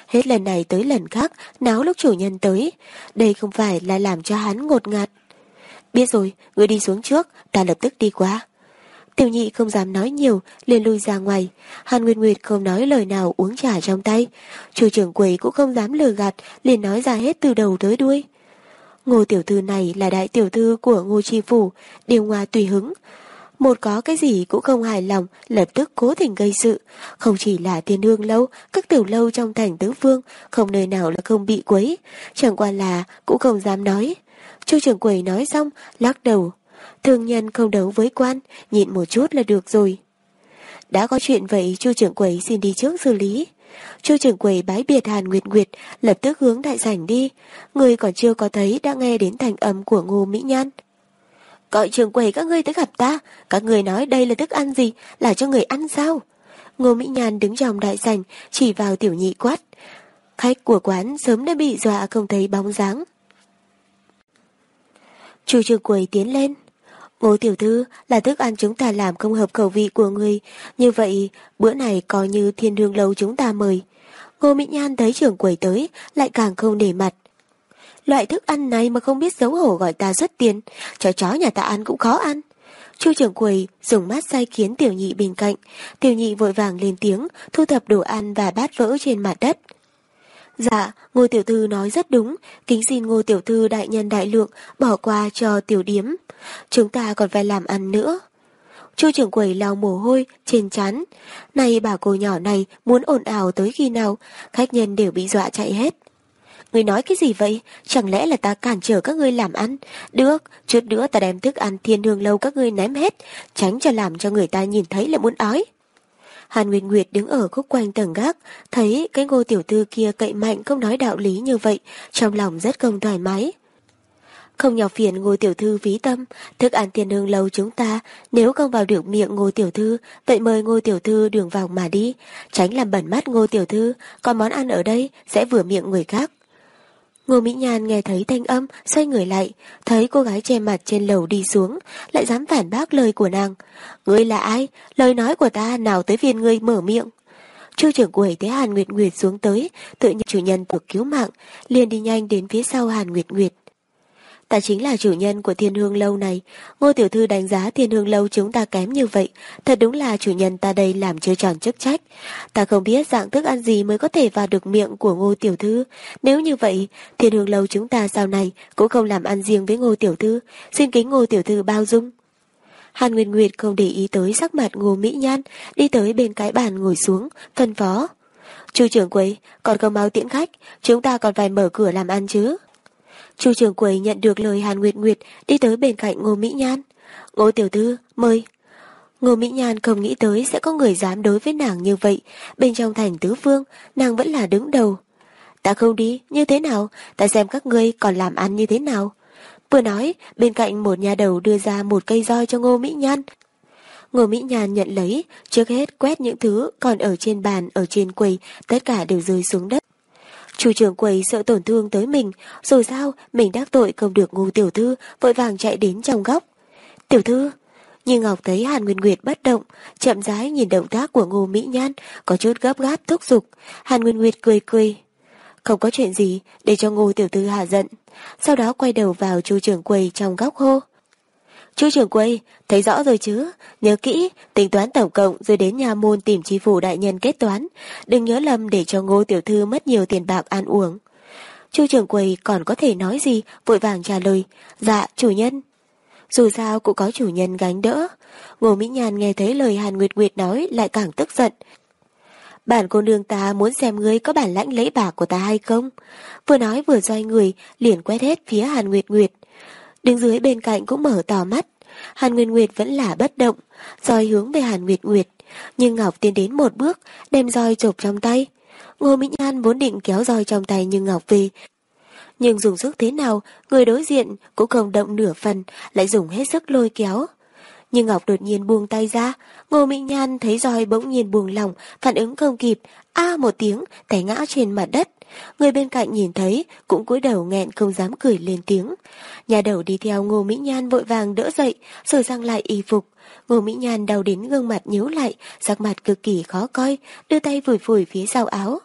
Hết lần này tới lần khác, náo lúc chủ nhân tới, đây không phải là làm cho hắn ngột ngạt. Biết rồi, người đi xuống trước, ta lập tức đi qua. Tiểu nhị không dám nói nhiều, liền lui ra ngoài. Hàn Nguyệt Nguyệt không nói lời nào uống trà trong tay. Chủ trưởng quầy cũng không dám lừa gạt, liền nói ra hết từ đầu tới đuôi. Ngô tiểu thư này là đại tiểu thư của ngô tri phủ, điều hòa tùy hứng. Một có cái gì cũng không hài lòng, lập tức cố tình gây sự. Không chỉ là tiền hương lâu, các tiểu lâu trong thành tứ phương, không nơi nào là không bị quấy. Chẳng qua là cũng không dám nói. Chu trưởng quầy nói xong, lắc đầu, Thương nhân không đấu với quan, nhịn một chút là được rồi. Đã có chuyện vậy, chu trưởng quầy xin đi trước xử lý. Chu trưởng quầy bái biệt Hàn Nguyệt Nguyệt, lập tức hướng đại sảnh đi. Người còn chưa có thấy đã nghe đến thành âm của Ngô Mỹ Nhan. Gọi trưởng quầy các ngươi tới gặp ta, các người nói đây là thức ăn gì, là cho người ăn sao? Ngô Mỹ Nhan đứng trong đại sảnh, chỉ vào tiểu nhị quát. Khách của quán sớm đã bị dọa không thấy bóng dáng. Chu trưởng quầy tiến lên. Ngô tiểu thư là thức ăn chúng ta làm không hợp khẩu vị của người, như vậy bữa này coi như thiên hương lâu chúng ta mời. Ngô Mỹ Nhan thấy trưởng quầy tới, lại càng không để mặt. Loại thức ăn này mà không biết xấu hổ gọi ta xuất tiền, chó chó nhà ta ăn cũng khó ăn. Chu trưởng quầy dùng mắt say khiến tiểu nhị bên cạnh, tiểu nhị vội vàng lên tiếng, thu thập đồ ăn và bát vỡ trên mặt đất. Dạ, ngô tiểu thư nói rất đúng, kính xin ngô tiểu thư đại nhân đại lượng bỏ qua cho tiểu điếm. Chúng ta còn phải làm ăn nữa. Chu trưởng quầy lau mồ hôi trên chán. Này bà cô nhỏ này muốn ồn ào tới khi nào, khách nhân đều bị dọa chạy hết. Người nói cái gì vậy? Chẳng lẽ là ta cản trở các ngươi làm ăn? Được, chút nữa ta đem thức ăn thiên hương lâu các ngươi ném hết, tránh cho làm cho người ta nhìn thấy là muốn ói. Hàn Nguyệt Nguyệt đứng ở khúc quanh tầng gác, thấy cái ngô tiểu thư kia cậy mạnh không nói đạo lý như vậy, trong lòng rất không thoải mái. Không nhọc phiền ngô tiểu thư ví tâm, thức ăn tiền hương lâu chúng ta, nếu không vào được miệng ngô tiểu thư, vậy mời ngô tiểu thư đường vào mà đi, tránh làm bẩn mắt ngô tiểu thư, còn món ăn ở đây sẽ vừa miệng người khác. Ngô Mỹ Nhan nghe thấy thanh âm, xoay người lại, thấy cô gái che mặt trên lầu đi xuống, lại dám phản bác lời của nàng. Ngươi là ai? Lời nói của ta nào tới phiên ngươi mở miệng. Chu trưởng quầy thấy Hàn Nguyệt Nguyệt xuống tới, tự nhận chủ nhân được cứu mạng, liền đi nhanh đến phía sau Hàn Nguyệt Nguyệt. Ta chính là chủ nhân của thiên hương lâu này. Ngô tiểu thư đánh giá thiên hương lâu chúng ta kém như vậy. Thật đúng là chủ nhân ta đây làm chưa tròn chức trách. Ta không biết dạng thức ăn gì mới có thể vào được miệng của ngô tiểu thư. Nếu như vậy, thiên hương lâu chúng ta sau này cũng không làm ăn riêng với ngô tiểu thư. Xin kính ngô tiểu thư bao dung. Hàn Nguyên Nguyệt không để ý tới sắc mặt Ngô Mỹ Nhan, đi tới bên cái bàn ngồi xuống, phân phó. Chu trưởng quầy, còn không mau tiễn khách, chúng ta còn phải mở cửa làm ăn chứ. Chu trưởng quầy nhận được lời Hàn Nguyệt Nguyệt đi tới bên cạnh Ngô Mỹ Nhan. Ngô tiểu thư, mời. Ngô Mỹ Nhan không nghĩ tới sẽ có người dám đối với nàng như vậy. Bên trong thành tứ phương, nàng vẫn là đứng đầu. Ta không đi, như thế nào? Ta xem các ngươi còn làm ăn như thế nào? Vừa nói, bên cạnh một nhà đầu đưa ra một cây roi cho Ngô Mỹ Nhan. Ngô Mỹ Nhan nhận lấy, trước hết quét những thứ còn ở trên bàn, ở trên quầy, tất cả đều rơi xuống đất. Chủ trưởng quầy sợ tổn thương tới mình, rồi sao mình đắc tội không được ngô tiểu thư, vội vàng chạy đến trong góc. Tiểu thư, nhưng Ngọc thấy Hàn Nguyên Nguyệt bất động, chậm rãi nhìn động tác của Ngô Mỹ Nhan, có chút gấp gáp thúc giục. Hàn Nguyên Nguyệt cười cười. Không có chuyện gì, để cho Ngô Tiểu Thư hạ giận. Sau đó quay đầu vào chu trưởng quầy trong góc hô. Chu trưởng quầy, thấy rõ rồi chứ, nhớ kỹ, tính toán tổng cộng rồi đến nhà môn tìm chi phủ đại nhân kết toán. Đừng nhớ lầm để cho Ngô Tiểu Thư mất nhiều tiền bạc ăn uống. Chu trưởng quầy còn có thể nói gì, vội vàng trả lời. Dạ, chủ nhân. Dù sao cũng có chủ nhân gánh đỡ. Ngô Mỹ Nhàn nghe thấy lời Hàn Nguyệt Nguyệt nói lại càng tức giận. Bản cô nương ta muốn xem ngươi có bản lãnh lấy bạc của ta hay không. Vừa nói vừa xoay người, liền quét hết phía Hàn Nguyệt Nguyệt. Đứng dưới bên cạnh cũng mở to mắt. Hàn Nguyệt Nguyệt vẫn là bất động, roi hướng về Hàn Nguyệt Nguyệt. Nhưng Ngọc tiến đến một bước, đem roi chộp trong tay. Ngô Mỹ Nhan vốn định kéo roi trong tay nhưng Ngọc về, nhưng dùng sức thế nào, người đối diện cũng không động nửa phần, lại dùng hết sức lôi kéo. Nhưng Ngọc đột nhiên buông tay ra, Ngô Mỹ Nhan thấy roi bỗng nhiên buông lòng, phản ứng không kịp, a một tiếng, té ngã trên mặt đất. Người bên cạnh nhìn thấy, cũng cúi đầu nghẹn không dám cười lên tiếng. Nhà đầu đi theo Ngô Mỹ Nhan vội vàng đỡ dậy, sửa sang lại y phục. Ngô Mỹ Nhan đau đến gương mặt nhíu lại, sắc mặt cực kỳ khó coi, đưa tay vùi vùi phía sau áo.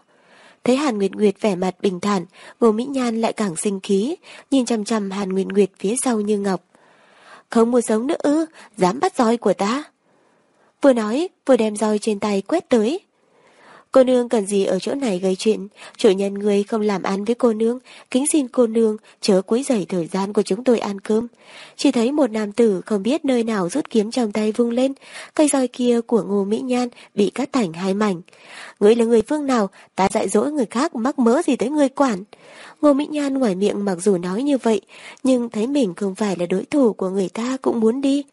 Thấy Hàn Nguyệt Nguyệt vẻ mặt bình thản, Ngô Mỹ Nhan lại càng sinh khí, nhìn chăm chăm Hàn Nguyệt Nguyệt phía sau như ngọc. Không muốn sống nữa ư, dám bắt roi của ta. Vừa nói, vừa đem roi trên tay quét tới. Cô nương cần gì ở chỗ này gây chuyện, chủ nhân người không làm ăn với cô nương, kính xin cô nương chớ quấy rầy thời gian của chúng tôi ăn cơm. Chỉ thấy một nam tử không biết nơi nào rút kiếm trong tay vung lên, cây roi kia của ngô Mỹ Nhan bị cắt thành hai mảnh. Người là người phương nào, ta dạy dỗ người khác mắc mớ gì tới người quản. Ngô Mỹ Nhan ngoài miệng mặc dù nói như vậy, nhưng thấy mình không phải là đối thủ của người ta cũng muốn đi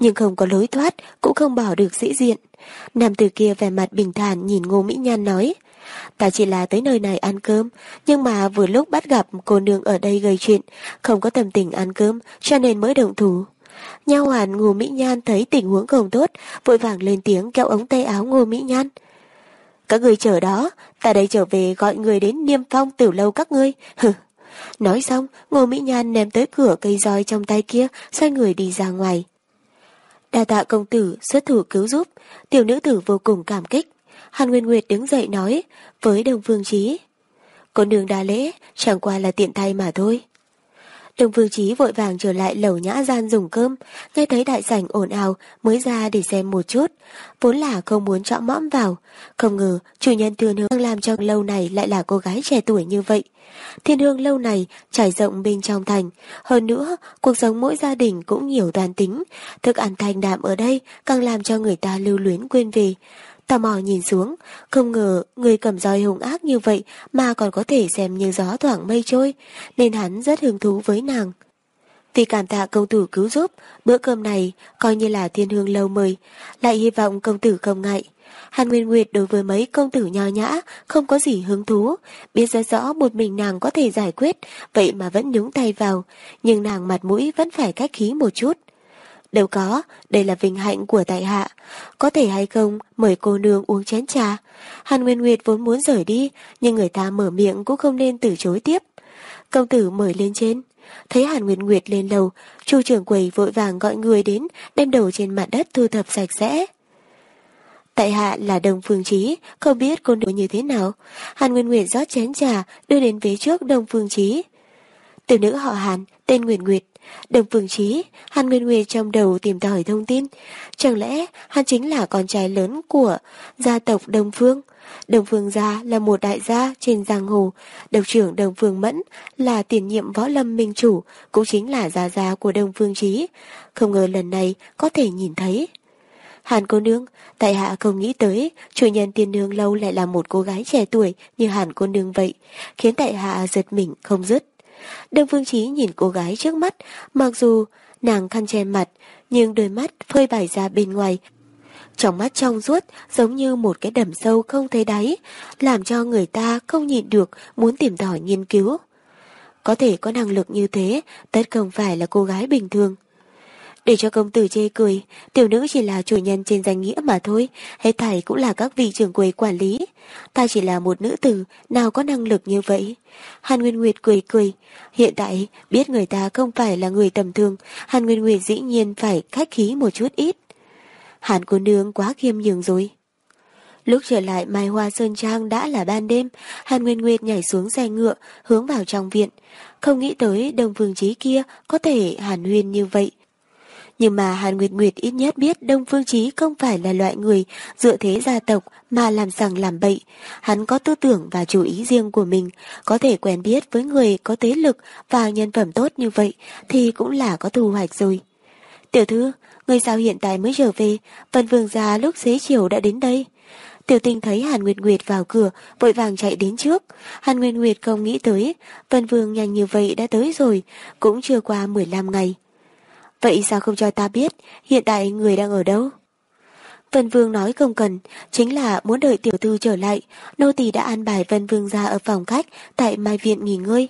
nhưng không có lối thoát, cũng không bỏ được sĩ diện. Nam tử kia vẻ mặt bình thản nhìn Ngô Mỹ Nhan nói, ta chỉ là tới nơi này ăn cơm, nhưng mà vừa lúc bắt gặp cô nương ở đây gây chuyện, không có tâm tình ăn cơm, cho nên mới động thủ. Nha hoàn Ngô Mỹ Nhan thấy tình huống không tốt, vội vàng lên tiếng kéo ống tay áo Ngô Mỹ Nhan. Các người chờ đó, ta đây trở về gọi người đến niêm phong tiểu lâu các ngươi. Nói xong, Ngô Mỹ Nhan ném tới cửa cây roi trong tay kia, xoay người đi ra ngoài. Đa tạ công tử xuất thủ cứu giúp, tiểu nữ tử vô cùng cảm kích. Hàn Nguyên Nguyệt đứng dậy nói với Đông Phương Trí. Con đường đa lễ, chẳng qua là tiện tay mà thôi. Đồng Phương Chí vội vàng trở lại lầu nhã gian dùng cơm, nghe thấy đại sảnh ồn ào mới ra để xem một chút, vốn là không muốn chọn mõm vào, không ngờ chủ nhân Thiên Hương làm cho lâu này lại là cô gái trẻ tuổi như vậy. Thiên Hương lâu này trải rộng bên trong thành, hơn nữa cuộc sống mỗi gia đình cũng nhiều toàn tính, thức ăn thanh đạm ở đây càng làm cho người ta lưu luyến quên về. Tò mò nhìn xuống, không ngờ người cầm roi hung ác như vậy mà còn có thể xem như gió thoảng mây trôi, nên hắn rất hứng thú với nàng. Vì cảm tạ công tử cứu giúp, bữa cơm này coi như là thiên hương lâu mời, lại hy vọng công tử không ngại. Hàn Nguyên Nguyệt đối với mấy công tử nho nhã, không có gì hứng thú, biết rất rõ một mình nàng có thể giải quyết, vậy mà vẫn nhúng tay vào, nhưng nàng mặt mũi vẫn phải cách khí một chút đều có, đây là vinh hạnh của tại hạ. Có thể hay không mời cô nương uống chén trà. Hàn Nguyên Nguyệt vốn muốn rời đi, nhưng người ta mở miệng cũng không nên từ chối tiếp. Công tử mời lên trên. Thấy Hàn Nguyên Nguyệt lên lầu, chu trưởng quầy vội vàng gọi người đến, đem đầu trên mặt đất thu thập sạch sẽ. Tại hạ là Đồng Phương Trí, không biết cô nương như thế nào. Hàn Nguyên Nguyệt rót chén trà, đưa đến phía trước Đồng Phương Trí. Tiểu nữ họ Hàn, tên Nguyệt Nguyệt, Đồng Phương Trí, Hàn Nguyên Nguyệt trong đầu tìm tòi thông tin. Chẳng lẽ hắn chính là con trai lớn của gia tộc đồng Phương? Đồng Phương Gia là một đại gia trên giang hồ, độc trưởng Đồng Phương Mẫn là tiền nhiệm võ lâm minh chủ, cũng chính là gia gia của Đồng Phương Trí. Không ngờ lần này có thể nhìn thấy. Hàn cô nương, tại hạ không nghĩ tới, chủ nhân tiên nương lâu lại là một cô gái trẻ tuổi như Hàn cô nương vậy, khiến tại hạ giật mình không dứt. Đông Phương chí nhìn cô gái trước mắt, mặc dù nàng khăn che mặt, nhưng đôi mắt phơi bày ra bên ngoài. Trong mắt trong suốt giống như một cái đầm sâu không thấy đáy, làm cho người ta không nhịn được muốn tìm tòi nghiên cứu. Có thể có năng lực như thế, tất không phải là cô gái bình thường. Để cho công tử chê cười, tiểu nữ chỉ là chủ nhân trên danh nghĩa mà thôi, hết thảy cũng là các vị trưởng quầy quản lý. Ta chỉ là một nữ tử, nào có năng lực như vậy. Hàn Nguyên Nguyệt cười cười, hiện tại biết người ta không phải là người tầm thường, Hàn Nguyên Nguyệt dĩ nhiên phải khách khí một chút ít. Hàn cô nương quá khiêm nhường rồi. Lúc trở lại Mai Hoa Sơn Trang đã là ban đêm, Hàn Nguyên Nguyệt nhảy xuống xe ngựa, hướng vào trong viện. Không nghĩ tới đồng phương trí kia có thể hàn huyên như vậy, nhưng mà Hàn Nguyệt Nguyệt ít nhất biết Đông Phương Chí không phải là loại người dựa thế gia tộc mà làm sằng làm bậy. Hắn có tư tưởng và chủ ý riêng của mình, có thể quen biết với người có thế lực và nhân phẩm tốt như vậy thì cũng là có thu hoạch rồi. Tiểu thư, người sao hiện tại mới trở về, Vân Vương gia lúc xế chiều đã đến đây. Tiểu tinh thấy Hàn Nguyệt Nguyệt vào cửa, vội vàng chạy đến trước. Hàn Nguyệt Nguyệt không nghĩ tới, Vân Vương nhanh như vậy đã tới rồi, cũng chưa qua 15 ngày. Vậy sao không cho ta biết hiện tại người đang ở đâu? Vân Vương nói không cần, chính là muốn đợi tiểu thư trở lại, nô tỳ đã an bài Vân Vương ra ở phòng khách tại Mai Viện nghỉ ngơi.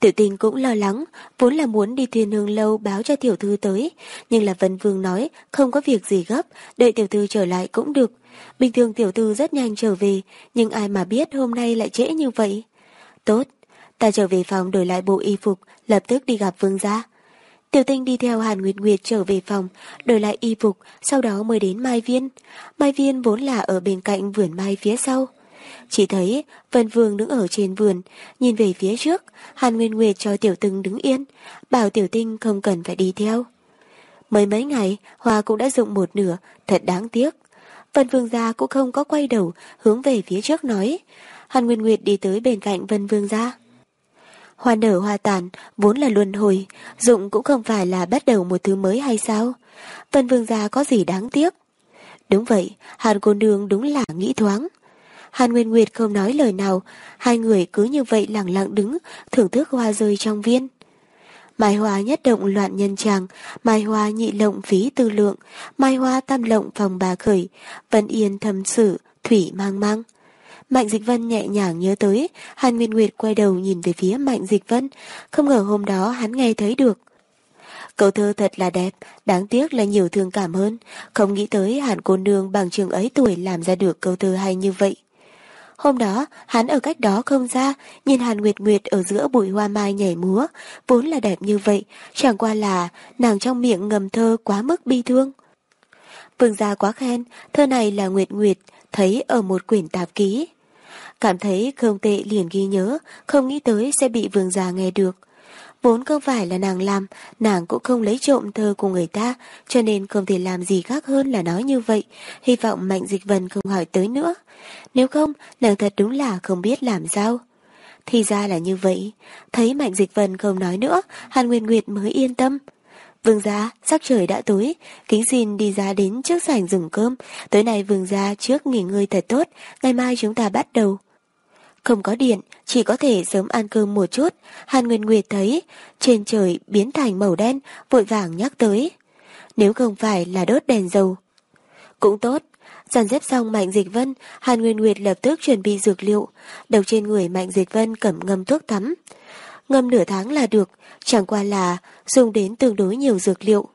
Tiểu tình cũng lo lắng, vốn là muốn đi thiên hương lâu báo cho tiểu thư tới, nhưng là Vân Vương nói không có việc gì gấp, đợi tiểu thư trở lại cũng được. Bình thường tiểu thư rất nhanh trở về, nhưng ai mà biết hôm nay lại trễ như vậy. Tốt, ta trở về phòng đổi lại bộ y phục, lập tức đi gặp Vương gia. Tiểu tinh đi theo Hàn Nguyệt Nguyệt trở về phòng, đổi lại y phục, sau đó mới đến Mai Viên. Mai Viên vốn là ở bên cạnh vườn mai phía sau. Chỉ thấy Vân Vương đứng ở trên vườn, nhìn về phía trước, Hàn Nguyên Nguyệt cho Tiểu Tinh đứng yên, bảo Tiểu Tinh không cần phải đi theo. Mấy mấy ngày, hoa cũng đã dụng một nửa, thật đáng tiếc. Vân Vương gia cũng không có quay đầu, hướng về phía trước nói. Hàn Nguyên Nguyệt đi tới bên cạnh Vân Vương gia. Hoa nở hoa tàn, vốn là luân hồi, dụng cũng không phải là bắt đầu một thứ mới hay sao? Vân Vương gia có gì đáng tiếc? Đúng vậy, Hàn cô nương đúng là nghĩ thoáng. Hàn Nguyên Nguyệt không nói lời nào, hai người cứ như vậy lặng lặng đứng, thưởng thức hoa rơi trong viên. Mai hoa nhất động loạn nhân tràng, mai hoa nhị lộng phí tư lượng, mai hoa tam lộng phòng bà khởi, vân yên thầm sử, thủy mang mang. Mạnh Dịch Vân nhẹ nhàng nhớ tới, Hàn Nguyên Nguyệt quay đầu nhìn về phía Mạnh Dịch Vân, không ngờ hôm đó hắn nghe thấy được. Câu thơ thật là đẹp, đáng tiếc là nhiều thương cảm hơn, không nghĩ tới Hàn cô nương bằng trường ấy tuổi làm ra được câu thơ hay như vậy. Hôm đó, hắn ở cách đó không ra, nhìn Hàn Nguyệt Nguyệt ở giữa bụi hoa mai nhảy múa, vốn là đẹp như vậy, chẳng qua là nàng trong miệng ngầm thơ quá mức bi thương. Vương gia quá khen, thơ này là Nguyệt Nguyệt, thấy ở một quyển tạp ký. Cảm thấy không tệ liền ghi nhớ, không nghĩ tới sẽ bị vương gia nghe được. Vốn không phải là nàng làm, nàng cũng không lấy trộm thơ của người ta, cho nên không thể làm gì khác hơn là nói như vậy. Hy vọng Mạnh Dịch Vân không hỏi tới nữa. Nếu không, nàng thật đúng là không biết làm sao. Thì ra là như vậy. Thấy Mạnh Dịch Vân không nói nữa, Hàn Nguyên Nguyệt mới yên tâm. Vương gia, sắc trời đã tối, kính xin đi ra đến trước sảnh dùng cơm. Tối nay vương gia trước nghỉ ngơi thật tốt, ngày mai chúng ta bắt đầu. Không có điện, chỉ có thể sớm ăn cơm một chút. Hàn Nguyên Nguyệt thấy trên trời biến thành màu đen, vội vàng nhắc tới. Nếu không phải là đốt đèn dầu. Cũng tốt, dàn xếp xong Mạnh Dịch Vân, Hàn Nguyên Nguyệt lập tức chuẩn bị dược liệu. Đầu trên người Mạnh Dịch Vân cẩm ngâm thuốc tắm. Ngâm nửa tháng là được, chẳng qua là dùng đến tương đối nhiều dược liệu.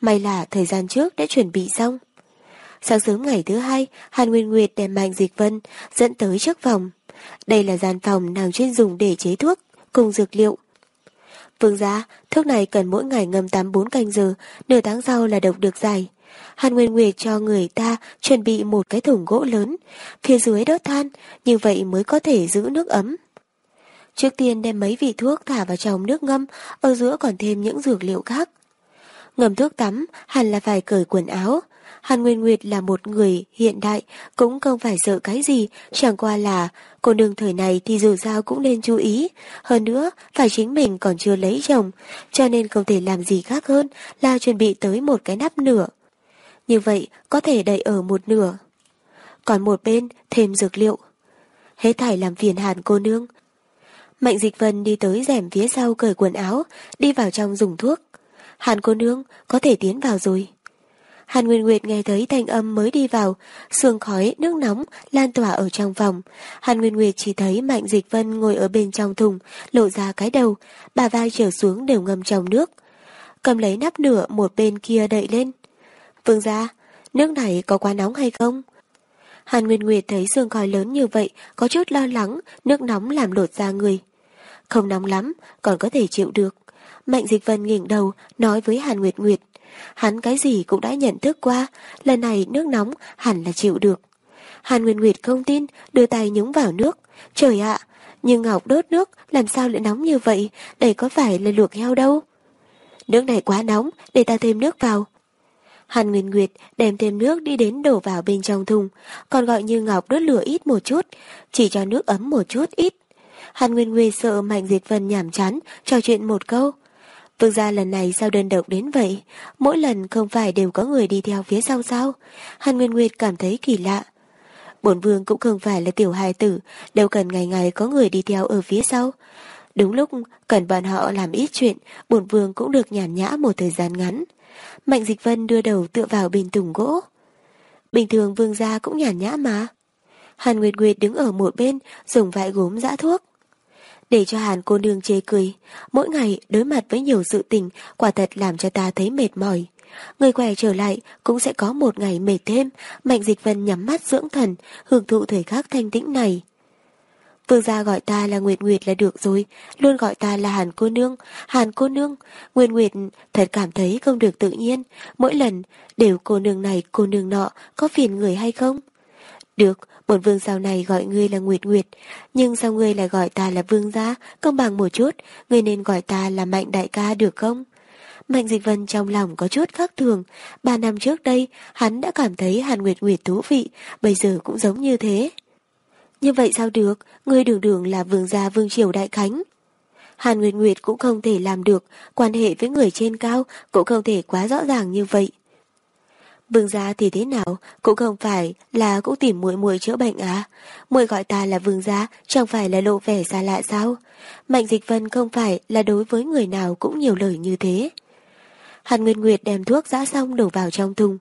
May là thời gian trước đã chuẩn bị xong. Sáng sớm ngày thứ hai, Hàn Nguyên Nguyệt đem Mạnh Dịch Vân dẫn tới trước phòng. Đây là gian phòng nàng chuyên dùng để chế thuốc, cùng dược liệu. Vương gia, thuốc này cần mỗi ngày ngâm tắm 4 canh giờ, nửa tháng sau là độc được giải. Hàn Nguyên Nguyệt cho người ta chuẩn bị một cái thùng gỗ lớn, phía dưới đốt than, như vậy mới có thể giữ nước ấm. Trước tiên đem mấy vị thuốc thả vào trong nước ngâm, ở giữa còn thêm những dược liệu khác. Ngâm thuốc tắm hẳn là phải cởi quần áo. Hàn Nguyên Nguyệt là một người hiện đại, cũng không phải sợ cái gì, chẳng qua là cô nương thời này thì dù sao cũng nên chú ý. Hơn nữa, phải chính mình còn chưa lấy chồng, cho nên không thể làm gì khác hơn là chuẩn bị tới một cái nắp nửa. Như vậy, có thể đẩy ở một nửa. Còn một bên, thêm dược liệu. Hết thảy làm phiền hàn cô nương. Mạnh dịch vân đi tới rèm phía sau cởi quần áo, đi vào trong dùng thuốc. Hàn cô nương, có thể tiến vào rồi. Hàn Nguyên Nguyệt nghe thấy thanh âm mới đi vào, sương khói, nước nóng lan tỏa ở trong phòng. Hàn Nguyên Nguyệt chỉ thấy Mạnh Dịch Vân ngồi ở bên trong thùng, lộ ra cái đầu, bà vai trở xuống đều ngâm trong nước. Cầm lấy nắp nửa một bên kia đậy lên. Vương gia, nước này có quá nóng hay không? Hàn Nguyên Nguyệt thấy sương khói lớn như vậy, có chút lo lắng, nước nóng làm lột da người. Không nóng lắm, còn có thể chịu được. Mạnh Dịch Vân nghỉnh đầu, nói với Hàn Nguyệt Nguyệt. Hắn cái gì cũng đã nhận thức qua, lần này nước nóng hẳn là chịu được. Hàn Nguyên Nguyệt không tin, đưa tay nhúng vào nước. Trời ạ, nhưng Ngọc đốt nước làm sao lại nóng như vậy, đây có phải là luộc heo đâu. Nước này quá nóng, để ta thêm nước vào. Hàn Nguyên Nguyệt đem thêm nước đi đến đổ vào bên trong thùng, còn gọi Như Ngọc đốt lửa ít một chút, chỉ cho nước ấm một chút ít. Hàn Nguyên Nguyệt sợ Mạnh Diệt Vân nhảm chán, trò chuyện một câu. Vương gia lần này sao đơn độc đến vậy? Mỗi lần không phải đều có người đi theo phía sau sao? Hàn Nguyên Nguyệt cảm thấy kỳ lạ. Bổn vương cũng không phải là tiểu hài tử, đâu cần ngày ngày có người đi theo ở phía sau. Đúng lúc cần bọn họ làm ít chuyện, bổn vương cũng được nhàn nhã một thời gian ngắn. Mạnh Dịch Vân đưa đầu tựa vào bên tùng gỗ. Bình thường vương gia cũng nhàn nhã mà. Hàn Nguyệt Nguyệt đứng ở một bên, dùng vải gốm dã thuốc. Để cho Hàn cô nương chê cười, mỗi ngày đối mặt với nhiều sự tình quả thật làm cho ta thấy mệt mỏi. Người khỏe trở lại cũng sẽ có một ngày mệt thêm, Mạnh Dịch Vân nhắm mắt dưỡng thần, hưởng thụ thời khắc thanh tĩnh này. Vương gia gọi ta là Nguyệt Nguyệt là được rồi, luôn gọi ta là Hàn cô nương, Hàn cô nương. Nguyệt Nguyệt thật cảm thấy không được tự nhiên, mỗi lần đều cô nương này cô nương nọ có phiền người hay không? Được, bổn vương sau này gọi ngươi là Nguyệt Nguyệt, nhưng sao ngươi lại gọi ta là vương gia, công bằng một chút, ngươi nên gọi ta là Mạnh đại ca được không? Mạnh Dịch Vân trong lòng có chút khác thường, ba năm trước đây hắn đã cảm thấy Hàn Nguyệt Nguyệt thú vị, bây giờ cũng giống như thế. Như vậy sao được, ngươi đường đường là vương gia vương triều đại khánh. Hàn Nguyệt Nguyệt cũng không thể làm được, quan hệ với người trên cao cũng không thể quá rõ ràng như vậy. Vương gia thì thế nào, cũng không phải là cũng tìm muội muội chữa bệnh à? Muội gọi ta là vương gia, chẳng phải là lộ vẻ xa lạ sao? Mạnh Dịch Vân không phải là đối với người nào cũng nhiều lời như thế. Hàn Nguyên Nguyệt đem thuốc giã xong đổ vào trong thùng.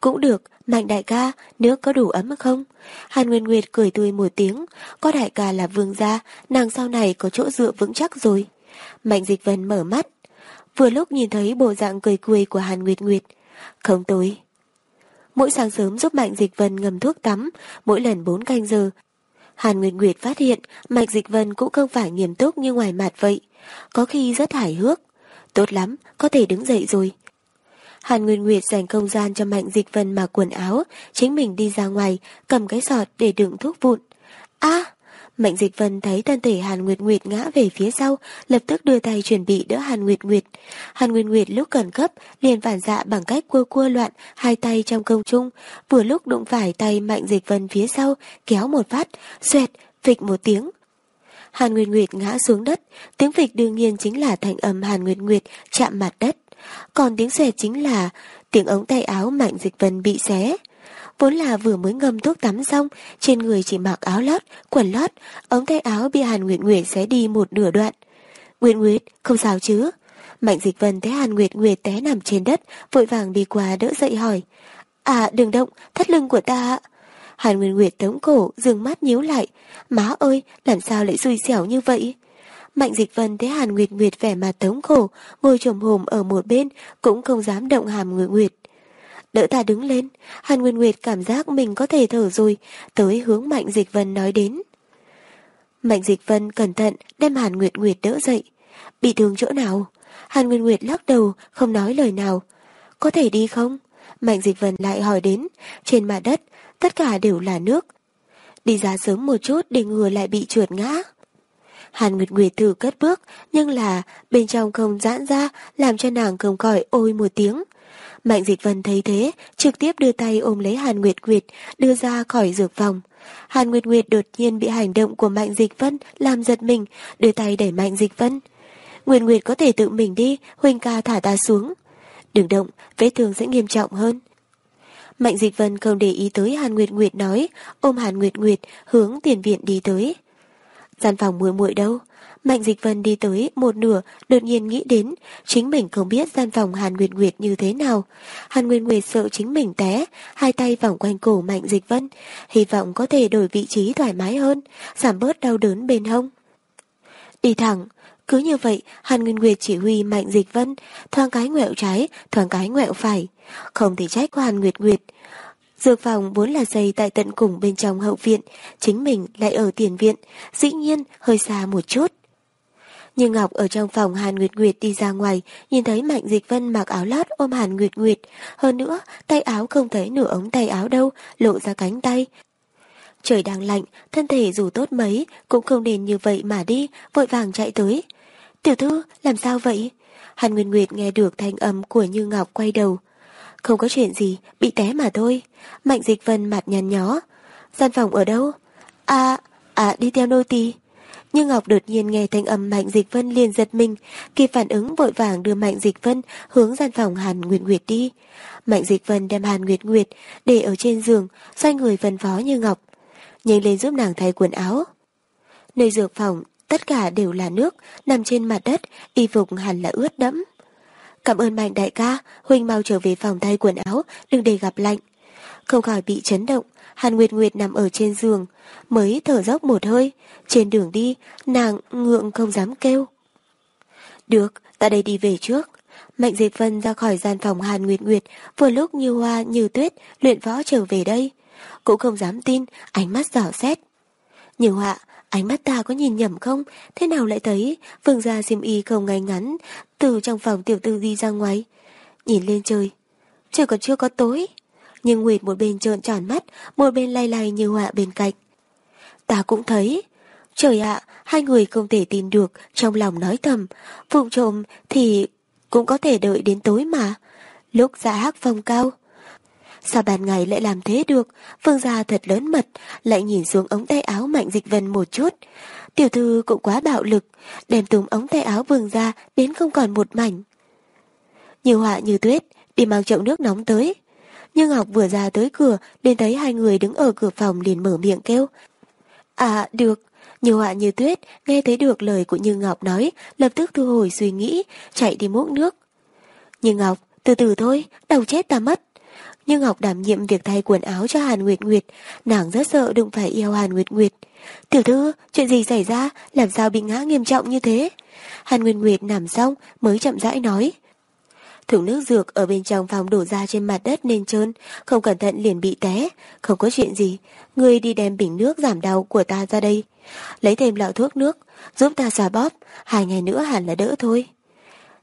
Cũng được, Mạnh đại ca, nước có đủ ấm không? Hàn Nguyên Nguyệt cười tươi một tiếng, có đại ca là vương gia, nàng sau này có chỗ dựa vững chắc rồi. Mạnh Dịch Vân mở mắt, vừa lúc nhìn thấy bộ dạng cười cười của Hàn Nguyệt Nguyệt. Không tối. Mỗi sáng sớm giúp Mạnh Dịch Vân ngâm thuốc tắm, mỗi lần 4 canh giờ. Hàn Nguyệt Nguyệt phát hiện Mạnh Dịch Vân cũng không phải nghiêm túc như ngoài mặt vậy, có khi rất hài hước. Tốt lắm, có thể đứng dậy rồi. Hàn Nguyên Nguyệt dành không gian cho Mạnh Dịch Vân mặc quần áo, chính mình đi ra ngoài, cầm cái sọt để đựng thuốc vụn. A! Mạnh Dịch Vân thấy thân thể Hàn Nguyệt Nguyệt ngã về phía sau, lập tức đưa tay chuẩn bị đỡ Hàn Nguyệt Nguyệt. Hàn Nguyệt Nguyệt lúc cần cấp, liền phản dạ bằng cách cua cua loạn, hai tay trong công trung, vừa lúc đụng phải tay Mạnh Dịch Vân phía sau, kéo một phát, xoẹt, phịch một tiếng. Hàn Nguyệt Nguyệt ngã xuống đất, tiếng phịch đương nhiên chính là thành âm Hàn Nguyệt Nguyệt chạm mặt đất. Còn tiếng xòe chính là tiếng ống tay áo Mạnh Dịch Vân bị xé. Vốn là vừa mới ngâm thuốc tắm xong, trên người chỉ mặc áo lót, quần lót, ống tay áo bị Hàn Nguyệt Nguyệt xé đi một nửa đoạn. Nguyệt Nguyệt, không sao chứ? Mạnh Dịch Vân thấy Hàn Nguyệt Nguyệt té nằm trên đất, vội vàng đi qua đỡ dậy hỏi. À, đừng động, thắt lưng của ta Hàn Nguyệt Nguyệt tống cổ, dừng mắt nhíu lại. Má ơi, làm sao lại xui xẻo như vậy? Mạnh Dịch Vân thấy Hàn Nguyệt Nguyệt vẻ mặt tống khổ, ngồi trồm hồm ở một bên, cũng không dám động hàm Nguyệt Nguyệt. Đỡ ta đứng lên, Hàn Nguyên Nguyệt cảm giác mình có thể thở rồi, tới hướng Mạnh Dịch Vân nói đến. Mạnh Dịch Vân cẩn thận đem Hàn Nguyệt Nguyệt đỡ dậy. Bị thương chỗ nào? Hàn Nguyên Nguyệt lắc đầu, không nói lời nào. Có thể đi không? Mạnh Dịch Vân lại hỏi đến. Trên mặt đất, tất cả đều là nước. Đi ra sớm một chút để ngừa lại bị trượt ngã. Hàn Nguyệt Nguyệt thử cất bước, nhưng là bên trong không giãn ra, làm cho nàng cầm còi ôi một tiếng. Mạnh Dịch Vân thấy thế, trực tiếp đưa tay ôm lấy Hàn Nguyệt Nguyệt, đưa ra khỏi dược phòng. Hàn Nguyệt Nguyệt đột nhiên bị hành động của Mạnh Dịch Vân làm giật mình, đưa tay đẩy Mạnh Dịch Vân. Nguyệt Nguyệt có thể tự mình đi, Huynh ca thả ta xuống. Đừng động, vết thương sẽ nghiêm trọng hơn. Mạnh Dịch Vân không để ý tới Hàn Nguyệt Nguyệt nói, ôm Hàn Nguyệt Nguyệt hướng tiền viện đi tới. Gian phòng muội muội đâu? Mạnh Dịch Vân đi tới một nửa, đột nhiên nghĩ đến, chính mình không biết gian phòng Hàn Nguyệt Nguyệt như thế nào. Hàn Nguyệt Nguyệt sợ chính mình té, hai tay vòng quanh cổ Mạnh Dịch Vân, hy vọng có thể đổi vị trí thoải mái hơn, giảm bớt đau đớn bên hông. Đi thẳng, cứ như vậy, Hàn Nguyên Nguyệt chỉ huy Mạnh Dịch Vân, thoáng cái ngẹo trái, thoáng cái ngẹo phải. Không thể trách Hàn Nguyệt Nguyệt. Dược phòng vốn là dày tại tận cùng bên trong hậu viện, chính mình lại ở tiền viện, dĩ nhiên hơi xa một chút. Nhưng Ngọc ở trong phòng Hàn Nguyệt Nguyệt đi ra ngoài, nhìn thấy Mạnh Dịch Vân mặc áo lót ôm Hàn Nguyệt Nguyệt. Hơn nữa, tay áo không thấy nửa ống tay áo đâu, lộ ra cánh tay. Trời đang lạnh, thân thể dù tốt mấy, cũng không nên như vậy mà đi, vội vàng chạy tới. Tiểu thư, làm sao vậy? Hàn Nguyệt Nguyệt nghe được thanh âm của Như Ngọc quay đầu. Không có chuyện gì, bị té mà thôi. Mạnh Dịch Vân mặt nhăn nhó. Gian phòng ở đâu? À, à đi theo nô tỳ. Nhưng Ngọc đột nhiên nghe thanh âm Mạnh Dịch Vân liền giật mình, kịp phản ứng vội vàng đưa Mạnh Dịch Vân hướng gian phòng Hàn Nguyệt Nguyệt đi. Mạnh Dịch Vân đem Hàn Nguyệt Nguyệt để ở trên giường, xoay người phân phó như Ngọc. Nhanh lên giúp nàng thay quần áo. Nơi dược phòng, tất cả đều là nước, nằm trên mặt đất, y phục hẳn là ướt đẫm. Cảm ơn Mạnh đại ca, Huynh mau trở về phòng thay quần áo, đừng để gặp lạnh. Không khỏi bị chấn động, Hàn Nguyệt Nguyệt nằm ở trên giường, mới thở dốc một hơi. Trên đường đi, nàng ngượng không dám kêu. Được, ta đây đi về trước. Mạnh Diệp Vân ra khỏi gian phòng Hàn Nguyệt Nguyệt, vừa lúc như hoa như tuyết, luyện võ trở về đây. Cũng không dám tin, ánh mắt dò xét. Như họa, ánh mắt ta có nhìn nhầm không? Thế nào lại thấy vương gia xiêm y không ngay ngắn, từ trong phòng tiểu tư đi ra ngoài. Nhìn lên trời, trời còn chưa có tối. Nhưng Nguyệt một bên trợn tròn mắt, một bên lay lay như họa bên cạnh. Ta cũng thấy. Trời ạ, hai người không thể tin được, trong lòng nói thầm. phụng trộm thì cũng có thể đợi đến tối mà. Lúc dạ hắc phong cao. Sao ban ngày lại làm thế được? Phương gia thật lớn mật, lại nhìn xuống ống tay áo mạnh dịch vân một chút. Tiểu thư cũng quá bạo lực, đem túm ống tay áo vương ra đến không còn một mảnh. Như họa như tuyết, đi mang chậu nước nóng tới. Nhưng Ngọc vừa ra tới cửa, liền thấy hai người đứng ở cửa phòng liền mở miệng kêu. À, được. Như họa như tuyết, nghe thấy được lời của Như Ngọc nói, lập tức thu hồi suy nghĩ, chạy đi múc nước. Như Ngọc, từ từ thôi, đầu chết ta mất. Như Ngọc đảm nhiệm việc thay quần áo cho Hàn Nguyệt Nguyệt, nàng rất sợ đụng phải yêu Hàn Nguyệt Nguyệt. Tiểu thư, chuyện gì xảy ra, làm sao bị ngã nghiêm trọng như thế? Hàn Nguyệt Nguyệt nằm xong mới chậm rãi nói. Thùng nước dược ở bên trong phòng đổ ra trên mặt đất nên trơn, không cẩn thận liền bị té. Không có chuyện gì, người đi đem bình nước giảm đau của ta ra đây. Lấy thêm lọ thuốc nước, giúp ta xả bóp, hai ngày nữa hẳn là đỡ thôi.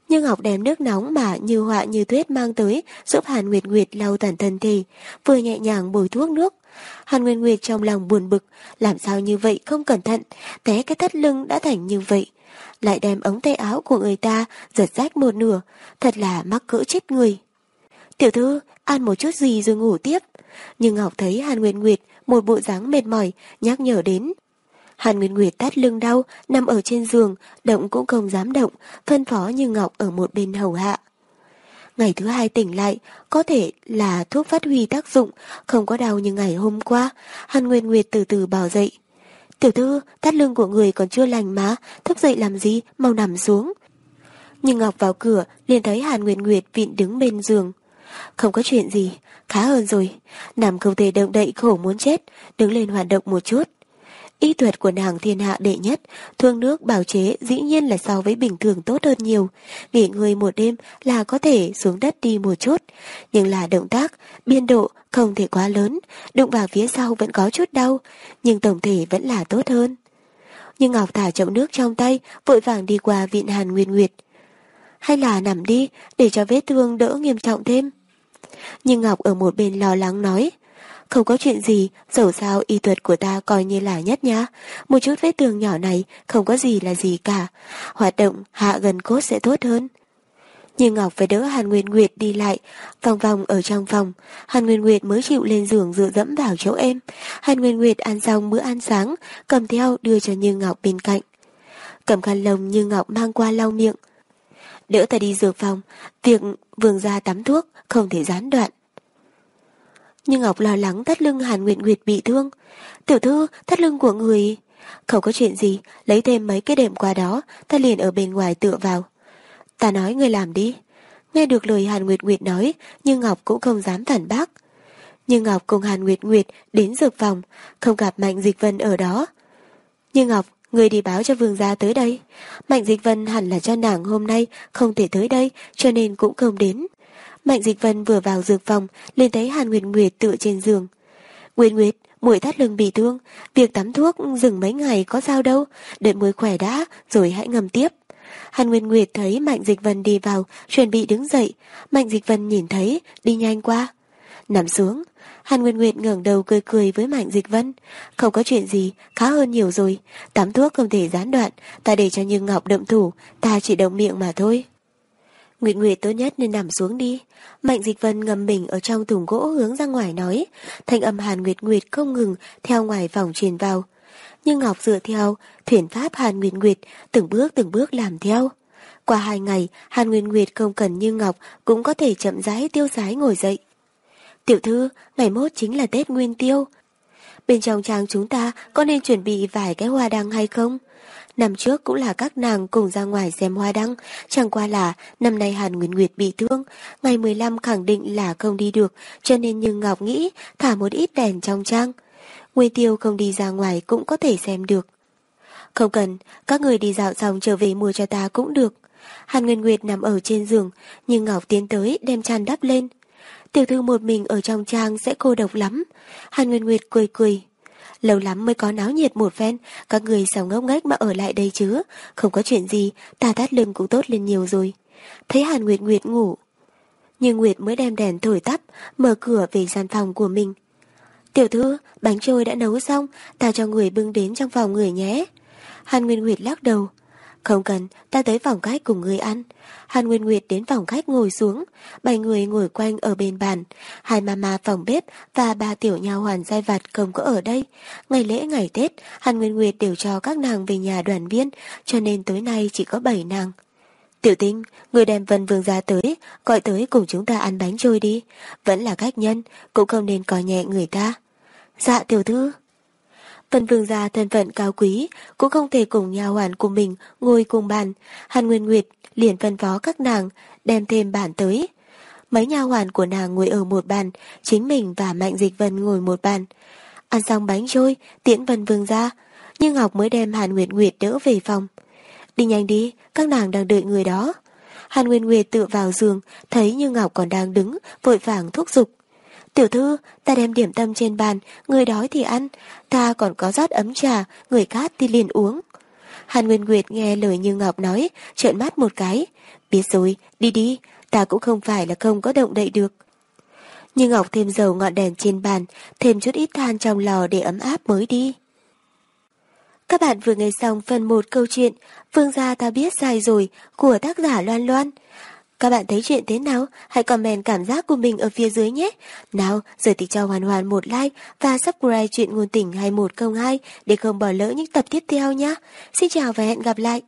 Nhưng Ngọc đem nước nóng mà như họa như tuyết mang tới giúp Hàn Nguyệt Nguyệt lau tàn thân thể, vừa nhẹ nhàng bồi thuốc nước. Hàn Nguyệt Nguyệt trong lòng buồn bực, làm sao như vậy không cẩn thận, té cái thắt lưng đã thành như vậy lại đem ống tay áo của người ta giật rách một nửa, thật là mắc cỡ chết người. Tiểu thư, ăn một chút gì rồi ngủ tiếp. Nhưng Ngọc thấy Hàn Nguyệt Nguyệt một bộ dáng mệt mỏi, nhắc nhở đến. Hàn Nguyệt Nguyệt tát lưng đau, nằm ở trên giường, động cũng không dám động, phân phó như Ngọc ở một bên hầu hạ. Ngày thứ hai tỉnh lại, có thể là thuốc phát huy tác dụng, không có đau như ngày hôm qua. Hàn Nguyệt Nguyệt từ từ bò dậy, Tiểu thư, thắt lưng của người còn chưa lành má, thức dậy làm gì, mau nằm xuống. Nhưng Ngọc vào cửa, liền thấy Hàn Nguyệt Nguyệt vịn đứng bên giường. Không có chuyện gì, khá hơn rồi. Nằm không thể động đậy khổ muốn chết, đứng lên hoạt động một chút. Y thuật của nàng thiên hạ đệ nhất, thương nước bảo chế dĩ nhiên là so với bình thường tốt hơn nhiều. Nghỉ ngơi một đêm là có thể xuống đất đi một chút. Nhưng là động tác, biên độ không thể quá lớn, đụng vào phía sau vẫn có chút đau, nhưng tổng thể vẫn là tốt hơn. Nhưng Ngọc thả chậu nước trong tay, vội vàng đi qua viện Hàn nguyên Nguyệt. Hay là nằm đi, để cho vết thương đỡ nghiêm trọng thêm. Nhưng Ngọc ở một bên lo lắng nói, không có chuyện gì, dẫu sao y thuật của ta coi như là nhất nhá. Một chút vết tường nhỏ này không có gì là gì cả. Hoạt động hạ gần cốt sẽ tốt hơn. như Ngọc phải đỡ Hàn Nguyên Nguyệt đi lại, vòng vòng ở trong phòng. Hàn Nguyên Nguyệt mới chịu lên giường dựa dẫm vào chỗ em. Hàn Nguyên Nguyệt ăn xong bữa ăn sáng, cầm theo đưa cho Như Ngọc bên cạnh. Cầm khăn lồng Như Ngọc mang qua lau miệng. Đỡ ta đi dược phòng, việc vườn ra tắm thuốc không thể gián đoạn. Nhưng Ngọc lo lắng thắt lưng Hàn Nguyệt Nguyệt bị thương. Tiểu thư, thắt lưng của người... Không có chuyện gì, lấy thêm mấy cái đệm qua đó, ta liền ở bên ngoài tựa vào. Ta nói người làm đi. Nghe được lời Hàn Nguyệt Nguyệt nói, nhưng Ngọc cũng không dám phản bác. Nhưng Ngọc cùng Hàn Nguyệt Nguyệt đến dược phòng, không gặp Mạnh Dịch Vân ở đó. Nhưng Ngọc, người đi báo cho vương gia tới đây. Mạnh Dịch Vân hẳn là cho nàng hôm nay không thể tới đây, cho nên cũng không đến. Mạnh Dịch Vân vừa vào dược phòng, liền thấy Hàn Nguyệt Nguyệt tựa trên giường. Nguyệt Nguyệt, mũi thắt lưng bị thương, việc tắm thuốc dừng mấy ngày có sao đâu, đợi mới khỏe đã, rồi hãy ngầm tiếp. Hàn Nguyên Nguyệt thấy Mạnh Dịch Vân đi vào, chuẩn bị đứng dậy. Mạnh Dịch Vân nhìn thấy, đi nhanh qua. Nằm xuống, Hàn Nguyên Nguyệt ngẩng đầu cười cười với Mạnh Dịch Vân. Không có chuyện gì, khá hơn nhiều rồi. Tắm thuốc không thể gián đoạn, ta để cho Như Ngọc đậm thủ, ta chỉ động miệng mà thôi. Nguyệt Nguyệt tốt nhất nên nằm xuống đi. Mạnh Dịch Vân ngầm mình ở trong thùng gỗ hướng ra ngoài nói. Thanh âm Hàn Nguyệt Nguyệt không ngừng theo ngoài vòng truyền vào nhưng Ngọc dựa theo thuyền pháp Hàn Nguyệt Nguyệt từng bước từng bước làm theo. Qua hai ngày, Hàn Nguyệt Nguyệt không cần như Ngọc cũng có thể chậm rãi tiêu sái ngồi dậy. Tiểu thư, ngày mốt chính là Tết Nguyên Tiêu. Bên trong trang chúng ta có nên chuẩn bị vài cái hoa đăng hay không? Năm trước cũng là các nàng cùng ra ngoài xem hoa đăng, chẳng qua là năm nay Hàn Nguyên Nguyệt bị thương, ngày 15 khẳng định là không đi được, cho nên Nhưng Ngọc nghĩ thả một ít đèn trong trang. Nguyên Tiêu không đi ra ngoài cũng có thể xem được. Không cần, các người đi dạo xong trở về mua cho ta cũng được. Hàn Nguyên Nguyệt nằm ở trên giường, nhưng Ngọc tiến tới đem chăn đắp lên. Tiểu thư một mình ở trong trang sẽ cô độc lắm. Hàn Nguyên Nguyệt cười cười. Lâu lắm mới có náo nhiệt một phen, các người sao ngốc nghếch mà ở lại đây chứ. Không có chuyện gì, ta thắt lưng cũng tốt lên nhiều rồi. Thấy Hàn Nguyệt Nguyệt ngủ. Nhưng Nguyệt mới đem đèn thổi tắt, mở cửa về gian phòng của mình. Tiểu thư, bánh trôi đã nấu xong, ta cho người bưng đến trong phòng người nhé. Hàn Nguyên Nguyệt lắc đầu. Không cần, ta tới phòng khách cùng người ăn. Hàn Nguyên Nguyệt đến phòng khách ngồi xuống, bảy người ngồi quanh ở bên bàn. Hai mama phòng bếp và ba tiểu nhà hoàn giai vặt không có ở đây. Ngày lễ ngày Tết, Hàn Nguyên Nguyệt đều cho các nàng về nhà đoàn viên, cho nên tối nay chỉ có bảy nàng. Tiểu tinh, người đem Vân Vương ra tới, gọi tới cùng chúng ta ăn bánh trôi đi. Vẫn là khách nhân, cũng không nên coi nhẹ người ta. Dạ tiểu thư. Vân Vương gia thân phận cao quý, cũng không thể cùng nhà hoàn của mình ngồi cùng bàn. Hàn Nguyên Nguyệt liền phân phó các nàng đem thêm bản tới. Mấy nhà hoàn của nàng ngồi ở một bàn, chính mình và Mạnh Dịch Vân ngồi một bàn. Ăn xong bánh trôi, tiễn Vân Vương ra, nhưng Ngọc mới đem Hàn Nguyệt Nguyệt đỡ về phòng. Đi nhanh đi, các nàng đang đợi người đó. Hàn Nguyên Nguyệt tựa vào giường, thấy Như Ngọc còn đang đứng, vội vàng thúc giục. Tiểu thư, ta đem điểm tâm trên bàn, người đói thì ăn, ta còn có rót ấm trà, người khác thì liền uống. Hàn Nguyên Nguyệt nghe lời Như Ngọc nói, trợn mắt một cái. Biết rồi, đi đi, ta cũng không phải là không có động đậy được. Như Ngọc thêm dầu ngọn đèn trên bàn, thêm chút ít than trong lò để ấm áp mới đi. Các bạn vừa nghe xong phần 1 câu chuyện Vương gia ta biết sai rồi của tác giả Loan Loan. Các bạn thấy chuyện thế nào? Hãy comment cảm giác của mình ở phía dưới nhé. Nào, giờ thì cho Hoàn Hoàn một like và subscribe chuyện ngôn tình 2102 để không bỏ lỡ những tập tiếp theo nhé. Xin chào và hẹn gặp lại.